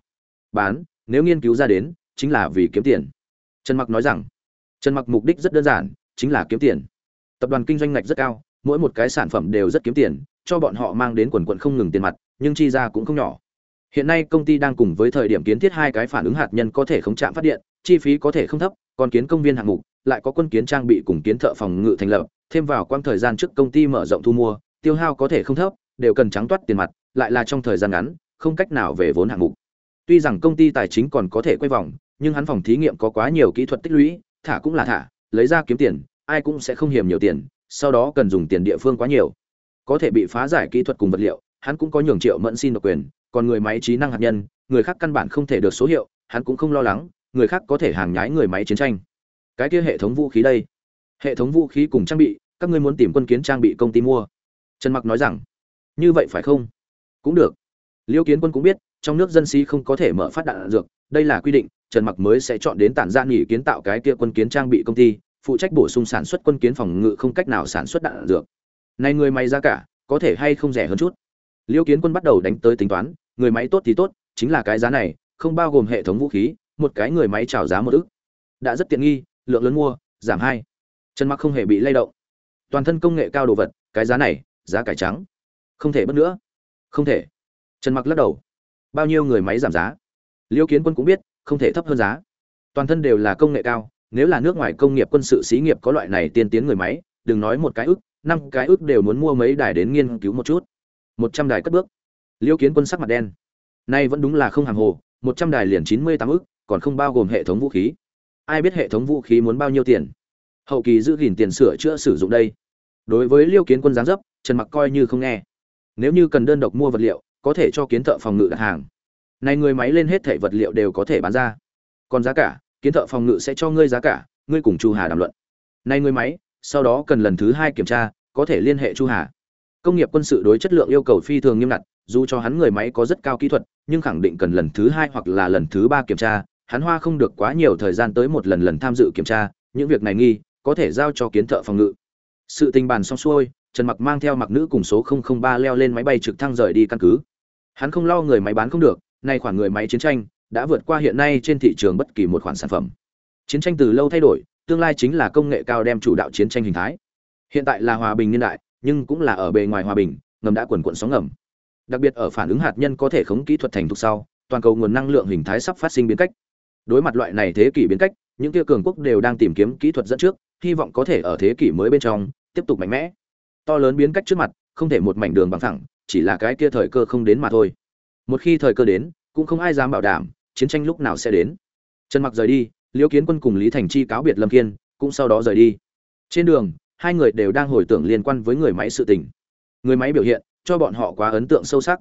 Bán, nếu nghiên cứu ra đến, chính là vì kiếm tiền. Trần mặc nói rằng, trần mặc mục đích rất đơn giản, chính là kiếm tiền. Tập đoàn kinh doanh ngạch rất cao, mỗi một cái sản phẩm đều rất kiếm tiền, cho bọn họ mang đến quần quận không ngừng tiền mặt, nhưng chi ra cũng không nhỏ. Hiện nay công ty đang cùng với thời điểm kiến thiết hai cái phản ứng hạt nhân có thể không chạm phát điện, chi phí có thể không thấp còn kiến công viên hạng mục lại có quân kiến trang bị cùng kiến thợ phòng ngự thành lập thêm vào quãng thời gian trước công ty mở rộng thu mua tiêu hao có thể không thấp, đều cần trắng toát tiền mặt, lại là trong thời gian ngắn, không cách nào về vốn hạng mục. Tuy rằng công ty tài chính còn có thể quay vòng, nhưng hắn phòng thí nghiệm có quá nhiều kỹ thuật tích lũy, thả cũng là thả, lấy ra kiếm tiền, ai cũng sẽ không hiểm nhiều tiền, sau đó cần dùng tiền địa phương quá nhiều. Có thể bị phá giải kỹ thuật cùng vật liệu, hắn cũng có nhường triệu mẫn xin độc quyền, còn người máy trí năng hạt nhân, người khác căn bản không thể được số hiệu, hắn cũng không lo lắng, người khác có thể hàng nhái người máy chiến tranh. Cái kia hệ thống vũ khí đây, hệ thống vũ khí cùng trang bị, các ngươi muốn tìm quân kiến trang bị công ty mua. Trần mặc nói rằng như vậy phải không? Cũng được. Liêu kiến quân cũng biết trong nước dân sĩ không có thể mở phát đạn dược đây là quy định trần mặc mới sẽ chọn đến tản ra nghỉ kiến tạo cái kia quân kiến trang bị công ty phụ trách bổ sung sản xuất quân kiến phòng ngự không cách nào sản xuất đạn dược. Này người máy ra cả có thể hay không rẻ hơn chút? Liêu kiến quân bắt đầu đánh tới tính toán người máy tốt thì tốt chính là cái giá này không bao gồm hệ thống vũ khí một cái người máy chào giá một ức. Đã rất tiện nghi, lượng lớn mua, giảm hai. Trần mặc không hề bị lay động. Toàn thân công nghệ cao đồ vật, cái giá này, giá cải trắng. Không thể bất nữa. Không thể. Trần mặc lắc đầu. Bao nhiêu người máy giảm giá? Liêu kiến quân cũng biết, không thể thấp hơn giá. Toàn thân đều là công nghệ cao, nếu là nước ngoài công nghiệp quân sự xí nghiệp có loại này tiên tiến người máy, đừng nói một cái ức, năm cái ức đều muốn mua mấy đài đến nghiên cứu một chút. Một trăm đài cất bước. Liêu kiến quân sắc mặt đen. Nay vẫn đúng là không hàng hồ, một trăm đài liền chín mươi tám ức còn không bao gồm hệ thống vũ khí. Ai biết hệ thống vũ khí muốn bao nhiêu tiền? Hậu kỳ giữ gìn tiền sửa chữa sử dụng đây. Đối với liêu kiến quân giáng dấp, trần mặc coi như không nghe. Nếu như cần đơn độc mua vật liệu, có thể cho kiến thợ phòng ngự đặt hàng. Này người máy lên hết thẻ vật liệu đều có thể bán ra. Còn giá cả, kiến thợ phòng ngự sẽ cho ngươi giá cả, ngươi cùng chu hà đàm luận. Này người máy, sau đó cần lần thứ hai kiểm tra, có thể liên hệ chu hà. Công nghiệp quân sự đối chất lượng yêu cầu phi thường nghiêm ngặt, dù cho hắn người máy có rất cao kỹ thuật, nhưng khẳng định cần lần thứ hai hoặc là lần thứ ba kiểm tra hắn hoa không được quá nhiều thời gian tới một lần lần tham dự kiểm tra, những việc này nghi, có thể giao cho kiến thợ phòng ngự. Sự tình bàn xong xuôi, trần mặc mang theo mặc nữ cùng số 003 leo lên máy bay trực thăng rời đi căn cứ. Hắn không lo người máy bán không được, nay khoản người máy chiến tranh, đã vượt qua hiện nay trên thị trường bất kỳ một khoản sản phẩm. Chiến tranh từ lâu thay đổi, tương lai chính là công nghệ cao đem chủ đạo chiến tranh hình thái. Hiện tại là hòa bình niên đại, nhưng cũng là ở bề ngoài hòa bình, ngầm đã quần quận sóng ngầm. Đặc biệt ở phản ứng hạt nhân có thể khống kỹ thuật thành thục sau, toàn cầu nguồn năng lượng hình thái sắp phát sinh biến cách đối mặt loại này thế kỷ biến cách, những kia cường quốc đều đang tìm kiếm kỹ thuật dẫn trước, hy vọng có thể ở thế kỷ mới bên trong, tiếp tục mạnh mẽ. To lớn biến cách trước mặt, không thể một mảnh đường bằng thẳng chỉ là cái kia thời cơ không đến mà thôi. Một khi thời cơ đến, cũng không ai dám bảo đảm, chiến tranh lúc nào sẽ đến. Trần mặc rời đi liễu kiến quân cùng lý thành chi cáo biệt lâm kiên, cũng sau đó rời đi. Trên đường, hai người đều đang hồi tưởng liên quan với người máy sự tình. Người máy biểu hiện, cho bọn họ quá ấn tượng sâu sắc.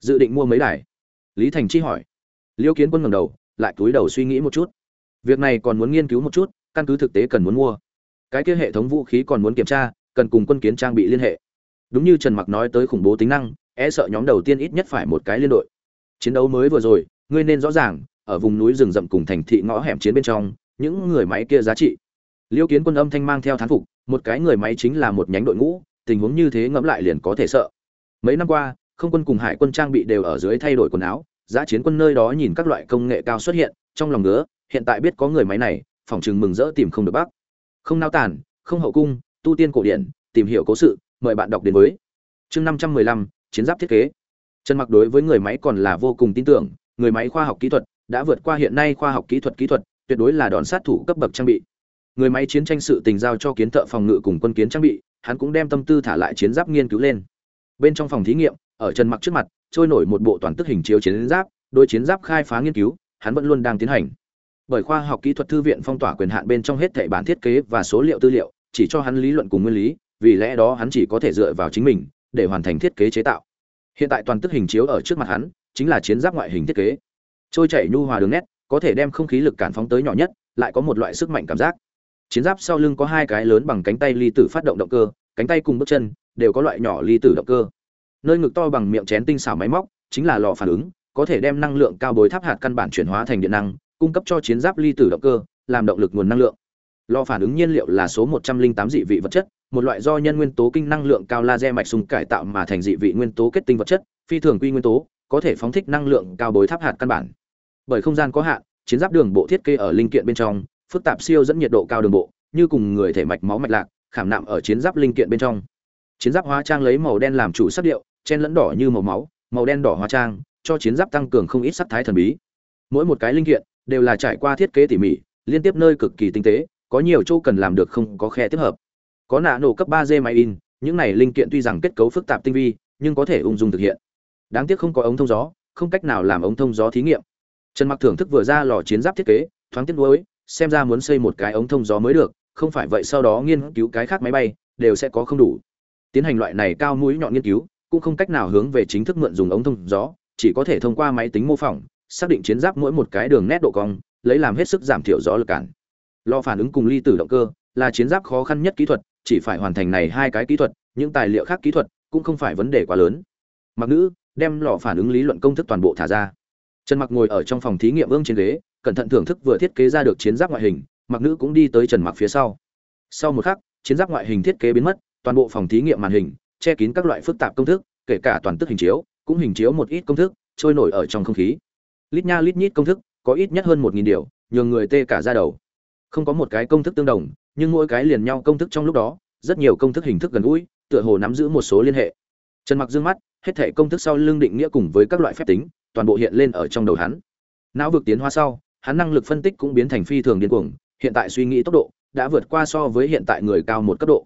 Dự định mua mấy đài? Lý thành chi hỏi. Liễu kiến quân ngầm đầu lại túi đầu suy nghĩ một chút. Việc này còn muốn nghiên cứu một chút, căn cứ thực tế cần muốn mua. Cái kia hệ thống vũ khí còn muốn kiểm tra, cần cùng quân kiến trang bị liên hệ. Đúng như trần mặc nói tới khủng bố tính năng e sợ nhóm đầu tiên ít nhất phải một cái liên đội. Chiến đấu mới vừa rồi, ngươi nên rõ ràng, ở vùng núi rừng rậm cùng thành thị ngõ hẻm chiến bên trong, những người máy kia giá trị. Liêu kiến quân âm thanh mang theo thán phục, một cái người máy chính là một nhánh đội ngũ, tình huống như thế ngẫm lại liền có thể sợ. Mấy năm qua, không quân cùng hải quân trang bị đều ở dưới thay đổi quần áo giá chiến quân nơi đó nhìn các loại công nghệ cao xuất hiện, trong lòng ngứa, hiện tại biết có người máy này phỏng chừng mừng rỡ tìm không được bác. Không nao tàn, không hậu cung, tu tiên cổ điển, tìm hiểu cố sự, mời bạn đọc đến với. Chương năm trăm mười lăm, chiến giáp thiết kế. Trần mặc đối với người máy còn là vô cùng tin tưởng, người máy khoa học kỹ thuật, đã vượt qua hiện nay khoa học kỹ thuật kỹ thuật, tuyệt đối là đòn sát thủ cấp bậc trang bị. Người máy chiến tranh sự tình giao cho kiến thợ phòng ngự cùng quân kiến trang bị, hắn cũng đem tâm tư thả lại chiến giáp nghiên cứu lên. Bên trong phòng thí nghiệm, ở trần mặc trước mặt trôi nổi một bộ toàn tức hình chiếu chiến giáp đôi chiến giáp khai phá nghiên cứu, hắn vẫn luôn đang tiến hành. Bởi khoa học kỹ thuật thư viện phong tỏa quyền hạn bên trong hết thảy bản thiết kế và số liệu tư liệu, chỉ cho hắn lý luận cùng nguyên lý, vì lẽ đó hắn chỉ có thể dựa vào chính mình, để hoàn thành thiết kế chế tạo. Hiện tại toàn tức hình chiếu ở trước mặt hắn, chính là chiến giáp ngoại hình thiết kế. Trôi chảy nhu hòa đường nét, có thể đem không khí lực cản phóng tới nhỏ nhất, lại có một loại sức mạnh cảm giác. Chiến giáp sau lưng có hai cái lớn bằng cánh tay ly tử phát động động cơ, cánh tay cùng bước chân đều có loại nhỏ ly tử động cơ nơi ngực to bằng miệng chén tinh xảo máy móc, chính là lò phản ứng, có thể đem năng lượng cao bối tháp hạt căn bản chuyển hóa thành điện năng, cung cấp cho chiến giáp ly tử động cơ, làm động lực nguồn năng lượng. Lò phản ứng nhiên liệu là số 108 dị vị vật chất, một loại do nhân nguyên tố kinh năng lượng cao laser mạch sùng cải tạo mà thành dị vị nguyên tố kết tinh vật chất, phi thường quy nguyên tố, có thể phóng thích năng lượng cao bối tháp hạt căn bản. Bởi không gian có hạn, chiến giáp đường bộ thiết kế ở linh kiện bên trong, phức tạp siêu dẫn nhiệt độ cao đường bộ, như cùng người thể mạch máu mạch lạc, khảm nạm ở chiến giáp linh kiện bên trong. Chiến giáp hóa trang lấy màu đen làm chủ sắc điệu chen lẫn đỏ như màu máu, màu đen đỏ hóa trang, cho chiến giáp tăng cường không ít sắc thái thần bí. Mỗi một cái linh kiện đều là trải qua thiết kế tỉ mỉ, liên tiếp nơi cực kỳ tinh tế, có nhiều chỗ cần làm được không có khe tiếp hợp. Có nạ nổ cấp 3D máy in, những này linh kiện tuy rằng kết cấu phức tạp tinh vi, nhưng có thể ung dung thực hiện. Đáng tiếc không có ống thông gió, không cách nào làm ống thông gió thí nghiệm. Trần mặc thưởng thức vừa ra lò chiến giáp thiết kế, thoáng tiếc nuối, xem ra muốn xây một cái ống thông gió mới được, không phải vậy sau đó nghiên cứu cái khác máy bay, đều sẽ có không đủ. Tiến hành loại này cao mũi nhọn nghiên cứu cũng không cách nào hướng về chính thức mượn dùng ống thông gió, chỉ có thể thông qua máy tính mô phỏng, xác định chiến giáp mỗi một cái đường nét độ cong, lấy làm hết sức giảm thiểu gió lực cản. Lò phản ứng cùng ly tử động cơ là chiến giáp khó khăn nhất kỹ thuật, chỉ phải hoàn thành này hai cái kỹ thuật, những tài liệu khác kỹ thuật cũng không phải vấn đề quá lớn. Mặc nữ, đem lò phản ứng lý luận công thức toàn bộ thả ra. Trần mặc ngồi ở trong phòng thí nghiệm ương trên ghế, cẩn thận thưởng thức vừa thiết kế ra được chiến giáp ngoại hình, mặc nữ cũng đi tới trần mặc phía sau. Sau một khắc, chiến giáp ngoại hình thiết kế biến mất, toàn bộ phòng thí nghiệm màn hình che kín các loại phức tạp công thức, kể cả toàn tức hình chiếu, cũng hình chiếu một ít công thức, trôi nổi ở trong không khí. Lít nha lít nhít công thức, có ít nhất hơn một nghìn điều, nhường người tê cả ra đầu. Không có một cái công thức tương đồng, nhưng mỗi cái liền nhau công thức trong lúc đó, rất nhiều công thức hình thức gần gũi, tựa hồ nắm giữ một số liên hệ. Trần mặc dương mắt, hết thể công thức sau lưng định nghĩa cùng với các loại phép tính, toàn bộ hiện lên ở trong đầu hắn. Não vực tiến hóa sau, hắn năng lực phân tích cũng biến thành phi thường điên cuồng, hiện tại suy nghĩ tốc độ, đã vượt qua so với hiện tại người cao một cấp độ.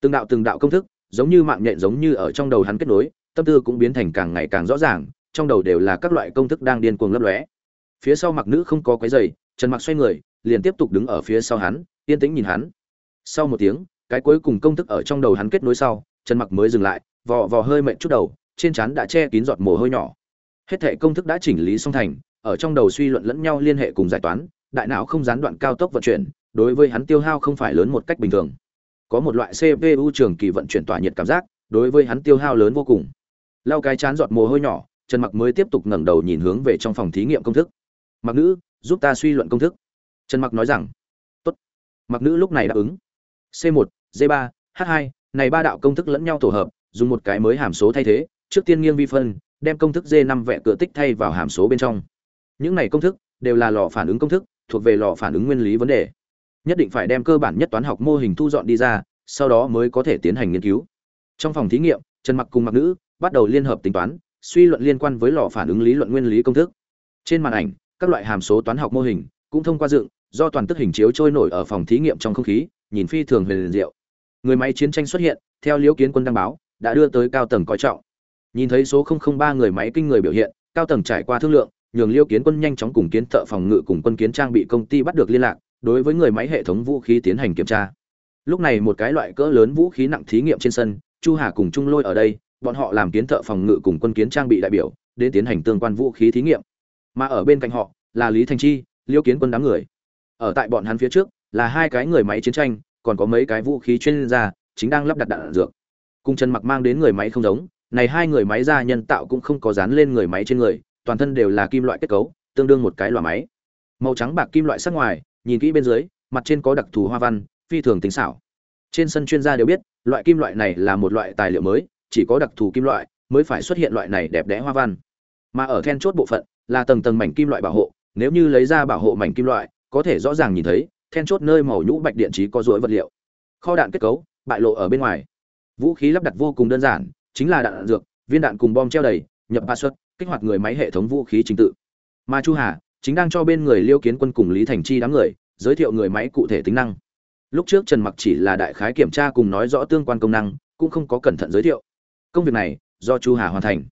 Từng đạo từng đạo công thức giống như mạng nhện giống như ở trong đầu hắn kết nối tâm tư cũng biến thành càng ngày càng rõ ràng trong đầu đều là các loại công thức đang điên cuồng lấp lóe. Phía sau mặc nữ không có quấy rầy, trần mặc xoay người liền tiếp tục đứng ở phía sau hắn yên tĩnh nhìn hắn. Sau một tiếng cái cuối cùng công thức ở trong đầu hắn kết nối sau trần mặc mới dừng lại vò vò hơi mệt chút đầu trên trán đã che kín giọt mồ hôi nhỏ. Hết thệ công thức đã chỉnh lý xong thành ở trong đầu suy luận lẫn nhau liên hệ cùng giải toán đại não không gián đoạn cao tốc vận chuyển đối với hắn tiêu hao không phải lớn một cách bình thường có một loại cpu trường kỳ vận chuyển tỏa nhiệt cảm giác, đối với hắn tiêu hao lớn vô cùng. Lau cái chán giọt mồ hôi nhỏ, trần mặc mới tiếp tục ngẩng đầu nhìn hướng về trong phòng thí nghiệm công thức. Mặc nữ, giúp ta suy luận công thức. Trần mặc nói rằng. Tốt. Mặc nữ lúc này đáp ứng. C 1 d 3 h 2 này ba đạo công thức lẫn nhau tổ hợp, dùng một cái mới hàm số thay thế, trước tiên nghiêng vi phân, đem công thức d 5 vẽ cửa tích thay vào hàm số bên trong. Những này công thức đều là lò phản ứng công thức, thuộc về lò phản ứng nguyên lý vấn đề nhất định phải đem cơ bản nhất toán học mô hình thu dọn đi ra, sau đó mới có thể tiến hành nghiên cứu. Trong phòng thí nghiệm, trần mặc cùng mặc nữ bắt đầu liên hợp tính toán, suy luận liên quan với lò phản ứng lý luận nguyên lý công thức. Trên màn ảnh, các loại hàm số toán học mô hình cũng thông qua dựng, do toàn tức hình chiếu trôi nổi ở phòng thí nghiệm trong không khí, nhìn phi thường huyền liền diệu. Người máy chiến tranh xuất hiện, theo liễu kiến quân đăng báo, đã đưa tới cao tầng coi trọng. Nhìn thấy số 003 người máy kinh người biểu hiện, cao tầng trải qua thương lượng, nhường liễu kiến quân nhanh chóng cùng kiến thợ phòng ngự cùng quân kiến trang bị công ty bắt được liên lạc đối với người máy hệ thống vũ khí tiến hành kiểm tra. Lúc này một cái loại cỡ lớn vũ khí nặng thí nghiệm trên sân, chu hà cùng trung lôi ở đây, bọn họ làm kiến thợ phòng ngự cùng quân kiến trang bị đại biểu, đến tiến hành tương quan vũ khí thí nghiệm. Mà ở bên cạnh họ, là lý thành chi, liêu kiến quân đám người. Ở tại bọn hắn phía trước, là hai cái người máy chiến tranh, còn có mấy cái vũ khí chuyên gia, chính đang lắp đặt đạn dược. Cùng chân mặc mang đến người máy không giống, này hai người máy da nhân tạo cũng không có dán lên người máy trên người, toàn thân đều là kim loại kết cấu, tương đương một cái loại máy. Màu trắng bạc kim loại sắc ngoài nhìn kỹ bên dưới mặt trên có đặc thù hoa văn phi thường tính xảo. Trên sân chuyên gia đều biết loại kim loại này là một loại tài liệu mới chỉ có đặc thù kim loại mới phải xuất hiện loại này đẹp đẽ hoa văn. Mà ở then chốt bộ phận là tầng tầng mảnh kim loại bảo hộ nếu như lấy ra bảo hộ mảnh kim loại có thể rõ ràng nhìn thấy then chốt nơi màu nhũ bạch điện trí có rối vật liệu. Kho đạn kết cấu bại lộ ở bên ngoài. Vũ khí lắp đặt vô cùng đơn giản chính là đạn, đạn dược viên đạn cùng bom treo đầy nhập ba suất kích hoạt người máy hệ thống vũ khí trình tự. Mà chu hà chính đang cho bên người liêu kiến quân cùng lý thành chi đám người, giới thiệu người máy cụ thể tính năng. Lúc trước trần mặc chỉ là đại khái kiểm tra cùng nói rõ tương quan công năng, cũng không có cẩn thận giới thiệu. Công việc này, do chu hà hoàn thành.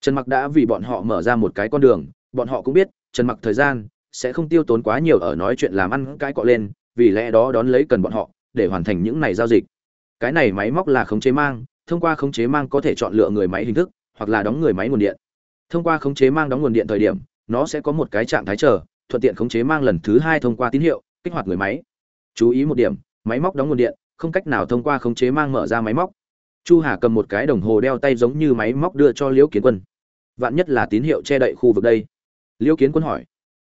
Trần mặc đã vì bọn họ mở ra một cái con đường, bọn họ cũng biết, trần mặc thời gian sẽ không tiêu tốn quá nhiều ở nói chuyện làm ăn cái cọ lên, vì lẽ đó đón lấy cần bọn họ để hoàn thành những này giao dịch. Cái này máy móc là khống chế mang, thông qua khống chế mang có thể chọn lựa người máy hình thức, hoặc là đóng người máy nguồn điện. Thông qua khống chế mang đóng nguồn điện thời điểm nó sẽ có một cái trạng thái chờ, thuận tiện khống chế mang lần thứ hai thông qua tín hiệu, kích hoạt người máy. Chú ý một điểm, máy móc đóng nguồn điện, không cách nào thông qua khống chế mang mở ra máy móc. Chu hà cầm một cái đồng hồ đeo tay giống như máy móc đưa cho liễu kiến quân. Vạn nhất là tín hiệu che đậy khu vực đây? Liễu kiến quân hỏi.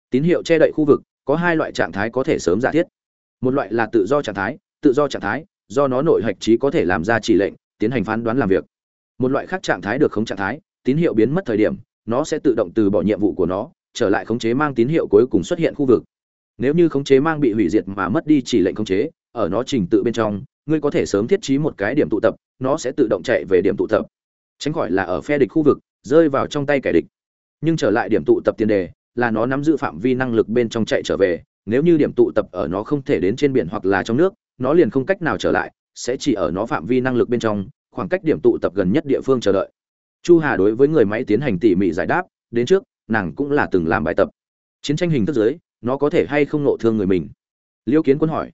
Tín hiệu che đậy khu vực, có hai loại trạng thái có thể sớm giả thiết. Một loại là tự do trạng thái, tự do trạng thái, do nó nội hạch trí có thể làm ra chỉ lệnh, tiến hành phán đoán làm việc. Một loại khác trạng thái được khống trạng thái, tín hiệu biến mất thời điểm nó sẽ tự động từ bỏ nhiệm vụ của nó, trở lại khống chế mang tín hiệu cuối cùng xuất hiện khu vực. Nếu như khống chế mang bị hủy diệt mà mất đi chỉ lệnh khống chế, ở nó trình tự bên trong, ngươi có thể sớm thiết trí một cái điểm tụ tập, nó sẽ tự động chạy về điểm tụ tập. Tránh khỏi là ở phe địch khu vực, rơi vào trong tay kẻ địch. Nhưng trở lại điểm tụ tập tiền đề, là nó nắm giữ phạm vi năng lực bên trong chạy trở về, nếu như điểm tụ tập ở nó không thể đến trên biển hoặc là trong nước, nó liền không cách nào trở lại, sẽ chỉ ở nó phạm vi năng lực bên trong, khoảng cách điểm tụ tập gần nhất địa phương chờ đợi chu hà đối với người máy tiến hành tỉ mỉ giải đáp đến trước nàng cũng là từng làm bài tập. Chiến tranh hình thức giới nó có thể hay không nộ thương người mình? Liêu kiến quân hỏi.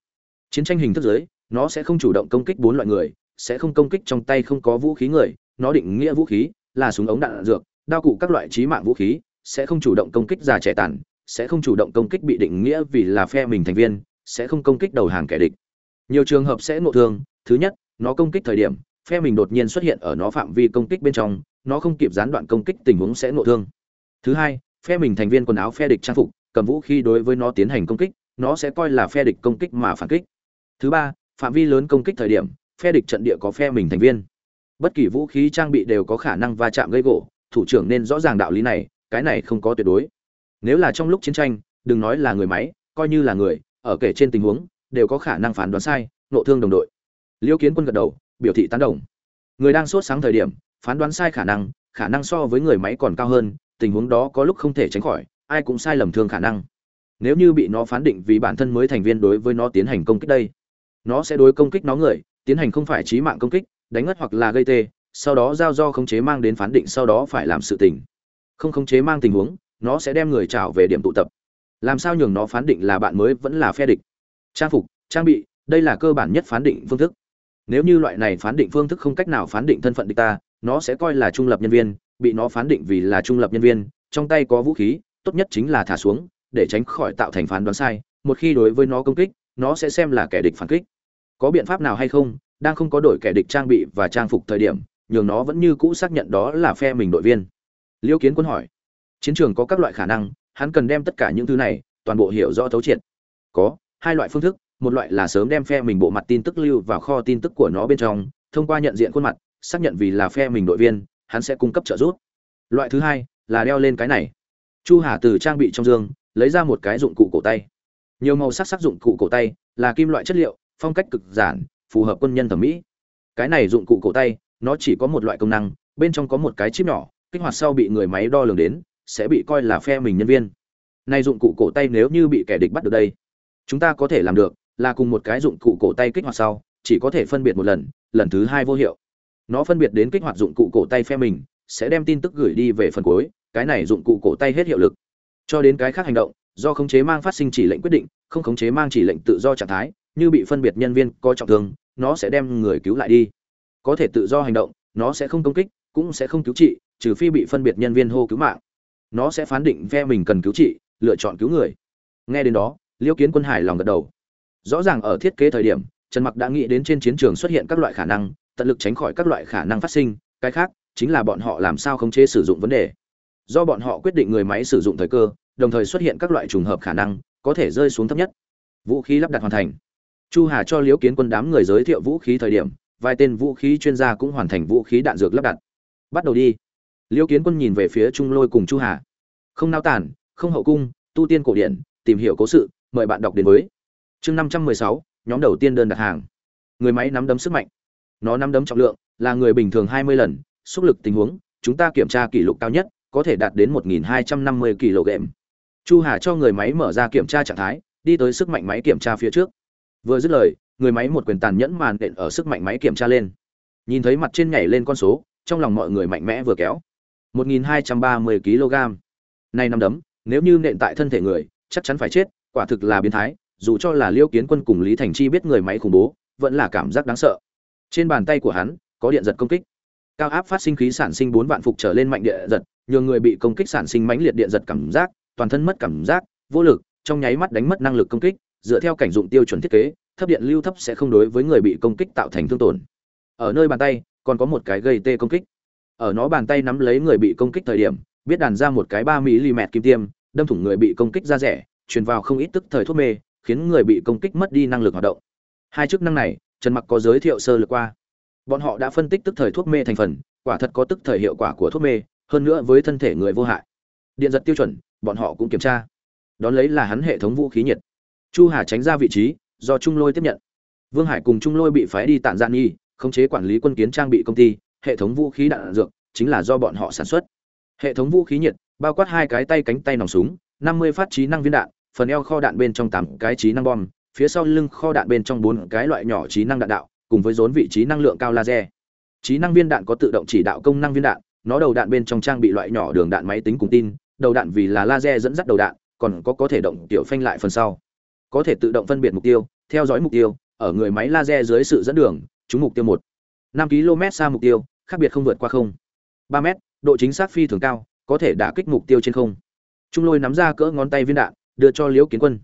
Chiến tranh hình thức giới nó sẽ không chủ động công kích bốn loại người sẽ không công kích trong tay không có vũ khí người nó định nghĩa vũ khí là súng ống đạn, dược đao cụ các loại trí mạng vũ khí sẽ không chủ động công kích già trẻ tàn sẽ không chủ động công kích bị định nghĩa vì là phe mình thành viên sẽ không công kích đầu hàng kẻ địch. Nhiều trường hợp sẽ nộ thương thứ nhất nó công kích thời điểm phe mình đột nhiên xuất hiện ở nó phạm vi công kích bên trong nó không kịp gián đoạn công kích tình huống sẽ nội thương. Thứ hai, phe mình thành viên quần áo phe địch trang phục, cầm vũ khi đối với nó tiến hành công kích, nó sẽ coi là phe địch công kích mà phản kích. Thứ ba, phạm vi lớn công kích thời điểm, phe địch trận địa có phe mình thành viên. Bất kỳ vũ khí trang bị đều có khả năng va chạm gây gỗ, thủ trưởng nên rõ ràng đạo lý này, cái này không có tuyệt đối. Nếu là trong lúc chiến tranh, đừng nói là người máy, coi như là người, ở kể trên tình huống, đều có khả năng phán đoán sai nộ thương đồng đội. Liêu kiến quân gật đầu, biểu thị tán đồng. Người đang sốt sáng thời điểm phán đoán sai khả năng khả năng so với người máy còn cao hơn, tình huống đó có lúc không thể tránh khỏi, ai cũng sai lầm thương khả năng. Nếu như bị nó phán định vì bản thân mới thành viên đối với nó tiến hành công kích đây, nó sẽ đối công kích nó người, tiến hành không phải trí mạng công kích, đánh ngất hoặc là gây tê, sau đó giao do khống chế mang đến phán định sau đó phải làm sự tình. Không khống chế mang tình huống, nó sẽ đem người trảo về điểm tụ tập. Làm sao nhường nó phán định là bạn mới vẫn là phe địch? Trang phục, trang bị, đây là cơ bản nhất phán định phương thức. Nếu như loại này phán định phương thức không cách nào phán định thân phận địch ta nó sẽ coi là trung lập nhân viên, bị nó phán định vì là trung lập nhân viên, trong tay có vũ khí, tốt nhất chính là thả xuống, để tránh khỏi tạo thành phán đoán sai, một khi đối với nó công kích, nó sẽ xem là kẻ địch phản kích. Có biện pháp nào hay không, đang không có đổi kẻ địch trang bị và trang phục thời điểm, nhường nó vẫn như cũ xác nhận đó là phe mình đội viên? Liêu kiến quân hỏi. Chiến trường có các loại khả năng, hắn cần đem tất cả những thứ này, toàn bộ hiểu rõ thấu triệt. Có, hai loại phương thức, một loại là sớm đem phe mình bộ mặt tin tức lưu vào kho tin tức của nó bên trong, thông qua nhận diện khuôn mặt xác nhận vì là phe mình đội viên, hắn sẽ cung cấp trợ giúp. Loại thứ hai là đeo lên cái này. Chu hà từ trang bị trong dương, lấy ra một cái dụng cụ cổ tay. Nhiều màu sắc sắc dụng cụ cổ tay là kim loại chất liệu, phong cách cực giản, phù hợp quân nhân thẩm mỹ. Cái này dụng cụ cổ tay, nó chỉ có một loại công năng, bên trong có một cái chip nhỏ, kích hoạt sau bị người máy đo lường đến, sẽ bị coi là phe mình nhân viên. Nay dụng cụ cổ tay nếu như bị kẻ địch bắt được đây, chúng ta có thể làm được là cùng một cái dụng cụ cổ tay kích hoạt sau, chỉ có thể phân biệt một lần lần thứ hai vô hiệu nó phân biệt đến kích hoạt dụng cụ cổ tay phe mình, sẽ đem tin tức gửi đi về phần cuối, cái này dụng cụ cổ tay hết hiệu lực. Cho đến cái khác hành động, do khống chế mang phát sinh chỉ lệnh quyết định, không khống chế mang chỉ lệnh tự do trạng thái, như bị phân biệt nhân viên có trọng thương, nó sẽ đem người cứu lại đi. Có thể tự do hành động, nó sẽ không công kích, cũng sẽ không cứu trị, trừ phi bị phân biệt nhân viên hô cứu mạng. Nó sẽ phán định phe mình cần cứu trị, lựa chọn cứu người. Nghe đến đó, liêu kiến quân hải lòng gật đầu. Rõ ràng ở thiết kế thời điểm, trần mặc đã nghĩ đến trên chiến trường xuất hiện các loại khả năng tận lực tránh khỏi các loại khả năng phát sinh, cái khác, chính là bọn họ làm sao khống chế sử dụng vấn đề. Do bọn họ quyết định người máy sử dụng thời cơ, đồng thời xuất hiện các loại trùng hợp khả năng, có thể rơi xuống thấp nhất. Vũ khí lắp đặt hoàn thành. Chu hà cho liễu kiến quân đám người giới thiệu vũ khí thời điểm, vài tên vũ khí chuyên gia cũng hoàn thành vũ khí đạn dược lắp đặt. Bắt đầu đi. Liễu kiến quân nhìn về phía trung lôi cùng chu hà. Không nao tản không hậu cung, tu tiên cổ điển, tìm hiểu cố sự, mời bạn đọc đến với. Chương năm trăm mười sáu, nhóm đầu tiên đơn đặt hàng. Người máy nắm đấm sức mạnh nó nắm đấm trọng lượng, là người bình thường hai mươi lần, xúc lực tình huống, chúng ta kiểm tra kỷ lục cao nhất, có thể đạt đến một nghìn hai trăm năm mươi kg. Chu hà cho người máy mở ra kiểm tra trạng thái, đi tới sức mạnh máy kiểm tra phía trước. Vừa dứt lời, người máy một quyền tàn nhẫn màn đện ở sức mạnh máy kiểm tra lên. Nhìn thấy mặt trên nhảy lên con số, trong lòng mọi người mạnh mẽ vừa kéo. 1230 kg. Này năm đấm, nếu như nện tại thân thể người, chắc chắn phải chết, quả thực là biến thái, dù cho là liêu kiến quân cùng lý thành chi biết người máy khủng bố, vẫn là cảm giác đáng sợ trên bàn tay của hắn, có điện giật công kích. Cao áp phát sinh khí sản sinh bốn vạn phục trở lên mạnh điện giật, nhường người bị công kích sản sinh mãnh liệt điện giật cảm giác, toàn thân mất cảm giác, vô lực, trong nháy mắt đánh mất năng lực công kích, dựa theo cảnh dụng tiêu chuẩn thiết kế, thấp điện lưu thấp sẽ không đối với người bị công kích tạo thành thương tổn. Ở nơi bàn tay, còn có một cái gây tê công kích. Ở nó bàn tay nắm lấy người bị công kích thời điểm, biết đàn ra một cái ba mm kim tiêm, đâm thủng người bị công kích ra rẻ, truyền vào không ít tức thời thuốc mê, khiến người bị công kích mất đi năng lực hoạt động. Hai chức năng này trần mặc có giới thiệu sơ lược qua. Bọn họ đã phân tích tức thời thuốc mê thành phần, quả thật có tức thời hiệu quả của thuốc mê, hơn nữa với thân thể người vô hại. Điện giật tiêu chuẩn, bọn họ cũng kiểm tra. Đón lấy là hắn hệ thống vũ khí nhiệt. Chu hà tránh ra vị trí, do trung lôi tiếp nhận. Vương hải cùng trung lôi bị phái đi tản gian nghi khống chế quản lý quân kiến trang bị công ty, hệ thống vũ khí đạn dược, chính là do bọn họ sản xuất. Hệ thống vũ khí nhiệt, bao quát hai cái tay cánh tay nòng súng, năm mươi phát trí năng viên đạn, phần eo kho đạn bên trong tám cái trí năng bom phía sau lưng kho đạn bên trong bốn cái loại nhỏ trí năng đạn đạo, cùng với rốn vị trí năng lượng cao laser. Trí năng viên đạn có tự động chỉ đạo công năng viên đạn, nó đầu đạn bên trong trang bị loại nhỏ đường đạn máy tính cùng tin, đầu đạn vì là laser dẫn dắt đầu đạn, còn có có thể động tiểu phanh lại phần sau. Có thể tự động phân biệt mục tiêu, theo dõi mục tiêu, ở người máy laser dưới sự dẫn đường trúng mục tiêu một. Năm km xa mục tiêu, khác biệt không vượt qua không. Ba m độ chính xác phi thường cao, có thể đả kích mục tiêu trên không. Trung lôi nắm ra cỡ ngón tay viên đạn, đưa cho liễu kiến quân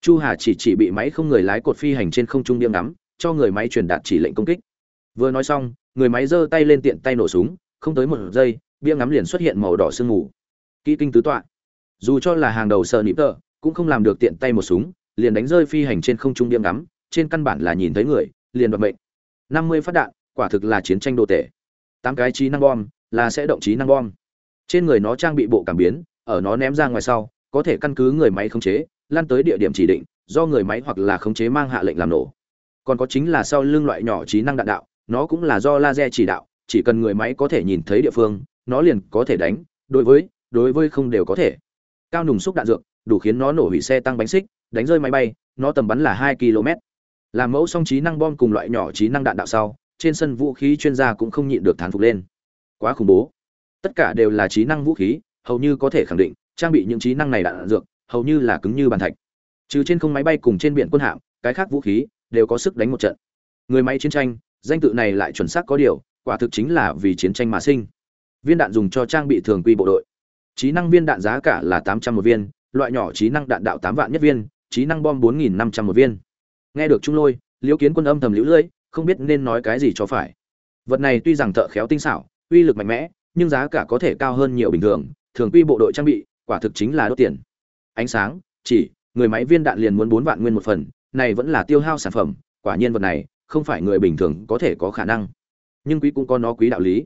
chu hà chỉ chỉ bị máy không người lái cột phi hành trên không trung điểm ngắm, cho người máy truyền đạt chỉ lệnh công kích. Vừa nói xong, người máy giơ tay lên tiện tay nổ súng, không tới một giây, bia ngắm liền xuất hiện màu đỏ sương mù. Kỹ kinh tứ tọa. Dù cho là hàng đầu sợ nịp tờ, cũng không làm được tiện tay một súng, liền đánh rơi phi hành trên không trung điểm ngắm, trên căn bản là nhìn thấy người, liền đoạt mệnh. Năm mươi phát đạn, quả thực là chiến tranh đồ tể tám cái trí năng bom, là sẽ động trí năng bom. Trên người nó trang bị bộ cảm biến, ở nó ném ra ngoài sau, có thể căn cứ người máy khống chế lan tới địa điểm chỉ định, do người máy hoặc là khống chế mang hạ lệnh làm nổ. Còn có chính là sau lưng loại nhỏ trí năng đạn đạo, nó cũng là do laser chỉ đạo, chỉ cần người máy có thể nhìn thấy địa phương, nó liền có thể đánh, đối với đối với không đều có thể. Cao nùng xúc đạn dược, đủ khiến nó nổ hủy xe tăng bánh xích, đánh rơi máy bay, nó tầm bắn là hai km. Làm mẫu song trí năng bom cùng loại nhỏ trí năng đạn đạo sau, trên sân vũ khí chuyên gia cũng không nhịn được thán phục lên. Quá khủng bố. Tất cả đều là trí năng vũ khí, hầu như có thể khẳng định, trang bị những trí năng này đạn dược hầu như là cứng như bàn thạch. Trừ trên không máy bay cùng trên biển quân hạm, cái khác vũ khí đều có sức đánh một trận. Người máy chiến tranh, danh tự này lại chuẩn xác có điều, quả thực chính là vì chiến tranh mà sinh. Viên đạn dùng cho trang bị thường quy bộ đội. Trí năng viên đạn giá cả là tám trăm một viên, loại nhỏ trí năng đạn đạo tám vạn nhất viên, trí năng bom bốn nghìn năm trăm một viên. Nghe được trung lôi, liễu kiến quân âm thầm liễu lưỡi, không biết nên nói cái gì cho phải. Vật này tuy rằng thợ khéo tinh xảo, uy lực mạnh mẽ, nhưng giá cả có thể cao hơn nhiều bình thường thường quy bộ đội trang bị, quả thực chính là đốt tiền ánh sáng, chỉ, người máy viên đạn liền muốn bốn vạn nguyên một phần, này vẫn là tiêu hao sản phẩm, quả nhiên vật này, không phải người bình thường có thể có khả năng. Nhưng quý cũng có nó quý đạo lý.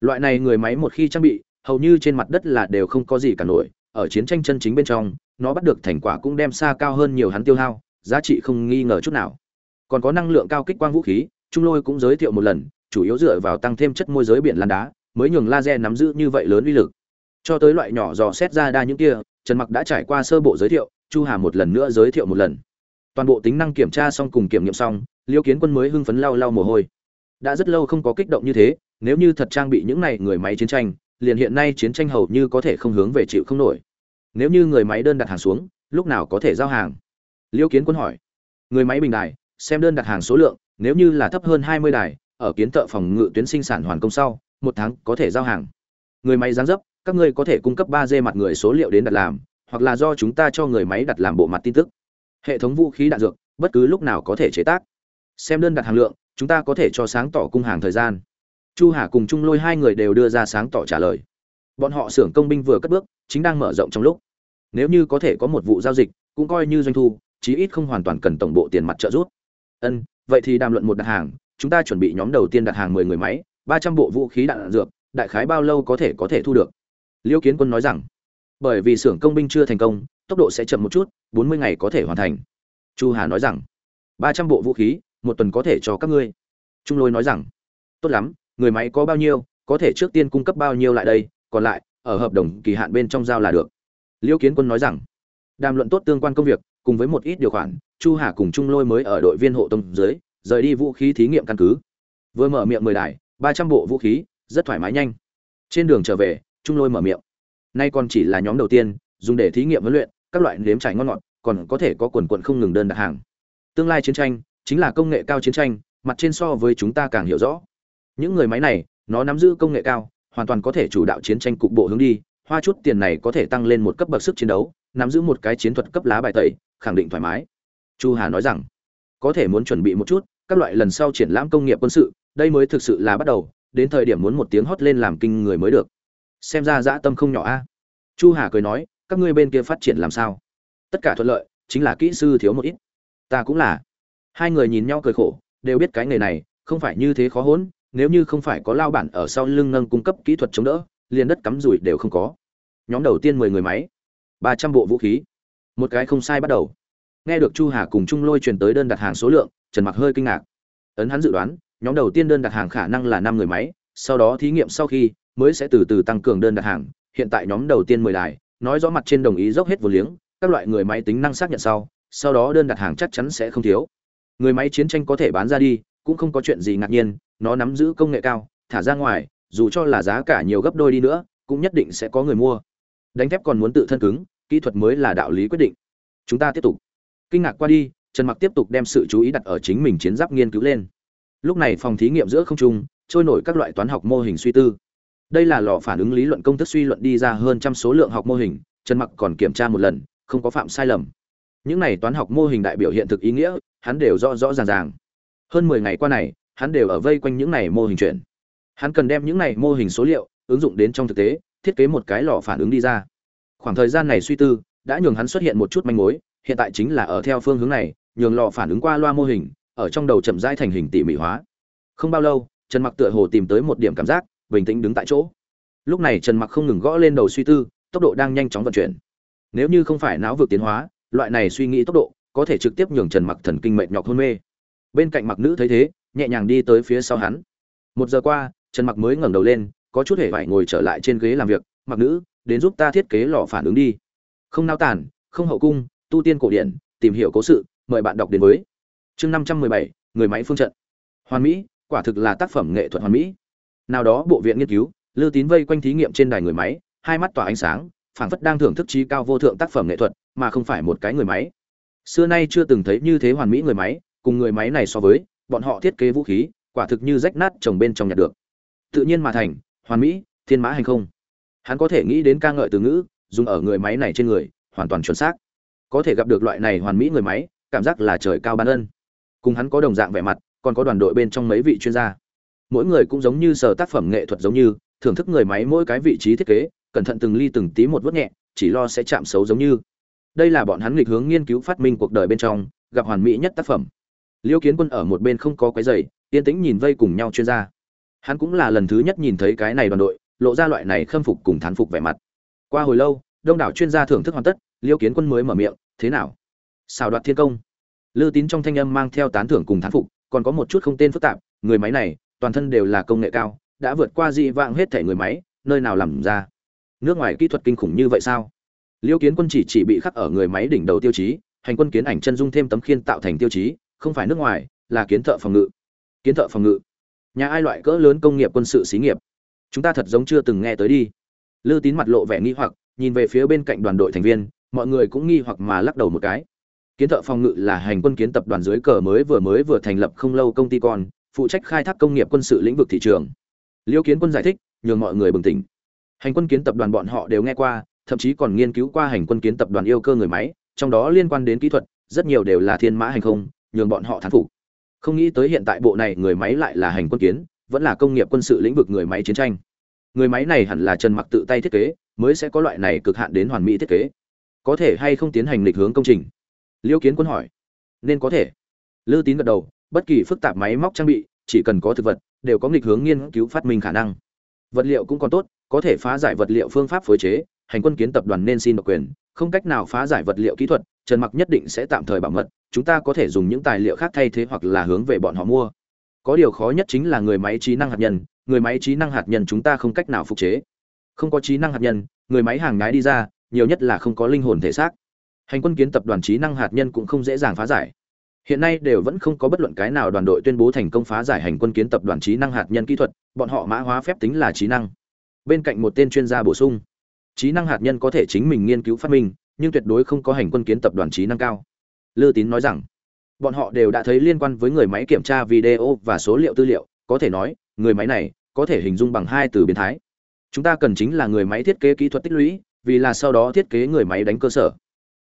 Loại này người máy một khi trang bị, hầu như trên mặt đất là đều không có gì cả nổi, ở chiến tranh chân chính bên trong, nó bắt được thành quả cũng đem xa cao hơn nhiều hắn tiêu hao, giá trị không nghi ngờ chút nào. Còn có năng lượng cao kích quang vũ khí, trung lôi cũng giới thiệu một lần, chủ yếu dựa vào tăng thêm chất môi giới biển lan đá, mới nhường laser nắm giữ như vậy lớn uy lực. Cho tới loại nhỏ dò xét ra đa những kia trần mặc đã trải qua sơ bộ giới thiệu, chu hà một lần nữa giới thiệu một lần. Toàn bộ tính năng kiểm tra xong cùng kiểm nghiệm xong, liêu kiến quân mới hưng phấn lau lau mồ hôi. Đã rất lâu không có kích động như thế, nếu như thật trang bị những này người máy chiến tranh, liền hiện nay chiến tranh hầu như có thể không hướng về chịu không nổi. Nếu như người máy đơn đặt hàng xuống, lúc nào có thể giao hàng? Liêu kiến quân hỏi. Người máy bình đài, xem đơn đặt hàng số lượng, nếu như là thấp hơn hai mươi đài, ở kiến tợ phòng ngự tuyến sinh sản hoàn công sau, một tháng có thể giao hàng. Người máy giáng dấp các ngươi có thể cung cấp ba d mặt người số liệu đến đặt làm, hoặc là do chúng ta cho người máy đặt làm bộ mặt tin tức. Hệ thống vũ khí đạn dược, bất cứ lúc nào có thể chế tác. Xem đơn đặt hàng lượng, chúng ta có thể cho sáng tỏ cung hàng thời gian. Chu hà cùng trung lôi hai người đều đưa ra sáng tỏ trả lời. Bọn họ xưởng công binh vừa cất bước, chính đang mở rộng trong lúc. Nếu như có thể có một vụ giao dịch, cũng coi như doanh thu, chí ít không hoàn toàn cần tổng bộ tiền mặt trợ giúp. Ân, vậy thì đàm luận một đặt hàng, chúng ta chuẩn bị nhóm đầu tiên đặt hàng mười người máy, ba trăm bộ vũ khí đạn dược, đại khái bao lâu có thể có thể thu được? Liêu kiến quân nói rằng, bởi vì xưởng công binh chưa thành công, tốc độ sẽ chậm một chút, bốn mươi ngày có thể hoàn thành. Chu hà nói rằng, ba trăm bộ vũ khí, một tuần có thể cho các ngươi. Trung lôi nói rằng, tốt lắm, người máy có bao nhiêu, có thể trước tiên cung cấp bao nhiêu lại đây, còn lại, ở hợp đồng kỳ hạn bên trong giao là được. Liêu kiến quân nói rằng, đàm luận tốt tương quan công việc, cùng với một ít điều khoản, chu hà cùng trung lôi mới ở đội viên hộ tông dưới, rời đi vũ khí thí nghiệm căn cứ. Vừa mở miệng mười đài, ba trăm bộ vũ khí, rất thoải mái nhanh. Trên đường trở về trung lôi mở miệng. Nay còn chỉ là nhóm đầu tiên, dùng để thí nghiệm huấn luyện, các loại nếm trải ngon ngọt, còn có thể có quần quận không ngừng đơn đặt hàng. Tương lai chiến tranh, chính là công nghệ cao chiến tranh, mặt trên so với chúng ta càng hiểu rõ. Những người máy này, nó nắm giữ công nghệ cao, hoàn toàn có thể chủ đạo chiến tranh cục bộ hướng đi, hoa chút tiền này có thể tăng lên một cấp bậc sức chiến đấu, nắm giữ một cái chiến thuật cấp lá bài tẩy, khẳng định thoải mái. Chu hà nói rằng, có thể muốn chuẩn bị một chút, các loại lần sau triển lãm công nghiệp quân sự, đây mới thực sự là bắt đầu, đến thời điểm muốn một tiếng hót lên làm kinh người mới được xem ra dã tâm không nhỏ a. Chu hà cười nói, các ngươi bên kia phát triển làm sao? Tất cả thuận lợi, chính là kỹ sư thiếu một ít. Ta cũng là. Hai người nhìn nhau cười khổ, đều biết cái nghề này, không phải như thế khó hỗn nếu như không phải có lao bản ở sau lưng nâng cung cấp kỹ thuật chống đỡ, liền đất cắm rủi đều không có. Nhóm đầu tiên mười người máy, ba trăm bộ vũ khí. Một cái không sai bắt đầu. Nghe được chu hà cùng trung lôi truyền tới đơn đặt hàng số lượng, trần mặc hơi kinh ngạc. Ấn hắn dự đoán, nhóm đầu tiên đơn đặt hàng khả năng là năm người máy, sau đó thí nghiệm sau khi mới sẽ từ từ tăng cường đơn đặt hàng. Hiện tại nhóm đầu tiên mười đài, nói rõ mặt trên đồng ý dốc hết vốn liếng, các loại người máy tính năng xác nhận sau sau đó đơn đặt hàng chắc chắn sẽ không thiếu. Người máy chiến tranh có thể bán ra đi, cũng không có chuyện gì ngạc nhiên, nó nắm giữ công nghệ cao, thả ra ngoài, dù cho là giá cả nhiều gấp đôi đi nữa, cũng nhất định sẽ có người mua. Đánh thép còn muốn tự thân cứng, kỹ thuật mới là đạo lý quyết định. Chúng ta tiếp tục. Kinh ngạc qua đi, trần mặc tiếp tục đem sự chú ý đặt ở chính mình chiến giáp nghiên cứu lên. Lúc này phòng thí nghiệm giữa không trung, trôi nổi các loại toán học mô hình suy tư đây là lò phản ứng lý luận công thức suy luận đi ra hơn trăm số lượng học mô hình, trần mặc còn kiểm tra một lần, không có phạm sai lầm. Những này toán học mô hình đại biểu hiện thực ý nghĩa, hắn đều rõ rõ ràng ràng. Hơn 10 ngày qua này, hắn đều ở vây quanh những này mô hình chuyển hắn cần đem những này mô hình số liệu ứng dụng đến trong thực tế, thiết kế một cái lò phản ứng đi ra. Khoảng thời gian này suy tư, đã nhường hắn xuất hiện một chút manh mối, hiện tại chính là ở theo phương hướng này, nhường lò phản ứng qua loa mô hình, ở trong đầu chậm rãi thành hình tỉ mỉ hóa. Không bao lâu, trần mặc tựa hồ tìm tới một điểm cảm giác bình tĩnh đứng tại chỗ. Lúc này trần mặc không ngừng gõ lên đầu suy tư, tốc độ đang nhanh chóng vận chuyển. Nếu như không phải não vực tiến hóa, loại này suy nghĩ tốc độ có thể trực tiếp nhường trần mặc thần kinh mệt nhọc hôn mê. Bên cạnh mặc nữ thấy thế, nhẹ nhàng đi tới phía sau hắn. Một giờ qua, trần mặc mới ngẩng đầu lên, có chút hề phải ngồi trở lại trên ghế làm việc. Mặc nữ, đến giúp ta thiết kế lò phản ứng đi. Không nao tản, không hậu cung, tu tiên cổ điển, tìm hiểu cố sự, mời bạn đọc đến với. Chương năm trăm mười bảy, người máy phương trận. Hoàn mỹ, quả thực là tác phẩm nghệ thuật hoàn mỹ nào đó bộ viện nghiên cứu, lư tín vây quanh thí nghiệm trên đài người máy, hai mắt tỏa ánh sáng, phảng phất đang thưởng thức trí cao vô thượng tác phẩm nghệ thuật, mà không phải một cái người máy. Xưa nay chưa từng thấy như thế hoàn mỹ người máy, cùng người máy này so với, bọn họ thiết kế vũ khí, quả thực như rách nát trồng bên trong nhặt được. Tự nhiên mà thành, hoàn mỹ, thiên mã hành không. Hắn có thể nghĩ đến ca ngợi từ ngữ, dùng ở người máy này trên người, hoàn toàn chuẩn xác. Có thể gặp được loại này hoàn mỹ người máy, cảm giác là trời cao ban ân. Cùng hắn có đồng dạng vẻ mặt, còn có đoàn đội bên trong mấy vị chuyên gia mỗi người cũng giống như sở tác phẩm nghệ thuật giống như, thưởng thức người máy mỗi cái vị trí thiết kế, cẩn thận từng ly từng tí một vớt nhẹ, chỉ lo sẽ chạm xấu giống như. Đây là bọn hắn nghịch hướng nghiên cứu phát minh cuộc đời bên trong, gặp hoàn mỹ nhất tác phẩm. Liêu kiến quân ở một bên không có quấy rầy, yên tĩnh nhìn vây cùng nhau chuyên gia. Hắn cũng là lần thứ nhất nhìn thấy cái này đoàn đội, lộ ra loại này khâm phục cùng thán phục vẻ mặt. Qua hồi lâu, đông đảo chuyên gia thưởng thức hoàn tất, liêu kiến quân mới mở miệng, thế nào? Xào đoạt thiên công? Lư tín trong thanh âm mang theo tán thưởng cùng thán phục, còn có một chút không tên phức tạp, người máy này toàn thân đều là công nghệ cao, đã vượt qua dị vãng hết thể người máy, nơi nào làm ra? Nước ngoài kỹ thuật kinh khủng như vậy sao? Liêu kiến quân chỉ chỉ bị khắc ở người máy đỉnh đầu tiêu chí, hành quân kiến ảnh chân dung thêm tấm khiên tạo thành tiêu chí, không phải nước ngoài, là kiến thợ phòng ngự. Kiến thợ phòng ngự. Nhà ai loại cỡ lớn công nghiệp quân sự xí nghiệp? Chúng ta thật giống chưa từng nghe tới đi. Lư tín mặt lộ vẻ nghi hoặc, nhìn về phía bên cạnh đoàn đội thành viên, mọi người cũng nghi hoặc mà lắc đầu một cái. Kiến thợ phòng ngự là hành quân kiến tập đoàn dưới cờ mới vừa mới vừa thành lập không lâu công ty con phụ trách khai thác công nghiệp quân sự lĩnh vực thị trường. Liêu kiến quân giải thích, nhường mọi người bừng tỉnh. Hành quân kiến tập đoàn bọn họ đều nghe qua, thậm chí còn nghiên cứu qua hành quân kiến tập đoàn yêu cơ người máy, trong đó liên quan đến kỹ thuật, rất nhiều đều là thiên mã hành không, nhường bọn họ thán phục. Không nghĩ tới hiện tại bộ này người máy lại là hành quân kiến, vẫn là công nghiệp quân sự lĩnh vực người máy chiến tranh. Người máy này hẳn là trần mặc tự tay thiết kế, mới sẽ có loại này cực hạn đến hoàn mỹ thiết kế. Có thể hay không tiến hành lịch hướng công trình? Liêu kiến quân hỏi. Nên có thể. Lư tín gật đầu bất kỳ phức tạp máy móc trang bị, chỉ cần có thực vật, đều có nghịch hướng nghiên cứu phát minh khả năng. Vật liệu cũng còn tốt, có thể phá giải vật liệu phương pháp phối chế, hành quân kiến tập đoàn nên xin độc quyền, không cách nào phá giải vật liệu kỹ thuật, trần mặc nhất định sẽ tạm thời bảo mật, chúng ta có thể dùng những tài liệu khác thay thế hoặc là hướng về bọn họ mua. Có điều khó nhất chính là người máy trí năng hạt nhân, người máy trí năng hạt nhân chúng ta không cách nào phục chế. Không có trí năng hạt nhân, người máy hàng nhái đi ra, nhiều nhất là không có linh hồn thể xác. Hành quân kiến tập đoàn trí năng hạt nhân cũng không dễ dàng phá giải hiện nay đều vẫn không có bất luận cái nào đoàn đội tuyên bố thành công phá giải hành quân kiến tập đoàn trí năng hạt nhân kỹ thuật, bọn họ mã hóa phép tính là trí năng. Bên cạnh một tên chuyên gia bổ sung, trí năng hạt nhân có thể chính mình nghiên cứu phát minh, nhưng tuyệt đối không có hành quân kiến tập đoàn trí năng cao. Lư tín nói rằng, bọn họ đều đã thấy liên quan với người máy kiểm tra video và số liệu tư liệu, có thể nói, người máy này có thể hình dung bằng hai từ biến thái. Chúng ta cần chính là người máy thiết kế kỹ thuật tích lũy, vì là sau đó thiết kế người máy đánh cơ sở.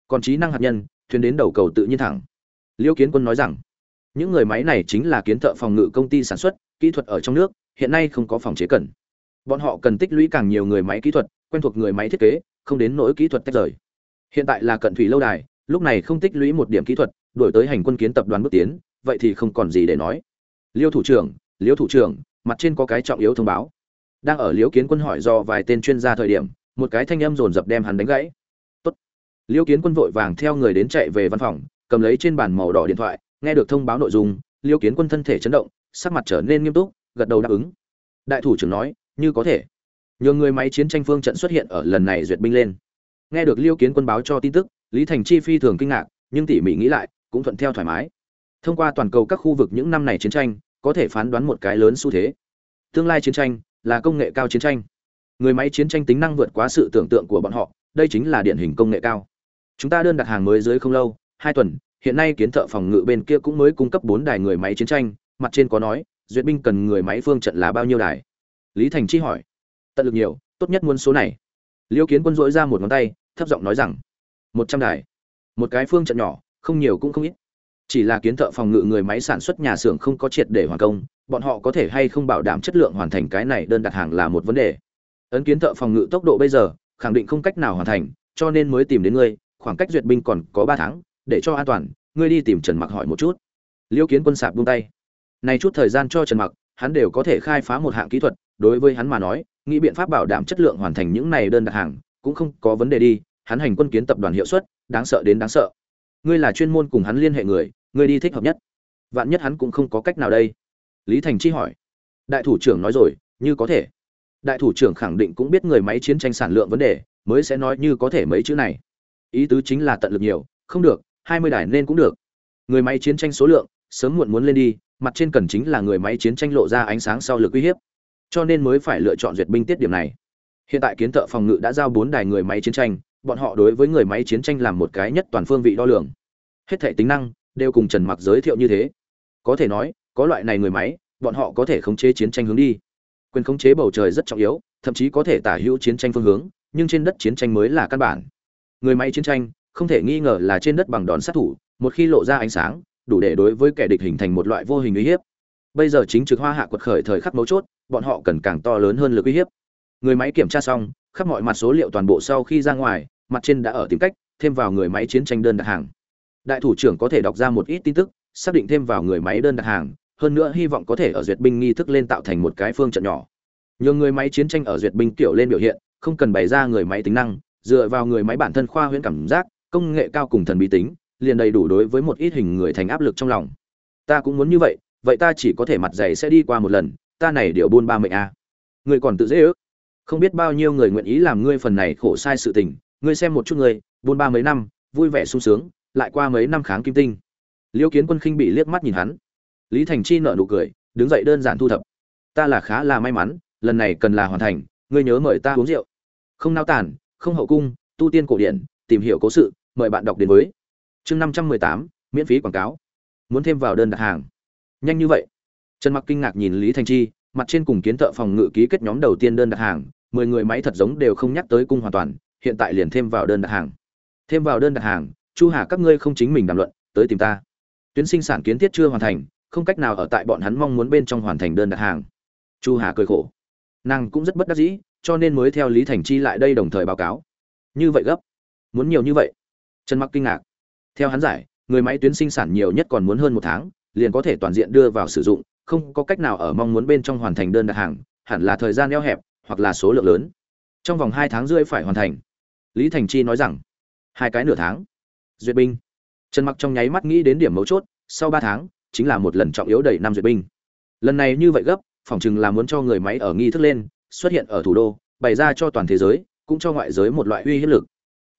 Còn trí năng hạt nhân, thuyền đến đầu cầu tự nhiên thẳng liêu kiến quân nói rằng, những người máy này chính là kiến thợ phòng ngự công ty sản xuất, kỹ thuật ở trong nước, hiện nay không có phòng chế cần. Bọn họ cần tích lũy càng nhiều người máy kỹ thuật, quen thuộc người máy thiết kế, không đến nỗi kỹ thuật tách rời. Hiện tại là cận thủy lâu đài, lúc này không tích lũy một điểm kỹ thuật, đổi tới hành quân kiến tập đoàn bước tiến, vậy thì không còn gì để nói. Liêu thủ trưởng, liêu thủ trưởng, mặt trên có cái trọng yếu thông báo. Đang ở liêu kiến quân hỏi do vài tên chuyên gia thời điểm, một cái thanh âm dồn dập đem hắn đánh gãy. Tốt. Liêu kiến quân vội vàng theo người đến chạy về văn phòng cầm lấy trên bàn màu đỏ điện thoại, nghe được thông báo nội dung, liêu kiến quân thân thể chấn động, sắc mặt trở nên nghiêm túc, gật đầu đáp ứng. Đại thủ trưởng nói, như có thể. Nhiều người máy chiến tranh phương trận xuất hiện ở lần này duyệt binh lên. Nghe được liêu kiến quân báo cho tin tức, lý thành chi phi thường kinh ngạc, nhưng tỉ mỉ nghĩ lại, cũng thuận theo thoải mái. Thông qua toàn cầu các khu vực những năm này chiến tranh, có thể phán đoán một cái lớn xu thế. Tương lai chiến tranh là công nghệ cao chiến tranh. Người máy chiến tranh tính năng vượt quá sự tưởng tượng của bọn họ, đây chính là điển hình công nghệ cao. Chúng ta đơn đặt hàng mới dưới không lâu hai tuần, hiện nay kiến thợ phòng ngự bên kia cũng mới cung cấp bốn đài người máy chiến tranh, mặt trên có nói, duyệt binh cần người máy phương trận là bao nhiêu đài? Lý thành chi hỏi. Tận lực nhiều, tốt nhất muốn số này. Liêu kiến quân dỗi ra một ngón tay, thấp giọng nói rằng, một trăm đài. Một cái phương trận nhỏ, không nhiều cũng không ít. Chỉ là kiến thợ phòng ngự người máy sản xuất nhà xưởng không có triệt để hoàn công, bọn họ có thể hay không bảo đảm chất lượng hoàn thành cái này đơn đặt hàng là một vấn đề. Ấn kiến thợ phòng ngự tốc độ bây giờ, khẳng định không cách nào hoàn thành, cho nên mới tìm đến ngươi, khoảng cách duyệt binh còn có ba tháng để cho an toàn, ngươi đi tìm trần mặc hỏi một chút. Liêu kiến quân sạp buông tay. Này chút thời gian cho trần mặc, hắn đều có thể khai phá một hạng kỹ thuật, đối với hắn mà nói, nghĩ biện pháp bảo đảm chất lượng hoàn thành những này đơn đặt hàng, cũng không có vấn đề đi, hắn hành quân kiến tập đoàn hiệu suất, đáng sợ đến đáng sợ. Ngươi là chuyên môn cùng hắn liên hệ người, ngươi đi thích hợp nhất. Vạn nhất hắn cũng không có cách nào đây. Lý thành chi hỏi. Đại thủ trưởng nói rồi, như có thể. Đại thủ trưởng khẳng định cũng biết người máy chiến tranh sản lượng vấn đề, mới sẽ nói như có thể mấy chữ này. Ý tứ chính là tận lực nhiều, không được hai mươi đài nên cũng được. Người máy chiến tranh số lượng, sớm muộn muốn lên đi, mặt trên cần chính là người máy chiến tranh lộ ra ánh sáng sau lực uy hiếp. Cho nên mới phải lựa chọn duyệt binh tiết điểm này. Hiện tại kiến thợ phòng ngự đã giao bốn đài người máy chiến tranh, bọn họ đối với người máy chiến tranh làm một cái nhất toàn phương vị đo lường. Hết thể tính năng, đều cùng trần mặc giới thiệu như thế. Có thể nói, có loại này người máy, bọn họ có thể khống chế chiến tranh hướng đi. Quyền khống chế bầu trời rất trọng yếu, thậm chí có thể tả hữu chiến tranh phương hướng, nhưng trên đất chiến tranh mới là căn bản. Người máy chiến tranh không thể nghi ngờ là trên đất bằng đòn sát thủ, một khi lộ ra ánh sáng, đủ để đối với kẻ địch hình thành một loại vô hình uy hiếp. Bây giờ chính trực hoa hạ quật khởi thời khắc mấu chốt, bọn họ cần càng to lớn hơn lực uy hiếp. Người máy kiểm tra xong, khắp mọi mặt số liệu toàn bộ sau khi ra ngoài, mặt trên đã ở tìm cách, thêm vào người máy chiến tranh đơn đặt hàng. Đại thủ trưởng có thể đọc ra một ít tin tức, xác định thêm vào người máy đơn đặt hàng, hơn nữa hy vọng có thể ở duyệt binh nghi thức lên tạo thành một cái phương trận nhỏ. Nhiều người máy chiến tranh ở duyệt binh kiểu lên biểu hiện, không cần bày ra người máy tính năng, dựa vào người máy bản thân khoa huyễn cảm giác công nghệ cao cùng thần bí tính, liền đầy đủ đối với một ít hình người thành áp lực trong lòng. Ta cũng muốn như vậy vậy ta chỉ có thể mặt dày sẽ đi qua một lần, ta này điều buôn ba mệnh a. À. còn tự dễ ước. Không biết bao nhiêu người nguyện ý làm ngươi phần này khổ sai sự tình, ngươi xem một chút người buôn ba mấy năm, vui vẻ sung sướng, lại qua mấy năm kháng kim tinh. Liêu kiến quân khinh bị liếc mắt nhìn hắn. Lý thành chi nợ nụ cười, đứng dậy đơn giản thu thập. Ta là khá là may mắn, lần này cần là hoàn thành, ngươi nhớ mời ta uống rượu. Không nao tản không hậu cung, tu tiên cổ điển tìm hiểu cố sự, mời bạn đọc đến với chương năm trăm mười tám, miễn phí quảng cáo. Muốn thêm vào đơn đặt hàng. Nhanh như vậy. Trần mặc kinh ngạc nhìn lý thành chi, mặt trên cùng kiến thợ phòng ngự ký kết nhóm đầu tiên đơn đặt hàng, mười người máy thật giống đều không nhắc tới cung hoàn toàn, hiện tại liền thêm vào đơn đặt hàng. Thêm vào đơn đặt hàng, chu hà các ngươi không chính mình đàm luận, tới tìm ta. Tuyến sinh sản kiến thiết chưa hoàn thành, không cách nào ở tại bọn hắn mong muốn bên trong hoàn thành đơn đặt hàng. Chu hà cười khổ. Nàng cũng rất bất đắc dĩ, cho nên mới theo lý thành chi lại đây đồng thời báo cáo. Như vậy gấp muốn nhiều như vậy. Trần mặc kinh ngạc. Theo hắn giải, người máy tuyến sinh sản nhiều nhất còn muốn hơn một tháng, liền có thể toàn diện đưa vào sử dụng, không có cách nào ở mong muốn bên trong hoàn thành đơn đặt hàng, hẳn là thời gian eo hẹp, hoặc là số lượng lớn. Trong vòng hai tháng rưỡi phải hoàn thành. Lý thành chi nói rằng, hai cái nửa tháng. Duyệt binh. Trần mặc trong nháy mắt nghĩ đến điểm mấu chốt, sau ba tháng, chính là một lần trọng yếu đầy năm duyệt binh. Lần này như vậy gấp, phỏng chừng là muốn cho người máy ở nghi thức lên, xuất hiện ở thủ đô, bày ra cho toàn thế giới, cũng cho ngoại giới một loại uy hiếp lực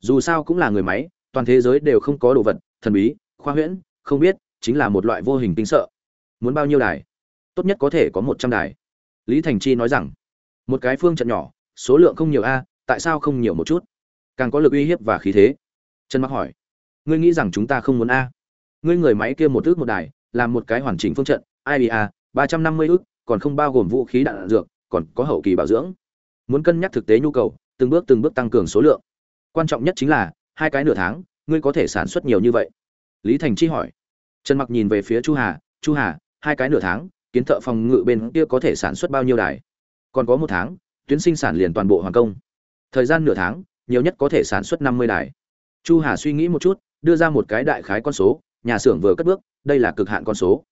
dù sao cũng là người máy toàn thế giới đều không có đồ vật thần bí khoa huyễn không biết chính là một loại vô hình kinh sợ. Muốn bao nhiêu đài? Tốt nhất có thể có một trăm đài. Lý thành chi nói rằng một cái phương trận nhỏ số lượng không nhiều a tại sao không nhiều một chút? Càng có lực uy hiếp và khí thế. Trần mặc hỏi ngươi nghĩ rằng chúng ta không muốn a? Ngươi người máy kia một ước một đài làm một cái hoàn chỉnh phương trận ibia ba trăm năm mươi ước còn không bao gồm vũ khí đạn, đạn dược còn có hậu kỳ bảo dưỡng. Muốn cân nhắc thực tế nhu cầu từng bước từng bước tăng cường số lượng quan trọng nhất chính là, hai cái nửa tháng, ngươi có thể sản xuất nhiều như vậy. Lý thành chi hỏi. Trần mặc nhìn về phía chu hà chu hà, hai cái nửa tháng, kiến thợ phòng ngự bên kia có thể sản xuất bao nhiêu đài? Còn có một tháng, tuyến sinh sản liền toàn bộ hoàn công. Thời gian nửa tháng, nhiều nhất có thể sản xuất năm mươi đài. Chu hà suy nghĩ một chút, đưa ra một cái đại khái con số, nhà xưởng vừa cất bước, đây là cực hạn con số.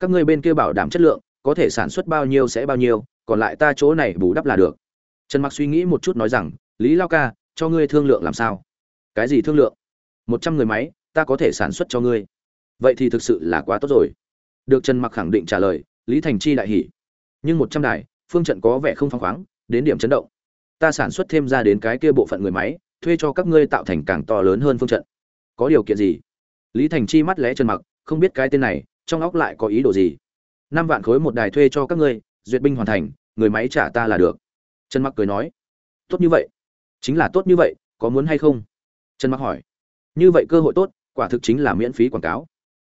Các ngươi bên kia bảo đảm chất lượng, có thể sản xuất bao nhiêu sẽ bao nhiêu, còn lại ta chỗ này bù đắp là được. Trần mặc suy nghĩ một chút nói rằng, lý lao ca cho ngươi thương lượng làm sao? Cái gì thương lượng? Một trăm người máy, ta có thể sản xuất cho ngươi. Vậy thì thực sự là quá tốt rồi. Được trần mặc khẳng định trả lời, lý thành chi đại hỉ. Nhưng một trăm đài, phương trận có vẻ không phăng khoáng, đến điểm chấn động. Ta sản xuất thêm ra đến cái kia bộ phận người máy, thuê cho các ngươi tạo thành càng to lớn hơn phương trận. Có điều kiện gì? Lý thành chi mắt lẽ trần mặc, không biết cái tên này, trong óc lại có ý đồ gì? Năm vạn khối một đài thuê cho các ngươi, duyệt binh hoàn thành, người máy trả ta là được. Trần mặc cười nói, tốt như vậy chính là tốt như vậy, có muốn hay không? Trần mặc hỏi. Như vậy cơ hội tốt, quả thực chính là miễn phí quảng cáo.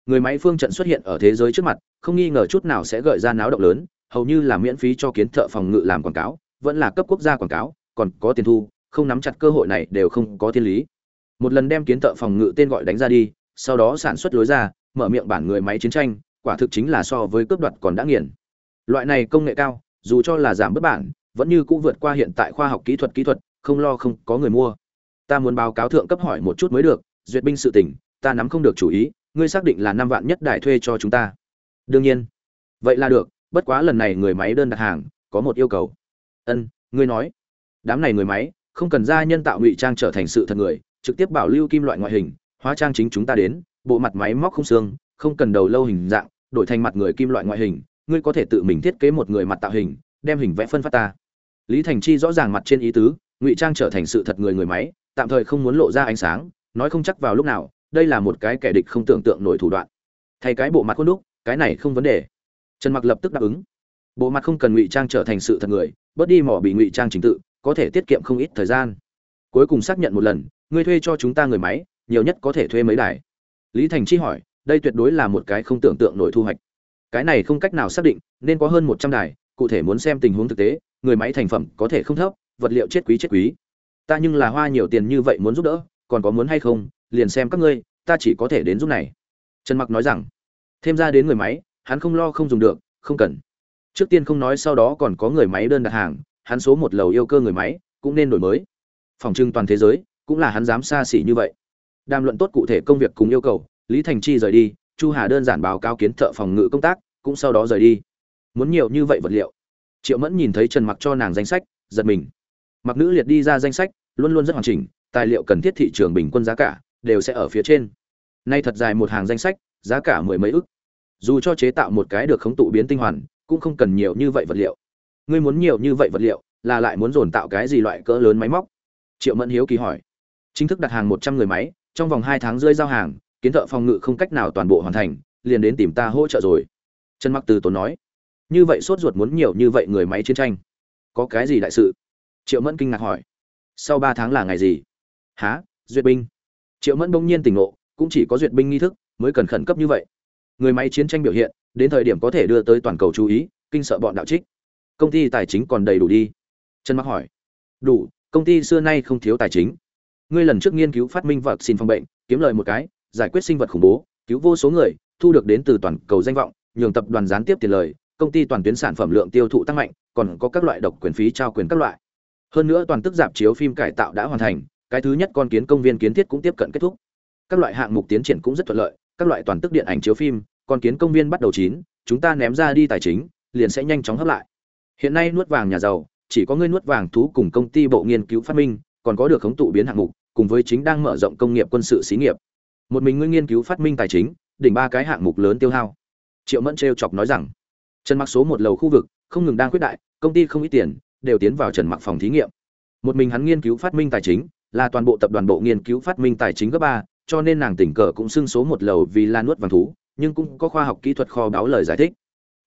Người máy phương trận xuất hiện ở thế giới trước mặt, không nghi ngờ chút nào sẽ gợi ra náo động lớn, hầu như là miễn phí cho kiến thợ phòng ngự làm quảng cáo, vẫn là cấp quốc gia quảng cáo, còn có tiền thu, không nắm chặt cơ hội này đều không có thiên lý. Một lần đem kiến thợ phòng ngự tên gọi đánh ra đi, sau đó sản xuất lối ra, mở miệng bản người máy chiến tranh, quả thực chính là so với cướp đoạt còn đã nghiền. Loại này công nghệ cao, dù cho là giảm bất bản, vẫn như cũ vượt qua hiện tại khoa học kỹ thuật kỹ thuật không lo không có người mua. Ta muốn báo cáo thượng cấp hỏi một chút mới được, duyệt binh sự tỉnh ta nắm không được chủ ý, ngươi xác định là năm vạn nhất đại thuê cho chúng ta. Đương nhiên. Vậy là được, bất quá lần này người máy đơn đặt hàng, có một yêu cầu. Ân, ngươi nói. Đám này người máy, không cần ra nhân tạo ngụy trang trở thành sự thật người, trực tiếp bảo lưu kim loại ngoại hình, hóa trang chính chúng ta đến, bộ mặt máy móc không xương, không cần đầu lâu hình dạng, đổi thành mặt người kim loại ngoại hình, ngươi có thể tự mình thiết kế một người mặt tạo hình, đem hình vẽ phân phát ta. Lý thành chi rõ ràng mặt trên ý tứ ngụy trang trở thành sự thật người người máy, tạm thời không muốn lộ ra ánh sáng, nói không chắc vào lúc nào, đây là một cái kẻ địch không tưởng tượng nổi thủ đoạn. Thay cái bộ mặt khuôn đúc, cái này không vấn đề. Trần mặc lập tức đáp ứng. Bộ mặt không cần ngụy trang trở thành sự thật người, bớt đi mỏ bị ngụy trang trình tự, có thể tiết kiệm không ít thời gian. Cuối cùng xác nhận một lần, ngươi thuê cho chúng ta người máy, nhiều nhất có thể thuê mấy đài. Lý thành chi hỏi, đây tuyệt đối là một cái không tưởng tượng nổi thu hoạch. Cái này không cách nào xác định, nên có hơn một trăm đài, cụ thể muốn xem tình huống thực tế, người máy thành phẩm có thể không thấp vật liệu chết quý chết quý. Ta nhưng là hoa nhiều tiền như vậy muốn giúp đỡ, còn có muốn hay không, liền xem các ngươi, ta chỉ có thể đến giúp này. Trần mặc nói rằng. Thêm ra đến người máy, hắn không lo không dùng được, không cần. Trước tiên không nói sau đó còn có người máy đơn đặt hàng, hắn số một lầu yêu cơ người máy, cũng nên đổi mới. Phòng trưng toàn thế giới, cũng là hắn dám xa xỉ như vậy. Đàm luận tốt cụ thể công việc cùng yêu cầu, lý thành chi rời đi, chu hà đơn giản báo cáo kiến thợ phòng ngự công tác, cũng sau đó rời đi. Muốn nhiều như vậy vật liệu. Triệu mẫn nhìn thấy trần mặc cho nàng danh sách, giật mình mặc nữ liệt đi ra danh sách, luôn luôn rất hoàn chỉnh, tài liệu cần thiết thị trường bình quân giá cả đều sẽ ở phía trên. Nay thật dài một hàng danh sách, giá cả mười mấy ức. Dù cho chế tạo một cái được khống tụ biến tinh hoàn, cũng không cần nhiều như vậy vật liệu. Ngươi muốn nhiều như vậy vật liệu, là lại muốn dồn tạo cái gì loại cỡ lớn máy móc? Triệu mẫn hiếu kỳ hỏi. Chính thức đặt hàng một trăm người máy, trong vòng hai tháng rơi giao hàng, kiến thợ phòng ngự không cách nào toàn bộ hoàn thành, liền đến tìm ta hỗ trợ rồi. Trần mặc từ tốn nói. Như vậy sốt ruột muốn nhiều như vậy người máy chiến tranh. Có cái gì đại sự? Triệu mẫn kinh ngạc hỏi, sau ba tháng là ngày gì? Há duyệt binh. Triệu mẫn bỗng nhiên tỉnh ngộ, cũng chỉ có duyệt binh nghi thức mới cần khẩn cấp như vậy. Người máy chiến tranh biểu hiện, đến thời điểm có thể đưa tới toàn cầu chú ý, kinh sợ bọn đạo trích. Công ty tài chính còn đầy đủ đi. Trần mặc hỏi, đủ, công ty xưa nay không thiếu tài chính. Ngươi lần trước nghiên cứu phát minh vật xin phòng bệnh, kiếm lời một cái, giải quyết sinh vật khủng bố, cứu vô số người, thu được đến từ toàn cầu danh vọng, nhường tập đoàn gián tiếp tiền lời, công ty toàn tuyến sản phẩm lượng tiêu thụ tăng mạnh, còn có các loại độc quyền phí trao quyền các loại hơn nữa toàn tức dạp chiếu phim cải tạo đã hoàn thành, cái thứ nhất con kiến công viên kiến thiết cũng tiếp cận kết thúc. Các loại hạng mục tiến triển cũng rất thuận lợi, các loại toàn tức điện ảnh chiếu phim, con kiến công viên bắt đầu chín, chúng ta ném ra đi tài chính, liền sẽ nhanh chóng hấp lại. Hiện nay nuốt vàng nhà giàu, chỉ có ngươi nuốt vàng thú cùng công ty bộ nghiên cứu phát minh, còn có được khống tụ biến hạng mục, cùng với chính đang mở rộng công nghiệp quân sự xí nghiệp. Một mình ngươi nghiên cứu phát minh tài chính, đỉnh ba cái hạng mục lớn tiêu hao. Triệu mẫn trêu chọc nói rằng, trần mặc số một lầu khu vực, không ngừng đang quyết đại, công ty không ít tiền đều tiến vào trần mặc phòng thí nghiệm. Một mình hắn nghiên cứu phát minh tài chính, là toàn bộ tập đoàn bộ nghiên cứu phát minh tài chính cấp ba, cho nên nàng tỉnh cờ cũng xưng số một lầu vì là nuốt vàng thú, nhưng cũng có khoa học kỹ thuật kho báo lời giải thích.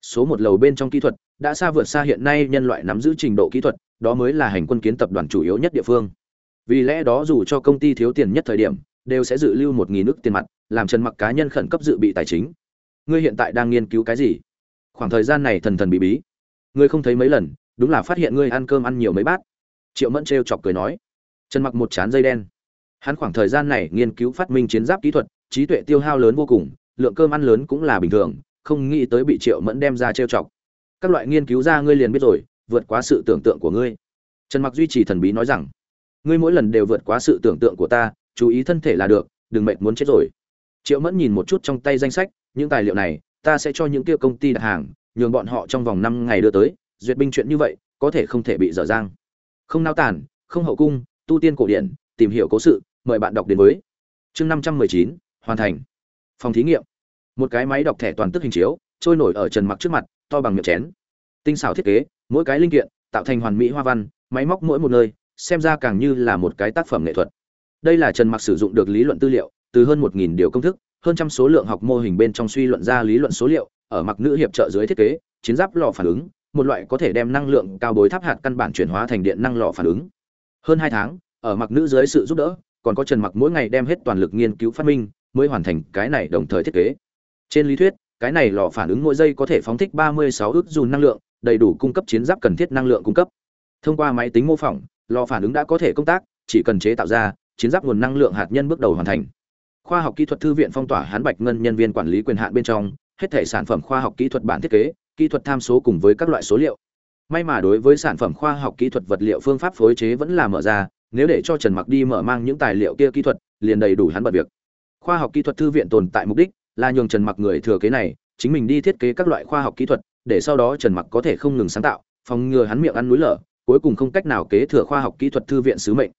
Số một lầu bên trong kỹ thuật, đã xa vượt xa hiện nay nhân loại nắm giữ trình độ kỹ thuật, đó mới là hành quân kiến tập đoàn chủ yếu nhất địa phương. Vì lẽ đó dù cho công ty thiếu tiền nhất thời điểm, đều sẽ dự lưu một nghìn nước tiền mặt, làm trần mặc cá nhân khẩn cấp dự bị tài chính. Ngươi hiện tại đang nghiên cứu cái gì? Khoảng thời gian này thần thần bí bí. Ngươi không thấy mấy lần đúng là phát hiện ngươi ăn cơm ăn nhiều mấy bát. Triệu mẫn trêu chọc cười nói. Trần mặc một chán dây đen. Hắn khoảng thời gian này nghiên cứu phát minh chiến giáp kỹ thuật, trí tuệ tiêu hao lớn vô cùng, lượng cơm ăn lớn cũng là bình thường, không nghĩ tới bị triệu mẫn đem ra trêu chọc. Các loại nghiên cứu ra ngươi liền biết rồi, vượt quá sự tưởng tượng của ngươi. Trần mặc duy trì thần bí nói rằng, ngươi mỗi lần đều vượt quá sự tưởng tượng của ta, chú ý thân thể là được, đừng mệt muốn chết rồi. Triệu mẫn nhìn một chút trong tay danh sách, những tài liệu này, ta sẽ cho những kia công ty đặt hàng, nhường bọn họ trong vòng năm ngày đưa tới duyệt binh chuyện như vậy, có thể không thể bị dở dang. Không nao tản không hậu cung, tu tiên cổ điển, tìm hiểu cố sự, mời bạn đọc đến với. Chương năm trăm mười chín, hoàn thành. Phòng thí nghiệm. Một cái máy đọc thẻ toàn tức hình chiếu, trôi nổi ở trần mặc trước mặt, to bằng miệng chén. Tinh xảo thiết kế, mỗi cái linh kiện, tạo thành hoàn mỹ hoa văn, máy móc mỗi một nơi, xem ra càng như là một cái tác phẩm nghệ thuật. Đây là trần mặc sử dụng được lý luận tư liệu, từ hơn một nghìn điều công thức, hơn trăm số lượng học mô hình bên trong suy luận ra lý luận số liệu, ở mặc nữ hiệp trợ dưới thiết kế, chiến giáp lò phản ứng một loại có thể đem năng lượng cao bối tháp hạt căn bản chuyển hóa thành điện năng lò phản ứng. Hơn hai tháng, ở mặc nữ dưới sự giúp đỡ, còn có trần mặc mỗi ngày đem hết toàn lực nghiên cứu phát minh, mới hoàn thành cái này đồng thời thiết kế. Trên lý thuyết, cái này lò phản ứng mỗi giây có thể phóng thích 36 ức dùn năng lượng, đầy đủ cung cấp chiến giáp cần thiết năng lượng cung cấp. Thông qua máy tính mô phỏng, lò phản ứng đã có thể công tác, chỉ cần chế tạo ra, chiến giáp nguồn năng lượng hạt nhân bước đầu hoàn thành. Khoa học kỹ thuật thư viện phong tỏa hán bạch ngân nhân viên quản lý quyền hạn bên trong hết thể sản phẩm khoa học kỹ thuật bản thiết kế, kỹ thuật tham số cùng với các loại số liệu. May mà đối với sản phẩm khoa học kỹ thuật vật liệu phương pháp phối chế vẫn là mở ra, nếu để cho trần mặc đi mở mang những tài liệu kia kỹ thuật, liền đầy đủ hắn bật việc. Khoa học kỹ thuật thư viện tồn tại mục đích là nhường trần mặc người thừa kế này, chính mình đi thiết kế các loại khoa học kỹ thuật, để sau đó trần mặc có thể không ngừng sáng tạo, phòng ngừa hắn miệng ăn núi lở, cuối cùng không cách nào kế thừa khoa học kỹ thuật thư viện sứ mệnh.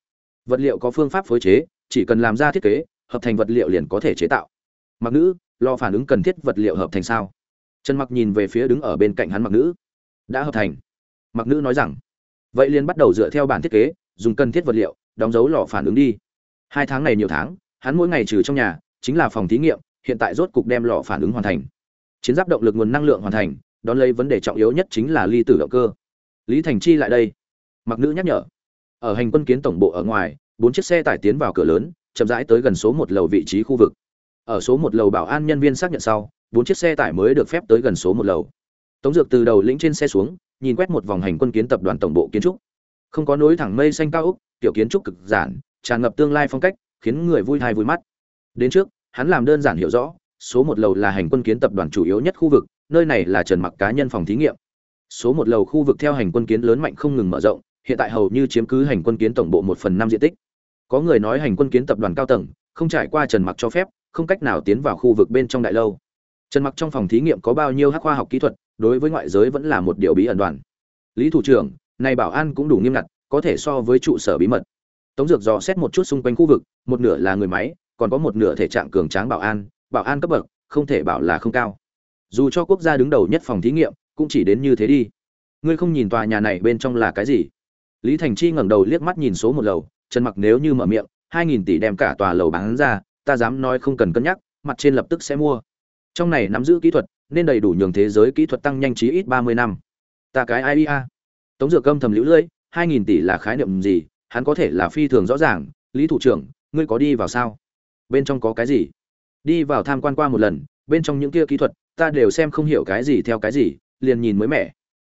Vật liệu có phương pháp phối chế, chỉ cần làm ra thiết kế, hợp thành vật liệu liền có thể chế tạo. Mặc nữ lo phản ứng cần thiết vật liệu hợp thành sao? Trần mặc nhìn về phía đứng ở bên cạnh hắn mặc nữ. Đã hợp thành. Mặc nữ nói rằng, vậy liền bắt đầu dựa theo bản thiết kế, dùng cần thiết vật liệu, đóng dấu lò phản ứng đi. Hai tháng này nhiều tháng, hắn mỗi ngày trừ trong nhà, chính là phòng thí nghiệm, hiện tại rốt cục đem lò phản ứng hoàn thành. Chiến giáp động lực nguồn năng lượng hoàn thành, đón lấy vấn đề trọng yếu nhất chính là ly tử động cơ. Lý thành chi lại đây. Mặc nữ nhắc nhở, ở hành quân kiến tổng bộ ở ngoài, bốn chiếc xe tải tiến vào cửa lớn, chậm rãi tới gần số một lầu vị trí khu vực ở số một lầu bảo an nhân viên xác nhận sau, bốn chiếc xe tải mới được phép tới gần số một lầu. Tống dược từ đầu lĩnh trên xe xuống, nhìn quét một vòng hành quân kiến tập đoàn tổng bộ kiến trúc. Không có nối thẳng mây xanh cao úc tiểu kiến trúc cực giản, tràn ngập tương lai phong cách, khiến người vui thai vui mắt. Đến trước, hắn làm đơn giản hiểu rõ, số một lầu là hành quân kiến tập đoàn chủ yếu nhất khu vực, nơi này là trần mặc cá nhân phòng thí nghiệm. Số một lầu khu vực theo hành quân kiến lớn mạnh không ngừng mở rộng, hiện tại hầu như chiếm cứ hành quân kiến tổng bộ một phần năm diện tích. Có người nói hành quân kiến tập đoàn cao tầng, không trải qua trần mặc cho phép không cách nào tiến vào khu vực bên trong đại lâu. Trần mặc trong phòng thí nghiệm có bao nhiêu hắc khoa học kỹ thuật, đối với ngoại giới vẫn là một điều bí ẩn đoàn. Lý thủ trưởng, này bảo an cũng đủ nghiêm ngặt, có thể so với trụ sở bí mật. Tống dược dò xét một chút xung quanh khu vực, một nửa là người máy, còn có một nửa thể trạng cường tráng bảo an bảo an cấp bậc, không thể bảo là không cao. Dù cho quốc gia đứng đầu nhất phòng thí nghiệm, cũng chỉ đến như thế đi. Ngươi không nhìn tòa nhà này bên trong là cái gì? Lý thành chi ngẩng đầu liếc mắt nhìn số một lầu, trần mặc nếu như mở miệng, hai nghìn tỷ đem cả tòa lầu bán ra ta dám nói không cần cân nhắc, mặt trên lập tức sẽ mua. Trong này nắm giữ kỹ thuật, nên đầy đủ nhường thế giới kỹ thuật tăng nhanh chí ít ba mươi năm. Ta cái ia tống dược âm thầm lũ lưỡi hai nghìn tỷ là khái niệm gì? Hắn có thể là phi thường rõ ràng. Lý thủ trưởng, ngươi có đi vào sao? Bên trong có cái gì? Đi vào tham quan qua một lần, bên trong những kia kỹ thuật, ta đều xem không hiểu cái gì theo cái gì, liền nhìn mới mẻ.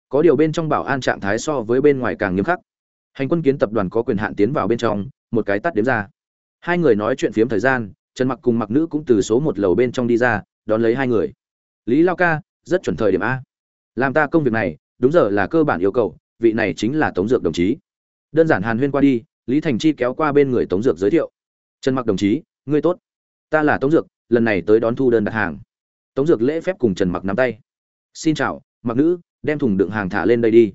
Có điều bên trong bảo an trạng thái so với bên ngoài càng nghiêm khắc. Hành quân kiến tập đoàn có quyền hạn tiến vào bên trong, một cái tắt đếm ra. Hai người nói chuyện phiếm thời gian trần mặc cùng mặc nữ cũng từ số một lầu bên trong đi ra, đón lấy hai người. Lý lao ca, rất chuẩn thời điểm a. Làm ta công việc này, đúng giờ là cơ bản yêu cầu, vị này chính là tống dược đồng chí. Đơn giản hàn huyên qua đi, lý thành chi kéo qua bên người tống dược giới thiệu. Trần mặc đồng chí, ngươi tốt. Ta là tống dược, lần này tới đón thu đơn đặt hàng. Tống dược lễ phép cùng trần mặc nắm tay. Xin chào, mặc nữ, đem thùng đựng hàng thả lên đây đi.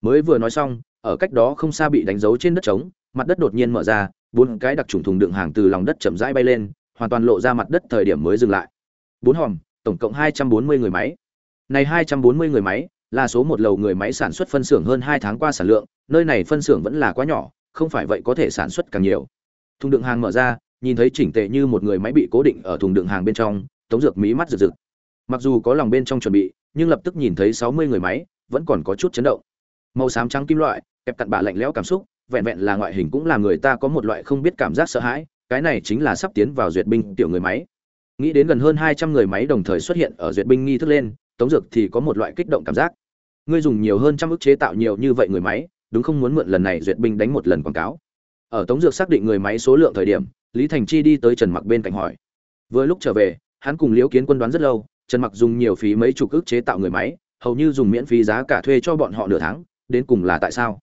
Mới vừa nói xong, ở cách đó không xa bị đánh dấu trên đất trống, mặt đất đột nhiên mở ra bốn cái đặc trùng thùng đựng hàng từ lòng đất chậm rãi bay lên, hoàn toàn lộ ra mặt đất thời điểm mới dừng lại. Bốn hòm, tổng cộng hai trăm bốn mươi người máy. Này hai trăm bốn mươi người máy, là số một lầu người máy sản xuất phân xưởng hơn hai tháng qua sản lượng, nơi này phân xưởng vẫn là quá nhỏ, không phải vậy có thể sản xuất càng nhiều. Thùng đựng hàng mở ra, nhìn thấy chỉnh tề như một người máy bị cố định ở thùng đựng hàng bên trong, tống dược mí mắt rực rực. Mặc dù có lòng bên trong chuẩn bị, nhưng lập tức nhìn thấy sáu mươi người máy, vẫn còn có chút chấn động. Màu xám trắng kim loại, kẹp cặn bạ lạnh lẽo cảm xúc vẹn vẹn là ngoại hình cũng làm người ta có một loại không biết cảm giác sợ hãi, cái này chính là sắp tiến vào duyệt binh tiểu người máy. Nghĩ đến gần hơn hai trăm người máy đồng thời xuất hiện ở duyệt binh nghi thức lên, tống dược thì có một loại kích động cảm giác. Ngươi dùng nhiều hơn trăm ức chế tạo nhiều như vậy người máy, đúng không muốn mượn lần này duyệt binh đánh một lần quảng cáo? Ở tống dược xác định người máy số lượng thời điểm, lý thành chi đi tới trần mặc bên cạnh hỏi. Vừa lúc trở về, hắn cùng liễu kiến quân đoán rất lâu, trần mặc dùng nhiều phí mấy chục ức chế tạo người máy, hầu như dùng miễn phí giá cả thuê cho bọn họ nửa tháng, đến cùng là tại sao?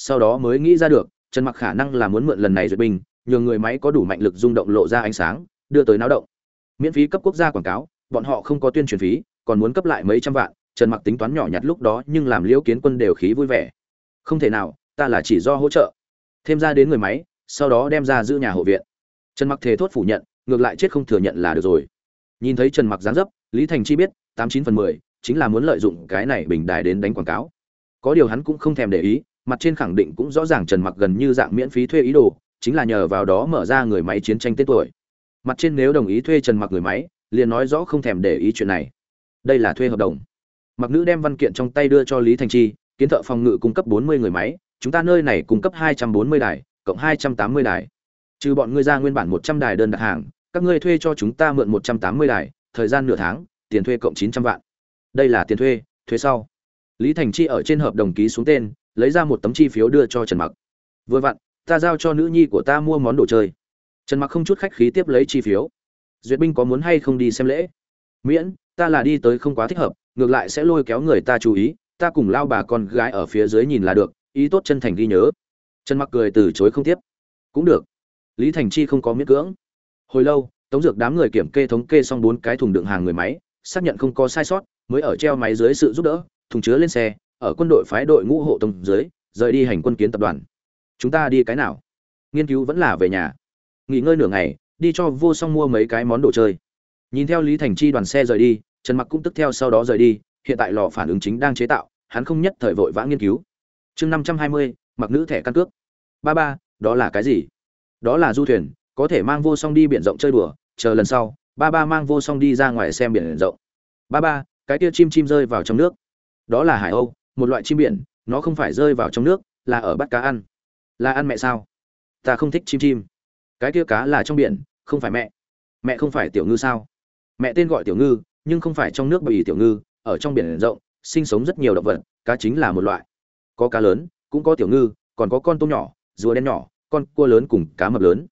Sau đó mới nghĩ ra được, trần mặc khả năng là muốn mượn lần này duyệt binh, nhường người máy có đủ mạnh lực rung động lộ ra ánh sáng, đưa tới náo động. Miễn phí cấp quốc gia quảng cáo, bọn họ không có tuyên truyền phí, còn muốn cấp lại mấy trăm vạn, trần mặc tính toán nhỏ nhặt lúc đó nhưng làm liễu kiến quân đều khí vui vẻ. Không thể nào, ta là chỉ do hỗ trợ. Thêm ra đến người máy, sau đó đem ra giữ nhà hộ viện. Trần mặc thề thốt phủ nhận, ngược lại chết không thừa nhận là được rồi. Nhìn thấy trần mặc dáng dấp, lý thành chi biết, tám chín phần mười, chính là muốn lợi dụng cái này bình đài đến đánh quảng cáo. Có điều hắn cũng không thèm để ý mặt trên khẳng định cũng rõ ràng trần mặc gần như dạng miễn phí thuê ý đồ, chính là nhờ vào đó mở ra người máy chiến tranh tên tuổi. Mặt trên nếu đồng ý thuê trần mặc người máy, liền nói rõ không thèm để ý chuyện này. Đây là thuê hợp đồng. Mặc nữ đem văn kiện trong tay đưa cho lý thành chi, kiến thợ phòng ngự cung cấp 40 người máy, chúng ta nơi này cung cấp 240 đài, cộng 280 đài. Trừ bọn ngươi ra nguyên bản 100 đài đơn đặt hàng, các ngươi thuê cho chúng ta mượn 180 đài, thời gian nửa tháng, tiền thuê cộng 900 vạn. Đây là tiền thuê thuê sau. Lý thành chi ở trên hợp đồng ký xuống tên lấy ra một tấm chi phiếu đưa cho trần mặc. Vừa vặn, ta giao cho nữ nhi của ta mua món đồ chơi. Trần mặc không chút khách khí tiếp lấy chi phiếu. Duyệt binh có muốn hay không đi xem lễ? Miễn, ta là đi tới không quá thích hợp, ngược lại sẽ lôi kéo người ta chú ý, ta cùng lao bà con gái ở phía dưới nhìn là được, ý tốt chân thành ghi nhớ. Trần mặc cười từ chối không tiếp. Cũng được. Lý thành chi không có miễn cưỡng. Hồi lâu, tống dược đám người kiểm kê thống kê xong bốn cái thùng đựng hàng người máy, xác nhận không có sai sót, mới ở treo máy dưới sự giúp đỡ, thùng chứa lên xe ở quân đội phái đội ngũ hộ tông dưới, rời đi hành quân kiến tập đoàn. Chúng ta đi cái nào? Nghiên cứu vẫn là về nhà. Nghỉ ngơi nửa ngày, đi cho vô song mua mấy cái món đồ chơi. Nhìn theo lý thành chi đoàn xe rời đi, trần mặc cũng tức theo sau đó rời đi, hiện tại lò phản ứng chính đang chế tạo, hắn không nhất thời vội vã nghiên cứu. Chương năm trăm hai mươi, mặc nữ thẻ căn cước. Ba ba, đó là cái gì? Đó là du thuyền, có thể mang vô song đi biển rộng chơi đùa, chờ lần sau, ba ba mang vô song đi ra ngoài xem biển rộng. Ba ba, cái kia chim chim rơi vào trong nước. Đó là hải âu một loại chim biển, nó không phải rơi vào trong nước, là ở bắt cá ăn. Là ăn mẹ sao? Ta không thích chim chim. Cái kia cá là trong biển, không phải mẹ. Mẹ không phải tiểu ngư sao? Mẹ tên gọi tiểu ngư, nhưng không phải trong nước bởi tiểu ngư, ở trong biển rộng, sinh sống rất nhiều động vật, cá chính là một loại. Có cá lớn, cũng có tiểu ngư, còn có con tôm nhỏ, rùa đen nhỏ, con cua lớn cùng cá mập lớn.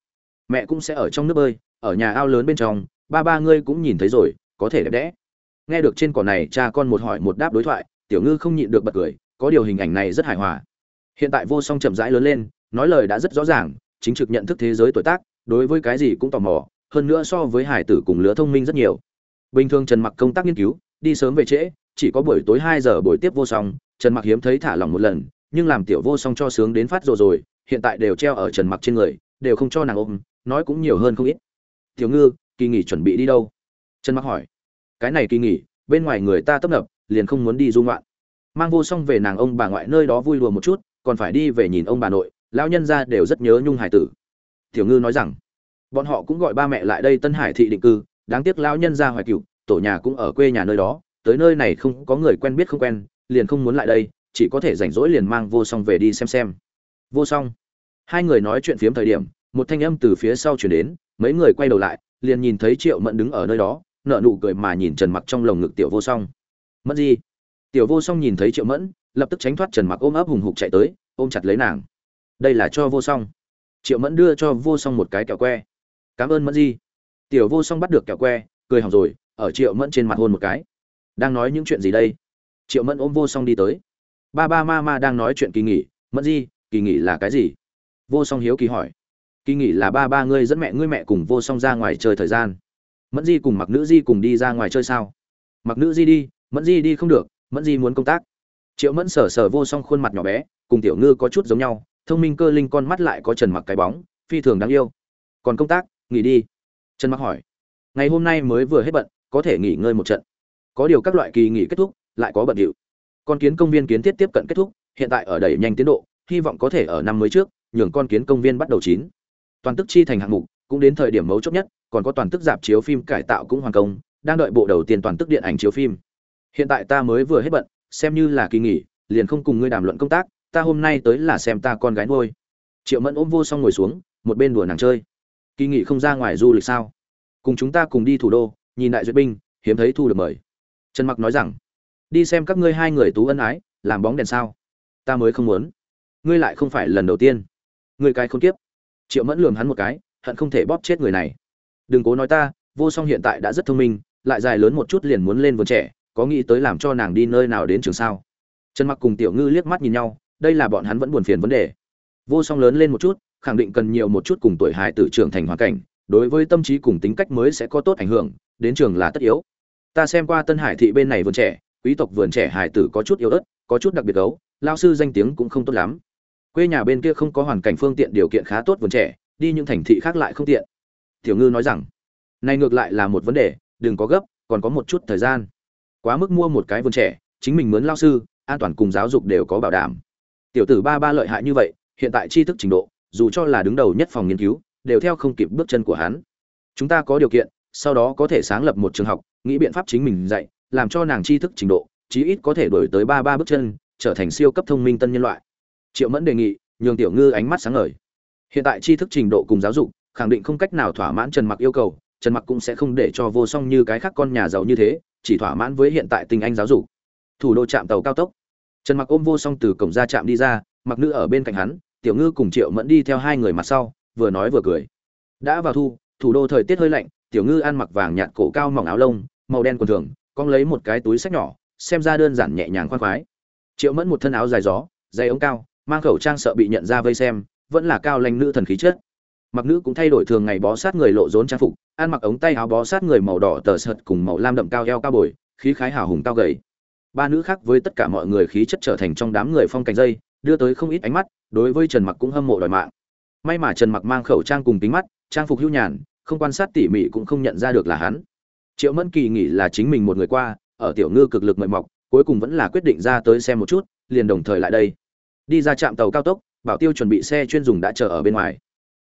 Mẹ cũng sẽ ở trong nước bơi, ở nhà ao lớn bên trong. Ba ba ngươi cũng nhìn thấy rồi, có thể đẹp đẽ. Nghe được trên cỏ này, cha con một hỏi một đáp đối thoại tiểu ngư không nhịn được bật cười, có điều hình ảnh này rất hài hòa. Hiện tại vô song chậm rãi lớn lên, nói lời đã rất rõ ràng, chính trực nhận thức thế giới tuổi tác, đối với cái gì cũng tò mò, hơn nữa so với hải tử cùng lứa thông minh rất nhiều. Bình thường trần mặc công tác nghiên cứu, đi sớm về trễ, chỉ có buổi tối hai giờ buổi tiếp vô song, trần mặc hiếm thấy thả lỏng một lần, nhưng làm tiểu vô song cho sướng đến phát rồi rồi, hiện tại đều treo ở trần mặc trên người, đều không cho nàng ôm, nói cũng nhiều hơn không ít. Tiểu ngư, kỳ nghỉ chuẩn bị đi đâu? Trần mặc hỏi. Cái này kỳ nghỉ, bên ngoài người ta tấp nập liền không muốn đi du ngoạn. Mang vô song về nàng ông bà ngoại nơi đó vui lùa một chút, còn phải đi về nhìn ông bà nội, lão nhân gia đều rất nhớ nhung hải tử. Tiểu ngư nói rằng, bọn họ cũng gọi ba mẹ lại đây tân hải thị định cư, đáng tiếc lão nhân gia hoài cựu tổ nhà cũng ở quê nhà nơi đó, tới nơi này không có người quen biết không quen, liền không muốn lại đây, chỉ có thể rảnh rỗi liền mang vô song về đi xem xem. Vô song, hai người nói chuyện phiếm thời điểm, một thanh âm từ phía sau chuyển đến, mấy người quay đầu lại, liền nhìn thấy triệu mẫn đứng ở nơi đó nợ nụ cười mà nhìn trần mặc trong lồng ngực tiểu vô song mẫn gì tiểu vô song nhìn thấy triệu mẫn, lập tức tránh thoát trần mặc ôm ấp hùng hục chạy tới, ôm chặt lấy nàng. Đây là cho vô song. Triệu mẫn đưa cho vô song một cái kẹo que. Cảm ơn mẫn di. Tiểu vô song bắt được kẹo que, cười hỏng rồi, ở triệu mẫn trên mặt hôn một cái. Đang nói những chuyện gì đây? Triệu mẫn ôm vô song đi tới. Ba ba ma ma đang nói chuyện kỳ nghỉ. Mẫn di, kỳ nghỉ là cái gì? Vô song hiếu kỳ hỏi. Kỳ nghỉ là ba ba ngươi dẫn mẹ, ngươi mẹ cùng vô song ra ngoài chơi thời gian. Mẫn di cùng mặc nữ di cùng đi ra ngoài chơi sao? Mặc nữ di đi mẫn di đi không được, mẫn di muốn công tác. Triệu mẫn sờ sờ vô song khuôn mặt nhỏ bé, cùng tiểu ngư có chút giống nhau, thông minh cơ linh con mắt lại có trần mặc cái bóng, phi thường đáng yêu. Còn công tác, nghỉ đi. Trần mặc hỏi, ngày hôm nay mới vừa hết bận, có thể nghỉ ngơi một trận? Có điều các loại kỳ nghỉ kết thúc, lại có bận điệu. Con kiến công viên kiến thiết tiếp cận kết thúc, hiện tại ở đẩy nhanh tiến độ, hy vọng có thể ở năm mới trước, nhường con kiến công viên bắt đầu chín. Toàn tức chi thành hạng mục, cũng đến thời điểm mấu chốt nhất, còn có toàn tức dạp chiếu phim cải tạo cũng hoàn công, đang đợi bộ đầu tiên toàn tức điện ảnh chiếu phim hiện tại ta mới vừa hết bận, xem như là kỳ nghỉ, liền không cùng ngươi đàm luận công tác, ta hôm nay tới là xem ta con gái nuôi. Triệu mẫn ôm vô xong ngồi xuống, một bên đùa nàng chơi. Kỳ nghỉ không ra ngoài du lịch sao? Cùng chúng ta cùng đi thủ đô, nhìn đại duyệt binh, hiếm thấy thu được mời. Trần mặc nói rằng, đi xem các ngươi hai người tú ân ái, làm bóng đèn sao? Ta mới không muốn. Ngươi lại không phải lần đầu tiên. Ngươi cái không tiếp triệu mẫn lườm hắn một cái, hận không thể bóp chết người này. Đừng cố nói ta, vô song hiện tại đã rất thông minh, lại dài lớn một chút liền muốn lên vườn trẻ có nghĩ tới làm cho nàng đi nơi nào đến trường sao? Trần mặc cùng tiểu ngư liếc mắt nhìn nhau, đây là bọn hắn vẫn buồn phiền vấn đề. Vô song lớn lên một chút, khẳng định cần nhiều một chút cùng tuổi hài tử trưởng thành hoàn cảnh, đối với tâm trí cùng tính cách mới sẽ có tốt ảnh hưởng, đến trường là tất yếu. Ta xem qua tân hải thị bên này vườn trẻ, quý tộc vườn trẻ hài tử có chút yếu ớt, có chút đặc biệt gấu, lao sư danh tiếng cũng không tốt lắm. Quê nhà bên kia không có hoàn cảnh phương tiện điều kiện khá tốt vườn trẻ, đi những thành thị khác lại không tiện. Tiểu ngư nói rằng, này ngược lại là một vấn đề, đừng có gấp, còn có một chút thời gian quá mức mua một cái vườn trẻ, chính mình mướn lao sư, an toàn cùng giáo dục đều có bảo đảm. Tiểu tử ba ba lợi hại như vậy, hiện tại tri thức trình độ, dù cho là đứng đầu nhất phòng nghiên cứu, đều theo không kịp bước chân của hắn. Chúng ta có điều kiện, sau đó có thể sáng lập một trường học, nghĩ biện pháp chính mình dạy, làm cho nàng tri thức trình độ, chí ít có thể đổi tới ba ba bước chân, trở thành siêu cấp thông minh tân nhân loại. Triệu mẫn đề nghị, nhường tiểu ngư ánh mắt sáng ngời. Hiện tại tri thức trình độ cùng giáo dục, khẳng định không cách nào thỏa mãn trần mặc yêu cầu, trần mặc cũng sẽ không để cho vô song như cái khác con nhà giàu như thế chỉ thỏa mãn với hiện tại tình anh giáo dục. Thủ đô trạm tàu cao tốc. Trần mặc ôm vô song từ cổng ra trạm đi ra, mặc nữ ở bên cạnh hắn, tiểu ngư cùng triệu mẫn đi theo hai người mặt sau, vừa nói vừa cười. Đã vào thu, thủ đô thời tiết hơi lạnh, tiểu ngư ăn mặc vàng nhạt cổ cao mỏng áo lông, màu đen quần thường con lấy một cái túi sách nhỏ, xem ra đơn giản nhẹ nhàng khoan khoái. Triệu mẫn một thân áo dài gió, dày ống cao, mang khẩu trang sợ bị nhận ra vây xem, vẫn là cao lanh nữ thần khí chất. Mặc nữ cũng thay đổi thường ngày bó sát người lộ rốn trang phục ăn mặc ống tay áo bó sát người màu đỏ tờ sợt cùng màu lam đậm cao eo cao bồi, khí khái hào hùng cao gầy. Ba nữ khác với tất cả mọi người khí chất trở thành trong đám người phong cảnh dây, đưa tới không ít ánh mắt, đối với trần mặc cũng hâm mộ đòi mạng. May mà trần mặc mang khẩu trang cùng tính mắt, trang phục hưu nhàn, không quan sát tỉ mỉ cũng không nhận ra được là hắn. Triệu mẫn kỳ nghĩ là chính mình một người qua, ở tiểu ngư cực lực mời mọc, cuối cùng vẫn là quyết định ra tới xem một chút, liền đồng thời lại đây. Đi ra trạm tàu cao tốc, bảo tiêu chuẩn bị xe chuyên dùng đã chờ ở bên ngoài.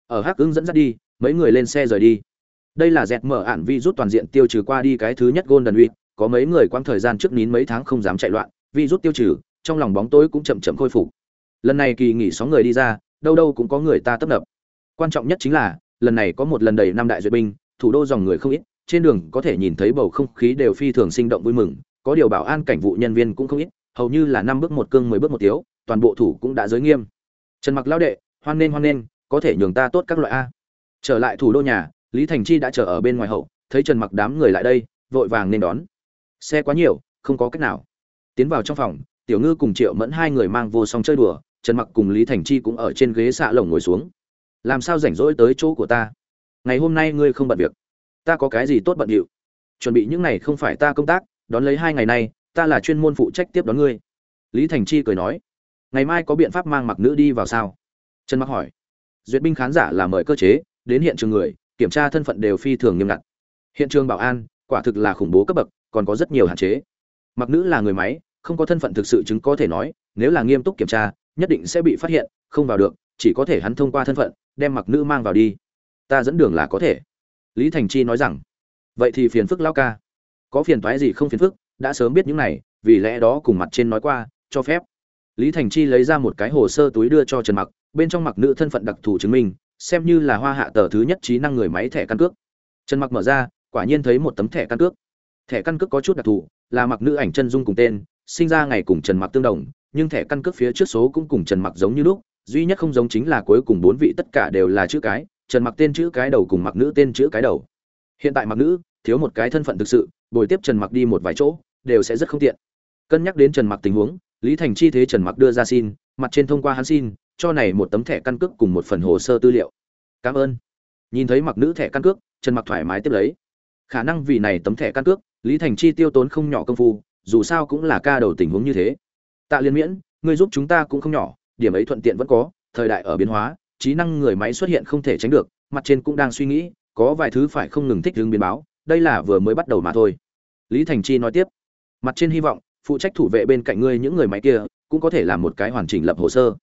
Ở hắc ứng dẫn dắt đi, mấy người lên xe rời đi đây là dẹt mở ản vi rút toàn diện tiêu trừ qua đi cái thứ nhất golden week, có mấy người quãng thời gian trước nín mấy tháng không dám chạy loạn vi rút tiêu trừ, trong lòng bóng tối cũng chậm chậm khôi phục. Lần này kỳ nghỉ sóng người đi ra, đâu đâu cũng có người ta tấp nập. Quan trọng nhất chính là, lần này có một lần đầy năm đại duyệt binh, thủ đô dòng người không ít, trên đường có thể nhìn thấy bầu không khí đều phi thường sinh động vui mừng, có điều bảo an cảnh vụ nhân viên cũng không ít, hầu như là năm bước một cương, mười bước một tiếu, toàn bộ thủ cũng đã giới nghiêm. Trần mặc lao đệ, hoan nên hoan nên có thể nhường ta tốt các loại a. Trở lại thủ đô nhà lý thành chi đã chờ ở bên ngoài hậu, thấy trần mặc đám người lại đây, vội vàng nên đón. Xe quá nhiều, không có cách nào. Tiến vào trong phòng, tiểu ngư cùng triệu mẫn hai người mang vô song chơi đùa, trần mặc cùng lý thành chi cũng ở trên ghế xạ lồng ngồi xuống. Làm sao rảnh rỗi tới chỗ của ta? Ngày hôm nay ngươi không bận việc. Ta có cái gì tốt bận điệu? Chuẩn bị những ngày không phải ta công tác, đón lấy hai ngày nay, ta là chuyên môn phụ trách tiếp đón ngươi. Lý thành chi cười nói. Ngày mai có biện pháp mang mặc nữ đi vào sao? Trần mặc hỏi. Duyệt binh khán giả là mời cơ chế, đến hiện trường người kiểm tra thân phận đều phi thường nghiêm ngặt. Hiện trường bảo an, quả thực là khủng bố cấp bậc, còn có rất nhiều hạn chế. Mặc nữ là người máy, không có thân phận thực sự chứng có thể nói, nếu là nghiêm túc kiểm tra, nhất định sẽ bị phát hiện, không vào được, chỉ có thể hắn thông qua thân phận, đem mặc nữ mang vào đi. Ta dẫn đường là có thể. Lý thành chi nói rằng, vậy thì phiền phức lao ca. Có phiền toái gì không phiền phức, đã sớm biết những này, vì lẽ đó cùng mặt trên nói qua, cho phép. Lý thành chi lấy ra một cái hồ sơ túi đưa cho trần mặc, bên trong mặc nữ thân phận đặc thù chứng minh xem như là hoa hạ tờ thứ nhất trí năng người máy thẻ căn cước. Trần mặc mở ra, quả nhiên thấy một tấm thẻ căn cước. Thẻ căn cước có chút đặc thù, là mặc nữ ảnh chân dung cùng tên, sinh ra ngày cùng trần mặc tương đồng, nhưng thẻ căn cước phía trước số cũng cùng trần mặc giống như lúc, duy nhất không giống chính là cuối cùng bốn vị tất cả đều là chữ cái, trần mặc tên chữ cái đầu cùng mặc nữ tên chữ cái đầu. Hiện tại mặc nữ, thiếu một cái thân phận thực sự, bồi tiếp trần mặc đi một vài chỗ, đều sẽ rất không tiện. Cân nhắc đến trần mặc tình huống, lý thành chi thế trần mặc đưa ra xin, mặt trên thông qua hắn xin cho này một tấm thẻ căn cước cùng một phần hồ sơ tư liệu. Cảm ơn. Nhìn thấy mặc nữ thẻ căn cước, trần mặc thoải mái tiếp lấy. Khả năng vì này tấm thẻ căn cước, lý thành chi tiêu tốn không nhỏ công phu, dù sao cũng là ca đầu tình huống như thế. Tạ liên miễn người giúp chúng ta cũng không nhỏ, điểm ấy thuận tiện vẫn có, thời đại ở biến hóa, trí năng người máy xuất hiện không thể tránh được, mặt trên cũng đang suy nghĩ, có vài thứ phải không ngừng thích ứng biến báo, đây là vừa mới bắt đầu mà thôi. Lý thành chi nói tiếp. Mặt trên hy vọng, phụ trách thủ vệ bên cạnh ngươi những người máy kia, cũng có thể làm một cái hoàn chỉnh lập hồ sơ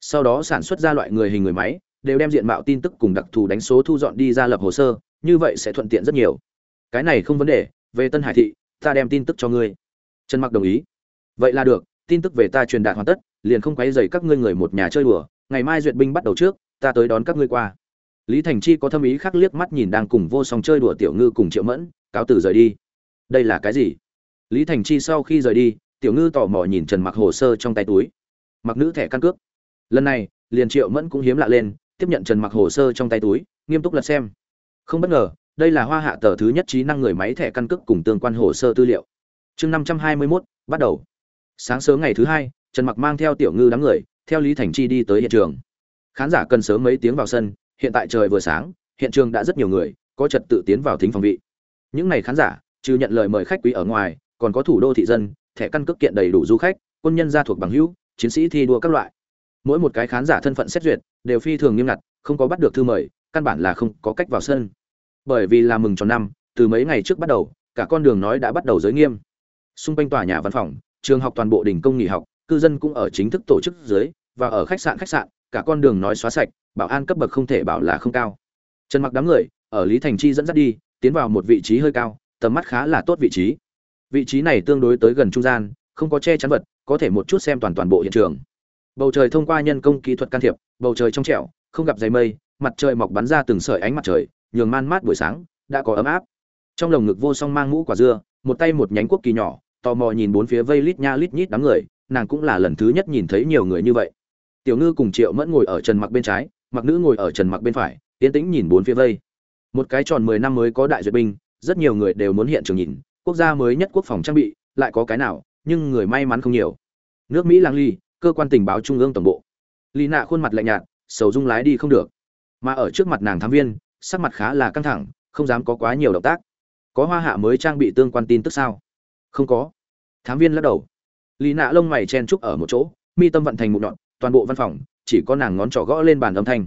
sau đó sản xuất ra loại người hình người máy, đều đem diện mạo tin tức cùng đặc thù đánh số thu dọn đi ra lập hồ sơ, như vậy sẽ thuận tiện rất nhiều. Cái này không vấn đề, về tân hải thị, ta đem tin tức cho ngươi. Trần mặc đồng ý. Vậy là được, tin tức về ta truyền đạt hoàn tất, liền không quấy dày các ngươi người một nhà chơi đùa, ngày mai duyệt binh bắt đầu trước, ta tới đón các ngươi qua. Lý thành chi có thâm ý khác liếc mắt nhìn đang cùng vô song chơi đùa tiểu ngư cùng triệu mẫn, cáo từ rời đi. Đây là cái gì? Lý thành chi sau khi rời đi, tiểu ngư tò mò nhìn trần mặc hồ sơ trong tay túi. Mặc nữ thẻ căn cước lần này liền triệu mẫn cũng hiếm lạ lên tiếp nhận trần mặc hồ sơ trong tay túi nghiêm túc lật xem. Không bất ngờ đây là hoa hạ tờ thứ nhất trí năng người máy thẻ căn cước cùng tương quan hồ sơ tư liệu. Chương năm trăm hai mươi 521, bắt đầu. Sáng sớm ngày thứ hai trần mặc mang theo tiểu ngư đám người theo lý thành chi đi tới hiện trường. Khán giả cần sớm mấy tiếng vào sân hiện tại trời vừa sáng hiện trường đã rất nhiều người có trật tự tiến vào thính phòng vị. Những này khán giả trừ nhận lời mời khách quý ở ngoài còn có thủ đô thị dân thẻ căn cước kiện đầy đủ du khách quân nhân gia thuộc bằng hữu chiến sĩ thi đua các loại mỗi một cái khán giả thân phận xét duyệt đều phi thường nghiêm ngặt, không có bắt được thư mời, căn bản là không có cách vào sân. Bởi vì là mừng tròn năm, từ mấy ngày trước bắt đầu, cả con đường nói đã bắt đầu giới nghiêm. Xung quanh tòa nhà văn phòng, trường học toàn bộ đình công nghỉ học, cư dân cũng ở chính thức tổ chức dưới, và ở khách sạn khách sạn, cả con đường nói xóa sạch, bảo an cấp bậc không thể bảo là không cao. Trần mặc đám người, ở lý thành chi dẫn dắt đi, tiến vào một vị trí hơi cao, tầm mắt khá là tốt vị trí. Vị trí này tương đối tới gần trung gian, không có che chắn vật, có thể một chút xem toàn toàn bộ hiện trường bầu trời thông qua nhân công kỹ thuật can thiệp, bầu trời trong trẻo, không gặp dày mây, mặt trời mọc bắn ra từng sợi ánh mặt trời, nhường man mát buổi sáng, đã có ấm áp. Trong lồng ngực vô song mang mũ quả dưa, một tay một nhánh quốc kỳ nhỏ, tò mò nhìn bốn phía vây lít nha lít nhít đám người, nàng cũng là lần thứ nhất nhìn thấy nhiều người như vậy. Tiểu ngư cùng triệu mẫn ngồi ở trần mặc bên trái, mặc nữ ngồi ở trần mặc bên phải tiến tĩnh nhìn bốn phía vây. Một cái tròn mười năm mới có đại duyệt binh, rất nhiều người đều muốn hiện trường nhìn, quốc gia mới nhất quốc phòng trang bị, lại có cái nào, nhưng người may mắn không nhiều. Nước mỹ lang ly cơ quan tình báo trung ương tổng bộ. Lì nạ khuôn mặt lạnh nhạt, sầu dung lái đi không được. Mà ở trước mặt nàng thám viên, sắc mặt khá là căng thẳng, không dám có quá nhiều động tác. Có hoa hạ mới trang bị tương quan tin tức sao? Không có. Thám viên lắc đầu. Lì nạ lông mày chen trúc ở một chỗ, mi tâm vận thành một nhọn, toàn bộ văn phòng, chỉ có nàng ngón trỏ gõ lên bàn âm thanh.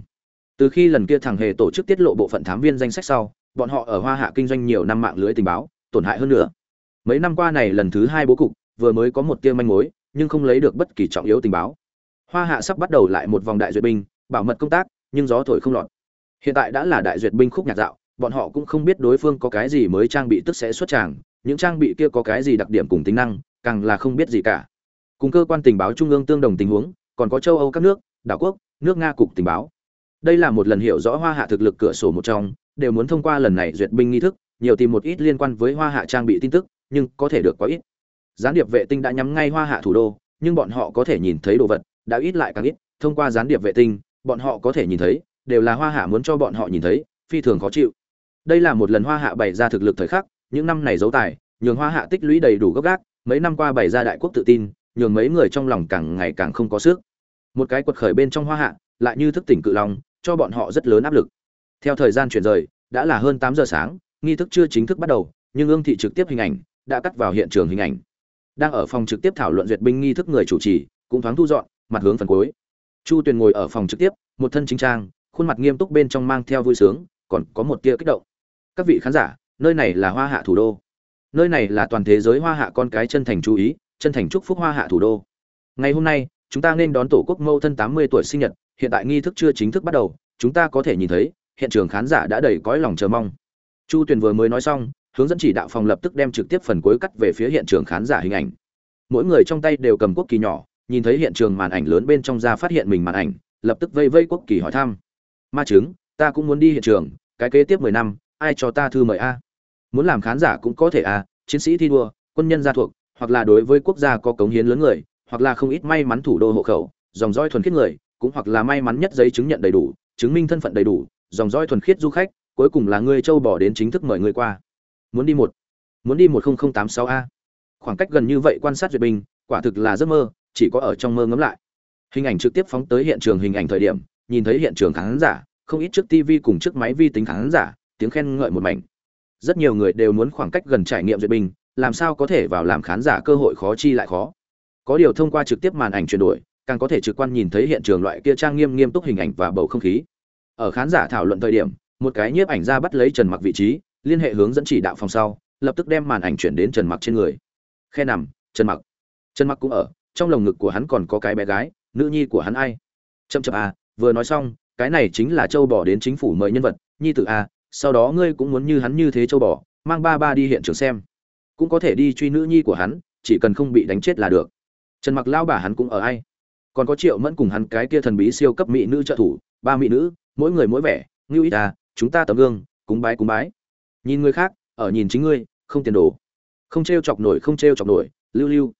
Từ khi lần kia thằng hề tổ chức tiết lộ bộ phận thám viên danh sách sau, bọn họ ở hoa hạ kinh doanh nhiều năm mạng lưới tình báo, tổn hại hơn nữa. Mấy năm qua này lần thứ hai bố cục, vừa mới có một tia manh mối nhưng không lấy được bất kỳ trọng yếu tình báo. Hoa hạ sắp bắt đầu lại một vòng đại duyệt binh, bảo mật công tác, nhưng gió thổi không lọt. Hiện tại đã là đại duyệt binh khúc nhạc dạo, bọn họ cũng không biết đối phương có cái gì mới trang bị tức sẽ xuất tràng, những trang bị kia có cái gì đặc điểm cùng tính năng, càng là không biết gì cả. Cùng cơ quan tình báo trung ương tương đồng tình huống, còn có châu âu các nước, đảo quốc, nước nga cục tình báo. Đây là một lần hiểu rõ hoa hạ thực lực cửa sổ một trong, đều muốn thông qua lần này duyệt binh nghi thức, nhiều tìm một ít liên quan với hoa hạ trang bị tin tức, nhưng có thể được quá ít gián điệp vệ tinh đã nhắm ngay hoa hạ thủ đô, nhưng bọn họ có thể nhìn thấy đồ vật, đã ít lại càng ít. Thông qua gián điệp vệ tinh, bọn họ có thể nhìn thấy, đều là hoa hạ muốn cho bọn họ nhìn thấy, phi thường khó chịu. Đây là một lần hoa hạ bày ra thực lực thời khắc, những năm này giấu tài, nhường hoa hạ tích lũy đầy đủ gốc gác, mấy năm qua bày ra đại quốc tự tin, nhường mấy người trong lòng càng ngày càng không có sức. Một cái quật khởi bên trong hoa hạ, lại như thức tỉnh cự long, cho bọn họ rất lớn áp lực. Theo thời gian chuyển rời, đã là hơn tám giờ sáng, nghi thức chưa chính thức bắt đầu, nhưng ương thị trực tiếp hình ảnh đã cắt vào hiện trường hình ảnh đang ở phòng trực tiếp thảo luận duyệt binh nghi thức người chủ trì, cũng thoáng thu dọn, mặt hướng phần cuối. Chu tuyền ngồi ở phòng trực tiếp, một thân chính trang, khuôn mặt nghiêm túc bên trong mang theo vui sướng, còn có một tia kích động. Các vị khán giả, nơi này là hoa hạ thủ đô. Nơi này là toàn thế giới hoa hạ con cái chân thành chú ý, chân thành chúc phúc hoa hạ thủ đô. Ngày hôm nay, chúng ta nên đón tổ quốc mâu thân tám mươi tuổi sinh nhật, hiện tại nghi thức chưa chính thức bắt đầu, chúng ta có thể nhìn thấy, hiện trường khán giả đã đầy cõi lòng chờ mong. Chu tuyền vừa mới nói xong hướng dẫn chỉ đạo phòng lập tức đem trực tiếp phần cuối cắt về phía hiện trường khán giả hình ảnh. Mỗi người trong tay đều cầm quốc kỳ nhỏ, nhìn thấy hiện trường màn ảnh lớn bên trong ra phát hiện mình màn ảnh, lập tức vây vây quốc kỳ hỏi thăm. Ma chứng ta cũng muốn đi hiện trường, cái kế tiếp mười năm, ai cho ta thư mời a? Muốn làm khán giả cũng có thể a, chiến sĩ thi đua, quân nhân gia thuộc, hoặc là đối với quốc gia có cống hiến lớn người, hoặc là không ít may mắn thủ đô hộ khẩu, dòng dõi thuần khiết người, cũng hoặc là may mắn nhất giấy chứng nhận đầy đủ, chứng minh thân phận đầy đủ, dòng dõi thuần khiết du khách, cuối cùng là ngươi châu bỏ đến chính thức mời ngươi qua muốn đi một, muốn đi một nghìn tám sáu a. Khoảng cách gần như vậy quan sát duyệt binh, quả thực là giấc mơ, chỉ có ở trong mơ ngấm lại. Hình ảnh trực tiếp phóng tới hiện trường hình ảnh thời điểm, nhìn thấy hiện trường khán giả, không ít trước tv cùng trước máy vi tính khán giả, tiếng khen ngợi một mảnh. Rất nhiều người đều muốn khoảng cách gần trải nghiệm duyệt binh, làm sao có thể vào làm khán giả cơ hội khó chi lại khó. Có điều thông qua trực tiếp màn ảnh chuyển đổi, càng có thể trực quan nhìn thấy hiện trường loại kia trang nghiêm nghiêm túc hình ảnh và bầu không khí. Ở khán giả thảo luận thời điểm, một cái nhiếp ảnh ra bắt lấy trần mặc vị trí liên hệ hướng dẫn chỉ đạo phòng sau, lập tức đem màn ảnh chuyển đến trần mặc trên người. Khe nằm, trần mặc. Trần mặc cũng ở, trong lồng ngực của hắn còn có cái bé gái, nữ nhi của hắn ai? Chậm chậm à vừa nói xong, cái này chính là châu bỏ đến chính phủ mời nhân vật, nhi tự à sau đó ngươi cũng muốn như hắn như thế châu bỏ mang ba ba đi hiện trường xem. Cũng có thể đi truy nữ nhi của hắn, chỉ cần không bị đánh chết là được. Trần mặc lao bà hắn cũng ở ai? Còn có triệu mẫn cùng hắn cái kia thần bí siêu cấp mỹ nữ trợ thủ, ba mỹ nữ, mỗi người mỗi vẻ, ngưu ít à chúng ta tấm gương, cúng bái cúng bái nhìn người khác, ở nhìn chính ngươi, không tiền đồ. Không t chọc nổi, không t chọc nổi, lưu lưu.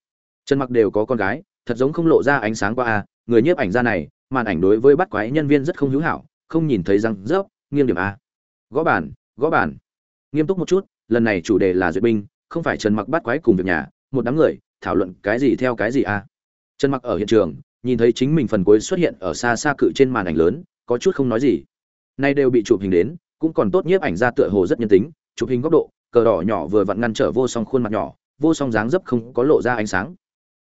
Trần mặc đều có con gái, thật giống không lộ ra ánh sáng qua a người nhiếp ảnh ra này, màn ảnh đối với bắt quái nhân viên rất không hữu hảo, không nhìn thấy răng rớp nghiêng điểm a gõ bàn gõ bàn. Nghiêm túc một chút, lần này chủ đề là duyệt binh, không phải trần mặc bắt quái cùng việc nhà, một đám người, thảo luận cái gì theo cái gì a trần mặc ở hiện trường, nhìn thấy chính mình phần cuối xuất hiện ở xa xa cự trên màn ảnh lớn, có chút không nói gì. Nay đều bị chụp hình đến, cũng còn tốt nhiếp ảnh ra tựa hồ rất nhân tính chụp hình góc độ, cờ đỏ nhỏ vừa vặn ngăn trở vô song khuôn mặt nhỏ, vô song dáng dấp không có lộ ra ánh sáng.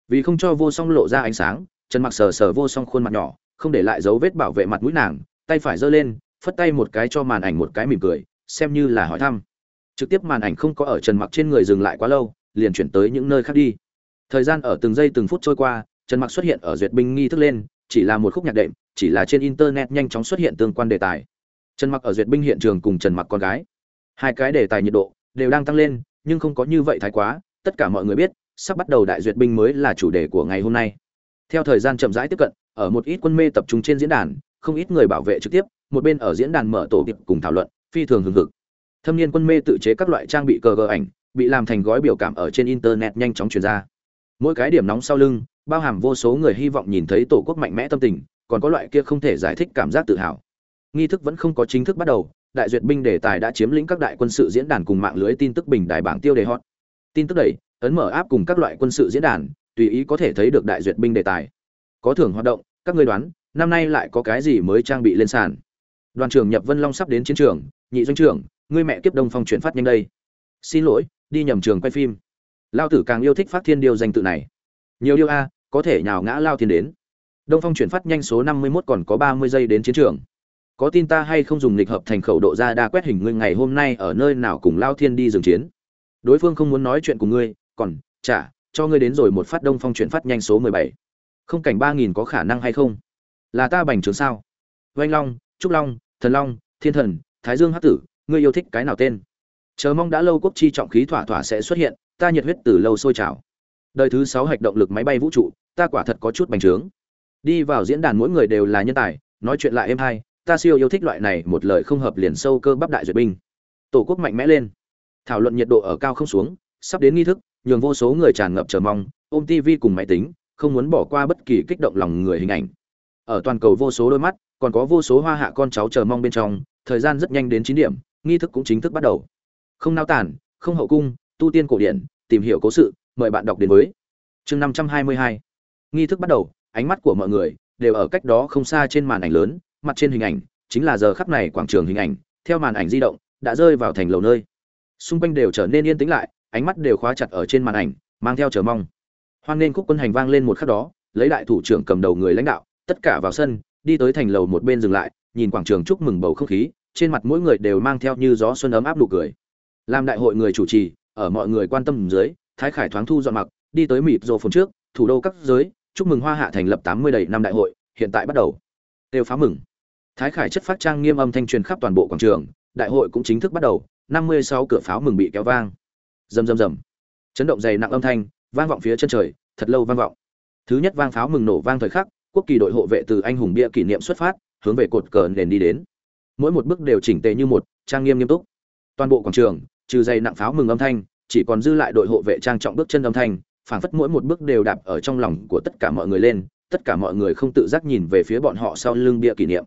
Vì không cho vô song lộ ra ánh sáng, trần mặc sờ sờ vô song khuôn mặt nhỏ, không để lại dấu vết bảo vệ mặt mũi nàng, tay phải giơ lên, phất tay một cái cho màn ảnh một cái mỉm cười, xem như là hỏi thăm. Trực tiếp màn ảnh không có ở trần mặc trên người dừng lại quá lâu, liền chuyển tới những nơi khác đi. Thời gian ở từng giây từng phút trôi qua, trần mặc xuất hiện ở duyệt binh nghi thức lên, chỉ là một khúc nhạc đệm, chỉ là trên internet nhanh chóng xuất hiện tương quan đề tài. Trần mặc ở duyệt binh hiện trường cùng trần mặc con gái hai cái đề tài nhiệt độ đều đang tăng lên, nhưng không có như vậy thái quá, tất cả mọi người biết, sắp bắt đầu đại duyệt binh mới là chủ đề của ngày hôm nay. Theo thời gian chậm rãi tiếp cận, ở một ít quân mê tập trung trên diễn đàn, không ít người bảo vệ trực tiếp, một bên ở diễn đàn mở tổ tiệp cùng thảo luận, phi thường hừng hực. Thâm niên quân mê tự chế các loại trang bị cờ gờ ảnh, bị làm thành gói biểu cảm ở trên internet nhanh chóng truyền ra. Mỗi cái điểm nóng sau lưng, bao hàm vô số người hy vọng nhìn thấy tổ quốc mạnh mẽ tâm tình, còn có loại kia không thể giải thích cảm giác tự hào. Nghi thức vẫn không có chính thức bắt đầu đại duyệt binh đề tài đã chiếm lĩnh các đại quân sự diễn đàn cùng mạng lưới tin tức bình đại bảng tiêu đề hot. Tin tức đẩy, ấn mở áp cùng các loại quân sự diễn đàn, tùy ý có thể thấy được đại duyệt binh đề tài. Có thưởng hoạt động, các ngươi đoán, năm nay lại có cái gì mới trang bị lên sàn? Đoàn trưởng nhập vân long sắp đến chiến trường, nhị doanh trưởng, ngươi mẹ kiếp đông phong chuyển phát nhanh đây. Xin lỗi, đi nhầm trường quay phim. Lao tử càng yêu thích phát thiên điều danh tự này. Nhiều điều a, có thể nhào ngã lao thiên đến. Đông phong chuyển phát nhanh số năm mươi 51 còn có ba mươi giây đến chiến trường có tin ta hay không dùng lịch hợp thành khẩu độ ra đa quét hình ngươi ngày hôm nay ở nơi nào cùng lao thiên đi dừng chiến. Đối phương không muốn nói chuyện cùng ngươi, còn trả cho ngươi đến rồi một phát đông phong chuyển phát nhanh số mười bảy. Không cảnh ba nghìn có khả năng hay không? Là ta bành trướng sao? Oanh long, trúc long, thần long, thiên thần, thái dương hắc tử, ngươi yêu thích cái nào tên? Chờ mong đã lâu quốc chi trọng khí thỏa thỏa sẽ xuất hiện, ta nhiệt huyết từ lâu sôi trào. Đời thứ sáu hạch động lực máy bay vũ trụ, ta quả thật có chút bành trướng. Đi vào diễn đàn mỗi người đều là nhân tài, nói chuyện lại êm hay ta siêu yêu thích loại này, một lời không hợp liền sâu cơ bắp đại duyệt binh. Tổ quốc mạnh mẽ lên. Thảo luận nhiệt độ ở cao không xuống, sắp đến nghi thức, nhường vô số người tràn ngập chờ mong, ôm tv cùng máy tính, không muốn bỏ qua bất kỳ kích động lòng người hình ảnh. Ở toàn cầu vô số đôi mắt, còn có vô số hoa hạ con cháu chờ mong bên trong, thời gian rất nhanh đến chín điểm, nghi thức cũng chính thức bắt đầu. Không nao tản không hậu cung, tu tiên cổ điển, tìm hiểu cố sự, mời bạn đọc đến với. Chương năm trăm hai mươi hai. Nghi thức bắt đầu, ánh mắt của mọi người đều ở cách đó không xa trên màn ảnh lớn mặt trên hình ảnh, chính là giờ khắp này quảng trường hình ảnh, theo màn ảnh di động, đã rơi vào thành lầu nơi. Xung quanh đều trở nên yên tĩnh lại, ánh mắt đều khóa chặt ở trên màn ảnh, mang theo chờ mong. Hoan nên khúc quân hành vang lên một khắc đó, lấy đại thủ trưởng cầm đầu người lãnh đạo, tất cả vào sân, đi tới thành lầu một bên dừng lại, nhìn quảng trường chúc mừng bầu không khí, trên mặt mỗi người đều mang theo như gió xuân ấm áp nụ cười. Làm đại hội người chủ trì, ở mọi người quan tâm dưới, thái khải thoáng thu dọn mặc, đi tới mịp rồ phồn trước, thủ đô các giới, chúc mừng hoa hạ thành lập tám mươi đầy năm đại hội, hiện tại bắt đầu. Đều phá mừng thái khải chất phát trang nghiêm âm thanh truyền khắp toàn bộ quảng trường, đại hội cũng chính thức bắt đầu, năm mươi sáu cửa pháo mừng bị kéo vang. Rầm rầm rầm. Chấn động dày nặng âm thanh, vang vọng phía chân trời, thật lâu vang vọng. Thứ nhất vang pháo mừng nổ vang thời khắc, quốc kỳ đội hộ vệ từ anh hùng bia kỷ niệm xuất phát, hướng về cột cờ nền đi đến. Mỗi một bước đều chỉnh tề như một, trang nghiêm nghiêm túc. Toàn bộ quảng trường, trừ dày nặng pháo mừng âm thanh, chỉ còn dư lại đội hộ vệ trang trọng bước chân âm thanh, phảng phất mỗi một bước đều đạp ở trong lòng của tất cả mọi người lên, tất cả mọi người không tự giác nhìn về phía bọn họ sau lưng bia kỷ niệm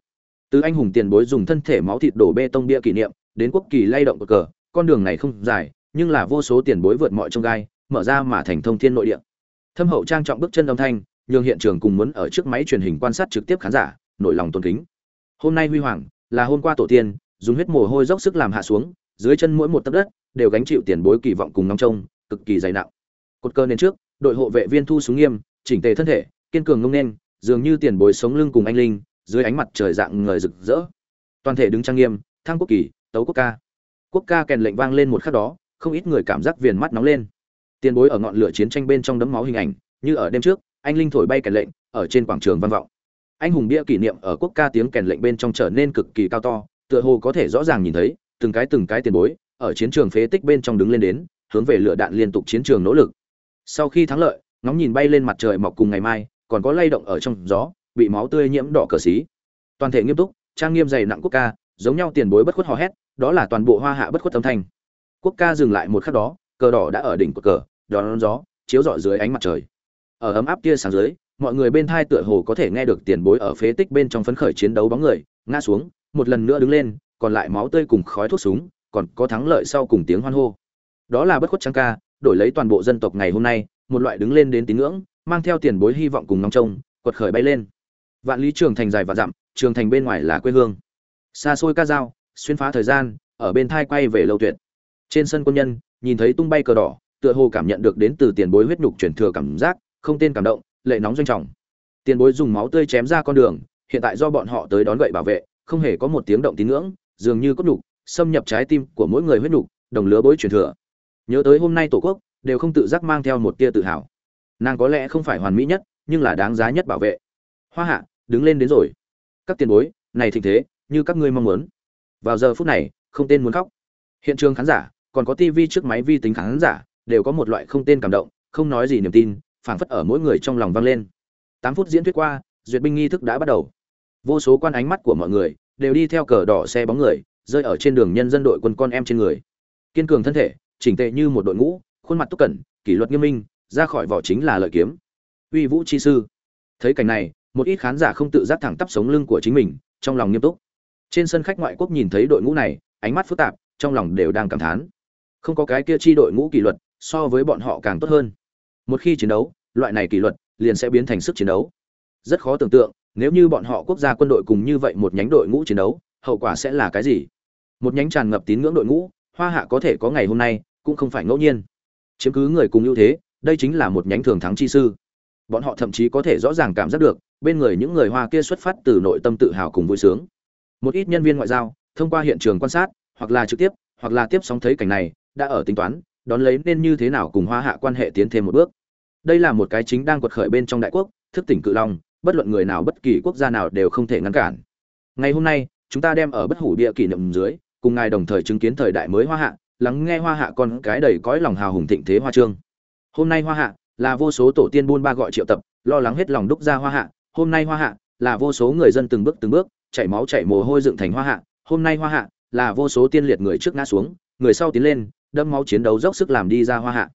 từ anh hùng tiền bối dùng thân thể máu thịt đổ bê tông bia kỷ niệm, đến quốc kỳ lay động cờ cờ, con đường này không dài, nhưng là vô số tiền bối vượt mọi trông gai, mở ra mà thành thông thiên nội địa. Thâm hậu trang trọng bước chân âm thanh, nhường hiện trường cùng muốn ở trước máy truyền hình quan sát trực tiếp khán giả, nổi lòng tôn kính. Hôm nay huy hoàng, là hôm qua tổ tiên, dùng huyết mồ hôi dốc sức làm hạ xuống, dưới chân mỗi một tấc đất, đều gánh chịu tiền bối kỳ vọng cùng nóng trông, cực kỳ dày nặng. Cột cơ nên trước, đội hộ vệ viên thu súng nghiêm, chỉnh tề thân thể, kiên cường ngông nên dường như tiền bối sống lưng cùng anh linh dưới ánh mặt trời dạng người rực rỡ. Toàn thể đứng trang nghiêm thang quốc kỳ, tấu quốc ca. Quốc ca kèn lệnh vang lên một khắc đó, không ít người cảm giác viền mắt nóng lên. Tiền bối ở ngọn lửa chiến tranh bên trong đấm máu hình ảnh, như ở đêm trước, anh linh thổi bay kèn lệnh, ở trên quảng trường vang vọng. Anh hùng bia kỷ niệm ở quốc ca tiếng kèn lệnh bên trong trở nên cực kỳ cao to, tựa hồ có thể rõ ràng nhìn thấy, từng cái từng cái tiền bối, ở chiến trường phế tích bên trong đứng lên đến, hướng về lửa đạn liên tục chiến trường nỗ lực. Sau khi thắng lợi, ngóng nhìn bay lên mặt trời mọc cùng ngày mai, còn có lay động ở trong gió bị máu tươi nhiễm đỏ cờ xí. Toàn thể nghiêm túc, trang nghiêm dày nặng quốc ca, giống nhau tiền bối bất khuất hò hét, đó là toàn bộ hoa hạ bất khuất âm thanh. Quốc ca dừng lại một khắc đó, cờ đỏ đã ở đỉnh của cờ, đón gió, chiếu rọi dưới ánh mặt trời. Ở ấm áp tia sáng dưới, mọi người bên thai tựa hồ có thể nghe được tiền bối ở phế tích bên trong phấn khởi chiến đấu bóng người, ngã xuống, một lần nữa đứng lên, còn lại máu tươi cùng khói thuốc súng, còn có thắng lợi sau cùng tiếng hoan hô. Đó là bất khuất trang ca, đổi lấy toàn bộ dân tộc ngày hôm nay, một loại đứng lên đến tín ngưỡng, mang theo tiền bối hy vọng cùng ngóng trông, quật khởi bay lên vạn lý trường thành dài và dặm, trường thành bên ngoài là quê hương. Xa xôi ca dao, xuyên phá thời gian, ở bên thai quay về lâu tuyệt. Trên sân quân nhân, nhìn thấy tung bay cờ đỏ, tựa hồ cảm nhận được đến từ tiền bối huyết nhục truyền thừa cảm giác, không tên cảm động, lệ nóng doanh trọng. Tiền bối dùng máu tươi chém ra con đường, hiện tại do bọn họ tới đón gậy bảo vệ, không hề có một tiếng động tín ngưỡng, dường như cốt nhục, xâm nhập trái tim của mỗi người huyết nhục, đồng lứa bối truyền thừa. Nhớ tới hôm nay tổ quốc, đều không tự giác mang theo một tia tự hào. Nàng có lẽ không phải hoàn mỹ nhất, nhưng là đáng giá nhất bảo vệ. Hoa hạ đứng lên đến rồi. Các tiền bối, này thịnh thế, như các ngươi mong muốn. Vào giờ phút này, không tên muốn khóc. Hiện trường khán giả, còn có tivi trước máy vi tính khán giả, đều có một loại không tên cảm động, không nói gì niềm tin, phảng phất ở mỗi người trong lòng vang lên. Tám phút diễn thuyết qua, duyệt binh nghi thức đã bắt đầu. Vô số quan ánh mắt của mọi người đều đi theo cờ đỏ xe bóng người, rơi ở trên đường nhân dân đội quân con em trên người. Kiên cường thân thể, chỉnh tệ như một đội ngũ, khuôn mặt túc cẩn, kỷ luật nghiêm minh, ra khỏi vỏ chính là lợi kiếm. Uy vũ chi sư. Thấy cảnh này một ít khán giả không tự giác thẳng tắp sống lưng của chính mình, trong lòng nghiêm túc. Trên sân khách ngoại quốc nhìn thấy đội ngũ này, ánh mắt phức tạp, trong lòng đều đang cảm thán. Không có cái kia chi đội ngũ kỷ luật, so với bọn họ càng tốt hơn. Một khi chiến đấu, loại này kỷ luật liền sẽ biến thành sức chiến đấu. Rất khó tưởng tượng, nếu như bọn họ quốc gia quân đội cùng như vậy một nhánh đội ngũ chiến đấu, hậu quả sẽ là cái gì? Một nhánh tràn ngập tín ngưỡng đội ngũ, hoa hạ có thể có ngày hôm nay, cũng không phải ngẫu nhiên. Chiếm cứ người cùng ưu thế, đây chính là một nhánh thường thắng chi sư. Bọn họ thậm chí có thể rõ ràng cảm giác được bên người những người hoa kia xuất phát từ nội tâm tự hào cùng vui sướng. Một ít nhân viên ngoại giao, thông qua hiện trường quan sát, hoặc là trực tiếp, hoặc là tiếp sóng thấy cảnh này, đã ở tính toán, đón lấy nên như thế nào cùng hoa hạ quan hệ tiến thêm một bước. Đây là một cái chính đang quật khởi bên trong đại quốc, thức tỉnh cự long, bất luận người nào bất kỳ quốc gia nào đều không thể ngăn cản. Ngày hôm nay, chúng ta đem ở bất hủ địa kỷ niệm dưới, cùng ngài đồng thời chứng kiến thời đại mới hoa hạ, lắng nghe hoa hạ con cái đầy cõi lòng hào hùng thịnh thế hoa trương. Hôm nay hoa hạ là vô số tổ tiên buôn ba gọi triệu tập, lo lắng hết lòng đúc ra hoa hạ hôm nay hoa hạ là vô số người dân từng bước từng bước, chảy máu chảy mồ hôi dựng thành hoa hạ, hôm nay hoa hạ là vô số tiên liệt người trước ngã xuống, người sau tiến lên đâm máu chiến đấu dốc sức làm đi ra hoa hạ.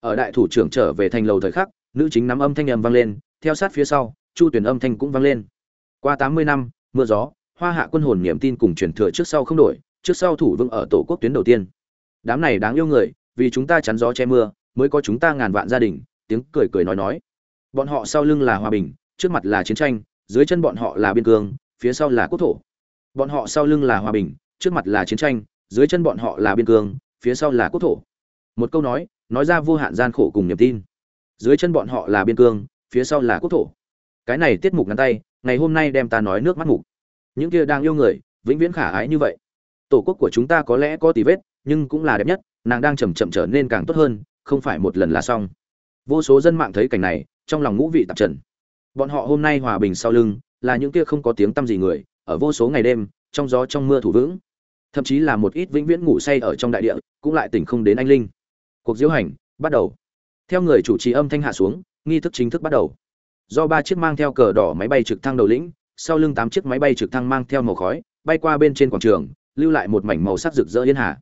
Ở đại thủ trưởng trở về thành lầu thời khắc, nữ chính nắm âm thanh âm vang lên, theo sát phía sau, chu tuyển âm thanh cũng vang lên. Qua tám mươi năm, mưa gió, hoa hạ quân hồn niềm tin cùng truyền thừa trước sau không đổi, trước sau thủ vững ở tổ quốc tuyến đầu tiên. Đám này đáng yêu người, vì chúng ta chắn gió che mưa, mới có chúng ta ngàn vạn gia đình, tiếng cười cười nói nói. Bọn họ sau lưng là hòa bình trước mặt là chiến tranh, dưới chân bọn họ là biên cương, phía sau là quốc thổ. Bọn họ sau lưng là hòa bình, trước mặt là chiến tranh, dưới chân bọn họ là biên cương, phía sau là quốc thổ. Một câu nói nói ra vô hạn gian khổ cùng niềm tin. Dưới chân bọn họ là biên cương, phía sau là quốc thổ. Cái này tiết mục ngắn tay, ngày hôm nay đem ta nói nước mắt mục những kia đang yêu người, vĩnh viễn khả ái như vậy. Tổ quốc của chúng ta có lẽ có tì vết, nhưng cũng là đẹp nhất, nàng đang chầm chậm trở nên càng tốt hơn, không phải một lần là xong. Vô số dân mạng thấy cảnh này, trong lòng ngũ vị tạp trần bọn họ hôm nay hòa bình sau lưng, là những kia không có tiếng tăm gì người, ở vô số ngày đêm, trong gió trong mưa thủ vững. Thậm chí là một ít vĩnh viễn ngủ say ở trong đại địa, cũng lại tỉnh không đến anh linh. Cuộc diễu hành, bắt đầu. Theo người chủ trì âm thanh hạ xuống, nghi thức chính thức bắt đầu. Do ba chiếc mang theo cờ đỏ máy bay trực thăng đầu lĩnh, sau lưng tám chiếc máy bay trực thăng mang theo màu khói, bay qua bên trên quảng trường, lưu lại một mảnh màu sắc rực rỡ yên hà.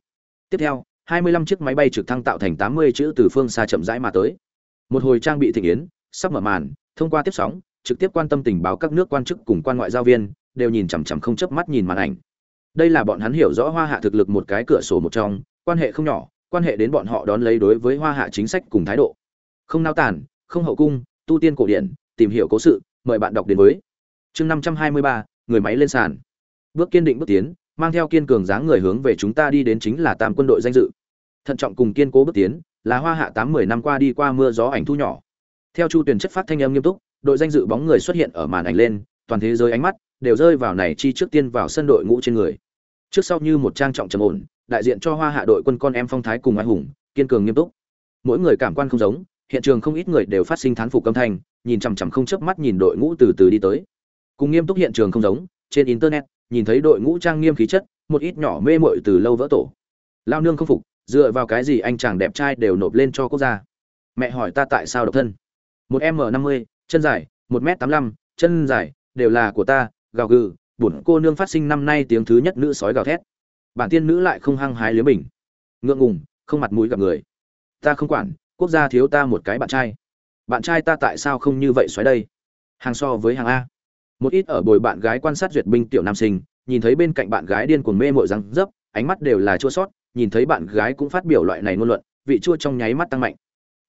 Tiếp theo 25 chiếc máy bay trực thăng tạo thành 80 chữ từ phương xa chậm rãi mà tới. Một hồi trang bị thịnh yến, sắp mở màn, thông qua tiếp sóng trực tiếp quan tâm tình báo các nước quan chức cùng quan ngoại giao viên, đều nhìn chằm chằm không chớp mắt nhìn màn ảnh. Đây là bọn hắn hiểu rõ hoa hạ thực lực một cái cửa sổ một trong, quan hệ không nhỏ, quan hệ đến bọn họ đón lấy đối với hoa hạ chính sách cùng thái độ. Không nao tản không hậu cung, tu tiên cổ điển, tìm hiểu cố sự, mời bạn đọc đến với. Chương năm trăm hai mươi ba, người máy lên sàn. Bước kiên định bước tiến, mang theo kiên cường dáng người hướng về chúng ta đi đến chính là tam quân đội danh dự. Thận trọng cùng kiên cố bước tiến, là hoa hạ tám mười năm qua đi qua mưa gió ảnh thu nhỏ. Theo chu tuyển chất phát thanh âm nghiêm túc đội danh dự bóng người xuất hiện ở màn ảnh lên, toàn thế giới ánh mắt đều rơi vào này chi trước tiên vào sân đội ngũ trên người. Trước sau như một trang trọng trầm ổn, đại diện cho hoa hạ đội quân con em phong thái cùng anh hùng, kiên cường nghiêm túc. Mỗi người cảm quan không giống, hiện trường không ít người đều phát sinh thán phục âm thanh, nhìn chằm chằm không chớp mắt nhìn đội ngũ từ từ đi tới. Cùng nghiêm túc hiện trường không giống, trên internet, nhìn thấy đội ngũ trang nghiêm khí chất, một ít nhỏ mê muội từ lâu vỡ tổ. Lao nương không phục, dựa vào cái gì anh chàng đẹp trai đều nộp lên cho quốc gia? Mẹ hỏi ta tại sao độc thân? Một m năm mươi chân dài, một m tám mươi lăm, chân dài, đều là của ta, gào gừ, bổn cô nương phát sinh năm nay tiếng thứ nhất nữ sói gào thét. Bản tiên nữ lại không hăng hái liếm mình. Ngượng ngùng, không mặt mũi gặp người. Ta không quản, quốc gia thiếu ta một cái bạn trai. Bạn trai ta tại sao không như vậy xoáy đây? Hàng so với hàng a. Một ít ở bồi bạn gái quan sát duyệt binh tiểu nam sinh, nhìn thấy bên cạnh bạn gái điên cuồng mê mội răng dấp, ánh mắt đều là chua sót, nhìn thấy bạn gái cũng phát biểu loại này ngôn luận, vị chua trong nháy mắt tăng mạnh.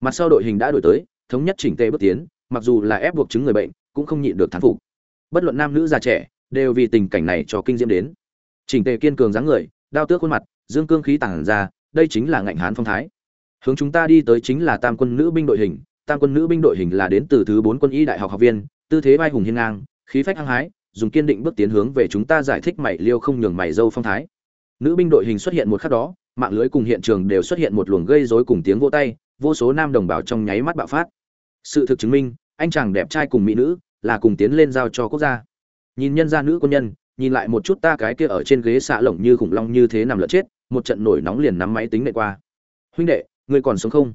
Mặt sau đội hình đã đổi tới, thống nhất chỉnh tề bước tiến mặc dù là ép buộc chứng người bệnh, cũng không nhịn được thán phục. Bất luận nam nữ già trẻ, đều vì tình cảnh này cho kinh diễm đến. Chỉnh tề kiên cường dáng người đao tước khuôn mặt, dương cương khí tản ra, đây chính là ngạnh hán phong thái. Hướng chúng ta đi tới chính là tam quân nữ binh đội hình, tam quân nữ binh đội hình là đến từ thứ bốn quân y đại học học viên, tư thế vai hùng hiên ngang, khí phách hăng hái, dùng kiên định bước tiến hướng về chúng ta giải thích mày liêu không nhường mày dâu phong thái. Nữ binh đội hình xuất hiện một khắc đó, mạng lưới cùng hiện trường đều xuất hiện một luồng gây rối cùng tiếng vỗ tay, vô số nam đồng bào trong nháy mắt bạo phát sự thực chứng minh, anh chàng đẹp trai cùng mỹ nữ là cùng tiến lên giao cho quốc gia. Nhìn nhân gia nữ quân nhân, nhìn lại một chút ta cái kia ở trên ghế xạ lỏng như khủng long như thế nằm lợn chết, một trận nổi nóng liền nắm máy tính đệ qua. Huynh đệ, ngươi còn sống không?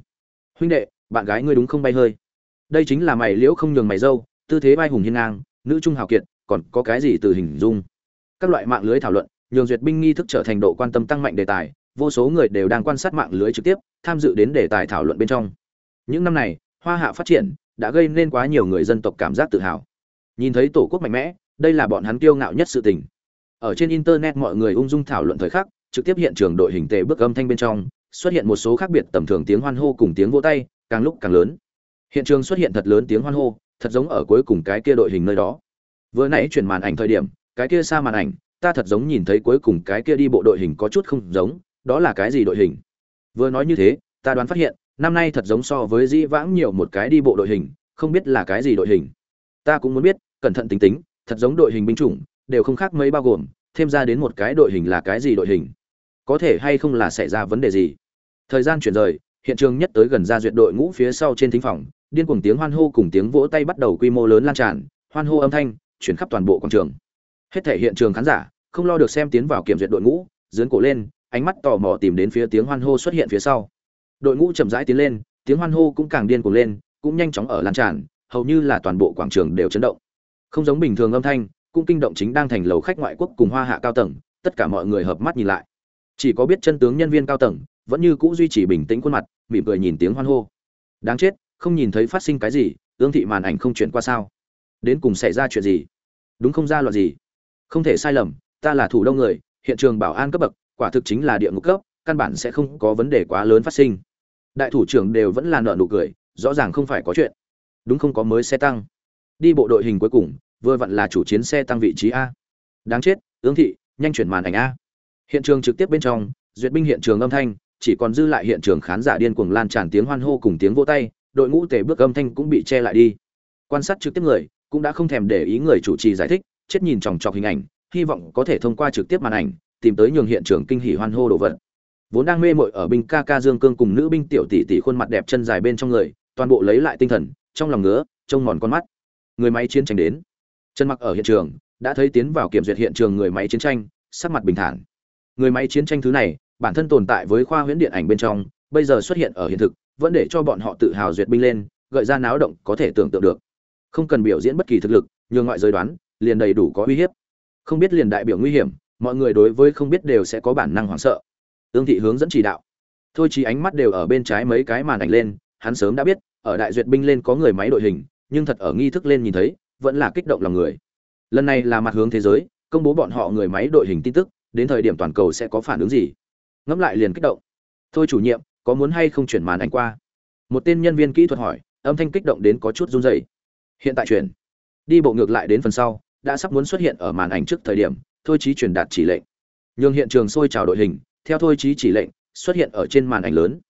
Huynh đệ, bạn gái ngươi đúng không bay hơi? Đây chính là mày liễu không nhường mày dâu, tư thế bay hùng hiên ngang, nữ trung hào kiệt, còn có cái gì từ hình dung? Các loại mạng lưới thảo luận, nhường duyệt binh nghi thức trở thành độ quan tâm tăng mạnh đề tài, vô số người đều đang quan sát mạng lưới trực tiếp, tham dự đến đề tài thảo luận bên trong. Những năm này hoa hạ phát triển, đã gây nên quá nhiều người dân tộc cảm giác tự hào. Nhìn thấy tổ quốc mạnh mẽ, đây là bọn hắn kiêu ngạo nhất sự tình. Ở trên internet mọi người ung dung thảo luận thời khắc, trực tiếp hiện trường đội hình tề bước âm thanh bên trong, xuất hiện một số khác biệt tầm thường tiếng hoan hô cùng tiếng vỗ tay, càng lúc càng lớn. Hiện trường xuất hiện thật lớn tiếng hoan hô, thật giống ở cuối cùng cái kia đội hình nơi đó. Vừa nãy chuyển màn ảnh thời điểm, cái kia xa màn ảnh, ta thật giống nhìn thấy cuối cùng cái kia đi bộ đội hình có chút không giống, đó là cái gì đội hình? Vừa nói như thế, ta đoán phát hiện năm nay thật giống so với dĩ vãng nhiều một cái đi bộ đội hình, không biết là cái gì đội hình. Ta cũng muốn biết, cẩn thận tính tính, thật giống đội hình binh chủng, đều không khác mấy bao gồm, thêm ra đến một cái đội hình là cái gì đội hình. Có thể hay không là xảy ra vấn đề gì? Thời gian chuyển rời, hiện trường nhất tới gần ra duyệt đội ngũ phía sau trên thính phòng, điên cuồng tiếng hoan hô cùng tiếng vỗ tay bắt đầu quy mô lớn lan tràn, hoan hô âm thanh, chuyển khắp toàn bộ quảng trường. Hết thể hiện trường khán giả, không lo được xem tiến vào kiểm duyệt đội ngũ dướn cổ lên, ánh mắt tò mò tìm đến phía tiếng hoan hô xuất hiện phía sau đội ngũ chậm rãi tiến lên, tiếng hoan hô cũng càng điên cuồng lên, cũng nhanh chóng ở lan tràn, hầu như là toàn bộ quảng trường đều chấn động. Không giống bình thường âm thanh, cũng kinh động chính đang thành lầu khách ngoại quốc cùng hoa hạ cao tầng, tất cả mọi người hợp mắt nhìn lại. Chỉ có biết chân tướng nhân viên cao tầng, vẫn như cũ duy trì bình tĩnh khuôn mặt, mỉm cười nhìn tiếng hoan hô. Đáng chết, không nhìn thấy phát sinh cái gì, ương thị màn ảnh không chuyển qua sao? Đến cùng xảy ra chuyện gì? Đúng không ra loạn gì? Không thể sai lầm, ta là thủ đông người, hiện trường bảo an cấp bậc, quả thực chính là địa ngục cấp, căn bản sẽ không có vấn đề quá lớn phát sinh đại thủ trưởng đều vẫn là nợ nụ cười, rõ ràng không phải có chuyện. Đúng không có mới xe tăng. Đi bộ đội hình cuối cùng, vừa vặn là chủ chiến xe tăng vị trí a. Đáng chết, ương thị, nhanh chuyển màn ảnh a. Hiện trường trực tiếp bên trong, duyệt binh hiện trường âm thanh, chỉ còn dư lại hiện trường khán giả điên cuồng lan tràn tiếng hoan hô cùng tiếng vô tay, đội ngũ tề bước âm thanh cũng bị che lại đi. Quan sát trực tiếp người, cũng đã không thèm để ý người chủ trì giải thích, chết nhìn chòng chọc hình ảnh, hy vọng có thể thông qua trực tiếp màn ảnh, tìm tới nhường hiện trường kinh hỉ hoan hô đồ vật vốn đang mê mội ở binh ca ca dương cương cùng nữ binh tiểu tỷ tỷ khuôn mặt đẹp chân dài bên trong người, toàn bộ lấy lại tinh thần, trong lòng ngứa, trông mòn con mắt. Người máy chiến tranh đến. Chân mặc ở hiện trường, đã thấy tiến vào kiểm duyệt hiện trường người máy chiến tranh, sắc mặt bình thản. Người máy chiến tranh thứ này, bản thân tồn tại với khoa huyễn điện ảnh bên trong, bây giờ xuất hiện ở hiện thực, vẫn để cho bọn họ tự hào duyệt binh lên, gợi ra náo động có thể tưởng tượng được. Không cần biểu diễn bất kỳ thực lực nhường ngoại giới đoán, liền đầy đủ có uy hiếp. Không biết liền đại biểu nguy hiểm, mọi người đối với không biết đều sẽ có bản năng hoảng sợ ương thị hướng dẫn chỉ đạo. Thôi chí ánh mắt đều ở bên trái mấy cái màn ảnh lên, hắn sớm đã biết, ở đại duyệt binh lên có người máy đội hình, nhưng thật ở nghi thức lên nhìn thấy, vẫn là kích động lòng người. Lần này là mặt hướng thế giới, công bố bọn họ người máy đội hình tin tức, đến thời điểm toàn cầu sẽ có phản ứng gì. Ngẫm lại liền kích động. Thôi chủ nhiệm, có muốn hay không chuyển màn ảnh qua? Một tên nhân viên kỹ thuật hỏi, âm thanh kích động đến có chút run rẩy. Hiện tại chuyển. Đi bộ ngược lại đến phần sau, đã sắp muốn xuất hiện ở màn ảnh trước thời điểm, thôi chí truyền đạt chỉ lệnh. Nhường hiện trường sôi trào đội hình theo thôi chí chỉ lệnh, xuất hiện ở trên màn ảnh lớn.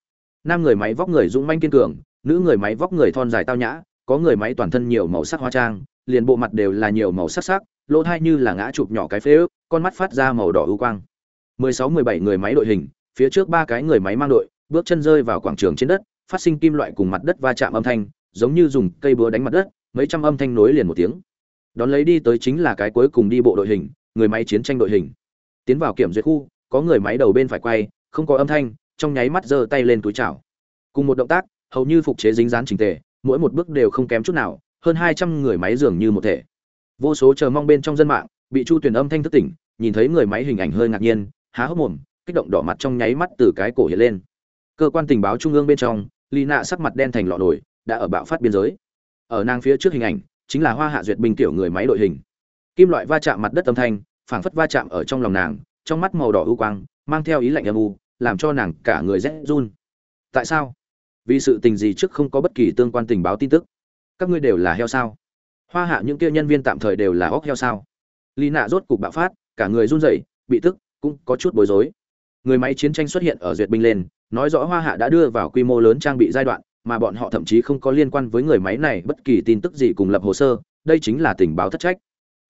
Nam người máy vóc người dũng manh kiên cường, nữ người máy vóc người thon dài tao nhã, có người máy toàn thân nhiều màu sắc hóa trang, liền bộ mặt đều là nhiều màu sắc sắc, lỗ thai như là ngã chụp nhỏ cái phế ước, con mắt phát ra màu đỏ ưu quang. 16-17 người máy đội hình, phía trước ba cái người máy mang đội, bước chân rơi vào quảng trường trên đất, phát sinh kim loại cùng mặt đất va chạm âm thanh, giống như dùng cây búa đánh mặt đất, mấy trăm âm thanh nối liền một tiếng. Đón lấy đi tới chính là cái cuối cùng đi bộ đội hình, người máy chiến tranh đội hình. Tiến vào kiểm duyệt khu có người máy đầu bên phải quay, không có âm thanh, trong nháy mắt giơ tay lên túi chảo cùng một động tác, hầu như phục chế dính dán chỉnh tề, mỗi một bước đều không kém chút nào, hơn hai trăm người máy dường như một thể. Vô số chờ mong bên trong dân mạng, bị chu tuyển âm thanh thức tỉnh, nhìn thấy người máy hình ảnh hơi ngạc nhiên, há hốc mồm, kích động đỏ mặt trong nháy mắt từ cái cổ hiện lên. Cơ quan tình báo trung ương bên trong lì nạ sắc mặt đen thành lọ nổi đã ở bạo phát biên giới. Ở nang phía trước hình ảnh, chính là hoa hạ duyệt binh tiểu người máy đội hình. Kim loại va chạm mặt đất âm thanh, phảng phất va chạm ở trong lòng nàng trong mắt màu đỏ ưu quang, mang theo ý lạnh âm u, làm cho nàng cả người rét run. Tại sao? Vì sự tình gì trước không có bất kỳ tương quan tình báo tin tức? Các ngươi đều là heo sao? Hoa hạ những kia nhân viên tạm thời đều là óc heo sao? Lì nạ rốt cục bạo phát, cả người run rẩy, bị tức, cũng có chút bối rối. Người máy chiến tranh xuất hiện ở duyệt binh lên, nói rõ hoa hạ đã đưa vào quy mô lớn trang bị giai đoạn, mà bọn họ thậm chí không có liên quan với người máy này bất kỳ tin tức gì cùng lập hồ sơ, đây chính là tình báo thất trách.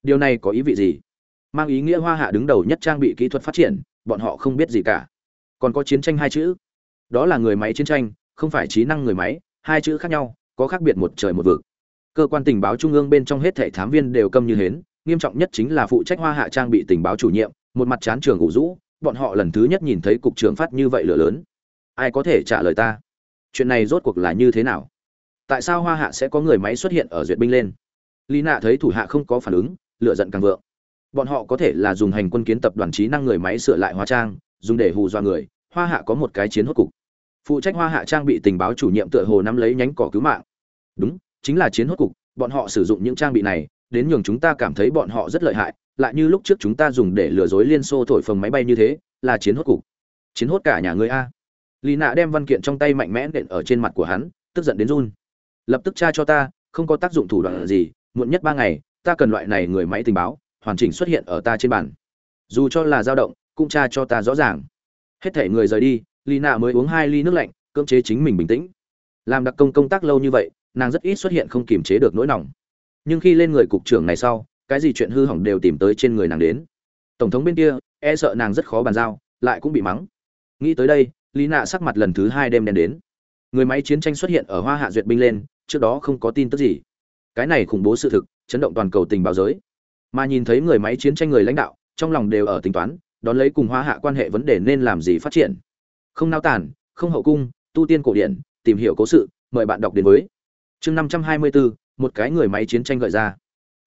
Điều này có ý vị gì? Mang ý nghĩa hoa hạ đứng đầu nhất trang bị kỹ thuật phát triển, bọn họ không biết gì cả. Còn có chiến tranh hai chữ. Đó là người máy chiến tranh, không phải trí năng người máy, hai chữ khác nhau, có khác biệt một trời một vực. Cơ quan tình báo trung ương bên trong hết thảy thám viên đều câm như hến, nghiêm trọng nhất chính là phụ trách hoa hạ trang bị tình báo chủ nhiệm, một mặt chán trường ủ rũ, bọn họ lần thứ nhất nhìn thấy cục trưởng phát như vậy lửa lớn. Ai có thể trả lời ta? Chuyện này rốt cuộc là như thế nào? Tại sao hoa hạ sẽ có người máy xuất hiện ở duyệt binh lên? Lý nạ thấy thủ hạ không có phản ứng lựa giận càng vượng bọn họ có thể là dùng hành quân kiến tập đoàn trí năng người máy sửa lại hóa trang, dùng để hù dọa người, hoa hạ có một cái chiến hốt cục. Phụ trách hoa hạ trang bị tình báo chủ nhiệm tựa hồ nắm lấy nhánh cỏ cứu mạng. Đúng, chính là chiến hốt cục, bọn họ sử dụng những trang bị này, đến nhường chúng ta cảm thấy bọn họ rất lợi hại, lại như lúc trước chúng ta dùng để lừa dối liên xô thổi phồng máy bay như thế, là chiến hốt cục. Chiến hốt cả nhà người a. Lì nạ đem văn kiện trong tay mạnh mẽ nện ở trên mặt của hắn, tức giận đến run. Lập tức tra cho ta, không có tác dụng thủ đoạn gì, muộn nhất ba ngày, ta cần loại này người máy tình báo hoàn chỉnh xuất hiện ở ta trên bàn. Dù cho là dao động, cũng tra cho ta rõ ràng. Hết thể người rời đi lì nạ mới uống hai ly nước lạnh, cưỡng chế chính mình bình tĩnh. Làm đặc công công tác lâu như vậy, nàng rất ít xuất hiện không kiềm chế được nỗi lòng nhưng khi lên người cục trưởng này sau, cái gì chuyện hư hỏng đều tìm tới trên người nàng đến. Tổng thống bên kia e sợ nàng rất khó bàn giao, lại cũng bị mắng. Nghĩ tới đây, lý nạ sắc mặt lần thứ hai đêm đen đến. Người máy chiến tranh xuất hiện ở hoa hạ duyệt binh lên, trước đó không có tin tức gì. Cái này khủng bố sự thực, chấn động toàn cầu tình báo giới mà nhìn thấy người máy chiến tranh người lãnh đạo, trong lòng đều ở tính toán, đón lấy cùng hoa hạ quan hệ vấn đề nên làm gì phát triển. Không nao tản không hậu cung, tu tiên cổ điển, tìm hiểu cố sự, mời bạn đọc đến với. Chương năm trăm hai mươi bốn một cái người máy chiến tranh gợi ra.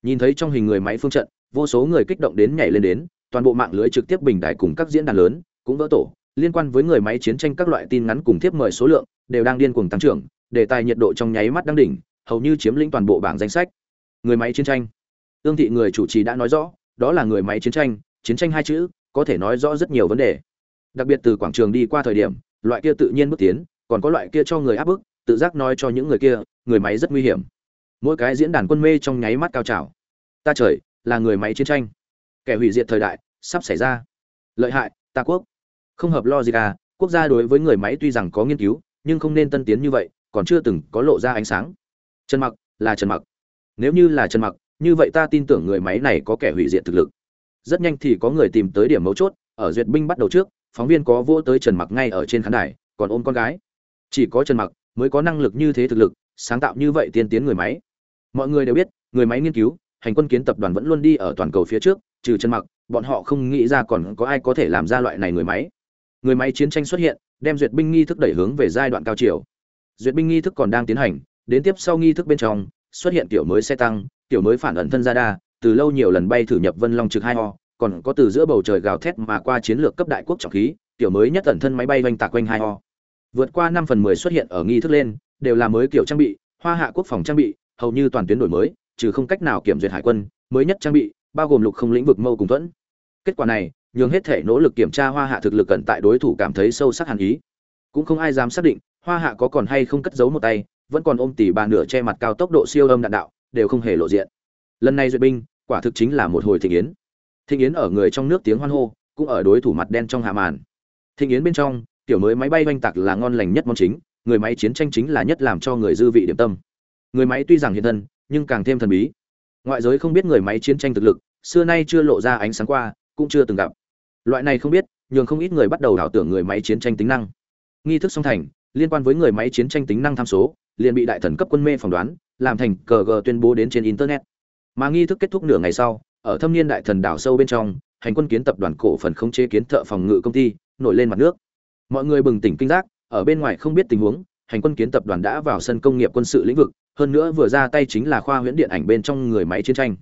Nhìn thấy trong hình người máy phương trận, vô số người kích động đến nhảy lên đến, toàn bộ mạng lưới trực tiếp bình đại cùng các diễn đàn lớn, cũng vỡ tổ, liên quan với người máy chiến tranh các loại tin ngắn cùng tiếp mời số lượng, đều đang điên cuồng tăng trưởng, đề tài nhiệt độ trong nháy mắt đang đỉnh, hầu như chiếm lĩnh toàn bộ bảng danh sách. Người máy chiến tranh tương thị người chủ trì đã nói rõ, đó là người máy chiến tranh chiến tranh hai chữ, có thể nói rõ rất nhiều vấn đề. Đặc biệt từ quảng trường đi qua thời điểm, loại kia tự nhiên bước tiến, còn có loại kia cho người áp bức, tự giác nói cho những người kia, người máy rất nguy hiểm. Mỗi cái diễn đàn quân mê trong nháy mắt cao trào. Ta trời, là người máy chiến tranh. Kẻ hủy diệt thời đại, sắp xảy ra. Lợi hại, ta quốc. Không hợp logic à quốc gia đối với người máy tuy rằng có nghiên cứu, nhưng không nên tân tiến như vậy, còn chưa từng có lộ ra ánh sáng. Trần mặc, là trần mặc. Nếu như là trần mặc như vậy ta tin tưởng người máy này có kẻ hủy diệt thực lực. Rất nhanh thì có người tìm tới điểm mấu chốt, ở duyệt binh bắt đầu trước, phóng viên có vô tới trần mặc ngay ở trên khán đài, còn ôm con gái. Chỉ có trần mặc mới có năng lực như thế thực lực, sáng tạo như vậy tiên tiến người máy. Mọi người đều biết, người máy nghiên cứu, hành quân kiến tập đoàn vẫn luôn đi ở toàn cầu phía trước, trừ trần mặc, bọn họ không nghĩ ra còn có ai có thể làm ra loại này người máy. Người máy chiến tranh xuất hiện, đem duyệt binh nghi thức đẩy hướng về giai đoạn cao chiều. Duyệt binh nghi thức còn đang tiến hành, đến tiếp sau nghi thức bên trong, xuất hiện tiểu mới xe tăng tiểu mới phản ẩn thân ra đa, từ lâu nhiều lần bay thử nhập vân long trực hai ho, còn có từ giữa bầu trời gào thét mà qua chiến lược cấp đại quốc trọng khí, tiểu mới nhất ẩn thân máy bay vanh tạc quanh hai ho. Vượt qua năm phần mười xuất hiện ở nghi thức lên, đều là mới kiểu trang bị, hoa hạ quốc phòng trang bị, hầu như toàn tuyến đổi mới, trừ không cách nào kiểm duyệt hải quân, mới nhất trang bị, bao gồm lục không lĩnh vực mâu cùng thuẫn. Kết quả này, nhường hết thể nỗ lực kiểm tra hoa hạ thực lực cận tại đối thủ cảm thấy sâu sắc hàn ý. Cũng không ai dám xác định, hoa hạ có còn hay không cất giấu một tay, vẫn còn ôm tỷ bà nửa che mặt cao tốc độ siêu âm đạn đạo đều không hề lộ diện. Lần này duyệt binh, quả thực chính là một hồi thịnh yến. Thịnh yến ở người trong nước tiếng hoan hô, cũng ở đối thủ mặt đen trong hạ màn. Thịnh yến bên trong tiểu mới máy bay oanh tạc là ngon lành nhất món chính, người máy chiến tranh chính là nhất làm cho người dư vị điểm tâm. Người máy tuy rằng hiện thân, nhưng càng thêm thần bí. Ngoại giới không biết người máy chiến tranh thực lực, xưa nay chưa lộ ra ánh sáng qua, cũng chưa từng gặp. Loại này không biết, nhường không ít người bắt đầu đảo tưởng người máy chiến tranh tính năng. Nghi thức song thành, liên quan với người máy chiến tranh tính năng tham số liền bị đại thần cấp quân mê phỏng đoán, làm thành cờ gờ tuyên bố đến trên internet. Mà nghi thức kết thúc nửa ngày sau, ở thâm niên đại thần đảo sâu bên trong, hành quân kiến tập đoàn cổ phần không chế kiến thợ phòng ngự công ty, nổi lên mặt nước. Mọi người bừng tỉnh kinh giác, ở bên ngoài không biết tình huống, hành quân kiến tập đoàn đã vào sân công nghiệp quân sự lĩnh vực, hơn nữa vừa ra tay chính là khoa huyễn điện ảnh bên trong người máy chiến tranh.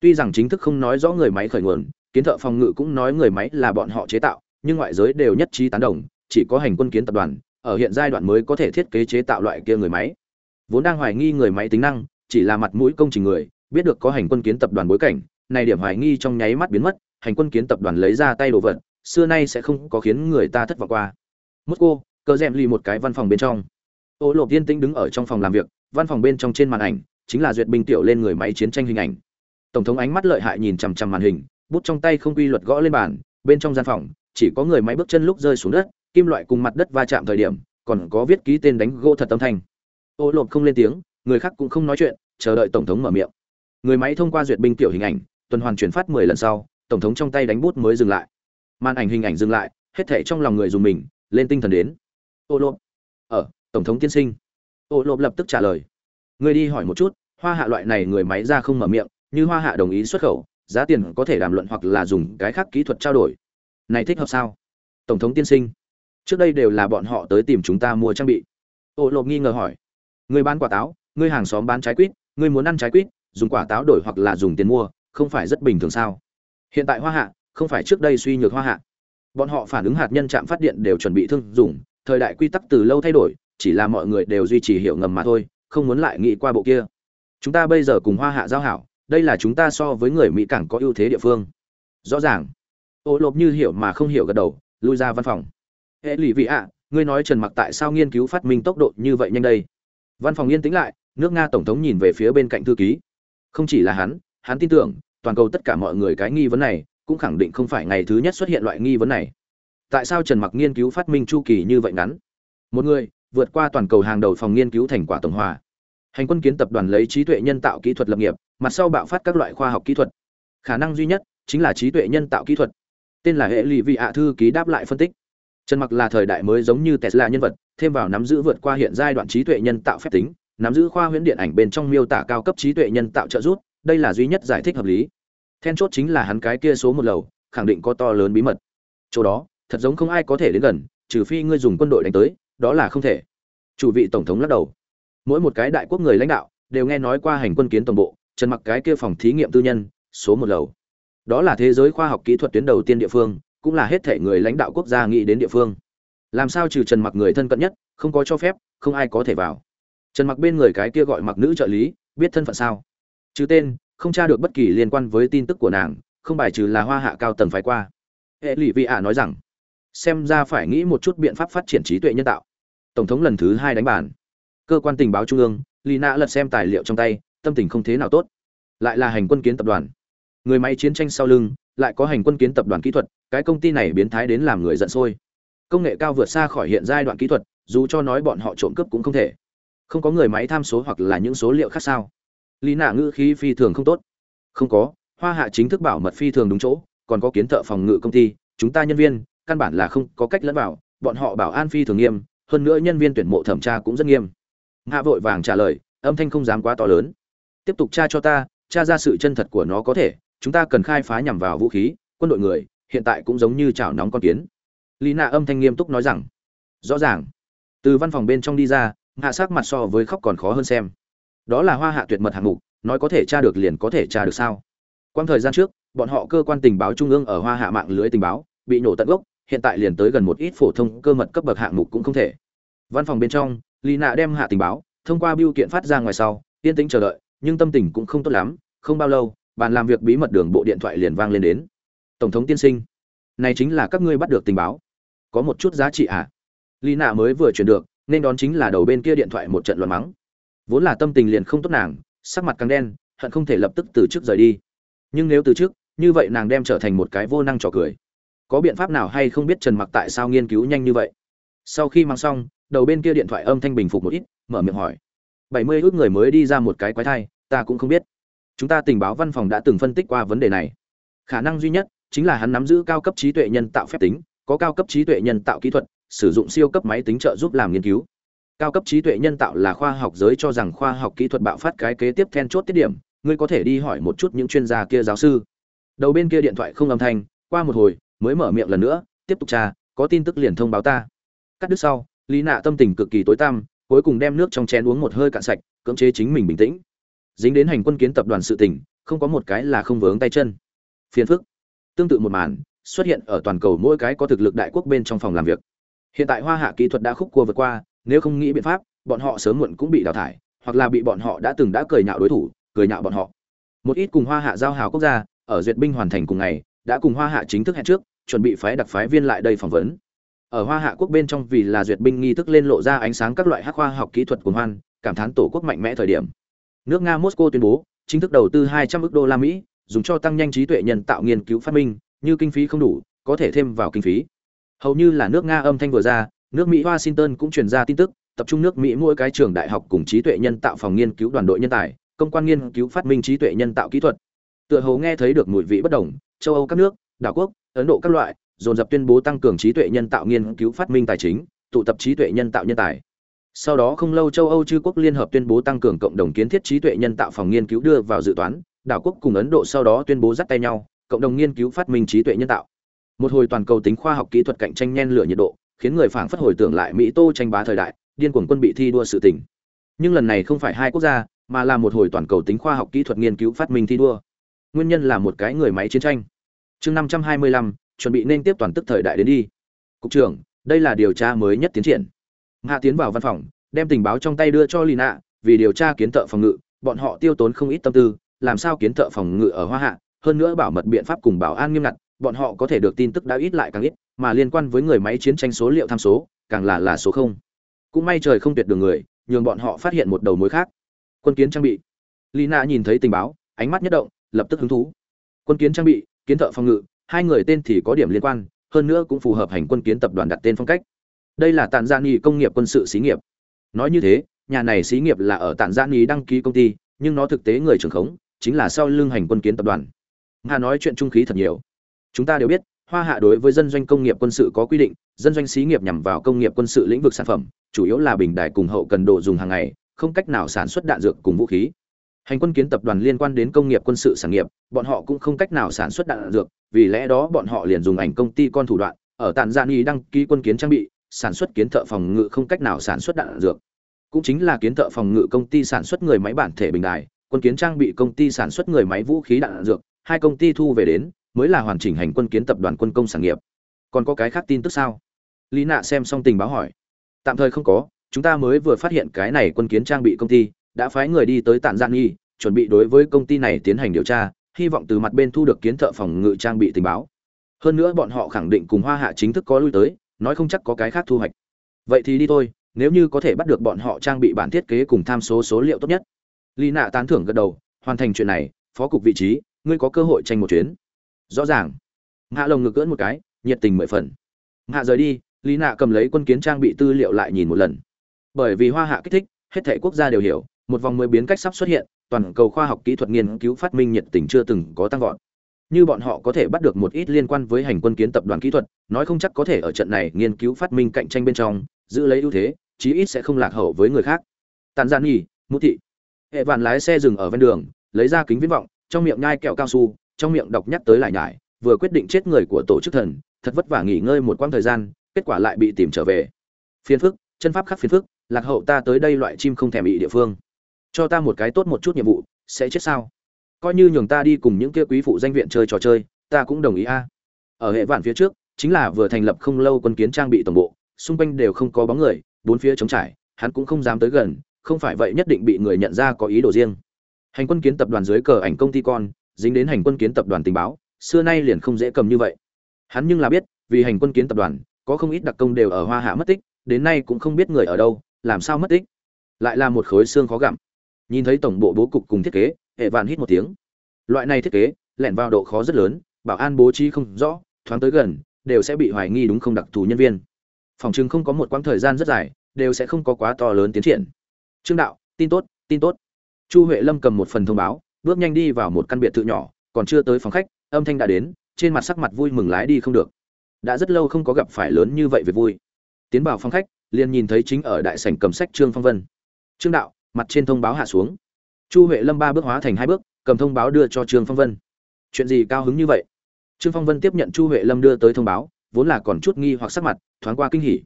Tuy rằng chính thức không nói rõ người máy khởi nguồn, kiến thợ phòng ngự cũng nói người máy là bọn họ chế tạo, nhưng ngoại giới đều nhất trí tán đồng, chỉ có hành quân kiến tập đoàn ở hiện giai đoạn mới có thể thiết kế chế tạo loại kia người máy. Vốn đang hoài nghi người máy tính năng, chỉ là mặt mũi công trình người, biết được có hành quân kiến tập đoàn bối cảnh, này điểm hoài nghi trong nháy mắt biến mất, hành quân kiến tập đoàn lấy ra tay đồ vật, xưa nay sẽ không có khiến người ta thất vọng qua. Mất cô cơ rèm lì một cái văn phòng bên trong. Ô lộp yên tĩnh đứng ở trong phòng làm việc, văn phòng bên trong trên màn ảnh, chính là duyệt binh tiểu lên người máy chiến tranh hình ảnh. Tổng thống ánh mắt lợi hại nhìn chằm chằm màn hình, bút trong tay không quy luật gõ lên bàn, bên trong gian phòng, chỉ có người máy bước chân lúc rơi xuống đất kim loại cùng mặt đất va chạm thời điểm, còn có viết ký tên đánh gỗ thật âm thanh. Ô lộp không lên tiếng, người khác cũng không nói chuyện, chờ đợi tổng thống mở miệng. Người máy thông qua duyệt binh tiểu hình ảnh, tuần hoàn chuyển phát mười lần sau, tổng thống trong tay đánh bút mới dừng lại. Màn ảnh hình ảnh dừng lại, hết thảy trong lòng người dùng mình, lên tinh thần đến. Ô lộp. Ở tổng thống tiên sinh. Ô lộp lập tức trả lời. Người đi hỏi một chút, hoa hạ loại này người máy ra không mở miệng, như hoa hạ đồng ý xuất khẩu, giá tiền có thể đàm luận hoặc là dùng cái khác kỹ thuật trao đổi. Này thích hợp sao? Tổng thống tiên sinh trước đây đều là bọn họ tới tìm chúng ta mua trang bị. Ô lộp nghi ngờ hỏi. Người bán quả táo, người hàng xóm bán trái quýt, người muốn ăn trái quýt, dùng quả táo đổi hoặc là dùng tiền mua, không phải rất bình thường sao? Hiện tại hoa hạ, không phải trước đây suy nhược hoa hạ. Bọn họ phản ứng hạt nhân chạm phát điện đều chuẩn bị thương dùng, thời đại quy tắc từ lâu thay đổi, chỉ là mọi người đều duy trì hiểu ngầm mà thôi, không muốn lại nghĩ qua bộ kia. Chúng ta bây giờ cùng hoa hạ giao hảo, đây là chúng ta so với người mỹ càng có ưu thế địa phương. Rõ ràng. Ô lộp như hiểu mà không hiểu gật đầu, lui ra văn phòng hệ lụy vị ạ, ngươi nói trần mặc tại sao nghiên cứu phát minh tốc độ như vậy nhanh đây? Văn phòng yên tĩnh lại, nước nga tổng thống nhìn về phía bên cạnh thư ký. Không chỉ là hắn hắn tin tưởng, toàn cầu tất cả mọi người cái nghi vấn này, cũng khẳng định không phải ngày thứ nhất xuất hiện loại nghi vấn này. Tại sao trần mặc nghiên cứu phát minh chu kỳ như vậy ngắn? Một người, vượt qua toàn cầu hàng đầu phòng nghiên cứu thành quả tổng hòa. Hành quân kiến tập đoàn lấy trí tuệ nhân tạo kỹ thuật lập nghiệp, mặt sau bạo phát các loại khoa học kỹ thuật. Khả năng duy nhất, chính là trí tuệ nhân tạo kỹ thuật. Tên là hệ lụy vị ạ, thư ký đáp lại phân tích trần mặc là thời đại mới giống như tesla nhân vật, thêm vào nắm giữ vượt qua hiện giai đoạn trí tuệ nhân tạo phép tính, nắm giữ khoa huyễn điện ảnh bên trong miêu tả cao cấp trí tuệ nhân tạo trợ giúp, đây là duy nhất giải thích hợp lý. Then chốt chính là hắn cái kia số một lầu, khẳng định có to lớn bí mật. Chỗ đó, thật giống không ai có thể đến gần, trừ phi ngươi dùng quân đội đánh tới, đó là không thể. Chủ vị tổng thống lắc đầu. Mỗi một cái đại quốc người lãnh đạo đều nghe nói qua hành quân kiến tổng bộ, trần mặc cái kia phòng thí nghiệm tư nhân, số một lầu. Đó là thế giới khoa học kỹ thuật tuyến đầu tiên địa phương cũng là hết thể người lãnh đạo quốc gia nghĩ đến địa phương. Làm sao trừ trần mặc người thân cận nhất, không có cho phép, không ai có thể vào. Trần mặc bên người cái kia gọi mặc nữ trợ lý, biết thân phận sao? Chứ tên, không tra được bất kỳ liên quan với tin tức của nàng, không bài trừ là hoa hạ cao tầng phái qua. Hệ lụy vị ạ nói rằng, xem ra phải nghĩ một chút biện pháp phát triển trí tuệ nhân tạo. Tổng thống lần thứ hai đánh bàn. Cơ quan tình báo trung ương lì nạ lật xem tài liệu trong tay, tâm tình không thế nào tốt. Lại là hành quân kiến tập đoàn. Người máy chiến tranh sau lưng, lại có hành quân kiến tập đoàn kỹ thuật cái công ty này biến thái đến làm người giận sôi. Công nghệ cao vượt xa khỏi hiện giai đoạn kỹ thuật, dù cho nói bọn họ trộm cướp cũng không thể. Không có người máy tham số hoặc là những số liệu khác sao? Lý nạ ngữ khí phi thường không tốt. Không có, hoa hạ chính thức bảo mật phi thường đúng chỗ, còn có kiến thợ phòng ngự công ty, chúng ta nhân viên, căn bản là không có cách lẫn vào, bọn họ bảo an phi thường nghiêm, hơn nữa nhân viên tuyển mộ thẩm tra cũng rất nghiêm. Hạ vội vàng trả lời, âm thanh không dám quá to lớn. Tiếp tục tra cho ta, tra ra sự chân thật của nó có thể, chúng ta cần khai phá nhằm vào vũ khí, quân đội người hiện tại cũng giống như chảo nóng con kiến. Lý nạ âm thanh nghiêm túc nói rằng, rõ ràng. Từ văn phòng bên trong đi ra, hạ sắc mặt so với khóc còn khó hơn xem. Đó là hoa hạ tuyệt mật hạng mục, nói có thể tra được liền có thể tra được sao? Quang thời gian trước, bọn họ cơ quan tình báo trung ương ở hoa hạ mạng lưới tình báo, bị nổ tận gốc, hiện tại liền tới gần một ít phổ thông cơ mật cấp bậc hạng mục cũng không thể. Văn phòng bên trong lì nạ đem hạ tình báo, thông qua biêu kiện phát ra ngoài sau, yên tĩnh chờ đợi, nhưng tâm tình cũng không tốt lắm, không bao lâu, bàn làm việc bí mật đường bộ điện thoại liền vang lên đến tổng thống tiên sinh, này chính là các ngươi bắt được tình báo. Có một chút giá trị à? Lý nạ mới vừa chuyển được, nên đón chính là đầu bên kia điện thoại một trận loạn mắng. Vốn là tâm tình liền không tốt nàng, sắc mặt càng đen, hận không thể lập tức từ trước rời đi. Nhưng nếu từ trước, như vậy nàng đem trở thành một cái vô năng trò cười. Có biện pháp nào hay không biết trần mặc tại sao nghiên cứu nhanh như vậy? Sau khi mang xong, đầu bên kia điện thoại âm thanh bình phục một ít, mở miệng hỏi. Bảy mươi ước người mới đi ra một cái quái thai, ta cũng không biết. Chúng ta tình báo văn phòng đã từng phân tích qua vấn đề này. Khả năng duy nhất chính là hắn nắm giữ cao cấp trí tuệ nhân tạo phép tính, có cao cấp trí tuệ nhân tạo kỹ thuật, sử dụng siêu cấp máy tính trợ giúp làm nghiên cứu. Cao cấp trí tuệ nhân tạo là khoa học giới cho rằng khoa học kỹ thuật bạo phát cái kế tiếp then chốt tiết điểm, ngươi có thể đi hỏi một chút những chuyên gia kia giáo sư. Đầu bên kia điện thoại không âm thanh, qua một hồi, mới mở miệng lần nữa, tiếp tục tra có tin tức liền thông báo ta. Cắt đứt sau, lý nạ tâm tình cực kỳ tối tăm, cuối cùng đem nước trong chén uống một hơi cạn sạch, cưỡng chế chính mình bình tĩnh. Dính đến hành quân kiến tập đoàn sự tình, không có một cái là không vướng tay chân. Phiền phức tương tự một màn, xuất hiện ở toàn cầu mỗi cái có thực lực đại quốc bên trong phòng làm việc. Hiện tại hoa hạ kỹ thuật đã khúc cua vượt qua, nếu không nghĩ biện pháp, bọn họ sớm muộn cũng bị đào thải, hoặc là bị bọn họ đã từng đã cười nhạo đối thủ, cười nhạo bọn họ. Một ít cùng hoa hạ giao hào quốc gia, ở duyệt binh hoàn thành cùng ngày, đã cùng hoa hạ chính thức hẹn trước, chuẩn bị phái đặc phái viên lại đây phỏng vấn. Ở hoa hạ quốc bên trong vì là duyệt binh nghi thức lên lộ ra ánh sáng các loại hắc khoa học kỹ thuật của hoan, cảm thán tổ quốc mạnh mẽ thời điểm. Nước nga moscow tuyên bố, chính thức đầu tư 200 ức đô la mỹ dùng cho tăng nhanh trí tuệ nhân tạo nghiên cứu phát minh, như kinh phí không đủ, có thể thêm vào kinh phí. Hầu như là nước nga âm thanh vừa ra, nước mỹ washington cũng truyền ra tin tức, tập trung nước mỹ mỗi cái trường đại học cùng trí tuệ nhân tạo phòng nghiên cứu đoàn đội nhân tài, công quan nghiên cứu phát minh trí tuệ nhân tạo kỹ thuật. Tựa hồ nghe thấy được mùi vị bất đồng, châu âu các nước, đảo quốc, ấn độ các loại, dồn dập tuyên bố tăng cường trí tuệ nhân tạo nghiên cứu phát minh tài chính, tụ tập trí tuệ nhân tạo nhân tài. Sau đó không lâu châu âu chư quốc liên hợp tuyên bố tăng cường cộng đồng kiến thiết trí tuệ nhân tạo phòng nghiên cứu đưa vào dự toán đảo quốc cùng ấn độ sau đó tuyên bố dắt tay nhau, cộng đồng nghiên cứu phát minh trí tuệ nhân tạo. Một hồi toàn cầu tính khoa học kỹ thuật cạnh tranh nhen lửa nhiệt độ, khiến người phảng phất hồi tưởng lại mỹ tô tranh bá thời đại, điên cuồng quân bị thi đua sự tỉnh nhưng lần này không phải hai quốc gia, mà là một hồi toàn cầu tính khoa học kỹ thuật nghiên cứu phát minh thi đua. Nguyên nhân là một cái người máy chiến tranh. Chương năm trăm hai mươi lăm, chuẩn bị nên tiếp toàn tức thời đại đến đi. Cục trưởng, đây là điều tra mới nhất tiến triển. Hạ tiến vào văn phòng, đem tình báo trong tay đưa cho lina, vì điều tra kiến thợ phòng ngự, bọn họ tiêu tốn không ít tâm tư làm sao kiến thợ phòng ngự ở hoa hạ, hơn nữa bảo mật biện pháp cùng bảo an nghiêm ngặt, bọn họ có thể được tin tức đã ít lại càng ít, mà liên quan với người máy chiến tranh số liệu tham số, càng là là số không. Cũng may trời không tuyệt đường người, nhường bọn họ phát hiện một đầu mối khác. Quân kiến trang bị. Lina nhìn thấy tình báo, ánh mắt nhất động, lập tức hứng thú. Quân kiến trang bị, kiến thợ phòng ngự, hai người tên thì có điểm liên quan, hơn nữa cũng phù hợp hành quân kiến tập đoàn đặt tên phong cách. Đây là tàn gia dạ nghi công nghiệp quân sự xí nghiệp. Nói như thế, nhà này xí nghiệp là ở tàn gia dạ nghi đăng ký công ty, nhưng nó thực tế người trưởng khống chính là sau lưng hành quân kiến tập đoàn. Nga nói chuyện trung khí thật nhiều. Chúng ta đều biết, hoa hạ đối với dân doanh công nghiệp quân sự có quy định, dân doanh xí nghiệp nhằm vào công nghiệp quân sự lĩnh vực sản phẩm, chủ yếu là bình đài cùng hậu cần đồ dùng hàng ngày, không cách nào sản xuất đạn dược cùng vũ khí. Hành quân kiến tập đoàn liên quan đến công nghiệp quân sự sản nghiệp, bọn họ cũng không cách nào sản xuất đạn dược, vì lẽ đó bọn họ liền dùng ảnh công ty con thủ đoạn, ở tàn gian y đăng ký quân kiến trang bị, sản xuất kiến thợ phòng ngự không cách nào sản xuất đạn dược. Cũng chính là kiến thợ phòng ngự công ty sản xuất người máy bản thể bình đài quân kiến trang bị công ty sản xuất người máy vũ khí đạn dược, hai công ty thu về đến, mới là hoàn chỉnh hành quân kiến tập đoàn quân công sản nghiệp. Còn có cái khác tin tức sao? Lý nạ xem xong tình báo hỏi. Tạm thời không có, chúng ta mới vừa phát hiện cái này quân kiến trang bị công ty, đã phái người đi tới tản gian nghi, chuẩn bị đối với công ty này tiến hành điều tra, hy vọng từ mặt bên thu được kiến thợ phòng ngự trang bị tình báo. Hơn nữa bọn họ khẳng định cùng hoa hạ chính thức có lui tới, nói không chắc có cái khác thu hoạch. Vậy thì đi thôi, nếu như có thể bắt được bọn họ trang bị bản thiết kế cùng tham số số liệu tốt nhất lý nạ tán thưởng gật đầu, hoàn thành chuyện này, phó cục vị trí, ngươi có cơ hội tranh một chuyến. Rõ ràng. Hạ lồng ngực cưỡn một cái, nhiệt tình mười phần. Hạ rời đi, lý nạ cầm lấy quân kiến trang bị tư liệu lại nhìn một lần. Bởi vì hoa hạ kích thích, hết thảy quốc gia đều hiểu, một vòng mới biến cách sắp xuất hiện, toàn cầu khoa học kỹ thuật nghiên cứu phát minh nhiệt tình chưa từng có tăng vọt. Như bọn họ có thể bắt được một ít liên quan với hành quân kiến tập đoàn kỹ thuật, nói không chắc có thể ở trận này nghiên cứu phát minh cạnh tranh bên trong, giữ lấy ưu thế, chí ít sẽ không lạc hậu với người khác. Tản gian nghỉ Mộ thị hệ vạn lái xe dừng ở ven đường, lấy ra kính viễn vọng, trong miệng nhai kẹo cao su, trong miệng đọc nhắc tới lại nhải, vừa quyết định chết người của tổ chức thần, thật vất vả nghỉ ngơi một quãng thời gian, kết quả lại bị tìm trở về. Phiền phức, chân pháp khắc phiền phức, lạc hậu ta tới đây loại chim không thèm bị địa phương. Cho ta một cái tốt một chút nhiệm vụ, sẽ chết sao? Coi như nhường ta đi cùng những kia quý phụ danh viện chơi trò chơi, ta cũng đồng ý a. Ở hệ vạn phía trước, chính là vừa thành lập không lâu quân kiến trang bị tổng bộ, xung quanh đều không có bóng người, bốn phía trống trải, hắn cũng không dám tới gần không phải vậy nhất định bị người nhận ra có ý đồ riêng. Hành quân kiến tập đoàn dưới cờ ảnh công ty con, dính đến hành quân kiến tập đoàn tình báo, xưa nay liền không dễ cầm như vậy. Hắn nhưng là biết, vì hành quân kiến tập đoàn, có không ít đặc công đều ở hoa hạ mất tích, đến nay cũng không biết người ở đâu, làm sao mất tích. Lại là một khối xương khó gặm. Nhìn thấy tổng bộ bố cục cùng thiết kế, hệ vạn hít một tiếng. Loại này thiết kế, lẻn vào độ khó rất lớn, bảo an bố trí không rõ, thoáng tới gần, đều sẽ bị hoài nghi đúng không đặc thù nhân viên. Phòng chừng không có một quãng thời gian rất dài, đều sẽ không có quá to lớn tiến triển trương đạo, tin tốt tin tốt. Chu huệ lâm cầm một phần thông báo, bước nhanh đi vào một căn biệt thự nhỏ, còn chưa tới phòng khách, âm thanh đã đến, trên mặt sắc mặt vui mừng lái đi không được. Đã rất lâu không có gặp phải lớn như vậy về vui. Tiến vào phòng khách, liền nhìn thấy chính ở đại sảnh cầm sách trương phong vân. Trương đạo, mặt trên thông báo hạ xuống. Chu huệ lâm ba bước hóa thành hai bước, cầm thông báo đưa cho trương phong vân. Chuyện gì cao hứng như vậy? Trương phong vân tiếp nhận chu huệ lâm đưa tới thông báo, vốn là còn chút nghi hoặc sắc mặt, thoáng qua kinh hỉ.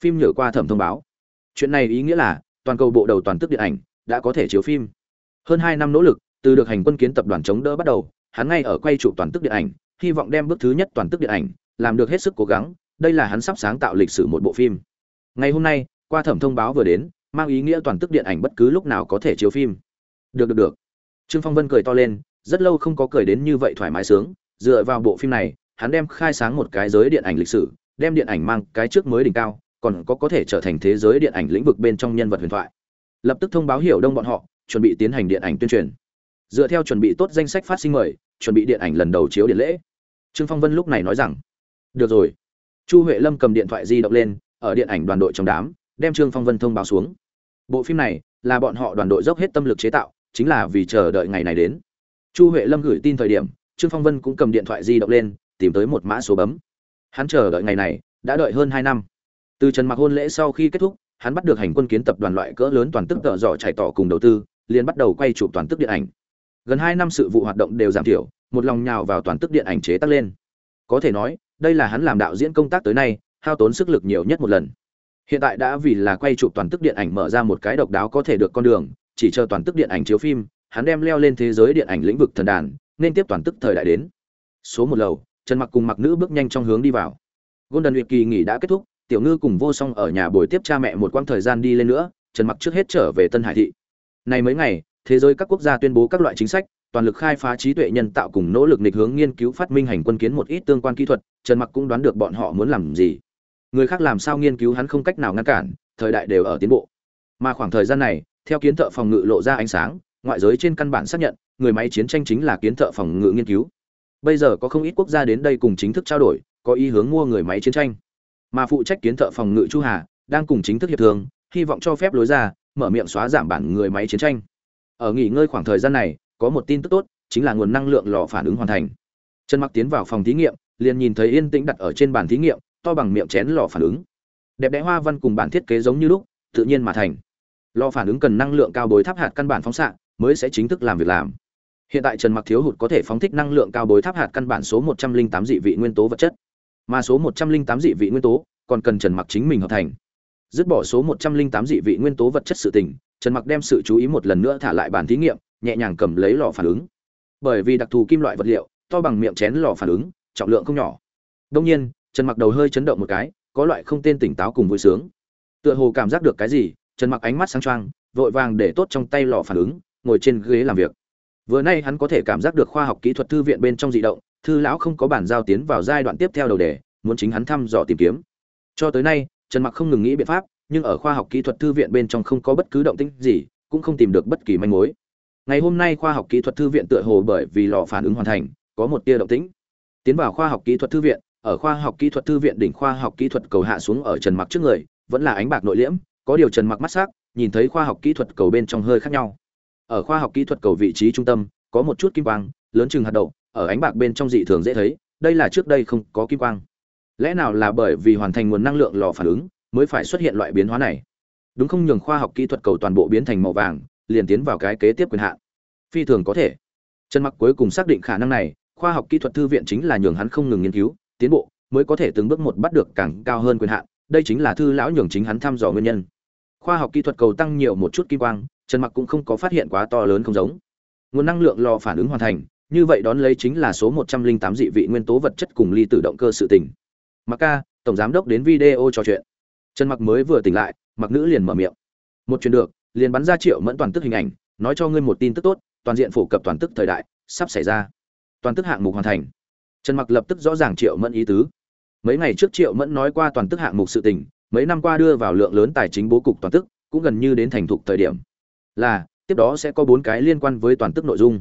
Phim nhở qua thẩm thông báo. Chuyện này ý nghĩa là toàn cầu bộ đầu toàn tức điện ảnh, đã có thể chiếu phim. Hơn hai năm nỗ lực, từ được hành quân kiến tập đoàn chống đỡ bắt đầu, hắn ngay ở quay trụ toàn tức điện ảnh, hy vọng đem bước thứ nhất toàn tức điện ảnh, làm được hết sức cố gắng, đây là hắn sắp sáng tạo lịch sử một bộ phim. Ngày hôm nay, qua thẩm thông báo vừa đến, mang ý nghĩa toàn tức điện ảnh bất cứ lúc nào có thể chiếu phim. Được được được. Trương phong vân cười to lên, rất lâu không có cười đến như vậy thoải mái sướng, dựa vào bộ phim này, hắn đem khai sáng một cái giới điện ảnh lịch sử, đem điện ảnh mang cái trước mới đỉnh cao còn có có thể trở thành thế giới điện ảnh lĩnh vực bên trong nhân vật huyền thoại. Lập tức thông báo hiểu đông bọn họ, chuẩn bị tiến hành điện ảnh tuyên truyền. Dựa theo chuẩn bị tốt danh sách phát sinh mời, chuẩn bị điện ảnh lần đầu chiếu điện lễ. Trương phong vân lúc này nói rằng, được rồi. Chu huệ lâm cầm điện thoại di động lên, ở điện ảnh đoàn đội trong đám, đem trương phong vân thông báo xuống. Bộ phim này là bọn họ đoàn đội dốc hết tâm lực chế tạo, chính là vì chờ đợi ngày này đến. Chu huệ lâm gửi tin thời điểm, trương phong vân cũng cầm điện thoại di động lên, tìm tới một mã số bấm. Hắn chờ đợi ngày này, đã đợi hơn hai năm từ trần mặc hôn lễ sau khi kết thúc, hắn bắt được hành quân kiến tập đoàn loại cỡ lớn toàn tức tợ dọ chạy tỏ cùng đầu tư, liền bắt đầu quay chụp toàn tức điện ảnh. Gần hai năm sự vụ hoạt động đều giảm thiểu, một lòng nhào vào toàn tức điện ảnh chế tác lên. Có thể nói, đây là hắn làm đạo diễn công tác tới nay, hao tốn sức lực nhiều nhất một lần. Hiện tại đã vì là quay chụp toàn tức điện ảnh mở ra một cái độc đáo có thể được con đường, chỉ chờ toàn tức điện ảnh chiếu phim, hắn đem leo lên thế giới điện ảnh lĩnh vực thần đàn, nên tiếp toàn tức thời đại đến. Số một lầu, trần mặc cùng mặc nữ bước nhanh trong hướng đi vào. Golden week kỳ nghỉ đã kết thúc tiểu ngư cùng vô song ở nhà bồi tiếp cha mẹ một quãng thời gian đi lên nữa, trần mặc trước hết trở về tân hải thị. Này mấy ngày, thế giới các quốc gia tuyên bố các loại chính sách, toàn lực khai phá trí tuệ nhân tạo cùng nỗ lực nghịch hướng nghiên cứu phát minh hành quân kiến một ít tương quan kỹ thuật, trần mặc cũng đoán được bọn họ muốn làm gì. Người khác làm sao nghiên cứu hắn không cách nào ngăn cản, thời đại đều ở tiến bộ. Mà khoảng thời gian này, theo kiến thợ phòng ngự lộ ra ánh sáng, ngoại giới trên căn bản xác nhận, người máy chiến tranh chính là kiến thợ phòng ngự nghiên cứu. Bây giờ có không ít quốc gia đến đây cùng chính thức trao đổi, có ý hướng mua người máy chiến tranh mà phụ trách kiến thợ phòng ngự chu hà, đang cùng chính thức hiệp thương, hy vọng cho phép lối ra, mở miệng xóa giảm bản người máy chiến tranh. Ở nghỉ ngơi khoảng thời gian này, có một tin tức tốt, chính là nguồn năng lượng lò phản ứng hoàn thành. Trần mặc tiến vào phòng thí nghiệm, liền nhìn thấy yên tĩnh đặt ở trên bàn thí nghiệm, to bằng miệng chén lò phản ứng. Đẹp đẽ hoa văn cùng bản thiết kế giống như lúc, tự nhiên mà thành. Lò phản ứng cần năng lượng cao bối tháp hạt căn bản phóng xạ, mới sẽ chính thức làm việc làm. Hiện tại trần mặc thiếu hụt có thể phóng thích năng lượng cao bối tháp hạt căn bản số 108 dị vị nguyên tố vật chất mà số 108 dị vị nguyên tố còn cần trần mặc chính mình hợp thành. Dứt bỏ số 108 dị vị nguyên tố vật chất sự tình, trần mặc đem sự chú ý một lần nữa thả lại bàn thí nghiệm, nhẹ nhàng cầm lấy lò phản ứng. Bởi vì đặc thù kim loại vật liệu, to bằng miệng chén lò phản ứng, trọng lượng không nhỏ. Đông nhiên, trần mặc đầu hơi chấn động một cái, có loại không tên tỉnh táo cùng vui sướng. Tựa hồ cảm giác được cái gì, trần mặc ánh mắt sáng choang, vội vàng để tốt trong tay lò phản ứng, ngồi trên ghế làm việc. Vừa nay hắn có thể cảm giác được khoa học kỹ thuật thư viện bên trong dị động thư lão không có bản giao tiến vào giai đoạn tiếp theo đầu đề, muốn chính hắn thăm dò tìm kiếm. Cho tới nay, trần mặc không ngừng nghĩ biện pháp, nhưng ở khoa học kỹ thuật thư viện bên trong không có bất cứ động tĩnh gì, cũng không tìm được bất kỳ manh mối. Ngày hôm nay khoa học kỹ thuật thư viện tựa hồ bởi vì lò phản ứng hoàn thành, có một tia động tĩnh. Tiến vào khoa học kỹ thuật thư viện, ở khoa học kỹ thuật thư viện đỉnh khoa học kỹ thuật cầu hạ xuống ở trần mặc trước người, vẫn là ánh bạc nội liễm, có điều trần mặc mắt sắc, nhìn thấy khoa học kỹ thuật cầu bên trong hơi khác nhau. Ở khoa học kỹ thuật cầu vị trí trung tâm, có một chút kim quang, lớn chừng hạt đậu ở ánh bạc bên trong dị thường dễ thấy, đây là trước đây không có kim quang. Lẽ nào là bởi vì hoàn thành nguồn năng lượng lò phản ứng mới phải xuất hiện loại biến hóa này? Đúng không nhường khoa học kỹ thuật cầu toàn bộ biến thành màu vàng, liền tiến vào cái kế tiếp quyền hạn. Phi thường có thể. Trần mặc cuối cùng xác định khả năng này, khoa học kỹ thuật thư viện chính là nhường hắn không ngừng nghiên cứu, tiến bộ mới có thể từng bước một bắt được càng cao hơn quyền hạn, đây chính là thư lão nhường chính hắn thăm dò nguyên nhân. Khoa học kỹ thuật cầu tăng nhiều một chút kim quang, trần mặc cũng không có phát hiện quá to lớn không giống. Nguồn năng lượng lò phản ứng hoàn thành như vậy đón lấy chính là số 108 dị vị nguyên tố vật chất cùng ly tử động cơ sự tình. mặc ca tổng giám đốc đến video trò chuyện. Trần mặc mới vừa tỉnh lại mặc nữ liền mở miệng. Một chuyện được, liền bắn ra triệu mẫn toàn tức hình ảnh, nói cho ngươi một tin tức tốt, toàn diện phổ cập toàn tức thời đại, sắp xảy ra. Toàn tức hạng mục hoàn thành. Trần mặc lập tức rõ ràng triệu mẫn ý tứ. Mấy ngày trước triệu mẫn nói qua toàn tức hạng mục sự tình, mấy năm qua đưa vào lượng lớn tài chính bố cục toàn tức, cũng gần như đến thành thục thời điểm. Là, tiếp đó sẽ có bốn cái liên quan với toàn tức nội dung.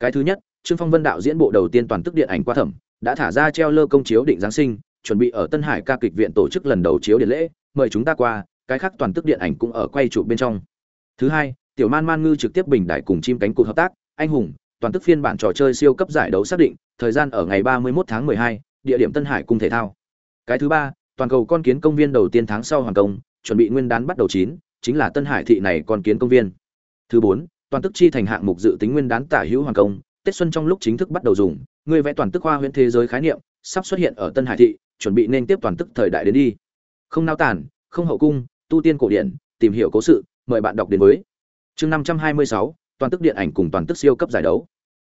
Cái thứ nhất trương phong vân đạo diễn bộ đầu tiên toàn tức điện ảnh qua thẩm đã thả ra treo lơ công chiếu định giáng sinh chuẩn bị ở tân hải ca kịch viện tổ chức lần đầu chiếu điện lễ mời chúng ta qua cái khác toàn tức điện ảnh cũng ở quay chụp bên trong. Thứ hai tiểu man man ngư trực tiếp bình đại cùng chim cánh cụt hợp tác anh hùng toàn tức phiên bản trò chơi siêu cấp giải đấu xác định thời gian ở ngày 31 tháng 12, địa điểm tân hải cung thể thao. Cái thứ ba toàn cầu con kiến công viên đầu tiên tháng sau hoàn công chuẩn bị nguyên đán bắt đầu chín chính là tân hải thị này con kiến công viên. Thứ bốn toàn tức chi thành hạng mục dự tính nguyên đán tả hữu hoàn công tết xuân trong lúc chính thức bắt đầu dùng, người vẽ toàn tức hoa huyễn thế giới khái niệm, sắp xuất hiện ở tân hải thị, chuẩn bị nên tiếp toàn tức thời đại đến đi. Không nao tản không hậu cung, tu tiên cổ điển, tìm hiểu cố sự, mời bạn đọc đến với. Chương năm trăm hai mươi sáu, toàn tức điện ảnh cùng toàn tức siêu cấp giải đấu.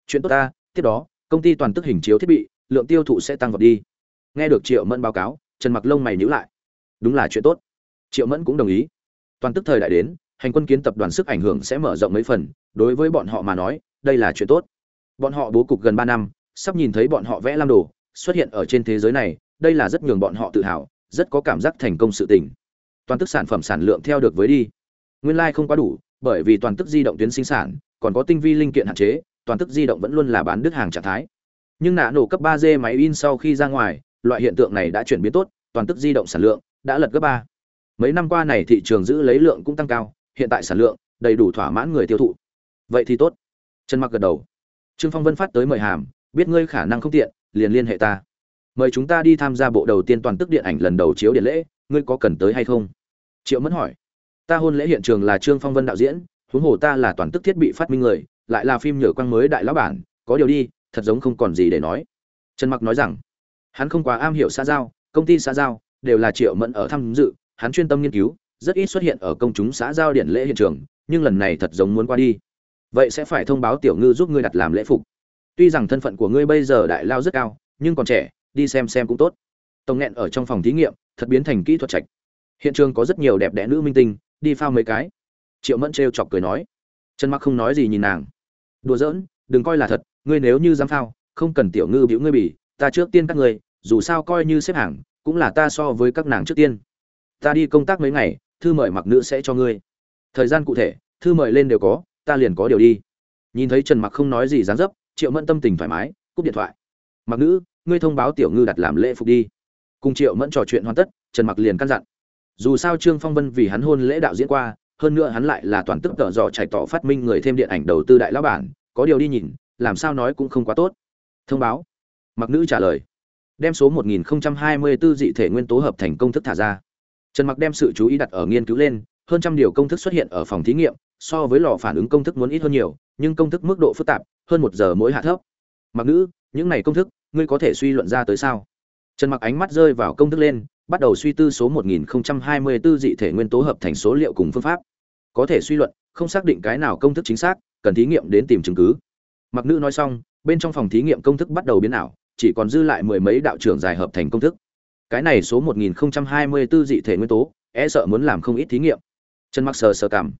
Chuyện tốt ta, tiếp đó, công ty toàn tức hình chiếu thiết bị, lượng tiêu thụ sẽ tăng vọt đi. Nghe được triệu mẫn báo cáo, trần mặc lông mày nhíu lại. Đúng là chuyện tốt. Triệu mẫn cũng đồng ý. Toàn tức thời đại đến, hành quân kiến tập đoàn sức ảnh hưởng sẽ mở rộng mấy phần, đối với bọn họ mà nói, đây là chuyện tốt bọn họ bố cục gần ba năm, sắp nhìn thấy bọn họ vẽ lam đồ, xuất hiện ở trên thế giới này, đây là rất nhường bọn họ tự hào, rất có cảm giác thành công sự tình. Toàn tức sản phẩm sản lượng theo được với đi. Nguyên lai không quá đủ, bởi vì toàn tức di động tuyến sinh sản, còn có tinh vi linh kiện hạn chế, toàn tức di động vẫn luôn là bán đứt hàng trạng thái. Nhưng nạ nổ cấp ba d máy in sau khi ra ngoài, loại hiện tượng này đã chuyển biến tốt, toàn tức di động sản lượng đã lật gấp ba. Mấy năm qua này thị trường giữ lấy lượng cũng tăng cao, hiện tại sản lượng đầy đủ thỏa mãn người tiêu thụ. Vậy thì tốt. Trần mặc gật đầu trương phong vân phát tới mời hàm, biết ngươi khả năng không tiện, liền liên hệ ta. Mời chúng ta đi tham gia bộ đầu tiên toàn tức điện ảnh lần đầu chiếu điện lễ, ngươi có cần tới hay không? Triệu mẫn hỏi. Ta hôn lễ hiện trường là trương phong vân đạo diễn, huống hồ ta là toàn tức thiết bị phát minh người, lại là phim nhựa quang mới đại lão bản, có điều đi, thật giống không còn gì để nói. Trần mặc nói rằng, hắn không quá am hiểu xã giao, công ty xã giao, đều là triệu mẫn ở tham dự, hắn chuyên tâm nghiên cứu, rất ít xuất hiện ở công chúng xã giao điện lễ hiện trường, nhưng lần này thật giống muốn qua đi vậy sẽ phải thông báo tiểu ngư giúp ngươi đặt làm lễ phục. Tuy rằng thân phận của ngươi bây giờ đại lao rất cao, nhưng còn trẻ, đi xem xem cũng tốt. Tổng nghẹn ở trong phòng thí nghiệm, thật biến thành kỹ thuật trạch. Hiện trường có rất nhiều đẹp đẽ nữ minh tinh, đi phao mấy cái. Triệu mẫn trêu chọc cười nói. Trần mặc không nói gì nhìn nàng. Đùa giỡn, đừng coi là thật, ngươi nếu như dám phao, không cần tiểu ngư biểu ngươi bỉ, ta trước tiên các ngươi, dù sao coi như xếp hàng, cũng là ta so với các nàng trước tiên. Ta đi công tác mấy ngày, thư mời mặc nữ sẽ cho ngươi. Thời gian cụ thể, thư mời lên đều có ta liền có điều đi. Nhìn thấy trần mặc không nói gì dán dấp, triệu mẫn tâm tình thoải mái, cúp điện thoại. Mặc nữ, ngươi thông báo tiểu ngư đặt làm lễ phục đi. Cùng triệu mẫn trò chuyện hoàn tất, trần mặc liền căn dặn. Dù sao trương phong vân vì hắn hôn lễ đạo diễn qua, hơn nữa hắn lại là toàn tức tở dò chạy tỏ phát minh người thêm điện ảnh đầu tư đại lão bản, có điều đi nhìn, làm sao nói cũng không quá tốt. Thông báo. Mặc nữ trả lời. Đem số 1024 dị thể nguyên tố hợp thành công thức thả ra. Trần mặc đem sự chú ý đặt ở nghiên cứu lên, hơn trăm điều công thức xuất hiện ở phòng thí nghiệm so với lò phản ứng công thức muốn ít hơn nhiều, nhưng công thức mức độ phức tạp, hơn một giờ mỗi hạ thấp. Mặc nữ, những này công thức, ngươi có thể suy luận ra tới sao? Trần mặc ánh mắt rơi vào công thức lên, bắt đầu suy tư số 1024 dị thể nguyên tố hợp thành số liệu cùng phương pháp. Có thể suy luận, không xác định cái nào công thức chính xác, cần thí nghiệm đến tìm chứng cứ. Mặc nữ nói xong, bên trong phòng thí nghiệm công thức bắt đầu biến ảo, chỉ còn dư lại mười mấy đạo trưởng dài hợp thành công thức. Cái này số 1024 dị thể nguyên tố e sợ muốn làm không ít thí nghiệm. Trần mặc sờ sờ cảm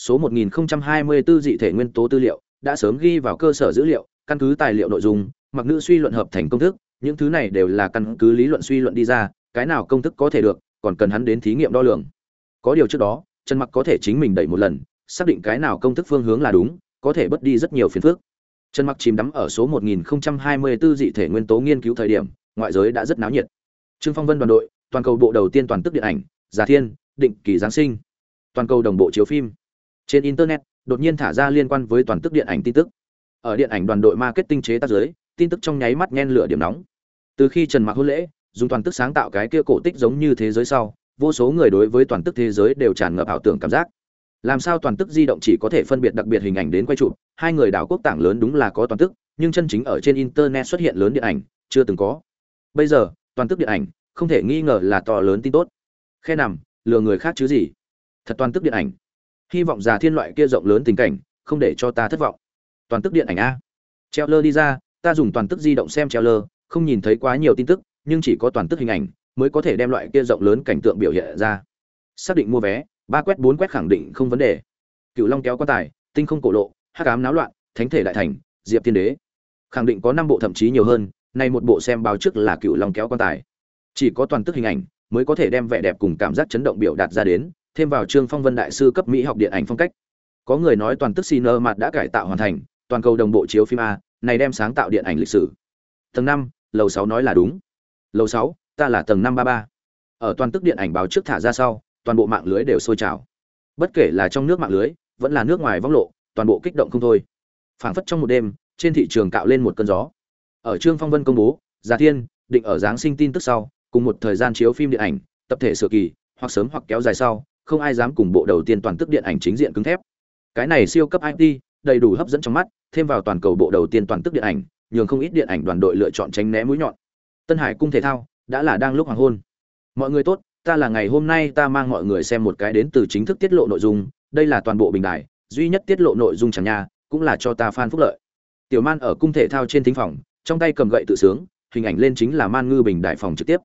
số 1024 dị thể nguyên tố tư liệu, đã sớm ghi vào cơ sở dữ liệu, căn cứ tài liệu nội dung, mặc nữ suy luận hợp thành công thức, những thứ này đều là căn cứ lý luận suy luận đi ra, cái nào công thức có thể được, còn cần hắn đến thí nghiệm đo lường. Có điều trước đó, trần mặc có thể chính mình đẩy một lần, xác định cái nào công thức phương hướng là đúng, có thể bớt đi rất nhiều phiền phức. Trần mặc chìm đắm ở số 1024 dị thể nguyên tố nghiên cứu thời điểm, ngoại giới đã rất náo nhiệt. Trương phong vân đoàn đội, toàn cầu bộ đầu tiên toàn tức điện ảnh, giả thiên, định kỳ giáng sinh. Toàn cầu đồng bộ chiếu phim trên internet, đột nhiên thả ra liên quan với toàn tức điện ảnh tin tức. Ở điện ảnh đoàn đội marketing chế tác giới tin tức trong nháy mắt nhen lửa điểm nóng. Từ khi trần mặc hôn lễ, dùng toàn tức sáng tạo cái kia cổ tích giống như thế giới sau, vô số người đối với toàn tức thế giới đều tràn ngập ảo tưởng cảm giác. Làm sao toàn tức di động chỉ có thể phân biệt đặc biệt hình ảnh đến quay chụp, hai người đảo quốc tảng lớn đúng là có toàn tức, nhưng chân chính ở trên internet xuất hiện lớn điện ảnh, chưa từng có. Bây giờ, toàn tức điện ảnh, không thể nghi ngờ là to lớn tin tốt. Khe nằm, lừa người khác chứ gì. Thật toàn tức điện ảnh hy vọng già thiên loại kia rộng lớn tình cảnh, không để cho ta thất vọng. Toàn tức điện ảnh a. Treo lơ đi ra, ta dùng toàn tức di động xem treo lơ không nhìn thấy quá nhiều tin tức, nhưng chỉ có toàn tức hình ảnh, mới có thể đem loại kia rộng lớn cảnh tượng biểu hiện ra. Xác định mua vé, ba quét bốn quét khẳng định không vấn đề. Cựu long kéo quan tài, tinh không cổ lộ, hắc ám náo loạn, thánh thể đại thành, diệp thiên đế. Khẳng định có năm bộ thậm chí nhiều hơn, nay một bộ xem báo trước là cựu long kéo quan tài. Chỉ có toàn tức hình ảnh, mới có thể đem vẻ đẹp cùng cảm giác chấn động biểu đạt ra đến thêm vào trương phong vân đại sư cấp mỹ học điện ảnh phong cách. Có người nói toàn tức xin mặt đã cải tạo hoàn thành, toàn cầu đồng bộ chiếu phim a, này đem sáng tạo điện ảnh lịch sử. Tầng năm, lầu sáu nói là đúng. Lầu sáu, ta là tầng năm ba ba. Ở toàn tức điện ảnh báo trước thả ra sau, toàn bộ mạng lưới đều sôi trào. Bất kể là trong nước mạng lưới, vẫn là nước ngoài vong lộ, toàn bộ kích động không thôi. Phảng phất trong một đêm, trên thị trường cạo lên một cơn gió. Ở trương phong vân công bố giả thiên, định ở giáng sinh tin tức sau, cùng một thời gian chiếu phim điện ảnh, tập thể sửa kỳ, hoặc sớm hoặc kéo dài sau không ai dám cùng bộ đầu tiên toàn tức điện ảnh chính diện cứng thép. Cái này siêu cấp it đầy đủ hấp dẫn trong mắt, thêm vào toàn cầu bộ đầu tiên toàn tức điện ảnh, nhường không ít điện ảnh đoàn đội lựa chọn tránh né mũi nhọn. Tân hải cung thể thao, đã là đang lúc hoàng hôn. Mọi người tốt, ta là ngày hôm nay ta mang mọi người xem một cái đến từ chính thức tiết lộ nội dung, đây là toàn bộ bình đài, duy nhất tiết lộ nội dung chẳng nha cũng là cho ta fan phúc lợi. Tiểu man ở cung thể thao trên thính phòng, trong tay cầm gậy tự sướng, hình ảnh lên chính là man ngư bình đại phòng trực tiếp.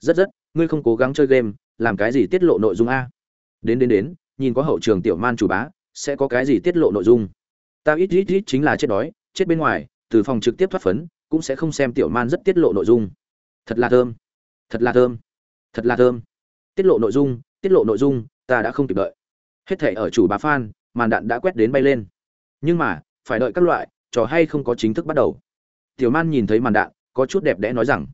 Rất rất, ngươi không cố gắng chơi game, làm cái gì tiết lộ nội dung a? Đến đến đến, nhìn có hậu trường tiểu man chủ bá, sẽ có cái gì tiết lộ nội dung. Ta ít ít ít chính là chết đói, chết bên ngoài, từ phòng trực tiếp thoát phấn, cũng sẽ không xem tiểu man rất tiết lộ nội dung. Thật là thơm. Thật là thơm. Thật là thơm. Tiết lộ nội dung, tiết lộ nội dung, ta đã không kịp đợi. Hết thể ở chủ bá phan màn đạn đã quét đến bay lên. Nhưng mà, phải đợi các loại, trò hay không có chính thức bắt đầu. Tiểu man nhìn thấy màn đạn, có chút đẹp đẽ nói rằng,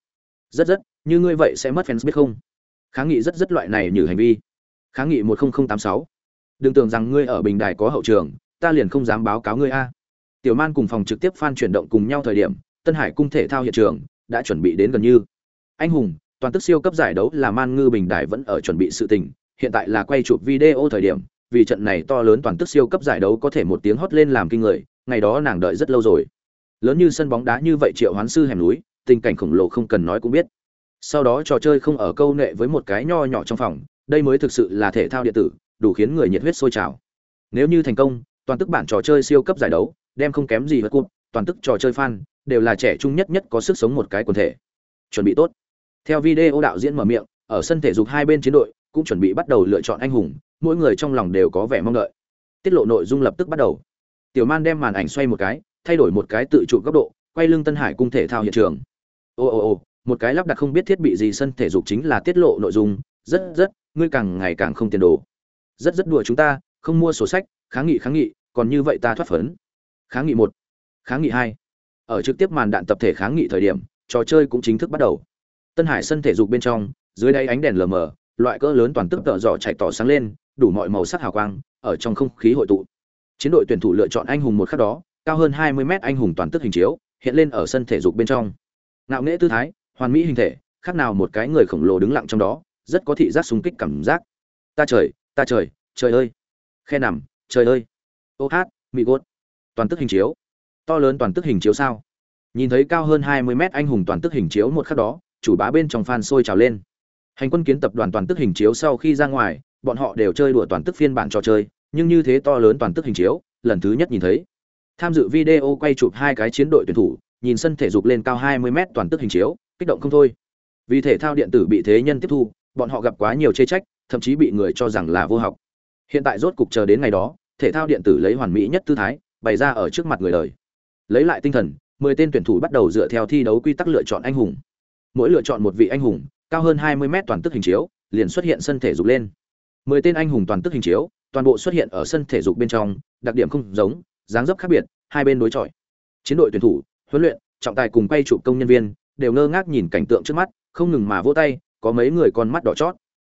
rất rất, như ngươi vậy sẽ mất fans biết không? Kháng nghị rất rất loại này như hành vi kháng nghị một nghìn tám sáu. Đừng tưởng rằng ngươi ở bình đài có hậu trường, ta liền không dám báo cáo ngươi a. Tiểu man cùng phòng trực tiếp fan chuyển động cùng nhau thời điểm, tân hải cung thể thao hiện trường đã chuẩn bị đến gần như. Anh hùng, toàn tức siêu cấp giải đấu là man ngư bình đài vẫn ở chuẩn bị sự tình, hiện tại là quay chụp video thời điểm, vì trận này to lớn toàn tức siêu cấp giải đấu có thể một tiếng hót lên làm kinh người, ngày đó nàng đợi rất lâu rồi. Lớn như sân bóng đá như vậy triệu hoán sư hẻm núi, tình cảnh khổng lồ không cần nói cũng biết. Sau đó trò chơi không ở câu nệ với một cái nho nhỏ trong phòng đây mới thực sự là thể thao điện tử, đủ khiến người nhiệt huyết sôi trào. Nếu như thành công, toàn tức bản trò chơi siêu cấp giải đấu, đem không kém gì vật cúp toàn tức trò chơi fan, đều là trẻ trung nhất nhất có sức sống một cái quần thể. Chuẩn bị tốt. Theo video đạo diễn mở miệng, ở sân thể dục hai bên chiến đội, cũng chuẩn bị bắt đầu lựa chọn anh hùng, mỗi người trong lòng đều có vẻ mong đợi. Tiết lộ nội dung lập tức bắt đầu. Tiểu man đem màn ảnh xoay một cái, thay đổi một cái tự trụ góc độ, quay lưng tân hải cung thể thao hiện trường. Ồ ồ ồ một cái lắp đặt không biết thiết bị gì sân thể dục chính là tiết lộ nội dung rất rất, ngươi càng ngày càng không tiền đồ. Rất rất đùa chúng ta, không mua sổ sách, kháng nghị kháng nghị, còn như vậy ta thoát phấn. Kháng nghị một, kháng nghị hai. Ở trực tiếp màn đạn tập thể kháng nghị thời điểm, trò chơi cũng chính thức bắt đầu. Tân hải sân thể dục bên trong, dưới đáy ánh đèn lờ mờ, loại cỡ lớn toàn tức tợ dọ chạy tỏ sáng lên, đủ mọi màu sắc hào quang, ở trong không khí hội tụ. Chiến đội tuyển thủ lựa chọn anh hùng một khắc đó, cao hơn 20 mét anh hùng toàn tức hình chiếu, hiện lên ở sân thể dục bên trong. Ngạo nghễ tư thái, hoàn mỹ hình thể, khác nào một cái người khổng lồ đứng lặng trong đó rất có thị giác xung kích cảm giác. Ta trời ta trời trời ơi. Khe nằm, trời ơi. Ô hát, mị gốt. Toàn tức hình chiếu. To lớn toàn tức hình chiếu sao? Nhìn thấy cao hơn 20 mét anh hùng toàn tức hình chiếu một khắc đó, chủ bá bên trong fan sôi trào lên. Hành quân kiến tập đoàn toàn tức hình chiếu sau khi ra ngoài, bọn họ đều chơi đùa toàn tức phiên bản trò chơi, nhưng như thế to lớn toàn tức hình chiếu, lần thứ nhất nhìn thấy. Tham dự video quay chụp hai cái chiến đội tuyển thủ, nhìn sân thể dục lên cao 20 mét toàn tức hình chiếu, kích động không thôi. Vì thể thao điện tử bị thế nhân tiếp thu bọn họ gặp quá nhiều chê trách, thậm chí bị người cho rằng là vô học. Hiện tại rốt cục chờ đến ngày đó, thể thao điện tử lấy hoàn mỹ nhất tư thái, bày ra ở trước mặt người đời. Lấy lại tinh thần 10 tên tuyển thủ bắt đầu dựa theo thi đấu quy tắc lựa chọn anh hùng. Mỗi lựa chọn một vị anh hùng, cao hơn 20 mét toàn tức hình chiếu, liền xuất hiện sân thể dục lên. 10 tên anh hùng toàn tức hình chiếu, toàn bộ xuất hiện ở sân thể dục bên trong, đặc điểm không giống, dáng dấp khác biệt, hai bên đối chọi. Chiến đội tuyển thủ, huấn luyện, trọng tài cùng quay chụp công nhân viên, đều ngơ ngác nhìn cảnh tượng trước mắt, không ngừng mà vỗ tay có mấy người con mắt đỏ chót.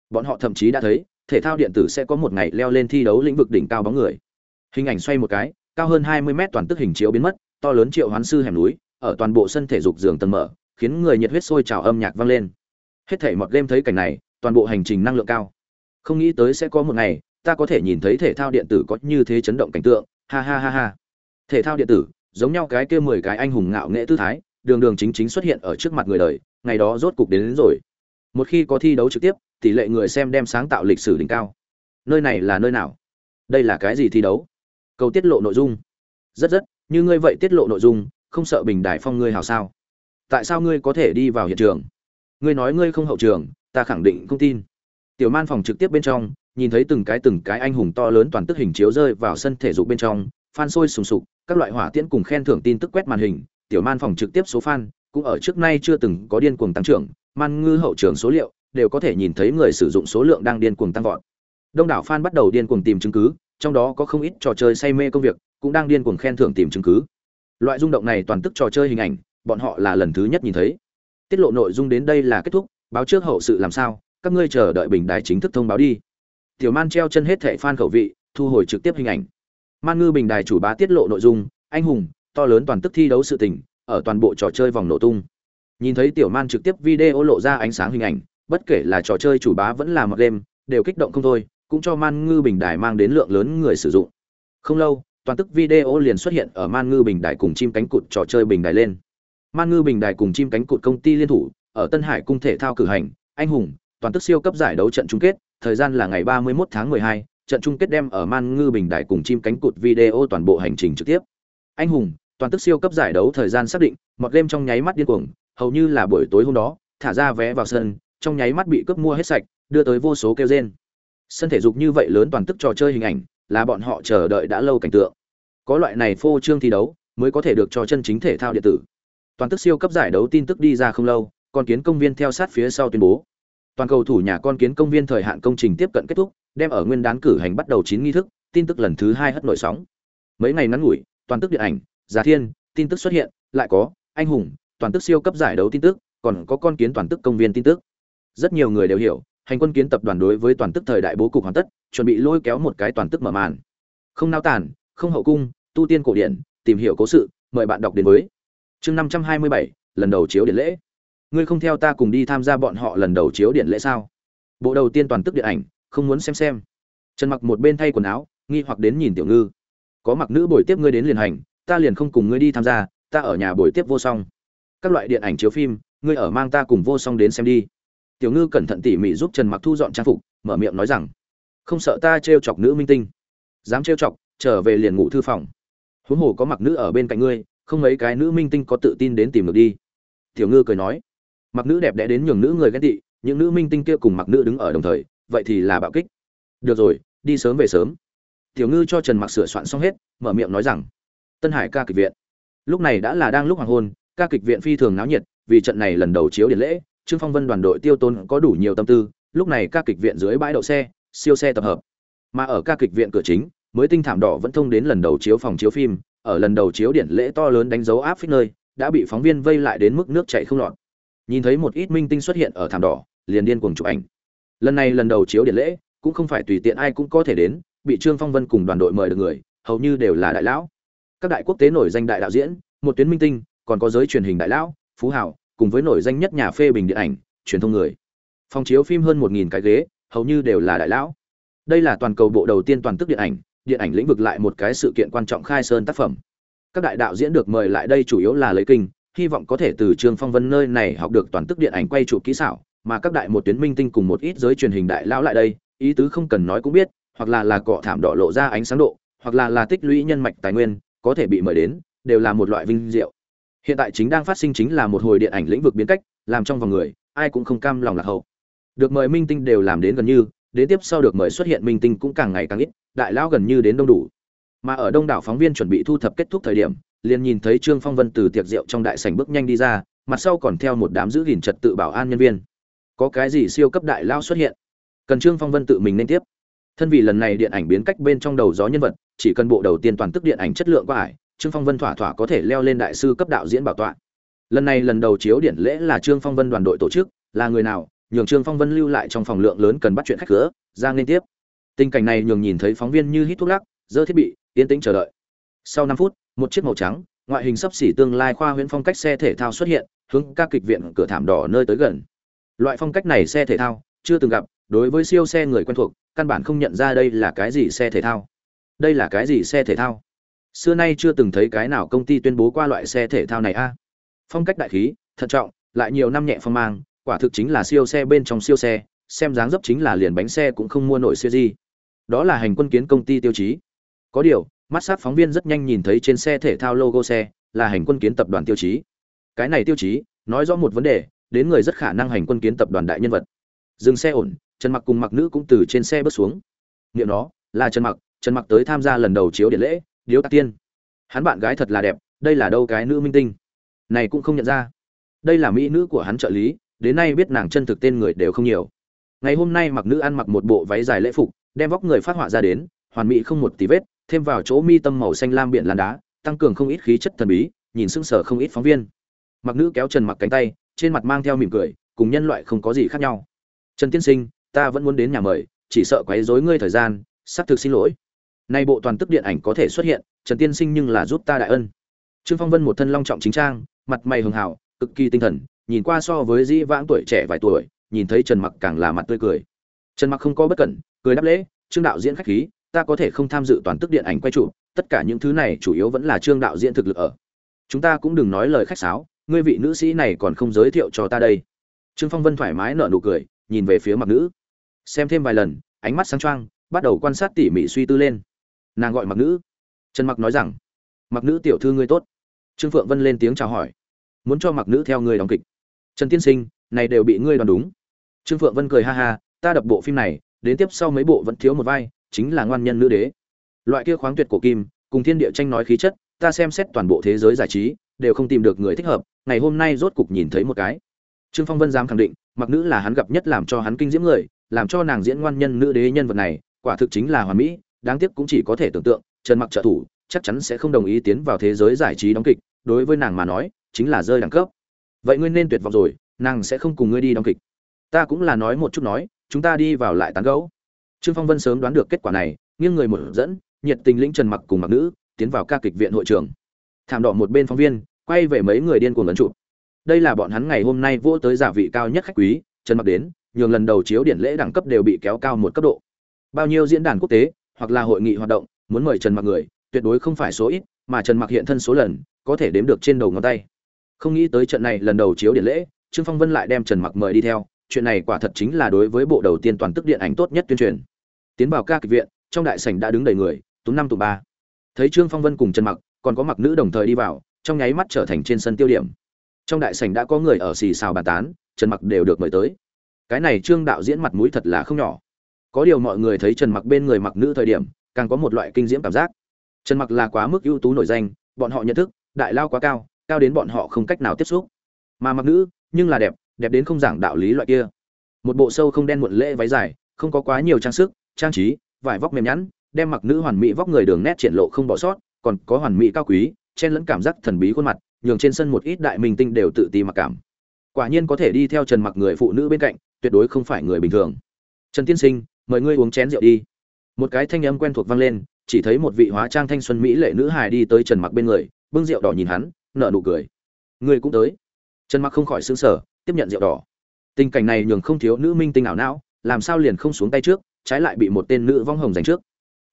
Bọn họ thậm chí đã thấy thể thao điện tử sẽ có một ngày leo lên thi đấu lĩnh vực đỉnh cao bóng người. Hình ảnh xoay một cái cao hơn 20 mét toàn tức hình chiếu biến mất to lớn triệu hoán sư hẻm núi ở toàn bộ sân thể dục giường tầng mở khiến người nhiệt huyết sôi trào âm nhạc vang lên. Hết thể một game thấy cảnh này toàn bộ hành trình năng lượng cao. Không nghĩ tới sẽ có một ngày ta có thể nhìn thấy thể thao điện tử có như thế chấn động cảnh tượng. Ha ha ha ha. Thể thao điện tử giống nhau cái kia mười cái anh hùng ngạo nghệ tư thái đường đường chính chính xuất hiện ở trước mặt người đời ngày đó rốt cục đến, đến rồi một khi có thi đấu trực tiếp, tỷ lệ người xem đem sáng tạo lịch sử đỉnh cao. Nơi này là nơi nào? Đây là cái gì thi đấu? Cầu tiết lộ nội dung. Rất rất, như ngươi vậy tiết lộ nội dung, không sợ bình đại phong ngươi hào sao? Tại sao ngươi có thể đi vào hiện trường? Ngươi nói ngươi không hậu trường, ta khẳng định không tin. Tiểu man phòng trực tiếp bên trong, nhìn thấy từng cái từng cái anh hùng to lớn toàn tức hình chiếu rơi vào sân thể dục bên trong, fan sôi sùng sục, các loại hỏa tiễn cùng khen thưởng tin tức quét màn hình, tiểu man phòng trực tiếp số fan cũng ở trước nay chưa từng có điên cuồng tăng trưởng, man ngư hậu trường số liệu đều có thể nhìn thấy người sử dụng số lượng đang điên cuồng tăng vọt. Đông đảo fan bắt đầu điên cuồng tìm chứng cứ, trong đó có không ít trò chơi say mê công việc cũng đang điên cuồng khen thưởng tìm chứng cứ. Loại rung động này toàn tức trò chơi hình ảnh, bọn họ là lần thứ nhất nhìn thấy. Tiết lộ nội dung đến đây là kết thúc, báo trước hậu sự làm sao, các ngươi chờ đợi bình đài chính thức thông báo đi. Tiểu man treo chân hết thảy fan khẩu vị, thu hồi trực tiếp hình ảnh. Man ngư bình đài chủ bá tiết lộ nội dung, anh hùng, to lớn toàn tức thi đấu sự tình ở toàn bộ trò chơi vòng nổ tung. Nhìn thấy tiểu man trực tiếp video lộ ra ánh sáng hình ảnh bất kể là trò chơi chủ bá vẫn là một game đều kích động không thôi cũng cho man ngư bình đài mang đến lượng lớn người sử dụng. Không lâu toàn tức video liền xuất hiện ở man ngư bình đài cùng chim cánh cụt trò chơi bình đài lên. Man ngư bình đài cùng chim cánh cụt công ty liên thủ ở tân hải cung thể thao cử hành anh hùng toàn tức siêu cấp giải đấu trận chung kết thời gian là ngày 31 tháng 12, trận chung kết đem ở man ngư bình đài cùng chim cánh cụt video toàn bộ hành trình trực tiếp. Anh hùng toàn tức siêu cấp giải đấu thời gian xác định một đêm trong nháy mắt điên cuồng, hầu như là buổi tối hôm đó, thả ra vé vào sân, trong nháy mắt bị cướp mua hết sạch, đưa tới vô số kêu rên. Sân thể dục như vậy lớn toàn tức trò chơi hình ảnh, là bọn họ chờ đợi đã lâu cảnh tượng. Có loại này phô trương thi đấu, mới có thể được cho chân chính thể thao điện tử. Toàn tức siêu cấp giải đấu tin tức đi ra không lâu, con kiến công viên theo sát phía sau tuyên bố. Toàn cầu thủ nhà con kiến công viên thời hạn công trình tiếp cận kết thúc, đem ở nguyên đán cử hành bắt đầu chín nghi thức, tin tức lần thứ hai hất nổi sóng. Mấy ngày ngắn ngủi, toàn tức điện ảnh giả thiên, tin tức xuất hiện, lại có, anh hùng, toàn tức siêu cấp giải đấu tin tức, còn có con kiến toàn tức công viên tin tức. Rất nhiều người đều hiểu, hành quân kiến tập đoàn đối với toàn tức thời đại bố cục hoàn tất, chuẩn bị lôi kéo một cái toàn tức mở màn. Không nao tản không hậu cung, tu tiên cổ điển, tìm hiểu cố sự, mời bạn đọc đến với. Chương năm trăm hai mươi bảy, lần đầu chiếu điện lễ. Ngươi không theo ta cùng đi tham gia bọn họ lần đầu chiếu điện lễ sao? Bộ đầu tiên toàn tức điện ảnh, không muốn xem xem. Trần mặc một bên thay quần áo, nghi hoặc đến nhìn tiểu ngư. Có mặc nữ buổi tiếp ngươi đến liền hành ta liền không cùng ngươi đi tham gia, ta ở nhà buổi tiếp vô song. Các loại điện ảnh, chiếu phim, ngươi ở mang ta cùng vô song đến xem đi. Tiểu ngư cẩn thận tỉ mỉ giúp trần mặc thu dọn trang phục, mở miệng nói rằng, không sợ ta trêu chọc nữ minh tinh. Dám trêu chọc, trở về liền ngủ thư phòng. Huống hồ có mặc nữ ở bên cạnh ngươi, không mấy cái nữ minh tinh có tự tin đến tìm được đi. Tiểu ngư cười nói, mặc nữ đẹp đẽ đến nhường nữ người ghét tị, những nữ minh tinh kia cùng mặc nữ đứng ở đồng thời, vậy thì là bạo kích. Được rồi, đi sớm về sớm. Tiểu ngư cho trần mặc sửa soạn xong hết, mở miệng nói rằng tân hải ca kịch viện. Lúc này đã là đang lúc hoàng hôn, ca kịch viện phi thường náo nhiệt, vì trận này lần đầu chiếu điện lễ, trương phong vân đoàn đội tiêu tôn có đủ nhiều tâm tư, lúc này ca kịch viện dưới bãi đậu xe, siêu xe tập hợp. Mà ở ca kịch viện cửa chính, mới tinh thảm đỏ vẫn thông đến lần đầu chiếu phòng chiếu phim, ở lần đầu chiếu điện lễ to lớn đánh dấu áp phích nơi, đã bị phóng viên vây lại đến mức nước chảy không lọt. Nhìn thấy một ít minh tinh xuất hiện ở thảm đỏ, liền điên cuồng chụp ảnh. Lần này lần đầu chiếu điện lễ, cũng không phải tùy tiện ai cũng có thể đến, bị trương phong vân cùng đoàn đội mời được người, hầu như đều là đại lão các đại quốc tế nổi danh đại đạo diễn, một tuyến minh tinh, còn có giới truyền hình đại lão, phú hảo cùng với nổi danh nhất nhà phê bình điện ảnh, truyền thông người. Phòng chiếu phim hơn một nghìn cái ghế, hầu như đều là đại lão. Đây là toàn cầu bộ đầu tiên toàn tức điện ảnh điện ảnh lĩnh vực lại một cái sự kiện quan trọng khai sơn tác phẩm. Các đại đạo diễn được mời lại đây chủ yếu là lấy kinh, hy vọng có thể từ trương phong vân nơi này học được toàn tức điện ảnh quay chụp kỹ xảo, mà các đại một tuyến minh tinh cùng một ít giới truyền hình đại lão lại đây, ý tứ không cần nói cũng biết, hoặc là là cọ thảm đỏ lộ ra ánh sáng độ, hoặc là là tích lũy nhân mạch tài nguyên có thể bị mời đến, đều là một loại vinh diệu. Hiện tại chính đang phát sinh chính là một hồi điện ảnh lĩnh vực biến cách, làm trong vòng người, ai cũng không cam lòng lạc hậu. Được mời minh tinh đều làm đến gần như, đến tiếp sau được mời xuất hiện minh tinh cũng càng ngày càng ít, đại lão gần như đến đông đủ. Mà ở đông đảo phóng viên chuẩn bị thu thập kết thúc thời điểm, liền nhìn thấy trương phong vân từ tiệc rượu trong đại sảnh bước nhanh đi ra, mặt sau còn theo một đám giữ gìn trật tự bảo an nhân viên. Có cái gì siêu cấp đại lao xuất hiện? Cần trương phong vân tự mình nên tiếp thân vì lần này điện ảnh biến cách bên trong đầu gió nhân vật, chỉ cần bộ đầu tiên toàn tức điện ảnh chất lượng qua ải, trương phong vân thỏa thỏa có thể leo lên đại sư cấp đạo diễn bảo tọa. Lần này lần đầu chiếu điện lễ là trương phong vân đoàn đội tổ chức, là người nào, nhường trương phong vân lưu lại trong phòng lượng lớn cần bắt chuyện khách cửa, ra liên tiếp. Tình cảnh này nhường nhìn thấy phóng viên như hít thuốc lắc, dơ thiết bị, yên tĩnh chờ đợi. Sau năm phút, một chiếc màu trắng, ngoại hình sấp xỉ tương lai khoa huyễn phong cách xe thể thao xuất hiện, hướng các kịch viện cửa thảm đỏ nơi tới gần. Loại phong cách này xe thể thao, chưa từng gặp đối với siêu xe người quen thuộc, căn bản không nhận ra đây là cái gì xe thể thao. Đây là cái gì xe thể thao? Xưa nay chưa từng thấy cái nào công ty tuyên bố qua loại xe thể thao này a. Phong cách đại khí, thận trọng, lại nhiều năm nhẹ phong mang, quả thực chính là siêu xe bên trong siêu xe, xem dáng dấp chính là liền bánh xe cũng không mua nổi siêu gì. Đó là hành quân kiến công ty tiêu chí. Có điều, mắt sát phóng viên rất nhanh nhìn thấy trên xe thể thao logo xe, là hành quân kiến tập đoàn tiêu chí. Cái này tiêu chí, nói rõ một vấn đề, đến người rất khả năng hành quân kiến tập đoàn đại nhân vật. Dừng xe ổn trần mặc cùng mặc nữ cũng từ trên xe bước xuống. Niệm đó là trần mặc trần mặc tới tham gia lần đầu chiếu điện lễ, điếu tạc tiên. Hắn bạn gái thật là đẹp, đây là đâu cái nữ minh tinh? Này cũng không nhận ra. Đây là mỹ nữ của hắn trợ lý, đến nay biết nàng chân thực tên người đều không nhiều. Ngày hôm nay mặc nữ ăn mặc một bộ váy dài lễ phục, đem vóc người phát họa ra đến, hoàn mỹ không một tí vết, thêm vào chỗ mi tâm màu xanh lam biển lan đá, tăng cường không ít khí chất thần bí, nhìn sững sờ không ít phóng viên. Mặc nữ kéo trần mặc cánh tay, trên mặt mang theo mỉm cười, cùng nhân loại không có gì khác nhau. Trần tiên sinh ta vẫn muốn đến nhà mời, chỉ sợ quấy rối ngươi thời gian, sắp thực xin lỗi. Nay bộ toàn tức điện ảnh có thể xuất hiện, trần tiên sinh nhưng là giúp ta đại ân. Trương phong vân một thân long trọng chính trang, mặt mày hường hảo, cực kỳ tinh thần, nhìn qua so với dĩ vãng tuổi trẻ vài tuổi, nhìn thấy trần mặc càng là mặt tươi cười. Trần mặc không có bất cẩn, cười đáp lễ, trương đạo diễn khách khí, ta có thể không tham dự toàn tức điện ảnh quay chụp, tất cả những thứ này chủ yếu vẫn là trương đạo diễn thực lực ở. Chúng ta cũng đừng nói lời khách sáo, ngươi vị nữ sĩ này còn không giới thiệu cho ta đây. Trương phong vân thoải mái nở nụ cười, nhìn về phía mặc nữ xem thêm vài lần, ánh mắt sáng choang, bắt đầu quan sát tỉ mỉ suy tư lên. Nàng gọi mặc nữ. Trần mặc nói rằng mặc nữ tiểu thư ngươi tốt. Trương phượng vân lên tiếng chào hỏi, muốn cho mặc nữ theo ngươi đóng kịch. Trần tiên sinh, này đều bị ngươi đoán đúng. Trương phượng vân cười ha ha, ta đập bộ phim này, đến tiếp sau mấy bộ vẫn thiếu một vai, chính là ngoan nhân nữ đế. Loại kia khoáng tuyệt cổ kim, cùng thiên địa tranh nói khí chất, ta xem xét toàn bộ thế giới giải trí, đều không tìm được người thích hợp, ngày hôm nay rốt cục nhìn thấy một cái. Trương phong vân dám khẳng định mặc nữ là hắn gặp nhất làm cho hắn kinh diễm người làm cho nàng diễn ngoan nhân nữ đế nhân vật này, quả thực chính là hoàn mỹ, đáng tiếc cũng chỉ có thể tưởng tượng, trần mặc trợ thủ chắc chắn sẽ không đồng ý tiến vào thế giới giải trí đóng kịch, đối với nàng mà nói, chính là rơi đẳng cấp. Vậy ngươi nên tuyệt vọng rồi, nàng sẽ không cùng ngươi đi đóng kịch. Ta cũng là nói một chút nói, chúng ta đi vào lại tán gẫu. Trương phong vân sớm đoán được kết quả này, nghiêng người một dẫn, nhiệt tình lĩnh trần mặc cùng mặc nữ, tiến vào ca kịch viện hội trường. Thảm đỏ một bên phóng viên, quay về mấy người điên cuồng ấn chụp đây là bọn hắn ngày hôm nay vỗ tới giả vị cao nhất khách quý, trần mặc đến nhường lần đầu chiếu điển lễ đẳng cấp đều bị kéo cao một cấp độ. Bao nhiêu diễn đàn quốc tế, hoặc là hội nghị hoạt động, muốn mời trần mặc người, tuyệt đối không phải số ít, mà trần mặc hiện thân số lần, có thể đếm được trên đầu ngón tay. Không nghĩ tới trận này lần đầu chiếu điện lễ, trương phong vân lại đem trần mặc mời đi theo, chuyện này quả thật chính là đối với bộ đầu tiên toàn tức điện ảnh tốt nhất tuyên truyền. Tiến vào ca kịch viện, trong đại sảnh đã đứng đầy người tú năm tụ ba. Thấy trương phong vân cùng trần mặc, còn có mặc nữ đồng thời đi vào, trong nháy mắt trở thành trên sân tiêu điểm. Trong đại sảnh đã có người ở xì xào bàn tán, trần mặc đều được mời tới cái này trương đạo diễn mặt mũi thật là không nhỏ. Có điều mọi người thấy trần mặc bên người mặc nữ thời điểm, càng có một loại kinh diễm cảm giác. Trần mặc là quá mức ưu tú nổi danh, bọn họ nhận thức, đại lao quá cao cao đến bọn họ không cách nào tiếp xúc. Mà mặc nữ, nhưng là đẹp đẹp đến không giảng đạo lý loại kia. Một bộ sâu không đen muộn lễ váy dài, không có quá nhiều trang sức, trang trí, vải vóc mềm nhẵn, đem mặc nữ hoàn mỹ vóc người đường nét triển lộ không bỏ sót, còn có hoàn mỹ cao quý, chen lẫn cảm giác thần bí khuôn mặt, nhường trên sân một ít đại minh tinh đều tự ti mặc cảm. Quả nhiên có thể đi theo trần mặc người phụ nữ bên cạnh tuyệt đối không phải người bình thường. Trần tiên sinh, mời ngươi uống chén rượu đi. Một cái thanh âm quen thuộc vang lên, chỉ thấy một vị hóa trang thanh xuân mỹ lệ nữ hài đi tới trần mặc bên người, bưng rượu đỏ nhìn hắn, nở nụ cười. Ngươi cũng tới. Trần mặc không khỏi sững sờ, tiếp nhận rượu đỏ. Tình cảnh này nhường không thiếu nữ minh tinh ảo não, làm sao liền không xuống tay trước, trái lại bị một tên nữ vong hồng giành trước.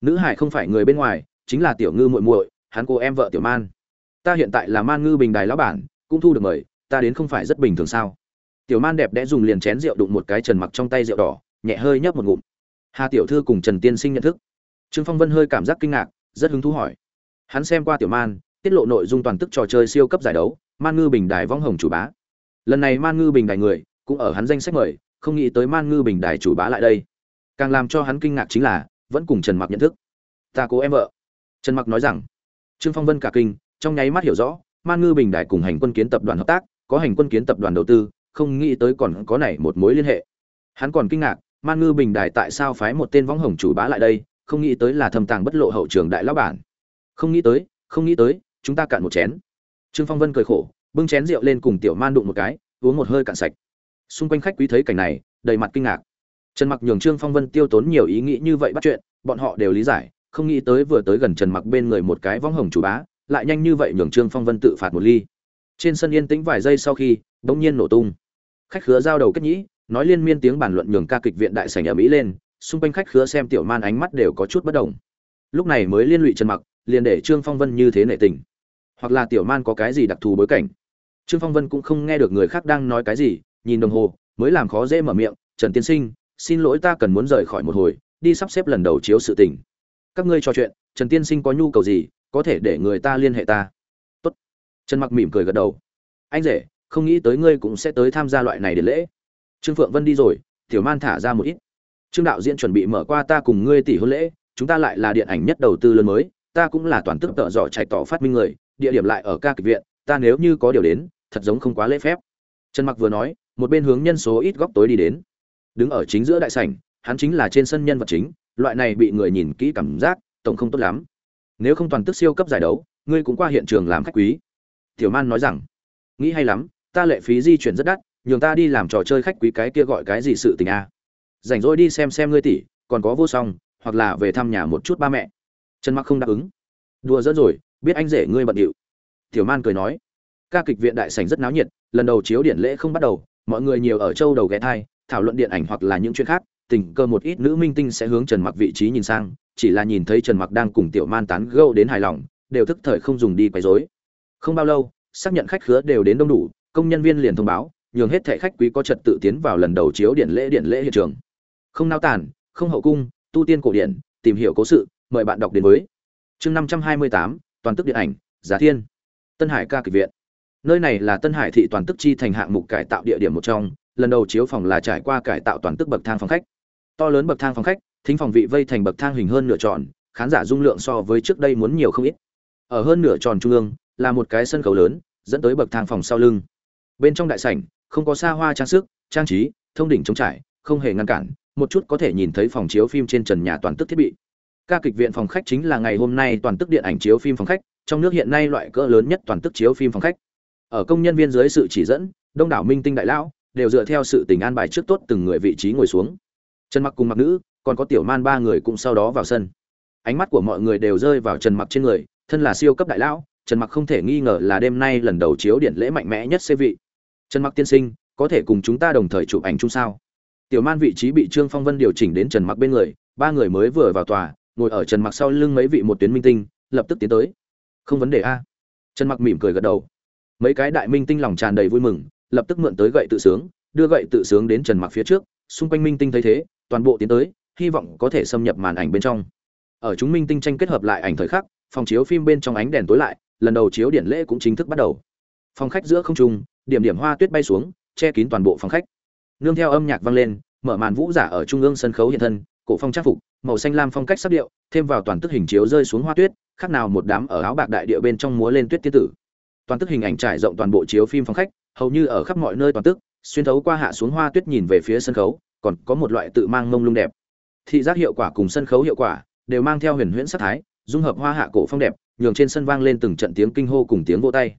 Nữ hải không phải người bên ngoài, chính là tiểu ngư muội muội, hắn cô em vợ tiểu man. Ta hiện tại là man ngư bình đài lão bản, cũng thu được mời, ta đến không phải rất bình thường sao? Tiểu man đẹp đẽ dùng liền chén rượu đụng một cái trần mặc trong tay rượu đỏ, nhẹ hơi nhấp một ngụm. Hà tiểu thư cùng trần tiên sinh nhận thức. Trương phong vân hơi cảm giác kinh ngạc, rất hứng thú hỏi. Hắn xem qua tiểu man, tiết lộ nội dung toàn tức trò chơi siêu cấp giải đấu, man ngư bình đài vong hồng chủ bá. Lần này man ngư bình đài người, cũng ở hắn danh sách mời, không nghĩ tới man ngư bình đài chủ bá lại đây. Càng làm cho hắn kinh ngạc chính là, vẫn cùng trần mặc nhận thức. Ta cố em vợ. Trần mặc nói rằng. Trương phong vân cả kinh, trong nháy mắt hiểu rõ, man ngư bình đài cùng hành quân kiến tập đoàn hợp tác, có hành quân kiến tập đoàn đầu tư không nghĩ tới còn có này một mối liên hệ. Hắn còn kinh ngạc, man ngư bình đài tại sao phái một tên võng hồng chủ bá lại đây, không nghĩ tới là thâm tàng bất lộ hậu trường đại lão bản. Không nghĩ tới, không nghĩ tới, chúng ta cạn một chén. Trương phong vân cười khổ, bưng chén rượu lên cùng tiểu man đụng một cái, uống một hơi cạn sạch. Xung quanh khách quý thấy cảnh này, đầy mặt kinh ngạc. Trần mặc nhường trương phong vân tiêu tốn nhiều ý nghĩ như vậy bắt chuyện, bọn họ đều lý giải, không nghĩ tới vừa tới gần trần mặc bên người một cái võng hồng chủ bá, lại nhanh như vậy nhường trương phong vân tự phạt một ly. Trên sân yên tĩnh vài giây sau khi bỗng nhiên nổ tung. Khách khứa giao đầu kết nhĩ, nói liên miên tiếng bàn luận nhường ca kịch viện đại sảnh ở mỹ lên, xung quanh khách khứa xem tiểu man ánh mắt đều có chút bất động. lúc này mới liên lụy trần mặc, liền để trương phong vân như thế nệ tình. Hoặc là tiểu man có cái gì đặc thù bối cảnh? Trương phong vân cũng không nghe được người khác đang nói cái gì, nhìn đồng hồ, mới làm khó dễ mở miệng, trần tiên sinh, xin lỗi ta cần muốn rời khỏi một hồi, đi sắp xếp lần đầu chiếu sự tình. Các ngươi trò chuyện, trần tiên sinh có nhu cầu gì, có thể để người ta liên hệ ta. Tốt. Trần mặc mỉm cười gật đầu. Anh rể không nghĩ tới ngươi cũng sẽ tới tham gia loại này để lễ. Trương phượng vân đi rồi, tiểu man thả ra một ít. Trương đạo diễn chuẩn bị mở qua ta cùng ngươi tỷ hôn lễ, chúng ta lại là điện ảnh nhất đầu tư lớn mới, ta cũng là toàn tức tợ dọ chạy tỏ phát minh người, địa điểm lại ở ca kịch viện, ta nếu như có điều đến, thật giống không quá lễ phép. Trần mặc vừa nói, một bên hướng nhân số ít góc tối đi đến. Đứng ở chính giữa đại sảnh, hắn chính là trên sân nhân vật chính, loại này bị người nhìn kỹ cảm giác, tổng không tốt lắm. Nếu không toàn tức siêu cấp giải đấu, ngươi cũng qua hiện trường làm khách quý. Tiểu man nói rằng, nghĩ hay lắm ta lệ phí di chuyển rất đắt, nhường ta đi làm trò chơi khách quý cái kia gọi cái gì sự tình a. À. rảnh rỗi đi xem xem ngươi tỷ, còn có vô song, hoặc là về thăm nhà một chút ba mẹ. Trần mặc không đáp ứng. Đùa dẫn rồi, biết anh rể ngươi bận điệu. Tiểu man cười nói. Ca kịch viện đại sảnh rất náo nhiệt, lần đầu chiếu điện lễ không bắt đầu, mọi người nhiều ở châu đầu ghé thai, thảo luận điện ảnh hoặc là những chuyện khác, tình cờ một ít nữ minh tinh sẽ hướng trần mặc vị trí nhìn sang, chỉ là nhìn thấy trần mặc đang cùng tiểu man tán gẫu đến hài lòng, đều thức thời không dùng đi quấy rối. Không bao lâu, xác nhận khách khứa đều đến đông đủ công nhân viên liền thông báo, nhường hết thệ khách quý có trật tự tiến vào lần đầu chiếu điện lễ điện lễ hiện trường. Không nao tản không hậu cung, tu tiên cổ điển, tìm hiểu cố sự, mời bạn đọc đến với. Chương năm trăm hai mươi tám, toàn tức điện ảnh, giá thiên. Tân hải ca kịch viện. Nơi này là tân hải thị toàn tức chi thành hạng mục cải tạo địa điểm một trong, lần đầu chiếu phòng là trải qua cải tạo toàn tức bậc thang phòng khách. To lớn bậc thang phòng khách, thính phòng vị vây thành bậc thang hình hơn nửa tròn, khán giả dung lượng so với trước đây muốn nhiều không ít. Ở hơn nửa tròn trung ương, là một cái sân khấu lớn, dẫn tới bậc thang phòng sau lưng bên trong đại sảnh, không có xa hoa trang sức, trang trí, thông đỉnh trống trải, không hề ngăn cản, một chút có thể nhìn thấy phòng chiếu phim trên trần nhà toàn tức thiết bị. Ca kịch viện phòng khách chính là ngày hôm nay toàn tức điện ảnh chiếu phim phòng khách, trong nước hiện nay loại cỡ lớn nhất toàn tức chiếu phim phòng khách. Ở công nhân viên dưới sự chỉ dẫn, đông đảo minh tinh đại lão đều dựa theo sự tình an bài trước tốt từng người vị trí ngồi xuống. Trần mặc cùng mặc nữ, còn có tiểu man ba người cũng sau đó vào sân. Ánh mắt của mọi người đều rơi vào trần mặc trên người, thân là siêu cấp đại lão, trần mặc không thể nghi ngờ là đêm nay lần đầu chiếu điện lễ mạnh mẽ nhất xê vị trần mặc tiên sinh, có thể cùng chúng ta đồng thời chụp ảnh chung sao? Tiểu man vị trí bị trương phong vân điều chỉnh đến trần mặc bên người, ba người mới vừa vào tòa, ngồi ở trần mặc sau lưng mấy vị một tuyến minh tinh, lập tức tiến tới. Không vấn đề a. Trần mặc mỉm cười gật đầu. Mấy cái đại minh tinh lòng tràn đầy vui mừng, lập tức mượn tới gậy tự sướng, đưa gậy tự sướng đến trần mặc phía trước, xung quanh minh tinh thấy thế, toàn bộ tiến tới, hy vọng có thể xâm nhập màn ảnh bên trong. Ở chúng minh tinh tranh kết hợp lại ảnh thời khắc, phòng chiếu phim bên trong ánh đèn tối lại, lần đầu chiếu điện lễ cũng chính thức bắt đầu. Phòng khách giữa không trung điểm điểm hoa tuyết bay xuống, che kín toàn bộ phòng khách. Nương theo âm nhạc vang lên, mở màn vũ giả ở trung ương sân khấu hiện thân, cổ phong trang phục, màu xanh lam phong cách sắc điệu, thêm vào toàn tức hình chiếu rơi xuống hoa tuyết, khác nào một đám ở áo bạc đại địa bên trong múa lên tuyết tiên tử. Toàn tức hình ảnh trải rộng toàn bộ chiếu phim phòng khách, hầu như ở khắp mọi nơi toàn tức, xuyên thấu qua hạ xuống hoa tuyết nhìn về phía sân khấu, còn có một loại tự mang mông lung đẹp. Thị giác hiệu quả cùng sân khấu hiệu quả đều mang theo huyền huyễn sắc thái, dung hợp hoa hạ cổ phong đẹp, nhường trên sân vang lên từng trận tiếng kinh hô cùng tiếng vỗ tay.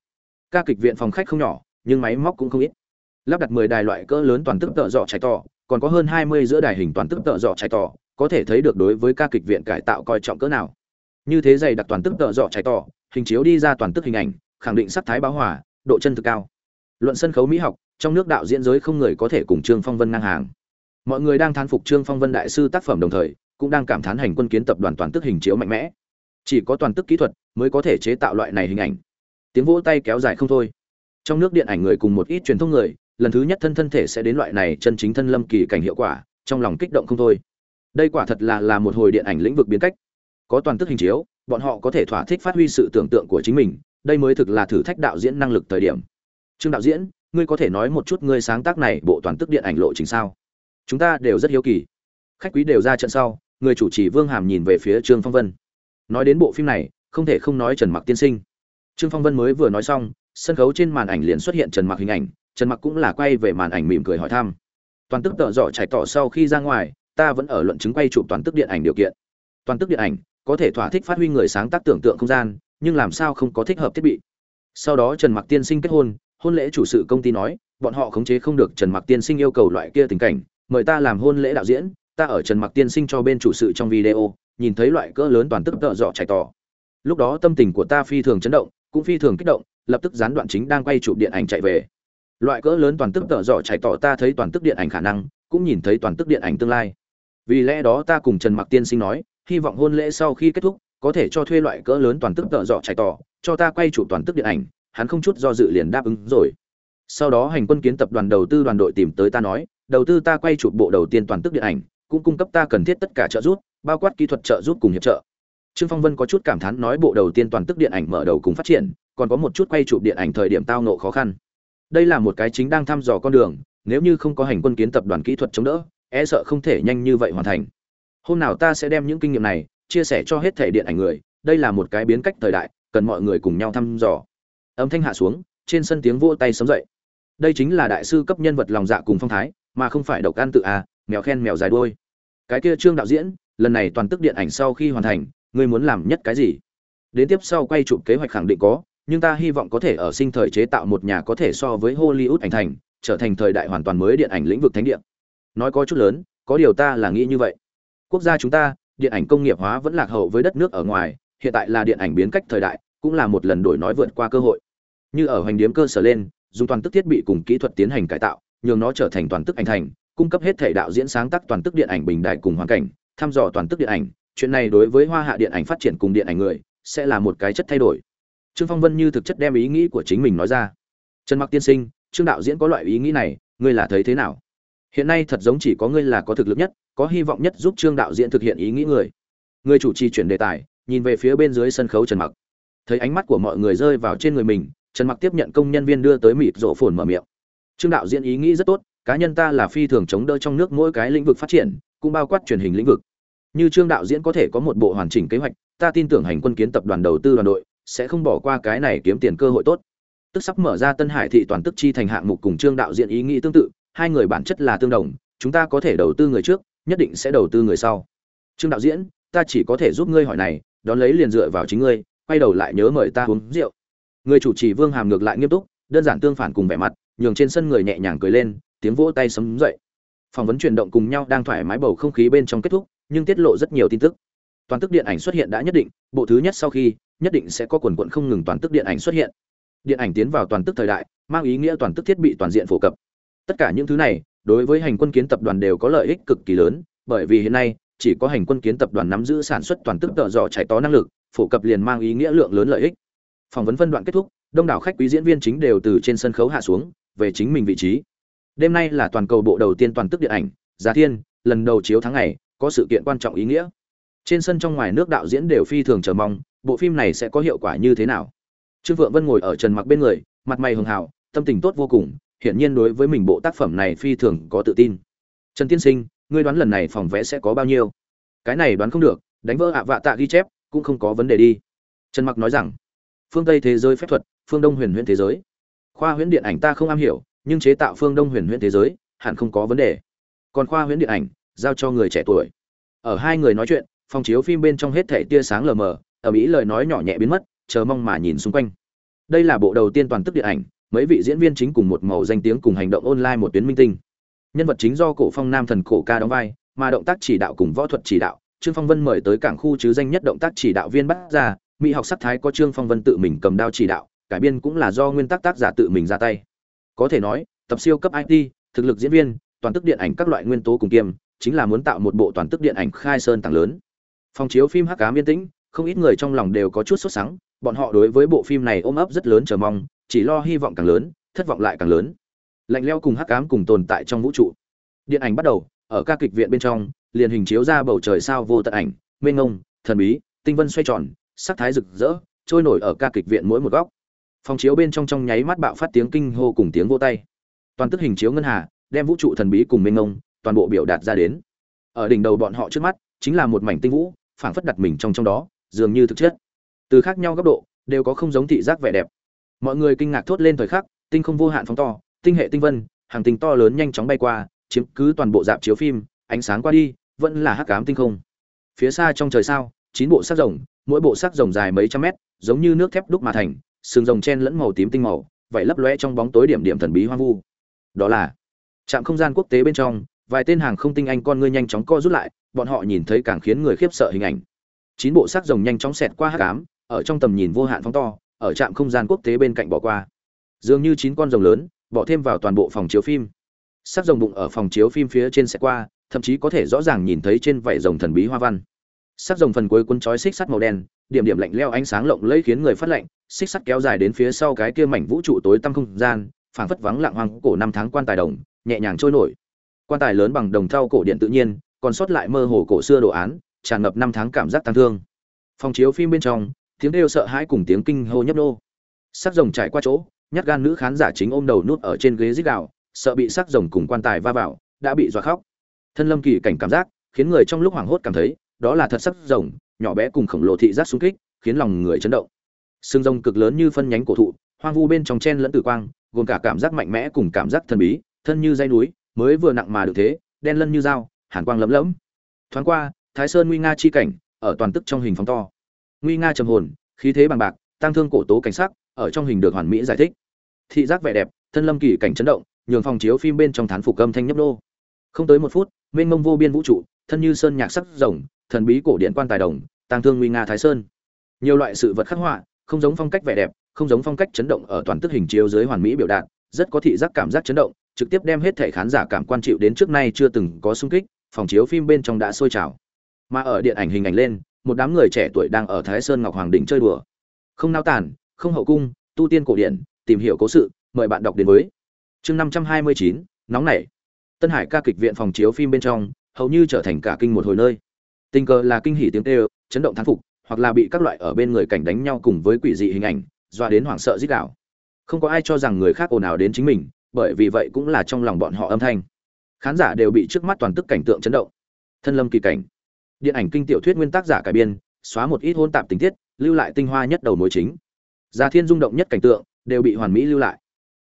Ca kịch viện phòng khách không nhỏ nhưng máy móc cũng không ít. Lắp đặt 10 đài loại cỡ lớn toàn tức tợ dọ trái to còn có hơn 20 giữa đài hình toàn tức tợ dọ trái to có thể thấy được đối với ca kịch viện cải tạo coi trọng cỡ nào. Như thế dày đặc toàn tức tợ dọ trái tỏ, hình chiếu đi ra toàn tức hình ảnh, khẳng định sắc thái báo hỏa độ chân thực cao. Luận sân khấu mỹ học, trong nước đạo diễn giới không người có thể cùng trương phong vân ngang hàng. Mọi người đang thán phục trương phong vân đại sư tác phẩm đồng thời, cũng đang cảm thán hành quân kiến tập đoàn toàn tức hình chiếu mạnh mẽ. Chỉ có toàn tức kỹ thuật mới có thể chế tạo loại này hình ảnh. Tiếng vỗ tay kéo dài không thôi trong nước điện ảnh người cùng một ít truyền thông người, lần thứ nhất thân thân thể sẽ đến loại này chân chính thân lâm kỳ cảnh hiệu quả, trong lòng kích động không thôi. Đây quả thật là là một hồi điện ảnh lĩnh vực biến cách. Có toàn tức hình chiếu, bọn họ có thể thỏa thích phát huy sự tưởng tượng của chính mình, đây mới thực là thử thách đạo diễn năng lực thời điểm. Trương đạo diễn, ngươi có thể nói một chút ngươi sáng tác này bộ toàn tức điện ảnh lộ trình sao? Chúng ta đều rất hiếu kỳ. Khách quý đều ra trận sau, người chủ trì vương hàm nhìn về phía trương phong vân. Nói đến bộ phim này, không thể không nói trần mặc tiên sinh. Trương phong vân mới vừa nói xong sân khấu trên màn ảnh liền xuất hiện trần mặc hình ảnh, trần mặc cũng là quay về màn ảnh mỉm cười hỏi thăm. Toàn tức tợ dọ trải tỏ sau khi ra ngoài, ta vẫn ở luận chứng quay chụp toàn tức điện ảnh điều kiện. Toàn tức điện ảnh, có thể thỏa thích phát huy người sáng tác tưởng tượng không gian, nhưng làm sao không có thích hợp thiết bị? Sau đó trần mặc tiên sinh kết hôn hôn lễ chủ sự công ty nói, bọn họ khống chế không được trần mặc tiên sinh yêu cầu loại kia tình cảnh, mời ta làm hôn lễ đạo diễn, ta ở trần mặc tiên sinh cho bên chủ sự trong video, nhìn thấy loại cỡ lớn toàn tức tợ dọ chạy tỏ. Lúc đó tâm tình của ta phi thường chấn động, cũng phi thường kích động lập tức gián đoạn chính đang quay chụp điện ảnh chạy về. Loại cỡ lớn toàn tức tợ dọ chạy tỏ ta thấy toàn tức điện ảnh khả năng, cũng nhìn thấy toàn tức điện ảnh tương lai. Vì lẽ đó ta cùng trần mặc tiên sinh nói, hy vọng hôn lễ sau khi kết thúc, có thể cho thuê loại cỡ lớn toàn tức tợ dọ chạy tỏ, cho ta quay chụp toàn tức điện ảnh, hắn không chút do dự liền đáp ứng rồi. Sau đó hành quân kiến tập đoàn đầu tư đoàn đội tìm tới ta nói, đầu tư ta quay chụp bộ đầu tiên toàn tức điện ảnh, cũng cung cấp ta cần thiết tất cả trợ giúp, bao quát kỹ thuật trợ giúp cùng hiệp trợ. Trương phong vân có chút cảm thán nói bộ đầu tiên toàn tức điện ảnh mở đầu cùng phát triển còn có một chút quay chụp điện ảnh thời điểm tao nộ khó khăn. Đây là một cái chính đang thăm dò con đường, nếu như không có hành quân kiến tập đoàn kỹ thuật chống đỡ e sợ không thể nhanh như vậy hoàn thành. Hôm nào ta sẽ đem những kinh nghiệm này chia sẻ cho hết thể điện ảnh người, đây là một cái biến cách thời đại, cần mọi người cùng nhau thăm dò. Âm thanh hạ xuống, trên sân tiếng vỗ tay sớm dậy. Đây chính là đại sư cấp nhân vật lòng dạ cùng phong thái, mà không phải độc an tự à mèo khen mèo dài đuôi. Cái kia trương đạo diễn, lần này toàn tức điện ảnh sau khi hoàn thành, ngươi muốn làm nhất cái gì? Đến tiếp sau quay chụp kế hoạch khẳng định có nhưng ta hy vọng có thể ở sinh thời chế tạo một nhà có thể so với hollywood ảnh thành, trở thành thời đại hoàn toàn mới điện ảnh lĩnh vực thánh địa. Nói có chút lớn, có điều ta là nghĩ như vậy. Quốc gia chúng ta, điện ảnh công nghiệp hóa vẫn lạc hậu với đất nước ở ngoài, hiện tại là điện ảnh biến cách thời đại, cũng là một lần đổi nói vượt qua cơ hội. Như ở hành điểm cơ sở lên, dùng toàn tức thiết bị cùng kỹ thuật tiến hành cải tạo, nhường nó trở thành toàn tức ảnh thành, cung cấp hết thể đạo diễn sáng tác toàn tức điện ảnh bình đại cùng hoàn cảnh, thăm dò toàn tức điện ảnh. Chuyện này đối với hoa hạ điện ảnh phát triển cùng điện ảnh người, sẽ là một cái chất thay đổi trương phong vân như thực chất đem ý nghĩ của chính mình nói ra. Trần mặc tiên sinh, trương đạo diễn có loại ý nghĩ này, ngươi là thấy thế nào? Hiện nay thật giống chỉ có ngươi là có thực lực nhất, có hy vọng nhất giúp trương đạo diễn thực hiện ý nghĩ người. Người chủ trì chuyển đề tài, nhìn về phía bên dưới sân khấu trần mặc. Thấy ánh mắt của mọi người rơi vào trên người mình, trần mặc tiếp nhận công nhân viên đưa tới mịt rộ phồn mở miệng. Trương đạo diễn ý nghĩ rất tốt, cá nhân ta là phi thường chống đỡ trong nước mỗi cái lĩnh vực phát triển, cũng bao quát truyền hình lĩnh vực. Như trương đạo diễn có thể có một bộ hoàn chỉnh kế hoạch, ta tin tưởng hành quân kiến tập đoàn đầu tư đoàn đội sẽ không bỏ qua cái này kiếm tiền cơ hội tốt. Tức sắp mở ra tân hải thị toàn tức chi thành hạng mục cùng trương đạo diễn ý nghĩ tương tự, hai người bản chất là tương đồng, chúng ta có thể đầu tư người trước, nhất định sẽ đầu tư người sau. Trương đạo diễn, ta chỉ có thể giúp ngươi hỏi này, đón lấy liền dựa vào chính ngươi, quay đầu lại nhớ mời ta uống rượu. Người chủ trì vương hàm ngược lại nghiêm túc, đơn giản tương phản cùng vẻ mặt, nhường trên sân người nhẹ nhàng cười lên, tiếng vỗ tay sấm dậy. Phỏng vấn chuyển động cùng nhau đang thoải mái bầu không khí bên trong kết thúc, nhưng tiết lộ rất nhiều tin tức toàn tức điện ảnh xuất hiện đã nhất định, bộ thứ nhất sau khi, nhất định sẽ có quần quận không ngừng toàn tức điện ảnh xuất hiện. Điện ảnh tiến vào toàn tức thời đại, mang ý nghĩa toàn tức thiết bị toàn diện phổ cập. Tất cả những thứ này, đối với hành quân kiến tập đoàn đều có lợi ích cực kỳ lớn, bởi vì hiện nay, chỉ có hành quân kiến tập đoàn nắm giữ sản xuất toàn tức tợ dò chạy tó năng lực, phổ cập liền mang ý nghĩa lượng lớn lợi ích. Phỏng vấn phân đoạn kết thúc, đông đảo khách quý diễn viên chính đều từ trên sân khấu hạ xuống, về chính mình vị trí. Đêm nay là toàn cầu bộ đầu tiên toàn tức điện ảnh, giá thiên, lần đầu chiếu tháng ngày, có sự kiện quan trọng ý nghĩa trên sân trong ngoài nước đạo diễn đều phi thường chờ mong, bộ phim này sẽ có hiệu quả như thế nào? Trương vượng vân ngồi ở trần mặc bên người, mặt mày hường hào, tâm tình tốt vô cùng, hiển nhiên đối với mình bộ tác phẩm này phi thường có tự tin. Trần tiên sinh, ngươi đoán lần này phòng vẽ sẽ có bao nhiêu? Cái này đoán không được, đánh vỡ ạ vạ tạ ghi chép, cũng không có vấn đề đi. Trần mặc nói rằng, phương tây thế giới phép thuật, phương đông huyền huyễn thế giới. Khoa huyễn điện ảnh ta không am hiểu, nhưng chế tạo phương đông huyền huyễn thế giới, hẳn không có vấn đề. Còn khoa huyễn điện ảnh, giao cho người trẻ tuổi. Ở hai người nói chuyện phòng chiếu phim bên trong hết thảy tia sáng lờ mờ ở mỹ lời nói nhỏ nhẹ biến mất, chờ mong mà nhìn xung quanh. Đây là bộ đầu tiên toàn tức điện ảnh, mấy vị diễn viên chính cùng một màu danh tiếng cùng hành động online một tuyến minh tinh. Nhân vật chính do cổ phong nam thần cổ ca đóng vai, mà động tác chỉ đạo cùng võ thuật chỉ đạo, trương phong vân mời tới cảng khu chứ danh nhất động tác chỉ đạo viên bắt ra, mỹ học sắc thái có trương phong vân tự mình cầm đao chỉ đạo, cải biên cũng là do nguyên tắc tác giả tự mình ra tay. Có thể nói, tập siêu cấp it thực lực diễn viên, toàn tức điện ảnh các loại nguyên tố cùng kiêm chính là muốn tạo một bộ toàn tức điện ảnh khai sơn tàng lớn phòng chiếu phim hắc ám yên tĩnh, không ít người trong lòng đều có chút sốt sắng, bọn họ đối với bộ phim này ôm ấp rất lớn chờ mong, chỉ lo hy vọng càng lớn, thất vọng lại càng lớn. Lạnh leo cùng hắc ám cùng tồn tại trong vũ trụ. Điện ảnh bắt đầu, ở ca kịch viện bên trong, liền hình chiếu ra bầu trời sao vô tận ảnh, mênh ngông thần bí, tinh vân xoay tròn, sắc thái rực rỡ, trôi nổi ở ca kịch viện mỗi một góc. Phòng chiếu bên trong trong nháy mắt bạo phát tiếng kinh hô cùng tiếng vô tay. Toàn tức hình chiếu ngân hà, đem vũ trụ thần bí cùng mênh ngông toàn bộ biểu đạt ra đến. Ở đỉnh đầu bọn họ trước mắt, chính là một mảnh tinh vũ phảng phất đặt mình trong trong đó, dường như thực chất. Từ khác nhau góc độ, đều có không giống thị giác vẻ đẹp. Mọi người kinh ngạc thốt lên thời khắc, tinh không vô hạn phóng to, tinh hệ tinh vân, hàng tinh to lớn nhanh chóng bay qua, chiếm cứ toàn bộ dạp chiếu phim, ánh sáng qua đi, vẫn là hắc ám tinh không. Phía xa trong trời sao, chín bộ sắc rồng, mỗi bộ sắc rồng dài mấy trăm mét, giống như nước thép đúc mà thành, sừng rồng chen lẫn màu tím tinh màu vậy lấp lóe trong bóng tối điểm điểm thần bí hoang vu. Đó là trạm không gian quốc tế bên trong vài tên hàng không tinh anh con ngươi nhanh chóng co rút lại, bọn họ nhìn thấy càng khiến người khiếp sợ hình ảnh. Chín bộ xác rồng nhanh chóng xẹt qua hắc ám, ở trong tầm nhìn vô hạn phóng to, ở trạm không gian quốc tế bên cạnh bỏ qua. Dường như chín con rồng lớn, bỏ thêm vào toàn bộ phòng chiếu phim. Sắc rồng bụng ở phòng chiếu phim phía trên xẹt qua, thậm chí có thể rõ ràng nhìn thấy trên vảy rồng thần bí hoa văn. Sắc rồng phần cuối cuốn chói xích sắt màu đen, điểm điểm lạnh leo ánh sáng lộng lẫy khiến người phát lạnh, xích sắt kéo dài đến phía sau cái kia mảnh vũ trụ tối tăm không gian, phảng phất vắng lặng hoang cổ năm tháng quan tài đồng, nhẹ nhàng trôi nổi quan tài lớn bằng đồng thau cổ điện tự nhiên, còn sót lại mơ hồ cổ xưa đồ án, tràn ngập năm tháng cảm giác tăng thương. Phòng chiếu phim bên trong, tiếng kêu sợ hãi cùng tiếng kinh hô nhấp nô. Sắc rồng trải qua chỗ, nhát gan nữ khán giả chính ôm đầu nút ở trên ghế dích đạo sợ bị sắc rồng cùng quan tài va vào, đã bị dọa khóc. Thân lâm kỳ cảnh cảm giác, khiến người trong lúc hoảng hốt cảm thấy, đó là thật sắc rồng, nhỏ bé cùng khổng lồ thị giác xung kích, khiến lòng người chấn động. Xương rồng cực lớn như phân nhánh cổ thụ, hoang vu bên trong chen lẫn tử quang, gồm cả cảm giác mạnh mẽ cùng cảm giác thần bí, thân như dây núi mới vừa nặng mà được thế, đen lân như dao, hàn quang lấm lẫm. Thoáng qua, thái sơn nguy nga chi cảnh, ở toàn tức trong hình phóng to. Nguy nga trầm hồn, khí thế bằng bạc tăng thương cổ tố cảnh sắc, ở trong hình được hoàn mỹ giải thích. Thị giác vẻ đẹp, thân lâm kỳ cảnh chấn động, nhường phòng chiếu phim bên trong thán phục âm thanh nhấp nô. Không tới một phút, mênh mông vô biên vũ trụ, thân như sơn nhạc sắc rồng, thần bí cổ điện quan tài đồng tăng thương nguy nga thái sơn. Nhiều loại sự vật khắc họa, không giống phong cách vẻ đẹp, không giống phong cách chấn động ở toàn tức hình chiếu dưới hoàn mỹ biểu đạt, rất có thị giác cảm giác chấn động trực tiếp đem hết thể khán giả cảm quan chịu đến trước nay chưa từng có sung kích, phòng chiếu phim bên trong đã sôi trào. Mà ở điện ảnh hình ảnh lên, một đám người trẻ tuổi đang ở thái sơn ngọc hoàng đỉnh chơi đùa. Không nao tản không hậu cung, tu tiên cổ điển, tìm hiểu cố sự, mời bạn đọc đến với. Chương năm trăm hai mươi chín, nóng nảy. Tân hải ca kịch viện phòng chiếu phim bên trong, hầu như trở thành cả kinh một hồi nơi. Tình cờ là kinh hỉ tiếng tê chấn động thán phục, hoặc là bị các loại ở bên người cảnh đánh nhau cùng với quỷ dị hình ảnh doa đến hoảng sợ dích đạo không có ai cho rằng người khác ồn ào đến chính mình bởi vì vậy cũng là trong lòng bọn họ âm thanh. Khán giả đều bị trước mắt toàn tức cảnh tượng chấn động. Thân lâm kỳ cảnh. Điện ảnh kinh tiểu thuyết nguyên tác giả cải biên, xóa một ít hôn tạp tình tiết, lưu lại tinh hoa nhất đầu mối chính. Gia thiên rung động nhất cảnh tượng, đều bị hoàn mỹ lưu lại.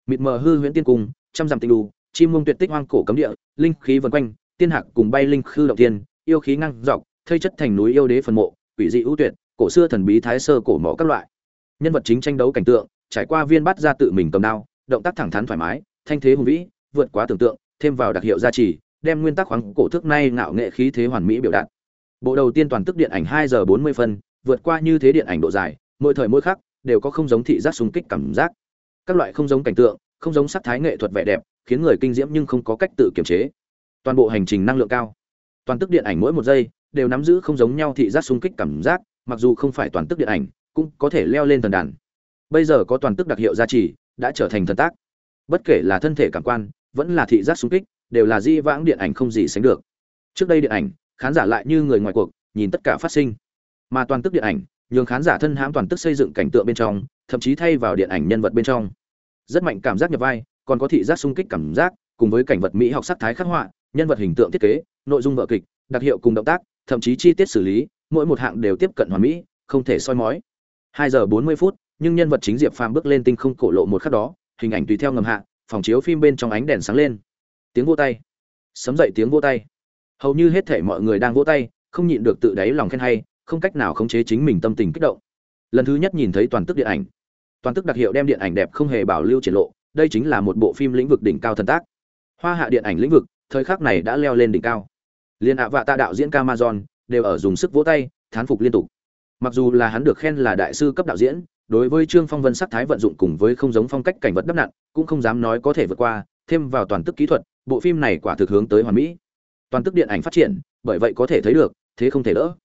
Mịt mờ hư huyễn tiên cung, trăm dặm tinh đu, chim mông tuyệt tích hoang cổ cấm địa, linh khí vần quanh, tiên hạc cùng bay linh khư động tiên yêu khí ngăng dọc, thây chất thành núi yêu đế phần mộ, quỷ dị ưu tuyệt, cổ xưa thần bí thái sơ cổ mỏ các loại. Nhân vật chính tranh đấu cảnh tượng, trải qua viên bắt ra tự mình cầm đao, động tác thẳng thắn thoải mái thanh thế hùng vĩ, vượt quá tưởng tượng, thêm vào đặc hiệu gia trì, đem nguyên tắc khoáng cổ thước nay ngạo nghệ khí thế hoàn mỹ biểu đạt. Bộ đầu tiên toàn tức điện ảnh 2 giờ bốn mươi phân, vượt qua như thế điện ảnh độ dài, mỗi thời mỗi khắc, đều có không giống thị giác xung kích cảm giác. Các loại không giống cảnh tượng, không giống sắc thái nghệ thuật vẻ đẹp, khiến người kinh diễm nhưng không có cách tự kiềm chế. Toàn bộ hành trình năng lượng cao. Toàn tức điện ảnh mỗi một giây, đều nắm giữ không giống nhau thị giác xung kích cảm giác, mặc dù không phải toàn tức điện ảnh, cũng có thể leo lên thần đàn. Bây giờ có toàn tức đặc hiệu gia trì, đã trở thành thần tác bất kể là thân thể cảm quan, vẫn là thị giác xung kích, đều là di vãng điện ảnh không gì sánh được. Trước đây điện ảnh, khán giả lại như người ngoài cuộc, nhìn tất cả phát sinh. Mà toàn tức điện ảnh, nhường khán giả thân hãm toàn tức xây dựng cảnh tượng bên trong, thậm chí thay vào điện ảnh nhân vật bên trong. Rất mạnh cảm giác nhập vai, còn có thị giác sung kích cảm giác, cùng với cảnh vật mỹ học sắc thái khắc họa, nhân vật hình tượng thiết kế, nội dung vợ kịch, đặc hiệu cùng động tác, thậm chí chi tiết xử lý, mỗi một hạng đều tiếp cận hoàn mỹ, không thể soi mói. Hai giờ bốn mươi phút, nhưng nhân vật chính diệp phàm bước lên tinh không cổ lộ một khắc đó hình ảnh tùy theo ngầm hạ, phòng chiếu phim bên trong ánh đèn sáng lên. Tiếng vô tay. Sấm dậy tiếng vô tay. Hầu như hết thể mọi người đang vỗ tay, không nhịn được tự đáy lòng khen hay, không cách nào khống chế chính mình tâm tình kích động. Lần thứ nhất nhìn thấy toàn tức điện ảnh. Toàn tức đặc hiệu đem điện ảnh đẹp không hề bảo lưu triển lộ, đây chính là một bộ phim lĩnh vực đỉnh cao thần tác. Hoa hạ điện ảnh lĩnh vực, thời khắc này đã leo lên đỉnh cao. Liên ạ vạ tạ đạo diễn camason đều ở dùng sức vỗ tay, thán phục liên tục mặc dù là hắn được khen là đại sư cấp đạo diễn, đối với trương phong vân sắc thái vận dụng cùng với không giống phong cách cảnh vật đắp nặn, cũng không dám nói có thể vượt qua, thêm vào toàn tức kỹ thuật, bộ phim này quả thực hướng tới hoàn mỹ. Toàn tức điện ảnh phát triển, bởi vậy có thể thấy được, thế không thể đỡ.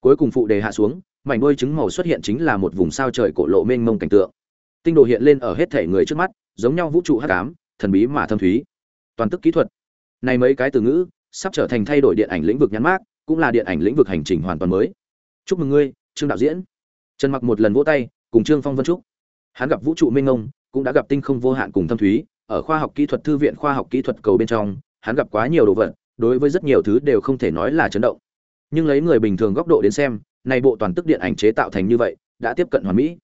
Cuối cùng phụ đề hạ xuống, mảnh đôi trứng màu xuất hiện chính là một vùng sao trời cổ lộ mênh mông cảnh tượng. Tinh đồ hiện lên ở hết thể người trước mắt, giống nhau vũ trụ hắc ám, thần bí mà thâm thúy. Toàn tức kỹ thuật. Này mấy cái từ ngữ, sắp trở thành thay đổi điện ảnh lĩnh vực nhắn mát cũng là điện ảnh lĩnh vực hành trình hoàn toàn mới. Chúc mừng ngươi trương đạo diễn. Trần mặc một lần vỗ tay, cùng trương phong vân trúc. Hắn gặp vũ trụ mênh mông cũng đã gặp tinh không vô hạn cùng thâm thúy, ở khoa học kỹ thuật, thư viện khoa học kỹ thuật cầu bên trong, hắn gặp quá nhiều đồ vật, đối với rất nhiều thứ đều không thể nói là chấn động. Nhưng lấy người bình thường góc độ đến xem, này bộ toàn tức điện ảnh chế tạo thành như vậy, đã tiếp cận hoàn mỹ.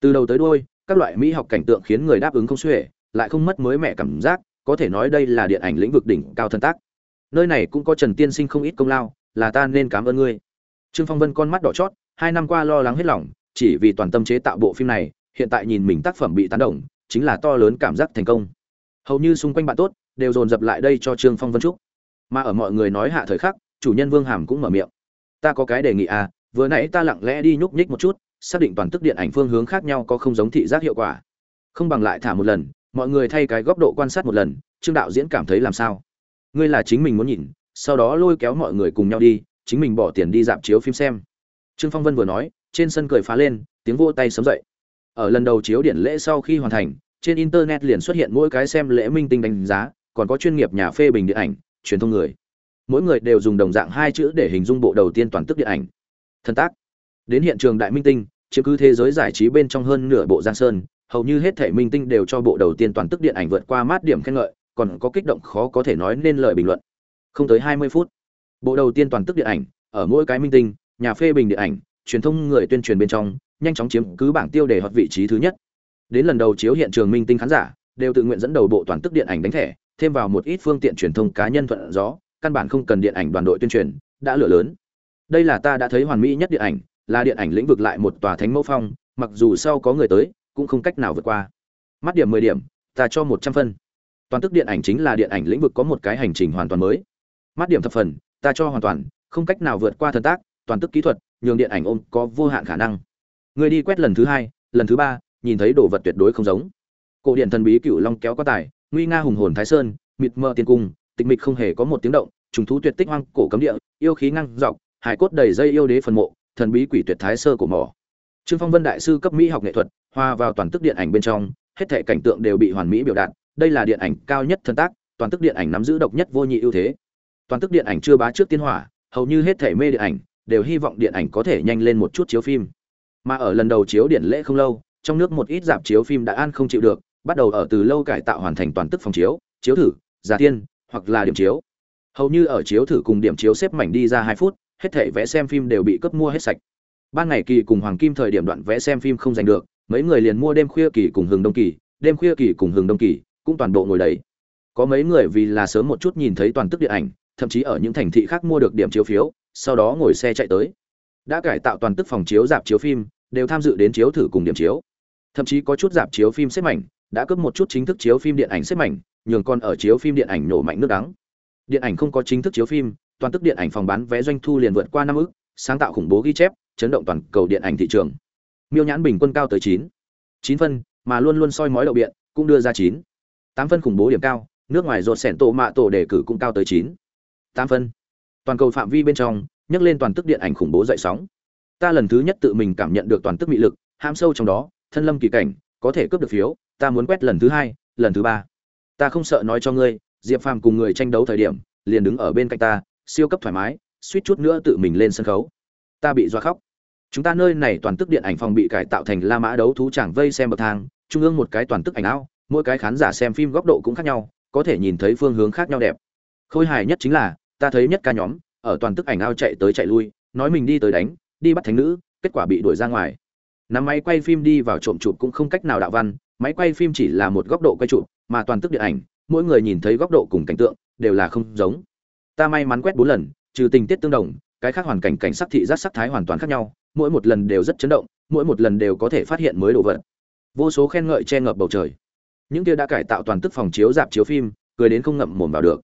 Từ đầu tới đuôi, các loại mỹ học cảnh tượng khiến người đáp ứng không xuể, lại không mất mới mẻ cảm giác, có thể nói đây là điện ảnh lĩnh vực đỉnh cao thân tác. Nơi này cũng có trần tiên sinh không ít công lao, là ta nên cảm ơn ngươi. Trương phong vân con mắt đỏ chót hai năm qua lo lắng hết lòng, chỉ vì toàn tâm chế tạo bộ phim này, hiện tại nhìn mình tác phẩm bị tán động chính là to lớn cảm giác thành công. Hầu như xung quanh bạn tốt, đều dồn dập lại đây cho trương phong vân trúc. Mà ở mọi người nói hạ thời khắc, chủ nhân vương hàm cũng mở miệng. Ta có cái đề nghị à vừa nãy ta lặng lẽ đi nhúc nhích một chút, xác định toàn tức điện ảnh phương hướng khác nhau có không giống thị giác hiệu quả. Không bằng lại thả một lần, mọi người thay cái góc độ quan sát một lần, trương đạo diễn cảm thấy làm sao? Ngươi là chính mình muốn nhìn, sau đó lôi kéo mọi người cùng nhau đi, chính mình bỏ tiền đi dạp chiếu phim xem trương phong vân vừa nói, trên sân cười phá lên, tiếng vỗ tay sớm dậy. Ở lần đầu chiếu điện lễ sau khi hoàn thành, trên internet liền xuất hiện mỗi cái xem lễ minh tinh đánh giá, còn có chuyên nghiệp nhà phê bình điện ảnh, truyền thông người. Mỗi người đều dùng đồng dạng hai chữ để hình dung bộ đầu tiên toàn tức điện ảnh. Thân tác. Đến hiện trường đại minh tinh, chiếm cứ thế giới giải trí bên trong hơn nửa bộ giang sơn, hầu như hết thể minh tinh đều cho bộ đầu tiên toàn tức điện ảnh vượt qua mát điểm khen ngợi, còn có kích động khó có thể nói nên lời bình luận. Không tới 20 phút, bộ đầu tiên toàn tức điện ảnh, ở mỗi cái minh tinh nhà phê bình điện ảnh, truyền thông người tuyên truyền bên trong, nhanh chóng chiếm cứ bảng tiêu đề hoặc vị trí thứ nhất. Đến lần đầu chiếu hiện trường minh tinh khán giả, đều tự nguyện dẫn đầu bộ toàn tức điện ảnh đánh thẻ, thêm vào một ít phương tiện truyền thông cá nhân thuận gió, căn bản không cần điện ảnh đoàn đội tuyên truyền, đã lửa lớn. Đây là ta đã thấy hoàn mỹ nhất điện ảnh, là điện ảnh lĩnh vực lại một tòa thánh mẫu phong, mặc dù sau có người tới, cũng không cách nào vượt qua. Mắt điểm mười điểm, ta cho một trăm phân. Toàn tức điện ảnh chính là điện ảnh lĩnh vực có một cái hành trình hoàn toàn mới. Mắt điểm thập phần, ta cho hoàn toàn, không cách nào vượt qua thần tác toàn tức kỹ thuật, nhường điện ảnh ôm có vô hạn khả năng. Người đi quét lần thứ hai, lần thứ ba, nhìn thấy đồ vật tuyệt đối không giống. Cổ điện thần bí cựu long kéo quá tài, nguy nga hùng hồn thái sơn, mịt mờ tiên cung, tịch mịch không hề có một tiếng động, trùng thú tuyệt tích hoang cổ cấm địa, yêu khí ngang dọc hải cốt đầy dây yêu đế phần mộ, thần bí quỷ tuyệt thái sơ của mỏ. Trương phong vân đại sư cấp mỹ học nghệ thuật, hòa vào toàn tức điện ảnh bên trong, hết thể cảnh tượng đều bị hoàn mỹ biểu đạt, đây là điện ảnh cao nhất thân tác, toàn tức điện ảnh nắm giữ độc nhất vô nhị ưu thế. Toàn tức điện ảnh chưa bá trước tiên hỏa, hầu như hết thể mê điện ảnh đều hy vọng điện ảnh có thể nhanh lên một chút chiếu phim. Mà ở lần đầu chiếu điện lễ không lâu, trong nước một ít dạp chiếu phim đã an không chịu được, bắt đầu ở từ lâu cải tạo hoàn thành toàn tức phòng chiếu chiếu thử, giả tiên, hoặc là điểm chiếu. Hầu như ở chiếu thử cùng điểm chiếu xếp mảnh đi ra hai phút, hết thảy vé xem phim đều bị cấp mua hết sạch. Ban ngày kỳ cùng hoàng kim thời điểm đoạn vé xem phim không giành được, mấy người liền mua đêm khuya kỳ cùng hừng đông kỳ, đêm khuya kỳ cùng hừng đông kỳ, cũng toàn bộ ngồi đầy. Có mấy người vì là sớm một chút nhìn thấy toàn tức điện ảnh, thậm chí ở những thành thị khác mua được điểm chiếu phiếu sau đó ngồi xe chạy tới. Đã cải tạo toàn tức phòng chiếu dạp chiếu phim, đều tham dự đến chiếu thử cùng điểm chiếu. Thậm chí có chút dạp chiếu phim xếp mảnh, đã cấp một chút chính thức chiếu phim điện ảnh xếp mảnh, nhường con ở chiếu phim điện ảnh nổ mạnh nước đắng. Điện ảnh không có chính thức chiếu phim, toàn tức điện ảnh phòng bán vé doanh thu liền vượt qua năm ức, sáng tạo khủng bố ghi chép, chấn động toàn cầu điện ảnh thị trường. Miêu nhãn bình quân cao tới chín. Chín phân, mà luôn luôn soi mói đậu biện, cũng đưa ra chín. Tám phân khủng bố điểm cao, nước ngoài rột sẻn tổ mạ tổ đề cử cũng cao tới chín. Tám phân toàn cầu phạm vi bên trong, nhấc lên toàn tức điện ảnh khủng bố dậy sóng. Ta lần thứ nhất tự mình cảm nhận được toàn tức mị lực ham sâu trong đó, thân lâm kỳ cảnh, có thể cướp được phiếu, ta muốn quét lần thứ hai, lần thứ ba. Ta không sợ nói cho ngươi, diệp phàm cùng người tranh đấu thời điểm, liền đứng ở bên cạnh ta, siêu cấp thoải mái, suýt chút nữa tự mình lên sân khấu. Ta bị doa khóc. Chúng ta nơi này toàn tức điện ảnh phòng bị cải tạo thành la mã đấu thú chẳng vây xem bậc thang, trung ương một cái toàn tức ảnh ao, mỗi cái khán giả xem phim góc độ cũng khác nhau, có thể nhìn thấy phương hướng khác nhau đẹp. Khôi hài nhất chính là ta thấy nhất ca nhóm, ở toàn tức ảnh ao chạy tới chạy lui, nói mình đi tới đánh, đi bắt thánh nữ, kết quả bị đuổi ra ngoài. Nắm máy quay phim đi vào trộm chụp cũng không cách nào đạo văn, máy quay phim chỉ là một góc độ quay chụp, mà toàn tức điện ảnh, mỗi người nhìn thấy góc độ cùng cảnh tượng, đều là không giống. Ta may mắn quét bốn lần, trừ tình tiết tương đồng, cái khác hoàn cảnh cảnh sắc thị giác sắc thái hoàn toàn khác nhau, mỗi một lần đều rất chấn động, mỗi một lần đều có thể phát hiện mới đồ vật. Vô số khen ngợi che ngập bầu trời. Những kia đã cải tạo toàn tức phòng chiếu dạp chiếu phim, cười đến không ngậm mồm vào được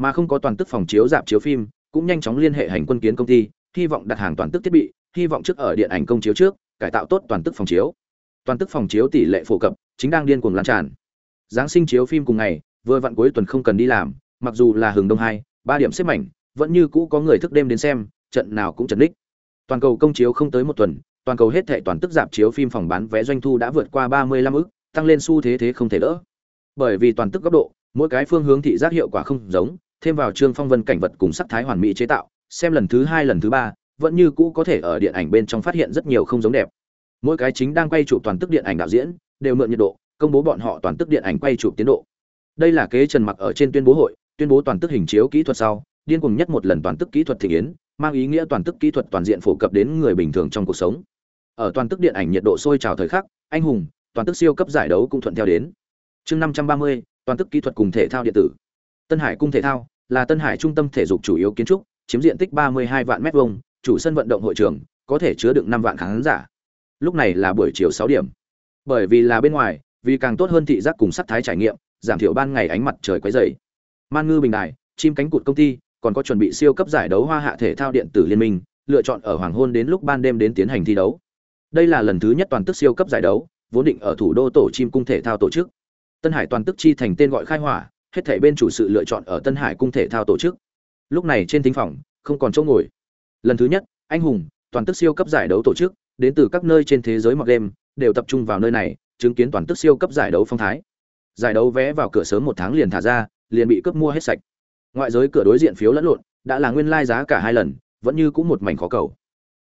mà không có toàn tức phòng chiếu dạp chiếu phim, cũng nhanh chóng liên hệ hành quân kiến công ty, hy vọng đặt hàng toàn tức thiết bị, hy vọng trước ở điện ảnh công chiếu trước, cải tạo tốt toàn tức phòng chiếu. Toàn tức phòng chiếu tỷ lệ phổ cập, chính đang điên cuồng lan tràn. Giáng sinh chiếu phim cùng ngày, vừa vặn cuối tuần không cần đi làm, mặc dù là hừng đông hai, ba điểm xếp mảnh, vẫn như cũ có người thức đêm đến xem, trận nào cũng trần đích. Toàn cầu công chiếu không tới một tuần, toàn cầu hết thệ toàn tức dạp chiếu phim phòng bán vé doanh thu đã vượt qua 35 ức, tăng lên xu thế thế không thể đỡ. Bởi vì toàn tức góc độ, mỗi cái phương hướng thị giác hiệu quả không giống thêm vào trương phong vân cảnh vật cùng sắc thái hoàn mỹ chế tạo, xem lần thứ hai, lần thứ ba, vẫn như cũ có thể ở điện ảnh bên trong phát hiện rất nhiều không giống đẹp. Mỗi cái chính đang quay chụp toàn tức điện ảnh đạo diễn, đều mượn nhiệt độ, công bố bọn họ toàn tức điện ảnh quay chụp tiến độ. Đây là kế trần mặc ở trên tuyên bố hội, tuyên bố toàn tức hình chiếu kỹ thuật sau, điên cuồng nhất một lần toàn tức kỹ thuật thị yến mang ý nghĩa toàn tức kỹ thuật toàn diện phổ cập đến người bình thường trong cuộc sống. Ở toàn tức điện ảnh nhiệt độ sôi trào thời khắc, anh hùng, toàn tức siêu cấp giải đấu cũng thuận theo đến. Chương năm trăm ba mươi, toàn tức kỹ thuật cùng thể thao điện tử tân hải cung thể thao là tân hải trung tâm thể dục chủ yếu kiến trúc, chiếm diện tích ba mươi hai vạn mét vuông, chủ sân vận động hội trường có thể chứa đựng năm vạn khán giả. Lúc này là buổi chiều sáu điểm. Bởi vì là bên ngoài, vì càng tốt hơn thị giác cùng sắc thái trải nghiệm, giảm thiểu ban ngày ánh mặt trời quấy rầy. man ngư bình đài, chim cánh cụt công ty, còn có chuẩn bị siêu cấp giải đấu hoa hạ thể thao điện tử liên minh, lựa chọn ở hoàng hôn đến lúc ban đêm đến tiến hành thi đấu. Đây là lần thứ nhất toàn tức siêu cấp giải đấu, vốn định ở thủ đô tổ chim cung thể thao tổ chức. Tân hải toàn tức chi thành tên gọi khai hỏa hết thảy bên chủ sự lựa chọn ở tân hải cung thể thao tổ chức. Lúc này trên thính phòng, không còn chỗ ngồi. Lần thứ nhất, anh hùng, toàn tức siêu cấp giải đấu tổ chức, đến từ các nơi trên thế giới mặc đêm, đều tập trung vào nơi này, chứng kiến toàn tức siêu cấp giải đấu phong thái. Giải đấu vé vào cửa sớm một tháng liền thả ra, liền bị cướp mua hết sạch. Ngoại giới cửa đối diện phiếu lẫn lộn, đã là nguyên lai giá cả hai lần, vẫn như cũng một mảnh khó cầu.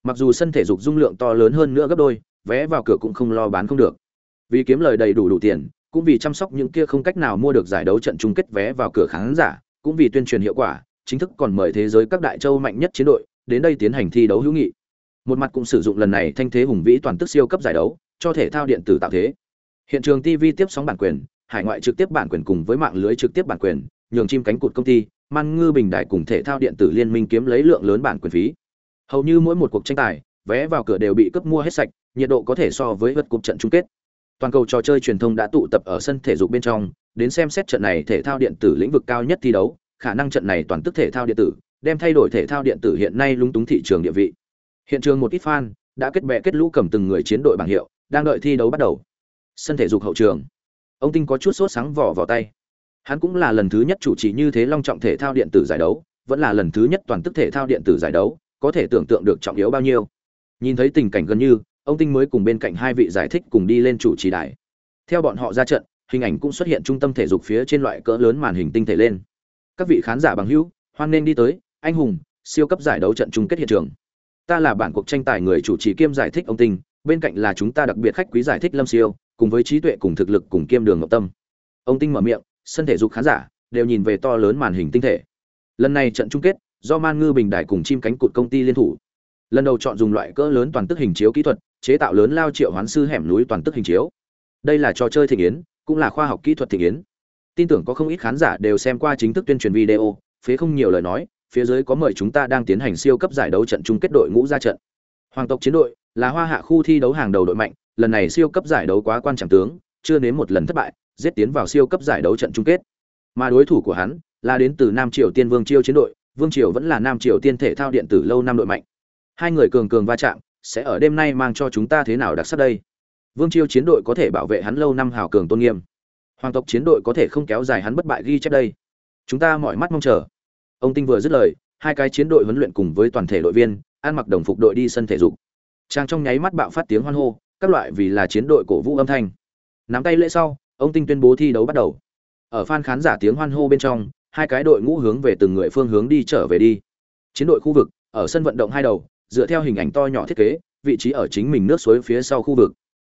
Mặc dù sân thể dục dung lượng to lớn hơn nữa gấp đôi, vé vào cửa cũng không lo bán không được. Vì kiếm lời đầy đủ đủ tiền cũng vì chăm sóc những kia không cách nào mua được giải đấu trận chung kết vé vào cửa khán giả, cũng vì tuyên truyền hiệu quả, chính thức còn mời thế giới các đại châu mạnh nhất chiến đội đến đây tiến hành thi đấu hữu nghị. Một mặt cũng sử dụng lần này thanh thế hùng vĩ toàn tức siêu cấp giải đấu, cho thể thao điện tử tạo thế. Hiện trường tv tiếp sóng bản quyền, hải ngoại trực tiếp bản quyền cùng với mạng lưới trực tiếp bản quyền, nhường chim cánh cụt công ty, man ngư bình đại cùng thể thao điện tử liên minh kiếm lấy lượng lớn bản quyền phí. Hầu như mỗi một cuộc tranh tài, vé vào cửa đều bị cấp mua hết sạch, nhiệt độ có thể so với vật cục trận chung kết toàn cầu trò chơi truyền thông đã tụ tập ở sân thể dục bên trong, đến xem xét trận này thể thao điện tử lĩnh vực cao nhất thi đấu, khả năng trận này toàn tức thể thao điện tử, đem thay đổi thể thao điện tử hiện nay lúng túng thị trường địa vị. Hiện trường một ít fan đã kết bè kết lũ cầm từng người chiến đội bảng hiệu, đang đợi thi đấu bắt đầu. Sân thể dục hậu trường. Ông tinh có chút sốt sáng vỏ vào tay. Hắn cũng là lần thứ nhất chủ trì như thế long trọng thể thao điện tử giải đấu, vẫn là lần thứ nhất toàn tức thể thao điện tử giải đấu, có thể tưởng tượng được trọng yếu bao nhiêu. Nhìn thấy tình cảnh gần như ông tinh mới cùng bên cạnh hai vị giải thích cùng đi lên chủ trì đài. Theo bọn họ ra trận, hình ảnh cũng xuất hiện trung tâm thể dục phía trên loại cỡ lớn màn hình tinh thể lên. Các vị khán giả bằng hữu, hoan nên đi tới, anh hùng, siêu cấp giải đấu trận chung kết hiện trường. Ta là bản cuộc tranh tài người chủ trì kiêm giải thích ông tinh, bên cạnh là chúng ta đặc biệt khách quý giải thích lâm siêu, cùng với trí tuệ cùng thực lực cùng kiêm đường ngọc tâm. Ông tinh mở miệng, sân thể dục khán giả đều nhìn về to lớn màn hình tinh thể. Lần này trận chung kết do man ngư bình đài cùng chim cánh cụt công ty liên thủ. Lần đầu chọn dùng loại cỡ lớn toàn tức hình chiếu kỹ thuật chế tạo lớn lao triệu hoán sư hẻm núi toàn tức hình chiếu. Đây là trò chơi thịnh yến, cũng là khoa học kỹ thuật thịnh yến. Tin tưởng có không ít khán giả đều xem qua chính thức tuyên truyền video phía không nhiều lời nói, phía dưới có mời chúng ta đang tiến hành siêu cấp giải đấu trận chung kết đội ngũ ra trận. Hoàng tộc chiến đội là hoa hạ khu thi đấu hàng đầu đội mạnh, lần này siêu cấp giải đấu quá quan trọng tướng, chưa nếm một lần thất bại, giết tiến vào siêu cấp giải đấu trận chung kết. Mà đối thủ của hắn là đến từ nam triều tiên vương chiêu chiến đội, vương triều vẫn là nam triều tiên thể thao điện tử lâu năm đội mạnh. Hai người cường cường va chạm sẽ ở đêm nay mang cho chúng ta thế nào đặc sắc đây? Vương chiêu chiến đội có thể bảo vệ hắn lâu năm hào cường tôn nghiêm. Hoàng tộc chiến đội có thể không kéo dài hắn bất bại ghi chép đây. Chúng ta mọi mắt mong chờ. Ông tinh vừa dứt lời, hai cái chiến đội huấn luyện cùng với toàn thể đội viên, ăn mặc đồng phục đội đi sân thể dục. Trang trong nháy mắt bạo phát tiếng hoan hô, các loại vì là chiến đội cổ vũ âm thanh. Nắm tay lễ sau, ông tinh tuyên bố thi đấu bắt đầu. Ở phan khán giả tiếng hoan hô bên trong, hai cái đội ngũ hướng về từng người phương hướng đi trở về đi. Chiến đội khu vực, ở sân vận động hai đầu dựa theo hình ảnh to nhỏ thiết kế, vị trí ở chính mình nước suối phía sau khu vực.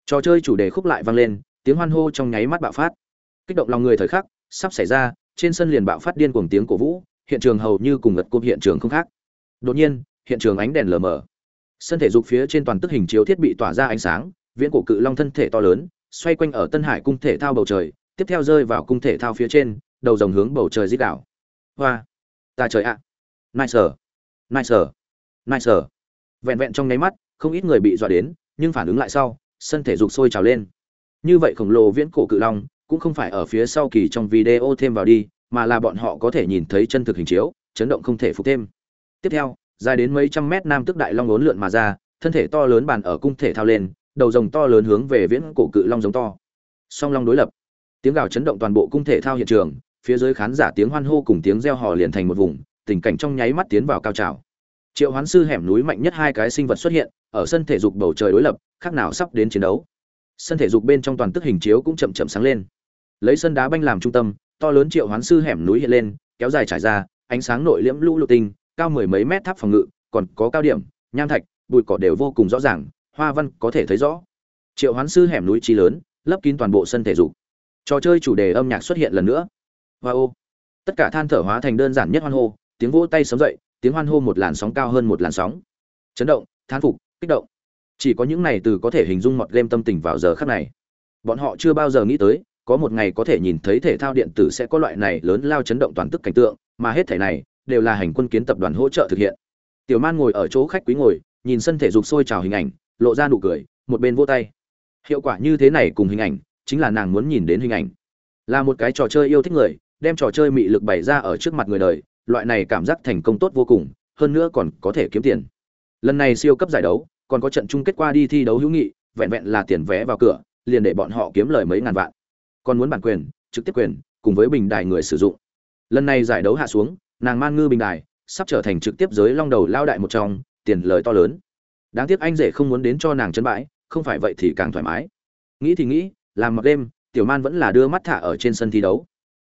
Trò chơi chủ đề khúc lại vang lên, tiếng hoan hô trong nháy mắt bạo phát. Kích động lòng người thời khắc, sắp xảy ra, trên sân liền bạo phát điên cuồng tiếng cổ vũ, hiện trường hầu như cùng ngật cụm hiện trường không khác. Đột nhiên, hiện trường ánh đèn lờ mờ. Sân thể dục phía trên toàn tức hình chiếu thiết bị tỏa ra ánh sáng, viễn cổ cự long thân thể to lớn, xoay quanh ở tân hải cung thể thao bầu trời, tiếp theo rơi vào cung thể thao phía trên, đầu dòng hướng bầu trời dít đảo. Hoa. Ta trời ạ. À. nice. Nice. Nice vẹn vẹn trong nháy mắt, không ít người bị dọa đến, nhưng phản ứng lại sau, sân thể dục sôi trào lên. Như vậy khổng lồ viễn cổ cự long cũng không phải ở phía sau kỳ trong video thêm vào đi, mà là bọn họ có thể nhìn thấy chân thực hình chiếu, chấn động không thể phục thêm. Tiếp theo, dài đến mấy trăm mét nam tức đại long ốn lượn mà ra, thân thể to lớn bàn ở cung thể thao lên, đầu rồng to lớn hướng về viễn cổ cự long giống to. Song long đối lập. Tiếng gào chấn động toàn bộ cung thể thao hiện trường, phía dưới khán giả tiếng hoan hô cùng tiếng reo hò liền thành một vùng, tình cảnh trong nháy mắt tiến vào cao trào triệu hoán sư hẻm núi mạnh nhất hai cái sinh vật xuất hiện, ở sân thể dục bầu trời đối lập, khác nào sắp đến chiến đấu. Sân thể dục bên trong toàn tức hình chiếu cũng chậm chậm sáng lên. Lấy sân đá banh làm trung tâm, to lớn triệu hoán sư hẻm núi hiện lên, kéo dài trải ra, ánh sáng nội liễm lũ lụt tinh, cao mười mấy mét tháp phòng ngự, còn có cao điểm, nham thạch, bụi cỏ đều vô cùng rõ ràng, hoa văn có thể thấy rõ. Triệu hoán sư hẻm núi chi lớn, lấp kín toàn bộ sân thể dục. Trò chơi chủ đề âm nhạc xuất hiện lần nữa. Hoa ô. Tất cả than thở hóa thành đơn giản nhất hoan hô, tiếng vỗ tay sớm dậy tiếng hoan hô một làn sóng cao hơn một làn sóng. Chấn động, thán phục, kích động. Chỉ có những này từ có thể hình dung mọt game tâm tình vào giờ khắc này. Bọn họ chưa bao giờ nghĩ tới, có một ngày có thể nhìn thấy thể thao điện tử sẽ có loại này lớn lao chấn động toàn tức cảnh tượng, mà hết thể này đều là hành quân kiến tập đoàn hỗ trợ thực hiện. Tiểu man ngồi ở chỗ khách quý ngồi, nhìn sân thể dục sôi trào hình ảnh, lộ ra nụ cười, một bên vỗ tay. Hiệu quả như thế này cùng hình ảnh, chính là nàng muốn nhìn đến hình ảnh. Là một cái trò chơi yêu thích người, đem trò chơi mị lực bày ra ở trước mặt người đời loại này cảm giác thành công tốt vô cùng, hơn nữa còn có thể kiếm tiền. Lần này siêu cấp giải đấu, còn có trận chung kết qua đi thi đấu hữu nghị, vẹn vẹn là tiền vé vào cửa, liền để bọn họ kiếm lời mấy ngàn vạn. Còn muốn bản quyền, trực tiếp quyền, cùng với bình đài người sử dụng. Lần này giải đấu hạ xuống, nàng man ngư bình đài, sắp trở thành trực tiếp giới long đầu lao đại một trong, tiền lời to lớn. Đáng tiếc anh rể không muốn đến cho nàng chấn bãi, không phải vậy thì càng thoải mái. Nghĩ thì nghĩ, làm mặc đêm, tiểu man vẫn là đưa mắt thả ở trên sân thi đấu.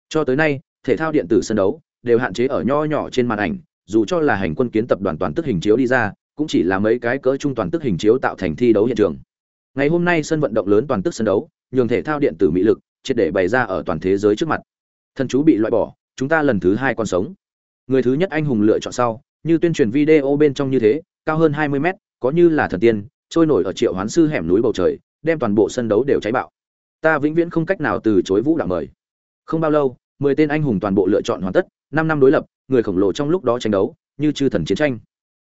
Cho tới nay, thể thao điện tử sân đấu đều hạn chế ở nho nhỏ trên màn ảnh, dù cho là hành quân kiến tập đoàn toàn tức hình chiếu đi ra, cũng chỉ là mấy cái cỡ trung toàn tức hình chiếu tạo thành thi đấu hiện trường. Ngày hôm nay sân vận động lớn toàn tức sân đấu, nhường thể thao điện tử mỹ lực, triệt để bày ra ở toàn thế giới trước mặt. Thần chú bị loại bỏ, chúng ta lần thứ hai còn sống. Người thứ nhất anh hùng lựa chọn sau, như tuyên truyền video bên trong như thế, cao hơn 20 mét, có như là thần tiên, trôi nổi ở triệu hoán sư hẻm núi bầu trời, đem toàn bộ sân đấu đều cháy bạo. Ta vĩnh viễn không cách nào từ chối vũ đạo mời. Không bao lâu, mười tên anh hùng toàn bộ lựa chọn hoàn tất năm năm đối lập, người khổng lồ trong lúc đó tranh đấu, như chư thần chiến tranh.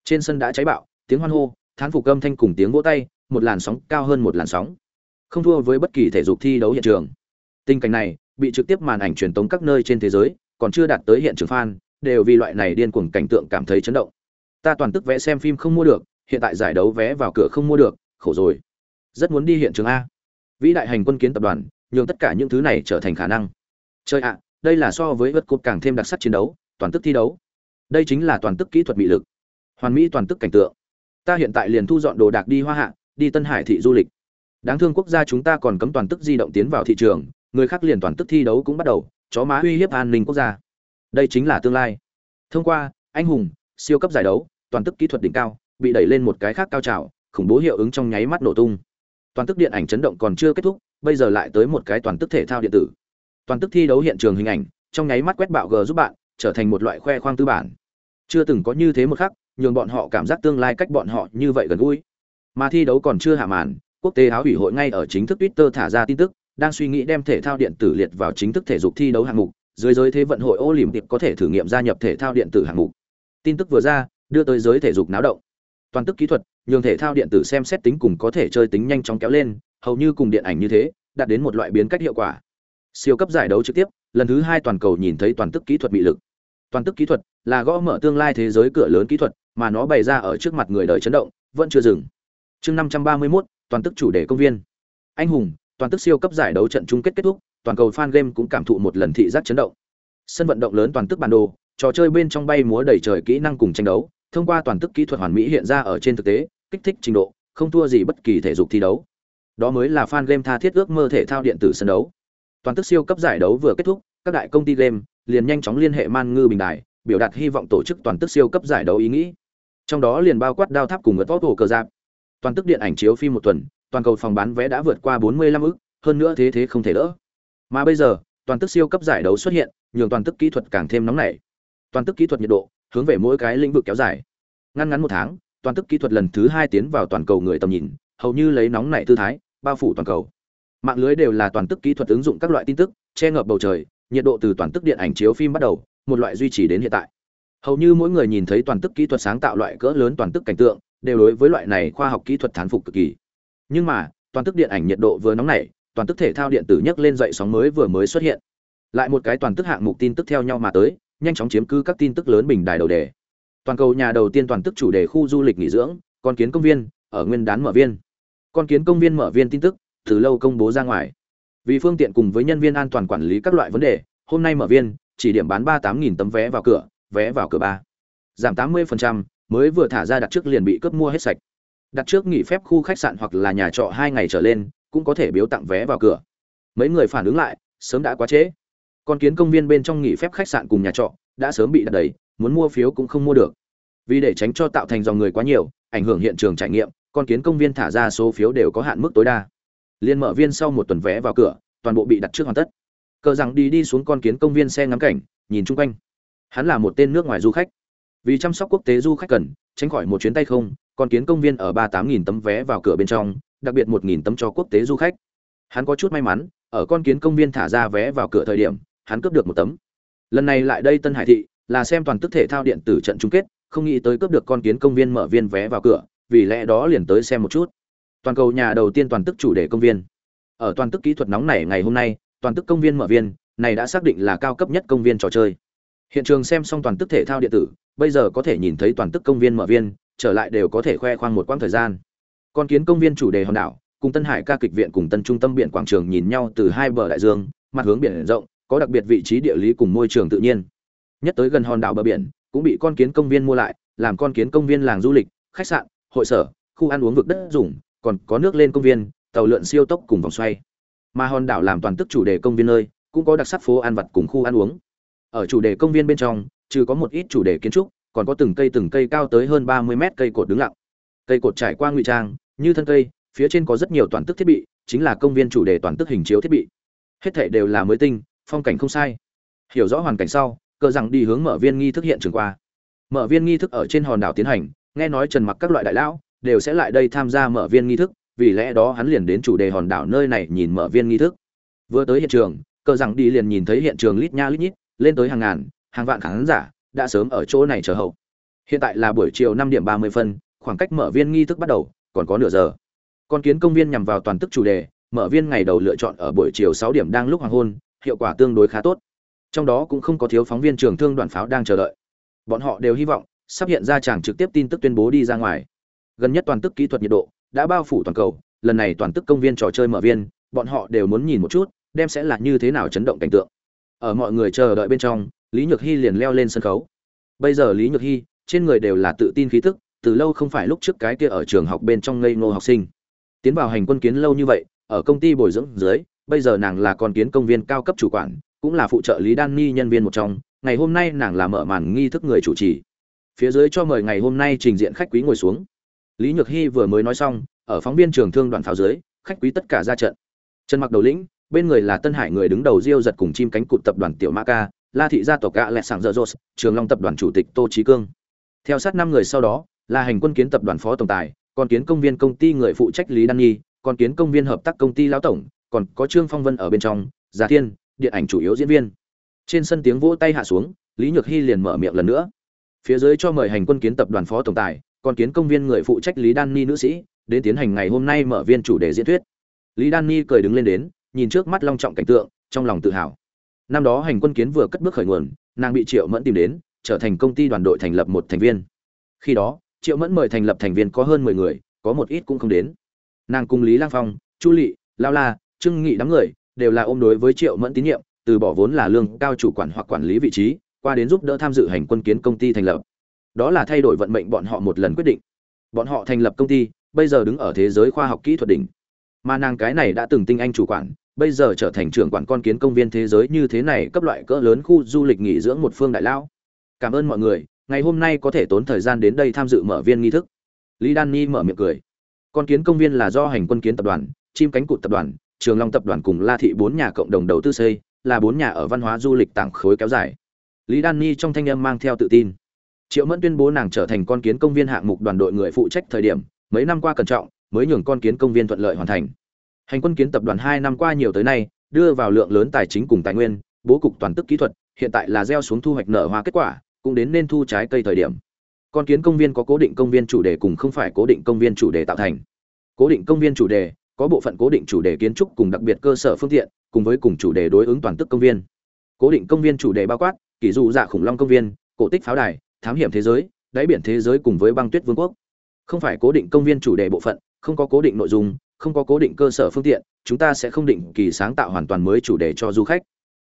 Trên sân đã cháy bạo, tiếng hoan hô, thán phục âm thanh cùng tiếng vỗ tay, một làn sóng cao hơn một làn sóng. Không thua với bất kỳ thể dục thi đấu hiện trường. Tình cảnh này, bị trực tiếp màn ảnh truyền tống các nơi trên thế giới, còn chưa đạt tới hiện trường fan, đều vì loại này điên cuồng cảnh tượng cảm thấy chấn động. Ta toàn tức vẽ xem phim không mua được, hiện tại giải đấu vé vào cửa không mua được, khổ rồi. Rất muốn đi hiện trường a. Vĩ đại hành quân kiến tập đoàn, nhường tất cả những thứ này trở thành khả năng. Chơi ạ đây là so với vật cột càng thêm đặc sắc chiến đấu, toàn tức thi đấu. Đây chính là toàn tức kỹ thuật bị lực. Hoàn mỹ toàn tức cảnh tượng. Ta hiện tại liền thu dọn đồ đạc đi hoa hạ, đi tân hải thị du lịch. Đáng thương quốc gia chúng ta còn cấm toàn tức di động tiến vào thị trường, người khác liền toàn tức thi đấu cũng bắt đầu, chó má uy hiếp an ninh quốc gia. Đây chính là tương lai. Thông qua, anh hùng, siêu cấp giải đấu, toàn tức kỹ thuật đỉnh cao, bị đẩy lên một cái khác cao trào, khủng bố hiệu ứng trong nháy mắt nổ tung. Toàn tức điện ảnh chấn động còn chưa kết thúc, bây giờ lại tới một cái toàn tức thể thao điện tử toàn tức thi đấu hiện trường hình ảnh trong nháy mắt quét bạo g giúp bạn trở thành một loại khoe khoang tư bản chưa từng có như thế một khắc nhường bọn họ cảm giác tương lai cách bọn họ như vậy gần gũi mà thi đấu còn chưa hạ màn quốc tế áo ủy hội ngay ở chính thức twitter thả ra tin tức đang suy nghĩ đem thể thao điện tử liệt vào chính thức thể dục thi đấu hạng mục dưới giới thế vận hội ô liềm tiệp có thể thử nghiệm gia nhập thể thao điện tử hạng mục. Tin tức vừa ra, đưa tới giới thể dục náo động. Toàn tức kỹ thuật, nhường thể thao điện tử xem xét tính cùng có thể chơi tính nhanh chóng kéo lên, hầu như cùng điện ảnh như thế, đạt đến một loại biến cách hiệu quả. Siêu cấp giải đấu trực tiếp, lần thứ hai toàn cầu nhìn thấy toàn tức kỹ thuật bị lực. Toàn tức kỹ thuật là gõ mở tương lai thế giới cửa lớn kỹ thuật, mà nó bày ra ở trước mặt người đời chấn động, vẫn chưa dừng. Chương 531, toàn tức chủ đề công viên. Anh hùng, toàn tức siêu cấp giải đấu trận chung kết kết thúc, toàn cầu fan game cũng cảm thụ một lần thị giác chấn động. Sân vận động lớn toàn tức bản đồ, trò chơi bên trong bay múa đầy trời kỹ năng cùng tranh đấu, thông qua toàn tức kỹ thuật hoàn mỹ hiện ra ở trên thực tế, kích thích trình độ, không thua gì bất kỳ thể dục thi đấu. Đó mới là fan game tha thiết ước mơ thể thao điện tử sân đấu. Toàn tức siêu cấp giải đấu vừa kết thúc, các đại công ty game liền nhanh chóng liên hệ Man Ngư bình đài, biểu đạt hy vọng tổ chức toàn tức siêu cấp giải đấu ý nghĩ. Trong đó liền bao quát đao tháp cùng ngất vót hồ cờ giáp. Toàn tức điện ảnh chiếu phim một tuần, toàn cầu phòng bán vé đã vượt qua 45 ức, hơn nữa thế thế không thể đỡ. Mà bây giờ, toàn tức siêu cấp giải đấu xuất hiện, nhường toàn tức kỹ thuật càng thêm nóng nảy. Toàn tức kỹ thuật nhiệt độ hướng về mỗi cái lĩnh vực kéo dài. Ngắn ngắn một tháng, toàn tức kỹ thuật lần thứ hai tiến vào toàn cầu người tầm nhìn, hầu như lấy nóng nảy tư thái, bao phủ toàn cầu. Mạng lưới đều là toàn tức kỹ thuật ứng dụng các loại tin tức, che ngập bầu trời, nhiệt độ từ toàn tức điện ảnh chiếu phim bắt đầu, một loại duy trì đến hiện tại. Hầu như mỗi người nhìn thấy toàn tức kỹ thuật sáng tạo loại cỡ lớn toàn tức cảnh tượng, đều đối với loại này khoa học kỹ thuật thán phục cực kỳ. Nhưng mà, toàn tức điện ảnh nhiệt độ vừa nóng nảy, toàn tức thể thao điện tử nhấc lên dậy sóng mới vừa mới xuất hiện lại một cái toàn tức hạng mục tin tức theo nhau mà tới nhanh chóng chiếm cứ các tin tức lớn bình đài đầu đề toàn cầu nhà đầu tiên toàn tức chủ đề khu du lịch nghỉ dưỡng con kiến công viên ở nguyên đán mở viên con kiến công viên mở viên tin tức từ lâu công bố ra ngoài. Vì phương tiện cùng với nhân viên an toàn quản lý các loại vấn đề, hôm nay mở viên, chỉ điểm bán ba tám nghìn tấm vé vào cửa, vé vào cửa ba. Giảm tám mươi mới vừa thả ra đặt trước liền bị cướp mua hết sạch. Đặt trước nghỉ phép khu khách sạn hoặc là nhà trọ hai ngày trở lên, cũng có thể biếu tặng vé vào cửa. Mấy người phản ứng lại, sớm đã quá trễ. Con kiến công viên bên trong nghỉ phép khách sạn cùng nhà trọ, đã sớm bị đặt đầy, muốn mua phiếu cũng không mua được. Vì để tránh cho tạo thành dòng người quá nhiều, ảnh hưởng hiện trường trải nghiệm, con kiến công viên thả ra số phiếu đều có hạn mức tối đa liên mở viên sau một tuần vé vào cửa, toàn bộ bị đặt trước hoàn tất. Cờ rằng đi đi xuống con kiến công viên xe ngắm cảnh, nhìn chung quanh. Hắn là một tên nước ngoài du khách. Vì chăm sóc quốc tế du khách cần, tránh khỏi một chuyến tay không, con kiến công viên ở ba tám nghìn tấm vé vào cửa bên trong, đặc biệt một nghìn tấm cho quốc tế du khách. Hắn có chút may mắn, ở con kiến công viên thả ra vé vào cửa thời điểm, hắn cướp được một tấm. Lần này lại đây tân hải thị, là xem toàn tức thể thao điện tử trận chung kết, không nghĩ tới cướp được con kiến công viên mở viên vé vào cửa, vì lẽ đó liền tới xem một chút toàn cầu nhà đầu tiên toàn tức chủ đề công viên. Ở toàn tức kỹ thuật nóng này ngày hôm nay, toàn tức công viên mở viên, này đã xác định là cao cấp nhất công viên trò chơi. Hiện trường xem xong toàn tức thể thao điện tử, bây giờ có thể nhìn thấy toàn tức công viên mở viên, trở lại đều có thể khoe khoang một quãng thời gian. Con kiến công viên chủ đề hòn đảo, cùng tân hải ca kịch viện cùng tân trung tâm biển quảng trường nhìn nhau từ hai bờ đại dương, mặt hướng biển rộng, có đặc biệt vị trí địa lý cùng môi trường tự nhiên. Nhất tới gần hòn đảo bờ biển, cũng bị con kiến công viên mua lại, làm con kiến công viên làng du lịch, khách sạn, hội sở, khu ăn uống vực đất dùng còn có nước lên công viên, tàu lượn siêu tốc cùng vòng xoay. Mà hòn đảo làm toàn tức chủ đề công viên nơi, cũng có đặc sắc phố ăn vặt cùng khu ăn uống. Ở chủ đề công viên bên trong, trừ có một ít chủ đề kiến trúc, còn có từng cây từng cây cao tới hơn ba mươi mét cây cột đứng lặng. Cây cột trải qua ngụy trang, như thân cây, phía trên có rất nhiều toàn tức thiết bị, chính là công viên chủ đề toàn tức hình chiếu thiết bị. Hết thảy đều là mới tinh, phong cảnh không sai. Hiểu rõ hoàn cảnh sau, cờ rằng đi hướng mở viên nghi thức hiện trường qua. Mở viên nghi thức ở trên hòn đảo tiến hành, nghe nói trần mặc các loại đại lão đều sẽ lại đây tham gia mở viên nghi thức, vì lẽ đó hắn liền đến chủ đề hòn đảo nơi này nhìn mở viên nghi thức. Vừa tới hiện trường, cờ rằng đi liền nhìn thấy hiện trường lít nha lít nhít, lên tới hàng ngàn, hàng vạn khán giả đã sớm ở chỗ này chờ hậu. Hiện tại là buổi chiều năm điểm ba mươi phân, khoảng cách mở viên nghi thức bắt đầu, còn có nửa giờ. Con kiến công viên nhằm vào toàn tức chủ đề, mở viên ngày đầu lựa chọn ở buổi chiều sáu điểm đang lúc hoàng hôn, hiệu quả tương đối khá tốt. Trong đó cũng không có thiếu phóng viên trường thương đoàn pháo đang chờ đợi. Bọn họ đều hy vọng sắp hiện ra chàng trực tiếp tin tức tuyên bố đi ra ngoài gần nhất toàn tức kỹ thuật nhiệt độ đã bao phủ toàn cầu, lần này toàn tức công viên trò chơi mở viên, bọn họ đều muốn nhìn một chút, đem sẽ là như thế nào chấn động cảnh tượng. Ở mọi người chờ đợi bên trong, lý nhược hy liền leo lên sân khấu. Bây giờ lý nhược hy trên người đều là tự tin khí tức, từ lâu không phải lúc trước cái kia ở trường học bên trong ngây ngô học sinh. Tiến vào hành quân kiến lâu như vậy, ở công ty bồi dưỡng dưới, bây giờ nàng là con kiến công viên cao cấp chủ quản, cũng là phụ trợ lý đan ni nhân viên một trong, ngày hôm nay nàng là mở màn nghi thức người chủ trì. Phía dưới cho mời ngày hôm nay trình diện khách quý ngồi xuống lý nhược hy vừa mới nói xong, ở phóng viên trường thương đoàn pháo dưới, khách quý tất cả ra trận. Trần mặc đầu lĩnh, bên người là tân hải người đứng đầu diêu giật cùng chim cánh cụt tập đoàn tiểu ma ca, la thị gia tộc gạ lẹ sảng dợ dột, trường long tập đoàn chủ tịch tô trí cương. Theo sát năm người sau đó, là hành quân kiến tập đoàn phó tổng tài, còn kiến công viên công ty người phụ trách lý đan nhi, còn kiến công viên hợp tác công ty lão tổng, còn có trương phong vân ở bên trong giả thiên, điện ảnh chủ yếu diễn viên. Trên sân tiếng vỗ tay hạ xuống, lý nhược hy liền mở miệng lần nữa. Phía dưới cho mời hành quân kiến tập đoàn phó tổng tài còn kiến công viên người phụ trách lý đan ni nữ sĩ, đến tiến hành ngày hôm nay mở viên chủ đề diễn thuyết. Lý đan ni cười đứng lên đến, nhìn trước mắt long trọng cảnh tượng, trong lòng tự hào. Năm đó hành quân kiến vừa cất bước khởi nguồn, nàng bị triệu mẫn tìm đến, trở thành công ty đoàn đội thành lập một thành viên. Khi đó, triệu mẫn mời thành lập thành viên có hơn mười người, có một ít cũng không đến. Nàng cùng lý lang phong, chu lị, lao la, trương nghị đám người đều là ôm đối với triệu mẫn tín nhiệm, từ bỏ vốn là lương cao chủ quản hoặc quản lý vị trí, qua đến giúp đỡ tham dự hành quân kiến công ty thành lập đó là thay đổi vận mệnh bọn họ một lần quyết định. Bọn họ thành lập công ty, bây giờ đứng ở thế giới khoa học kỹ thuật đỉnh. Mà nàng cái này đã từng tinh anh chủ quản, bây giờ trở thành trưởng quản con kiến công viên thế giới như thế này cấp loại cỡ lớn khu du lịch nghỉ dưỡng một phương đại lão cảm ơn mọi người, ngày hôm nay có thể tốn thời gian đến đây tham dự mở viên nghi thức. Lý đan ni mở miệng cười. Con kiến công viên là do hành quân kiến tập đoàn, chim cánh cụt tập đoàn, trường long tập đoàn cùng la thị bốn nhà cộng đồng đầu tư xây, là bốn nhà ở văn hóa du lịch tảng khối kéo dài. Lý đan ni trong thanh âm mang theo tự tin triệu mẫn tuyên bố nàng trở thành con kiến công viên hạng mục đoàn đội người phụ trách thời điểm, mấy năm qua cẩn trọng, mới nhường con kiến công viên thuận lợi hoàn thành. Hành quân kiến tập đoàn hai năm qua nhiều tới nay, đưa vào lượng lớn tài chính cùng tài nguyên, bố cục toàn tức kỹ thuật, hiện tại là gieo xuống thu hoạch nở hoa kết quả, cũng đến nên thu trái cây thời điểm. Con kiến công viên có cố định công viên chủ đề cùng không phải cố định công viên chủ đề tạo thành. Cố định công viên chủ đề, có bộ phận cố định chủ đề kiến trúc cùng đặc biệt cơ sở phương tiện, cùng với cùng chủ đề đối ứng toàn tức công viên. Cố định công viên chủ đề bao quát, kỷ dụ dạ khủng long công viên, cổ tích pháo đài thám hiểm thế giới, đáy biển thế giới cùng với băng tuyết vương quốc. Không phải cố định công viên chủ đề bộ phận, không có cố định nội dung, không có cố định cơ sở phương tiện, chúng ta sẽ không định kỳ sáng tạo hoàn toàn mới chủ đề cho du khách.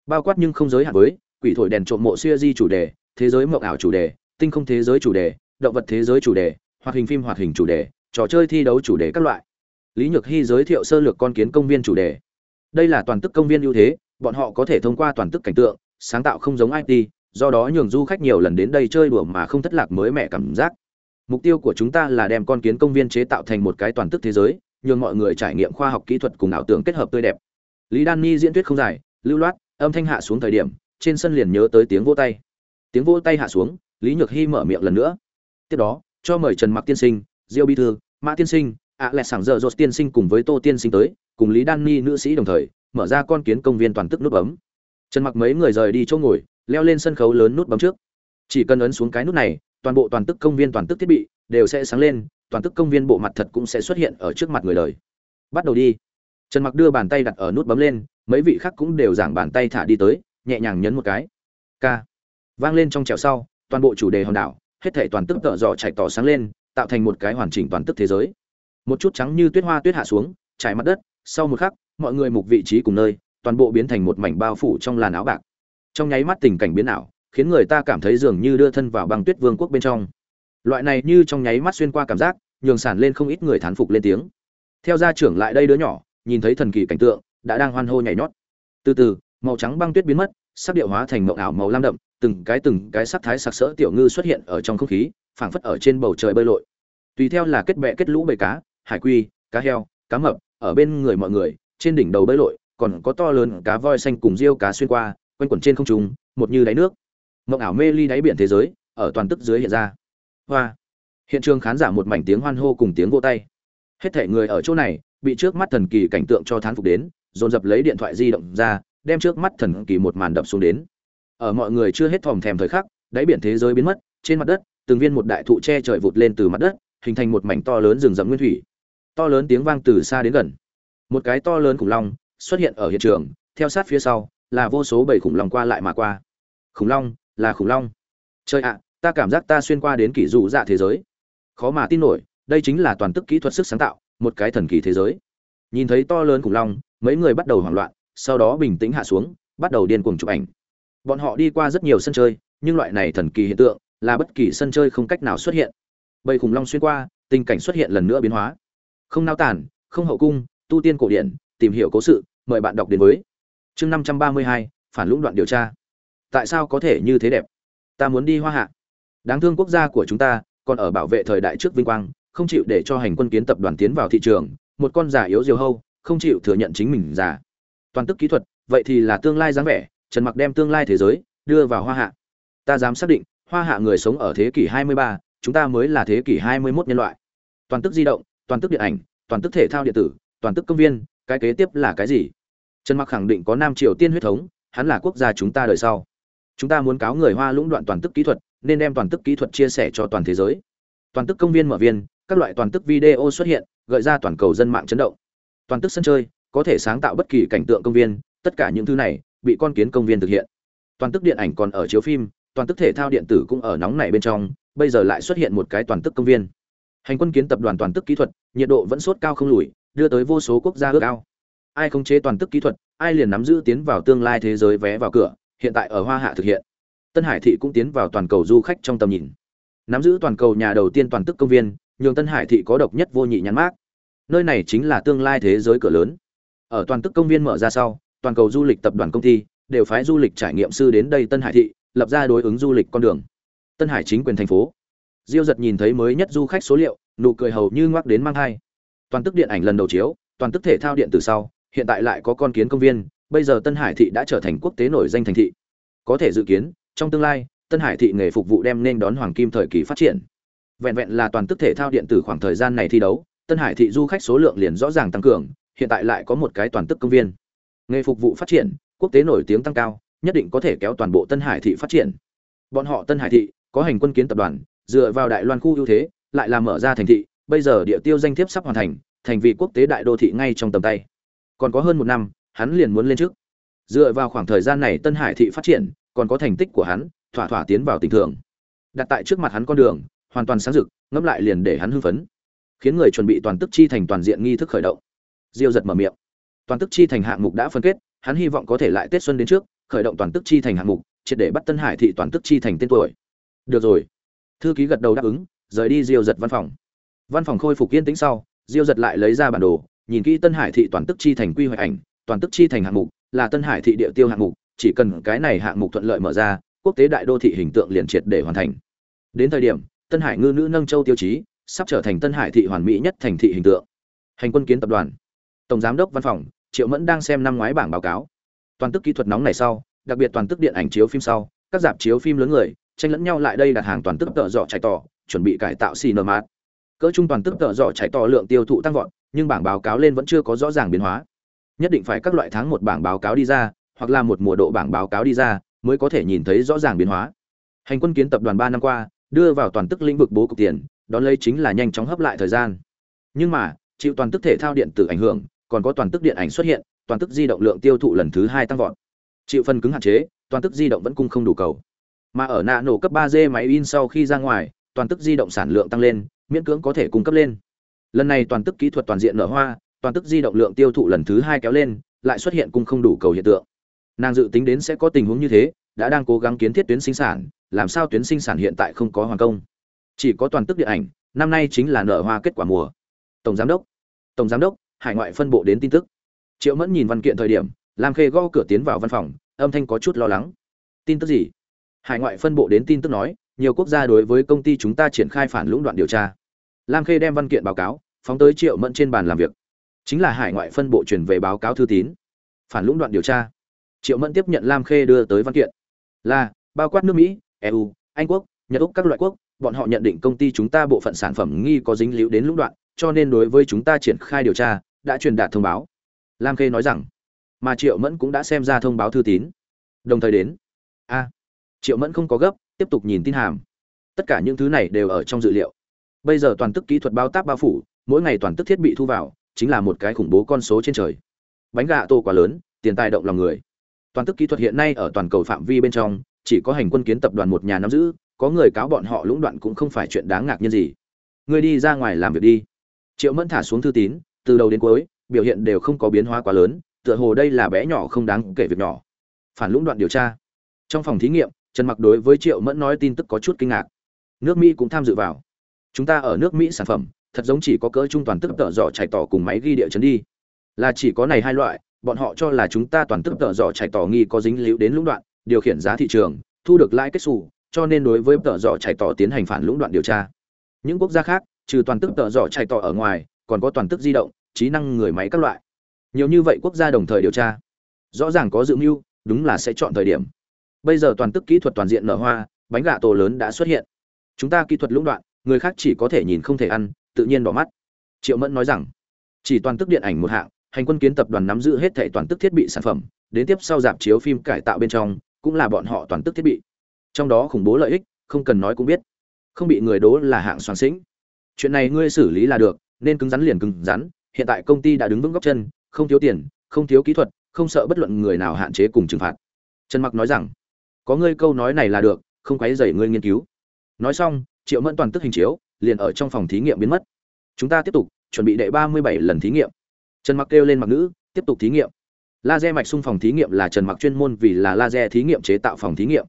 Bao quát nhưng không giới hạn với quỷ thổi đèn trộm mộ xuya di chủ đề, thế giới mộng ảo chủ đề, tinh không thế giới chủ đề, động vật thế giới chủ đề, hoạt hình phim hoạt hình chủ đề, trò chơi thi đấu chủ đề các loại. Lý nhược hy giới thiệu sơ lược con kiến công viên chủ đề. Đây là toàn tức công viên ưu thế, bọn họ có thể thông qua toàn tức cảnh tượng, sáng tạo không giống it do đó nhường du khách nhiều lần đến đây chơi đùa mà không thất lạc mới mẻ cảm giác. Mục tiêu của chúng ta là đem con kiến công viên chế tạo thành một cái toàn tức thế giới, nhường mọi người trải nghiệm khoa học kỹ thuật cùng ảo tưởng kết hợp tươi đẹp. Lý đan ni diễn thuyết không dài, lưu loát, âm thanh hạ xuống thời điểm, trên sân liền nhớ tới tiếng vỗ tay. Tiếng vỗ tay hạ xuống, lý nhược hy mở miệng lần nữa. Tiếp đó, cho mời trần mặc tiên sinh, diêu bi thư, mã tiên sinh, ạ lẹ sảng giờ dột tiên sinh cùng với tô tiên sinh tới, cùng lý đan ni nữ sĩ đồng thời, mở ra con kiến công viên toàn tức nút bấm. Trần mặc mấy người rời đi chỗ ngồi leo lên sân khấu lớn nút bấm trước. Chỉ cần ấn xuống cái nút này, toàn bộ toàn tức công viên toàn tức thiết bị đều sẽ sáng lên, toàn tức công viên bộ mặt thật cũng sẽ xuất hiện ở trước mặt người đời. Bắt đầu đi. Trần mặc đưa bàn tay đặt ở nút bấm lên, mấy vị khác cũng đều giảng bàn tay thả đi tới, nhẹ nhàng nhấn một cái. K. Vang lên trong trèo sau, toàn bộ chủ đề hòn đảo, hết thảy toàn tức tợ dò chạy tỏ sáng lên, tạo thành một cái hoàn chỉnh toàn tức thế giới. Một chút trắng như tuyết hoa tuyết hạ xuống, trải mặt đất, sau một khắc, mọi người mục vị trí cùng nơi, toàn bộ biến thành một mảnh bao phủ trong làn áo bạc trong nháy mắt tình cảnh biến ảo, khiến người ta cảm thấy dường như đưa thân vào băng tuyết vương quốc bên trong. Loại này như trong nháy mắt xuyên qua cảm giác, nhường sản lên không ít người thán phục lên tiếng. Theo gia trưởng lại đây đứa nhỏ, nhìn thấy thần kỳ cảnh tượng, đã đang hoan hô nhảy nhót. Từ từ, màu trắng băng tuyết biến mất, sắc điệu hóa thành mộng ảo màu lam đậm, từng cái từng cái sắc thái sặc sỡ tiểu ngư xuất hiện ở trong không khí, phảng phất ở trên bầu trời bơi lội. Tùy theo là kết bẹ kết lũ bầy cá, hải quy, cá heo, cá mập, ở bên người mọi người, trên đỉnh đầu bơi lội, còn có to lớn cá voi xanh cùng riêu cá xuyên qua quanh quẩn trên không trung, một như đáy nước. Mộng ảo mê ly đáy biển thế giới, ở toàn tức dưới hiện ra. Hoa. Hiện trường khán giả một mảnh tiếng hoan hô cùng tiếng vỗ tay. Hết thảy người ở chỗ này, bị trước mắt thần kỳ cảnh tượng cho thán phục đến, dồn dập lấy điện thoại di động ra, đem trước mắt thần kỳ một màn đập xuống đến. Ở mọi người chưa hết thòm thèm thời khắc, đáy biển thế giới biến mất, trên mặt đất, từng viên một đại thụ che trời vụt lên từ mặt đất, hình thành một mảnh to lớn rừng rậm nguyên thủy. To lớn tiếng vang từ xa đến gần. Một cái to lớn khủng long xuất hiện ở hiện trường, theo sát phía sau là vô số bầy khủng long qua lại mà qua. Khủng long, là khủng long. Chơi ạ, ta cảm giác ta xuyên qua đến kỷ dụ dạ thế giới. Khó mà tin nổi, đây chính là toàn tức kỹ thuật sức sáng tạo, một cái thần kỳ thế giới. Nhìn thấy to lớn khủng long, mấy người bắt đầu hoảng loạn, sau đó bình tĩnh hạ xuống, bắt đầu điên cuồng chụp ảnh. Bọn họ đi qua rất nhiều sân chơi, nhưng loại này thần kỳ hiện tượng, là bất kỳ sân chơi không cách nào xuất hiện. Bầy khủng long xuyên qua, tình cảnh xuất hiện lần nữa biến hóa. Không nao tản không hậu cung, tu tiên cổ điển, tìm hiểu cố sự, mời bạn đọc đến với chương năm trăm ba mươi hai phản lũng đoạn điều tra. Tại sao có thể như thế đẹp? Ta muốn đi hoa hạ. Đáng thương quốc gia của chúng ta còn ở bảo vệ thời đại trước vinh quang không chịu để cho hành quân kiến tập đoàn tiến vào thị trường một con giả yếu diều hâu không chịu thừa nhận chính mình già. Toàn tức kỹ thuật vậy thì là tương lai dáng vẻ trần mặc đem tương lai thế giới đưa vào hoa hạ. Ta dám xác định hoa hạ người sống ở thế kỷ 23, chúng ta mới là thế kỷ 21 nhân loại. Toàn tức di động toàn tức điện ảnh toàn tức thể thao điện tử toàn tức công viên cái kế tiếp là cái gì? Trần mặc khẳng định có nam triều tiên huyết thống, hắn là quốc gia chúng ta đời sau. Chúng ta muốn cáo người hoa lũng đoạn toàn tức kỹ thuật, nên đem toàn tức kỹ thuật chia sẻ cho toàn thế giới. Toàn tức công viên mở viên, các loại toàn tức video xuất hiện, gợi ra toàn cầu dân mạng chấn động. Toàn tức sân chơi, có thể sáng tạo bất kỳ cảnh tượng công viên, tất cả những thứ này, bị con kiến công viên thực hiện. Toàn tức điện ảnh còn ở chiếu phim, toàn tức thể thao điện tử cũng ở nóng này bên trong, bây giờ lại xuất hiện một cái toàn tức công viên. Hành quân kiến tập đoàn toàn tức kỹ thuật, nhiệt độ vẫn sốt cao không lùi, đưa tới vô số quốc gia ước ao ai khống chế toàn tức kỹ thuật, ai liền nắm giữ tiến vào tương lai thế giới vé vào cửa, hiện tại ở hoa hạ thực hiện. Tân hải thị cũng tiến vào toàn cầu du khách trong tầm nhìn. Nắm giữ toàn cầu nhà đầu tiên toàn tức công viên, nhường tân hải thị có độc nhất vô nhị nhãn mác. nơi này chính là tương lai thế giới cửa lớn. Ở toàn tức công viên mở ra sau, toàn cầu du lịch tập đoàn công ty đều phái du lịch trải nghiệm sư đến đây tân hải thị, lập ra đối ứng du lịch con đường. Tân hải chính quyền thành phố. Diêu giật nhìn thấy mới nhất du khách số liệu, nụ cười hầu như ngoắc đến mang hai. toàn tức điện ảnh lần đầu chiếu, toàn tức thể thao điện từ sau hiện tại lại có con kiến công viên, bây giờ tân hải thị đã trở thành quốc tế nổi danh thành thị. Có thể dự kiến, trong tương lai, tân hải thị nghề phục vụ đem nên đón hoàng kim thời kỳ phát triển. Vẹn vẹn là toàn tức thể thao điện tử khoảng thời gian này thi đấu, tân hải thị du khách số lượng liền rõ ràng tăng cường, hiện tại lại có một cái toàn tức công viên. Nghề phục vụ phát triển, quốc tế nổi tiếng tăng cao, nhất định có thể kéo toàn bộ tân hải thị phát triển. Bọn họ tân hải thị, có hành quân kiến tập đoàn, dựa vào đại loan khu ưu thế, lại làm mở ra thành thị, bây giờ địa tiêu danh thiếp sắp hoàn thành thành vị quốc tế đại đô thị ngay trong tầm tay còn có hơn một năm, hắn liền muốn lên trước. Dựa vào khoảng thời gian này tân hải thị phát triển, còn có thành tích của hắn, thỏa thỏa tiến vào tình thường. Đặt tại trước mặt hắn con đường, hoàn toàn sáng rực, ngẫm lại liền để hắn hưng phấn. Khiến người chuẩn bị toàn tức chi thành toàn diện nghi thức khởi động. Diêu giật mở miệng. Toàn tức chi thành hạng mục đã phân kết, hắn hy vọng có thể lại tết xuân đến trước, khởi động toàn tức chi thành hạng mục, triệt để bắt tân hải thị toàn tức chi thành tên tuổi. Được rồi. Thư ký gật đầu đáp ứng, rời đi diêu giật văn phòng. Văn phòng khôi phục yên tĩnh sau, diêu giật lại lấy ra bản đồ nhìn kỹ tân hải thị toàn tức chi thành quy hoạch ảnh, toàn tức chi thành hạng mục, là tân hải thị địa tiêu hạng mục, chỉ cần cái này hạng mục thuận lợi mở ra, quốc tế đại đô thị hình tượng liền triệt để hoàn thành. Đến thời điểm, tân hải ngư nữ nâng châu tiêu chí, sắp trở thành tân hải thị hoàn mỹ nhất thành thị hình tượng. Hành quân kiến tập đoàn, tổng giám đốc văn phòng, triệu mẫn đang xem năm ngoái bảng báo cáo. Toàn tức kỹ thuật nóng này sau, đặc biệt toàn tức điện ảnh chiếu phim sau, các dạp chiếu phim lớn người, tranh lẫn nhau lại đây đặt hàng toàn tức tợ dọ chạy tỏ, chuẩn bị cải tạo xì nơ mát cỡ trung toàn tức tợ dọ chạy to lượng tiêu thụ tăng vọt, nhưng bảng báo cáo lên vẫn chưa có rõ ràng biến hóa. Nhất định phải các loại tháng một bảng báo cáo đi ra, hoặc là một mùa độ bảng báo cáo đi ra, mới có thể nhìn thấy rõ ràng biến hóa. Hành quân kiến tập đoàn ba năm qua, đưa vào toàn tức lĩnh vực bố cục tiền, đón lấy chính là nhanh chóng hấp lại thời gian. Nhưng mà, chịu toàn tức thể thao điện tử ảnh hưởng, còn có toàn tức điện ảnh xuất hiện, toàn tức di động lượng tiêu thụ lần thứ hai tăng vọt. Chịu phần cứng hạn chế, toàn tức di động vẫn cung không đủ cầu. Mà ở nạ nổ cấp ba g máy in sau khi ra ngoài, toàn tức di động sản lượng tăng lên miễn cưỡng có thể cung cấp lên. Lần này toàn tức kỹ thuật toàn diện nở hoa, toàn tức di động lượng tiêu thụ lần thứ hai kéo lên, lại xuất hiện cung không đủ cầu hiện tượng. Nàng dự tính đến sẽ có tình huống như thế, đã đang cố gắng kiến thiết tuyến sinh sản, làm sao tuyến sinh sản hiện tại không có hoàn công. Chỉ có toàn tức điện ảnh, năm nay chính là nở hoa kết quả mùa. Tổng giám đốc, tổng giám đốc, hải ngoại phân bộ đến tin tức. Triệu mẫn nhìn văn kiện thời điểm, lam khê gõ cửa tiến vào văn phòng, âm thanh có chút lo lắng. Tin tức gì? Hải ngoại phân bộ đến tin tức nói nhiều quốc gia đối với công ty chúng ta triển khai phản lũng đoạn điều tra. Lam khê đem văn kiện báo cáo, phóng tới triệu mẫn trên bàn làm việc. Chính là hải ngoại phân bộ chuyển về báo cáo thư tín. Phản lũng đoạn điều tra. Triệu mẫn tiếp nhận lam khê đưa tới văn kiện. Là, bao quát nước mỹ eu anh quốc, nhật úc các loại quốc, bọn họ nhận định công ty chúng ta bộ phận sản phẩm nghi có dính líu đến lũng đoạn, cho nên đối với chúng ta triển khai điều tra, đã truyền đạt thông báo. Lam khê nói rằng, mà triệu mẫn cũng đã xem ra thông báo thư tín. Đồng thời đến. A, triệu mẫn không có gấp tiếp tục nhìn tin hàm. Tất cả những thứ này đều ở trong dự liệu. Bây giờ toàn tức kỹ thuật bao tác bao phủ, mỗi ngày toàn tức thiết bị thu vào, chính là một cái khủng bố con số trên trời. Bánh gà tô quá lớn, tiền tài động lòng người. Toàn tức kỹ thuật hiện nay ở toàn cầu phạm vi bên trong, chỉ có hành quân kiến tập đoàn một nhà nắm giữ, có người cáo bọn họ lũng đoạn cũng không phải chuyện đáng ngạc nhiên gì. Người đi ra ngoài làm việc đi. Triệu mẫn thả xuống thư tín, từ đầu đến cuối, biểu hiện đều không có biến hóa quá lớn, tựa hồ đây là bé nhỏ không đáng kể việc nhỏ. Phản lũng đoạn điều tra. Trong phòng thí nghiệm trần mặc đối với triệu mẫn nói tin tức có chút kinh ngạc. Nước mỹ cũng tham dự vào. Chúng ta ở nước mỹ sản phẩm, thật giống chỉ có cỡ trung toàn tức tợ dọ chạy tỏ cùng máy ghi địa chấn đi. Là chỉ có này hai loại, bọn họ cho là chúng ta toàn tức tợ dọ chạy tỏ nghi có dính líu đến lũng đoạn, điều khiển giá thị trường, thu được lãi kết xù, cho nên đối với tợ dọ chạy tỏ tiến hành phản lũng đoạn điều tra. Những quốc gia khác, trừ toàn tức tợ dọ chạy tỏ ở ngoài, còn có toàn tức di động, trí năng người máy các loại. Nhiều như vậy quốc gia đồng thời điều tra. Rõ ràng có dự mưu, đúng là sẽ chọn thời điểm bây giờ toàn tức kỹ thuật toàn diện nở hoa, bánh gà tổ lớn đã xuất hiện. Chúng ta kỹ thuật lũng đoạn, người khác chỉ có thể nhìn không thể ăn, tự nhiên bỏ mắt. Triệu mẫn nói rằng, chỉ toàn tức điện ảnh một hạng, hành quân kiến tập đoàn nắm giữ hết thảy toàn tức thiết bị sản phẩm, đến tiếp sau dạp chiếu phim cải tạo bên trong, cũng là bọn họ toàn tức thiết bị. Trong đó khủng bố lợi ích, không cần nói cũng biết. Không bị người đố là hạng soàn xĩnh chuyện này ngươi xử lý là được, nên cứng rắn liền cứng rắn, hiện tại công ty đã đứng vững góc chân, không thiếu tiền, không thiếu kỹ thuật, không sợ bất luận người nào hạn chế cùng trừng phạt. Trần mặc nói rằng có ngươi câu nói này là được, không quấy dày ngươi nghiên cứu. Nói xong, triệu mẫn toàn tức hình chiếu, liền ở trong phòng thí nghiệm biến mất. Chúng ta tiếp tục, chuẩn bị đệ ba mươi bảy lần thí nghiệm. Trần mặc kêu lên mặc nữ, tiếp tục thí nghiệm. Laser mạch sung phòng thí nghiệm là trần mặc chuyên môn vì là laser thí nghiệm chế tạo phòng thí nghiệm.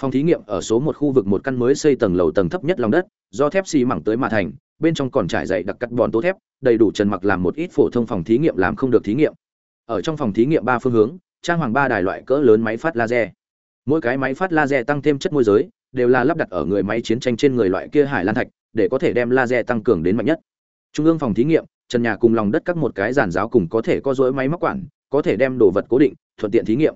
Phòng thí nghiệm ở số một khu vực một căn mới xây tầng lầu tầng thấp nhất lòng đất, do thép xi mảng tới mà thành, bên trong còn trải dày đặc cắt bòn tố thép, đầy đủ trần mặc làm một ít phổ thông phòng thí nghiệm làm không được thí nghiệm. Ở trong phòng thí nghiệm ba phương hướng, trang hoàng ba đài loại cỡ lớn máy phát laser mỗi cái máy phát laser tăng thêm chất môi giới, đều là lắp đặt ở người máy chiến tranh trên người loại kia hải lan thạch, để có thể đem laser tăng cường đến mạnh nhất. Trung ương phòng thí nghiệm, trần nhà cùng lòng đất các một cái giàn giáo cùng có thể có dối máy móc quản, có thể đem đồ vật cố định, thuận tiện thí nghiệm.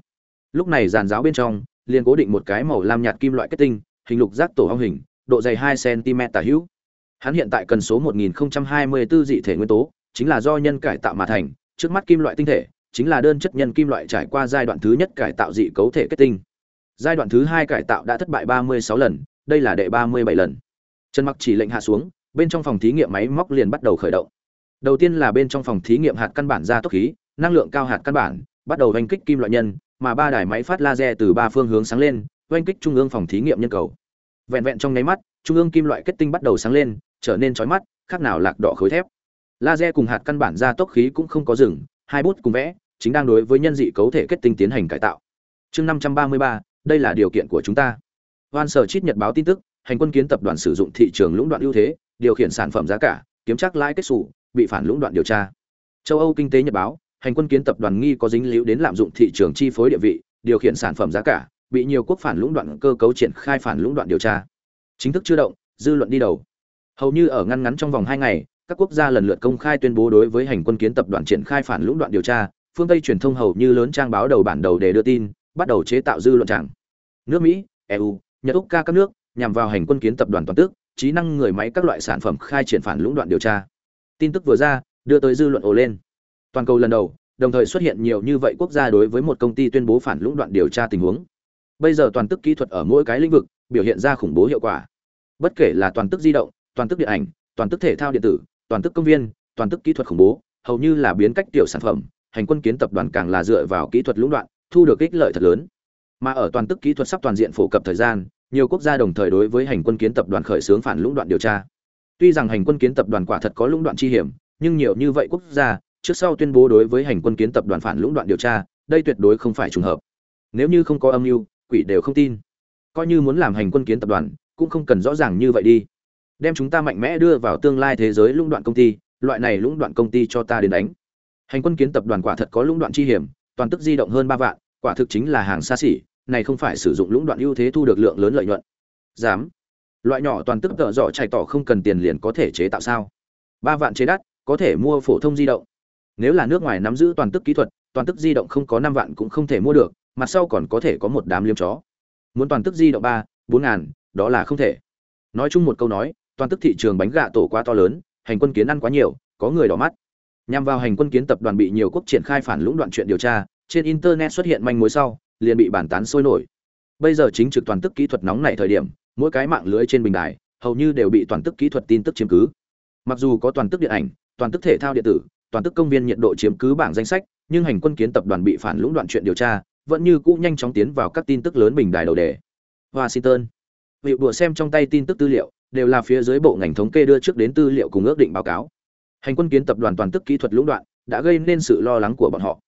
Lúc này giàn giáo bên trong, liền cố định một cái màu lam nhạt kim loại kết tinh, hình lục giác tổ hong hình, độ dày hai cm tả hữu. Hắn hiện tại cần số 1024 dị thể nguyên tố, chính là do nhân cải tạo mà thành, trước mắt kim loại tinh thể, chính là đơn chất nhân kim loại trải qua giai đoạn thứ nhất cải tạo dị cấu thể kết tinh giai đoạn thứ hai cải tạo đã thất bại 36 lần, đây là đệ 37 lần. Trần mặc chỉ lệnh hạ xuống, bên trong phòng thí nghiệm máy móc liền bắt đầu khởi động. Đầu tiên là bên trong phòng thí nghiệm hạt căn bản ra tốc khí, năng lượng cao hạt căn bản, bắt đầu oanh kích kim loại nhân, mà ba đài máy phát laser từ ba phương hướng sáng lên, oanh kích trung ương phòng thí nghiệm nhân cầu. Vẹn vẹn trong nháy mắt, trung ương kim loại kết tinh bắt đầu sáng lên, trở nên chói mắt, khác nào lạc đỏ khối thép. Laser cùng hạt căn bản ra tốc khí cũng không có dừng, hai bút cùng vẽ, chính đang đối với nhân dị cấu thể kết tinh tiến hành cải tạo. Chương năm trăm ba mươi ba đây là điều kiện của chúng ta. Hoan sở chít nhật báo tin tức, hành quân kiến tập đoàn sử dụng thị trường lũng đoạn ưu thế, điều khiển sản phẩm giá cả, kiếm chắc lãi kết xù, bị phản lũng đoạn điều tra. Châu âu kinh tế nhật báo, hành quân kiến tập đoàn nghi có dính líu đến lạm dụng thị trường chi phối địa vị, điều khiển sản phẩm giá cả, bị nhiều quốc phản lũng đoạn cơ cấu triển khai phản lũng đoạn điều tra. Chính thức chưa động, dư luận đi đầu. Hầu như ở ngăn ngắn trong vòng hai ngày, các quốc gia lần lượt công khai tuyên bố đối với hành quân kiến tập đoàn triển khai phản lũng đoạn điều tra. Phương tây truyền thông hầu như lớn trang báo đầu bản đầu để đưa tin, bắt đầu chế tạo dư luận chẳng nước mỹ eu nhật úc, ca các nước, nhằm vào hành quân kiến tập đoàn toàn tức, trí năng người máy các loại sản phẩm khai triển phản lũng đoạn điều tra. Tin tức vừa ra, đưa tới dư luận ồ lên. Toàn cầu lần đầu, đồng thời xuất hiện nhiều như vậy quốc gia đối với một công ty tuyên bố phản lũng đoạn điều tra tình huống. Bây giờ toàn tức kỹ thuật ở mỗi cái lĩnh vực, biểu hiện ra khủng bố hiệu quả. Bất kể là toàn tức di động, toàn tức điện ảnh, toàn tức thể thao điện tử, toàn tức công viên, toàn tức kỹ thuật khủng bố, hầu như là biến cách tiểu sản phẩm, hành quân kiến tập đoàn càng là dựa vào kỹ thuật lũng đoạn, thu được ích lợi thật lớn mà ở toàn tức kỹ thuật sắp toàn diện phổ cập thời gian, nhiều quốc gia đồng thời đối với hành quân kiến tập đoàn khởi xướng phản lũng đoạn điều tra. Tuy rằng hành quân kiến tập đoàn quả thật có lũng đoạn chi hiểm, nhưng nhiều như vậy quốc gia, trước sau tuyên bố đối với hành quân kiến tập đoàn phản lũng đoạn điều tra, đây tuyệt đối không phải trùng hợp. Nếu như không có âm mưu, quỷ đều không tin. Coi như muốn làm hành quân kiến tập đoàn, cũng không cần rõ ràng như vậy đi. Đem chúng ta mạnh mẽ đưa vào tương lai thế giới lũng đoạn công ty, loại này lũng đoạn công ty cho ta đến đánh. Hành quân kiến tập đoàn quả thật có lũng đoạn chi hiểm, toàn tức di động hơn ba vạn quả thực chính là hàng xa xỉ, này không phải sử dụng lũng đoạn ưu thế thu được lượng lớn lợi nhuận. Dám. Loại nhỏ toàn tức tợ dọ chạy tỏ không cần tiền liền có thể chế tạo sao? Ba vạn chế đắt, có thể mua phổ thông di động. Nếu là nước ngoài nắm giữ toàn tức kỹ thuật, toàn tức di động không có năm vạn cũng không thể mua được, mặt sau còn có thể có một đám liêm chó. Muốn toàn tức di động ba, bốn ngàn, đó là không thể. Nói chung một câu nói, toàn tức thị trường bánh gạ tổ quá to lớn, hành quân kiến ăn quá nhiều, có người đỏ mắt. Nhằm vào hành quân kiến tập đoàn bị nhiều quốc triển khai phản lũng đoạn chuyện điều tra trên internet xuất hiện manh mối sau, liền bị bàn tán sôi nổi. Bây giờ chính trực toàn tức kỹ thuật nóng này thời điểm, mỗi cái mạng lưới trên bình đài, hầu như đều bị toàn tức kỹ thuật tin tức chiếm cứ. Mặc dù có toàn tức điện ảnh, toàn tức thể thao điện tử, toàn tức công viên nhiệt độ chiếm cứ bảng danh sách, nhưng hành quân kiến tập đoàn bị phản lũng đoạn chuyện điều tra, vẫn như cũ nhanh chóng tiến vào các tin tức lớn bình đài đầu đề. Washington. Vị đùa xem trong tay tin tức tư liệu, đều là phía dưới bộ ngành thống kê đưa trước đến tư liệu cùng ước định báo cáo. Hành quân kiến tập đoàn toàn tức kỹ thuật lũng đoạn, đã gây nên sự lo lắng của bọn họ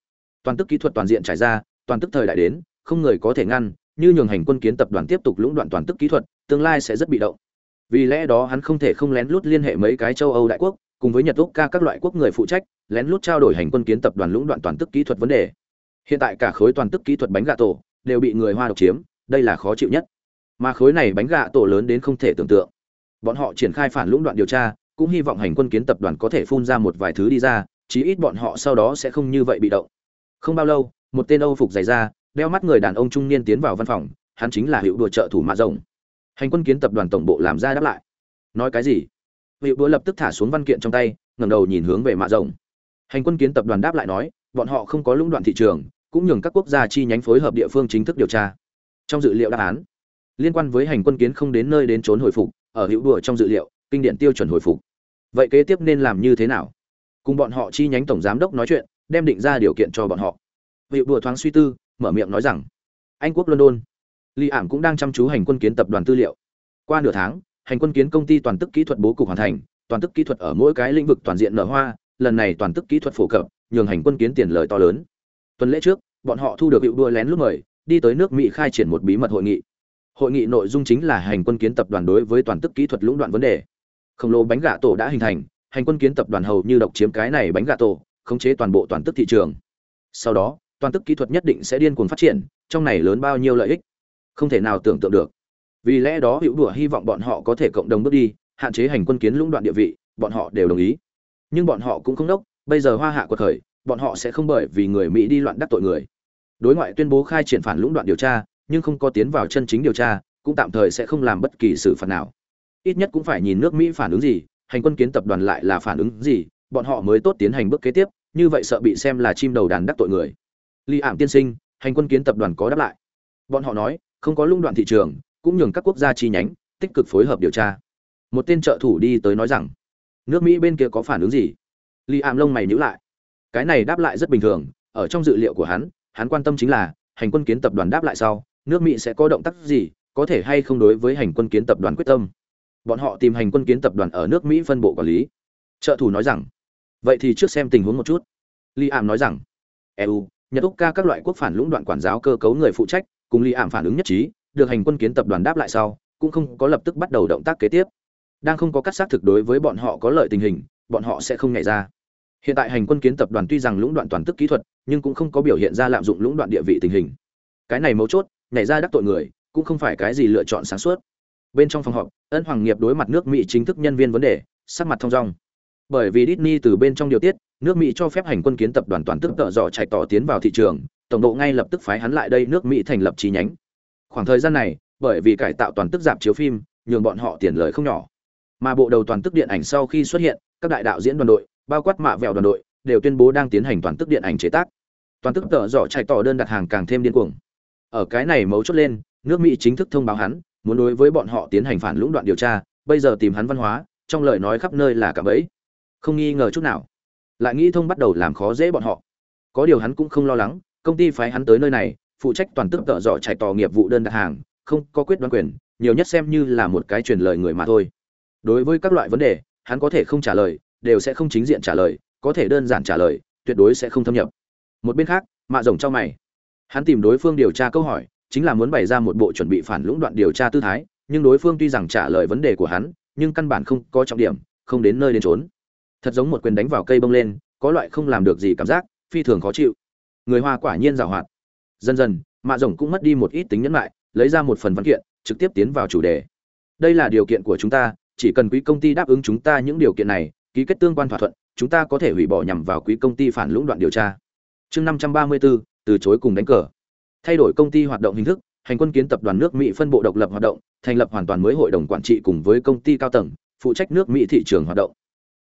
toàn tức kỹ thuật toàn diện trải ra, toàn tức thời đại đến, không người có thể ngăn, như nhường hành quân kiến tập đoàn tiếp tục lũng đoạn toàn tức kỹ thuật, tương lai sẽ rất bị động. Vì lẽ đó hắn không thể không lén lút liên hệ mấy cái châu âu đại quốc, cùng với nhật úc ca các loại quốc người phụ trách, lén lút trao đổi hành quân kiến tập đoàn lũng đoạn toàn tức kỹ thuật vấn đề. Hiện tại cả khối toàn tức kỹ thuật bánh gà tổ đều bị người hoa độc chiếm, đây là khó chịu nhất. Mà khối này bánh gà tổ lớn đến không thể tưởng tượng. Bọn họ triển khai phản lũng đoạn điều tra, cũng hy vọng hành quân kiến tập đoàn có thể phun ra một vài thứ đi ra, chí ít bọn họ sau đó sẽ không như vậy bị động không bao lâu, một tên âu phục dày ra đeo mắt người đàn ông trung niên tiến vào văn phòng, hắn chính là hiệu đùa trợ thủ mạ rồng. Hành quân kiến tập đoàn tổng bộ làm ra đáp lại. Nói cái gì? Hiệu đùa lập tức thả xuống văn kiện trong tay, ngẩng đầu nhìn hướng về mạ rồng. Hành quân kiến tập đoàn đáp lại nói, bọn họ không có lũng đoạn thị trường, cũng nhường các quốc gia chi nhánh phối hợp địa phương chính thức điều tra. Trong dự liệu đáp án, liên quan với hành quân kiến không đến nơi đến trốn hồi phục, ở hữu đùa trong dự liệu, kinh điển tiêu chuẩn hồi phục. Vậy kế tiếp nên làm như thế nào? Cùng bọn họ chi nhánh tổng giám đốc nói chuyện đem định ra điều kiện cho bọn họ. Vị đùa thoáng suy tư, mở miệng nói rằng, anh quốc london. Li ảm cũng đang chăm chú hành quân kiến tập đoàn tư liệu. Qua nửa tháng, hành quân kiến công ty toàn tức kỹ thuật bố cục hoàn thành, toàn tức kỹ thuật ở mỗi cái lĩnh vực toàn diện nở hoa, lần này toàn tức kỹ thuật phổ cập, nhường hành quân kiến tiền lời to lớn. Tuần lễ trước, bọn họ thu được hiệu đua lén lúc mời, đi tới nước mỹ khai triển một bí mật hội nghị. Hội nghị nội dung chính là hành quân kiến tập đoàn đối với toàn tức kỹ thuật lũng đoạn vấn đề. Khổng lồ bánh gà tổ đã hình thành, hành quân kiến tập đoàn hầu như độc chiếm cái này bánh gà tổ khống chế toàn bộ toàn tức thị trường. Sau đó, toàn tức kỹ thuật nhất định sẽ điên cuồng phát triển, trong này lớn bao nhiêu lợi ích? Không thể nào tưởng tượng được. Vì lẽ đó hữu đùa hy vọng bọn họ có thể cộng đồng bước đi, hạn chế hành quân kiến lũng đoạn địa vị, bọn họ đều đồng ý. Nhưng bọn họ cũng không đốc, bây giờ hoa hạ quật khởi, bọn họ sẽ không bởi vì người mỹ đi loạn đắc tội người. Đối ngoại tuyên bố khai triển phản lũng đoạn điều tra, nhưng không có tiến vào chân chính điều tra, cũng tạm thời sẽ không làm bất kỳ xử phạt nào. Ít nhất cũng phải nhìn nước mỹ phản ứng gì, hành quân kiến tập đoàn lại là phản ứng gì, bọn họ mới tốt tiến hành bước kế tiếp như vậy sợ bị xem là chim đầu đàn đắc tội người Lý Ảm tiên sinh, hành quân kiến tập đoàn có đáp lại. Bọn họ nói, không có lung đoạn thị trường, cũng nhường các quốc gia chi nhánh tích cực phối hợp điều tra. Một tên trợ thủ đi tới nói rằng, nước Mỹ bên kia có phản ứng gì? Lý Ảm lông mày nhíu lại. Cái này đáp lại rất bình thường, ở trong dự liệu của hắn, hắn quan tâm chính là hành quân kiến tập đoàn đáp lại sau, nước Mỹ sẽ có động tác gì, có thể hay không đối với hành quân kiến tập đoàn quyết tâm. bọn họ tìm hành quân kiến tập đoàn ở nước mỹ phân bộ quản lý trợ thủ nói rằng vậy thì trước xem tình huống một chút. Li ảm nói rằng eu nhật úc ca các loại quốc phản lũng đoạn quản giáo cơ cấu người phụ trách, cùng li ảm phản ứng nhất trí, được hành quân kiến tập đoàn đáp lại sau, cũng không có lập tức bắt đầu động tác kế tiếp. Đang không có cắt xác thực đối với bọn họ có lợi tình hình, bọn họ sẽ không nhảy ra. Hiện tại hành quân kiến tập đoàn tuy rằng lũng đoạn toàn tức kỹ thuật, nhưng cũng không có biểu hiện ra lạm dụng lũng đoạn địa vị tình hình. Cái này mấu chốt, nhảy ra đắc tội người, cũng không phải cái gì lựa chọn sáng suốt. Bên trong phòng họp, ân hoàng nghiệp đối mặt nước mỹ chính thức nhân viên vấn đề, sắc mặt thông dong bởi vì Disney từ bên trong điều tiết, nước mỹ cho phép hành quân kiến tập đoàn toàn tức tợ dọ chạy tỏ tiến vào thị trường, tổng độ ngay lập tức phái hắn lại đây nước mỹ thành lập chi nhánh. Khoảng thời gian này, bởi vì cải tạo toàn tức giảm chiếu phim, nhường bọn họ tiền lời không nhỏ. Mà bộ đầu toàn tức điện ảnh sau khi xuất hiện, các đại đạo diễn đoàn đội, bao quát mạ vẹo đoàn đội, đều tuyên bố đang tiến hành toàn tức điện ảnh chế tác. Toàn tức tợ dọ chạy tỏ đơn đặt hàng càng thêm điên cuồng. Ở cái này mấu chốt lên, nước mỹ chính thức thông báo hắn, muốn đối với bọn họ tiến hành phản lũng đoạn điều tra, bây giờ tìm hắn văn hóa, trong lời nói khắp nơi là cả bẫy không nghi ngờ chút nào. Lại nghĩ thông bắt đầu làm khó dễ bọn họ. Có điều hắn cũng không lo lắng, công ty phái hắn tới nơi này, phụ trách toàn tức tợ dọ chạy tò nghiệp vụ đơn đặt hàng, không có quyết đoán quyền, nhiều nhất xem như là một cái truyền lời người mà thôi. Đối với các loại vấn đề, hắn có thể không trả lời, đều sẽ không chính diện trả lời, có thể đơn giản trả lời, tuyệt đối sẽ không thâm nhập. Một bên khác, mạ rồng trong mày. Hắn tìm đối phương điều tra câu hỏi, chính là muốn bày ra một bộ chuẩn bị phản lũng đoạn điều tra tư thái, nhưng đối phương tuy rằng trả lời vấn đề của hắn, nhưng căn bản không có trọng điểm, không đến nơi đến trốn thật giống một quyền đánh vào cây bông lên, có loại không làm được gì cảm giác, phi thường khó chịu. Người hoa quả nhiên giảo hoạt. Dần dần, mạ rồng cũng mất đi một ít tính nhẫn lại lấy ra một phần văn kiện, trực tiếp tiến vào chủ đề. Đây là điều kiện của chúng ta, chỉ cần quý công ty đáp ứng chúng ta những điều kiện này, ký kết tương quan thỏa thuận, chúng ta có thể hủy bỏ nhằm vào quý công ty phản lũng đoạn điều tra. Chương năm trăm ba mươi bốn từ chối cùng đánh cờ. Thay đổi công ty hoạt động hình thức, hành quân kiến tập đoàn nước mỹ phân bộ độc lập hoạt động, thành lập hoàn toàn mới hội đồng quản trị cùng với công ty cao tầng, phụ trách nước mỹ thị trường hoạt động.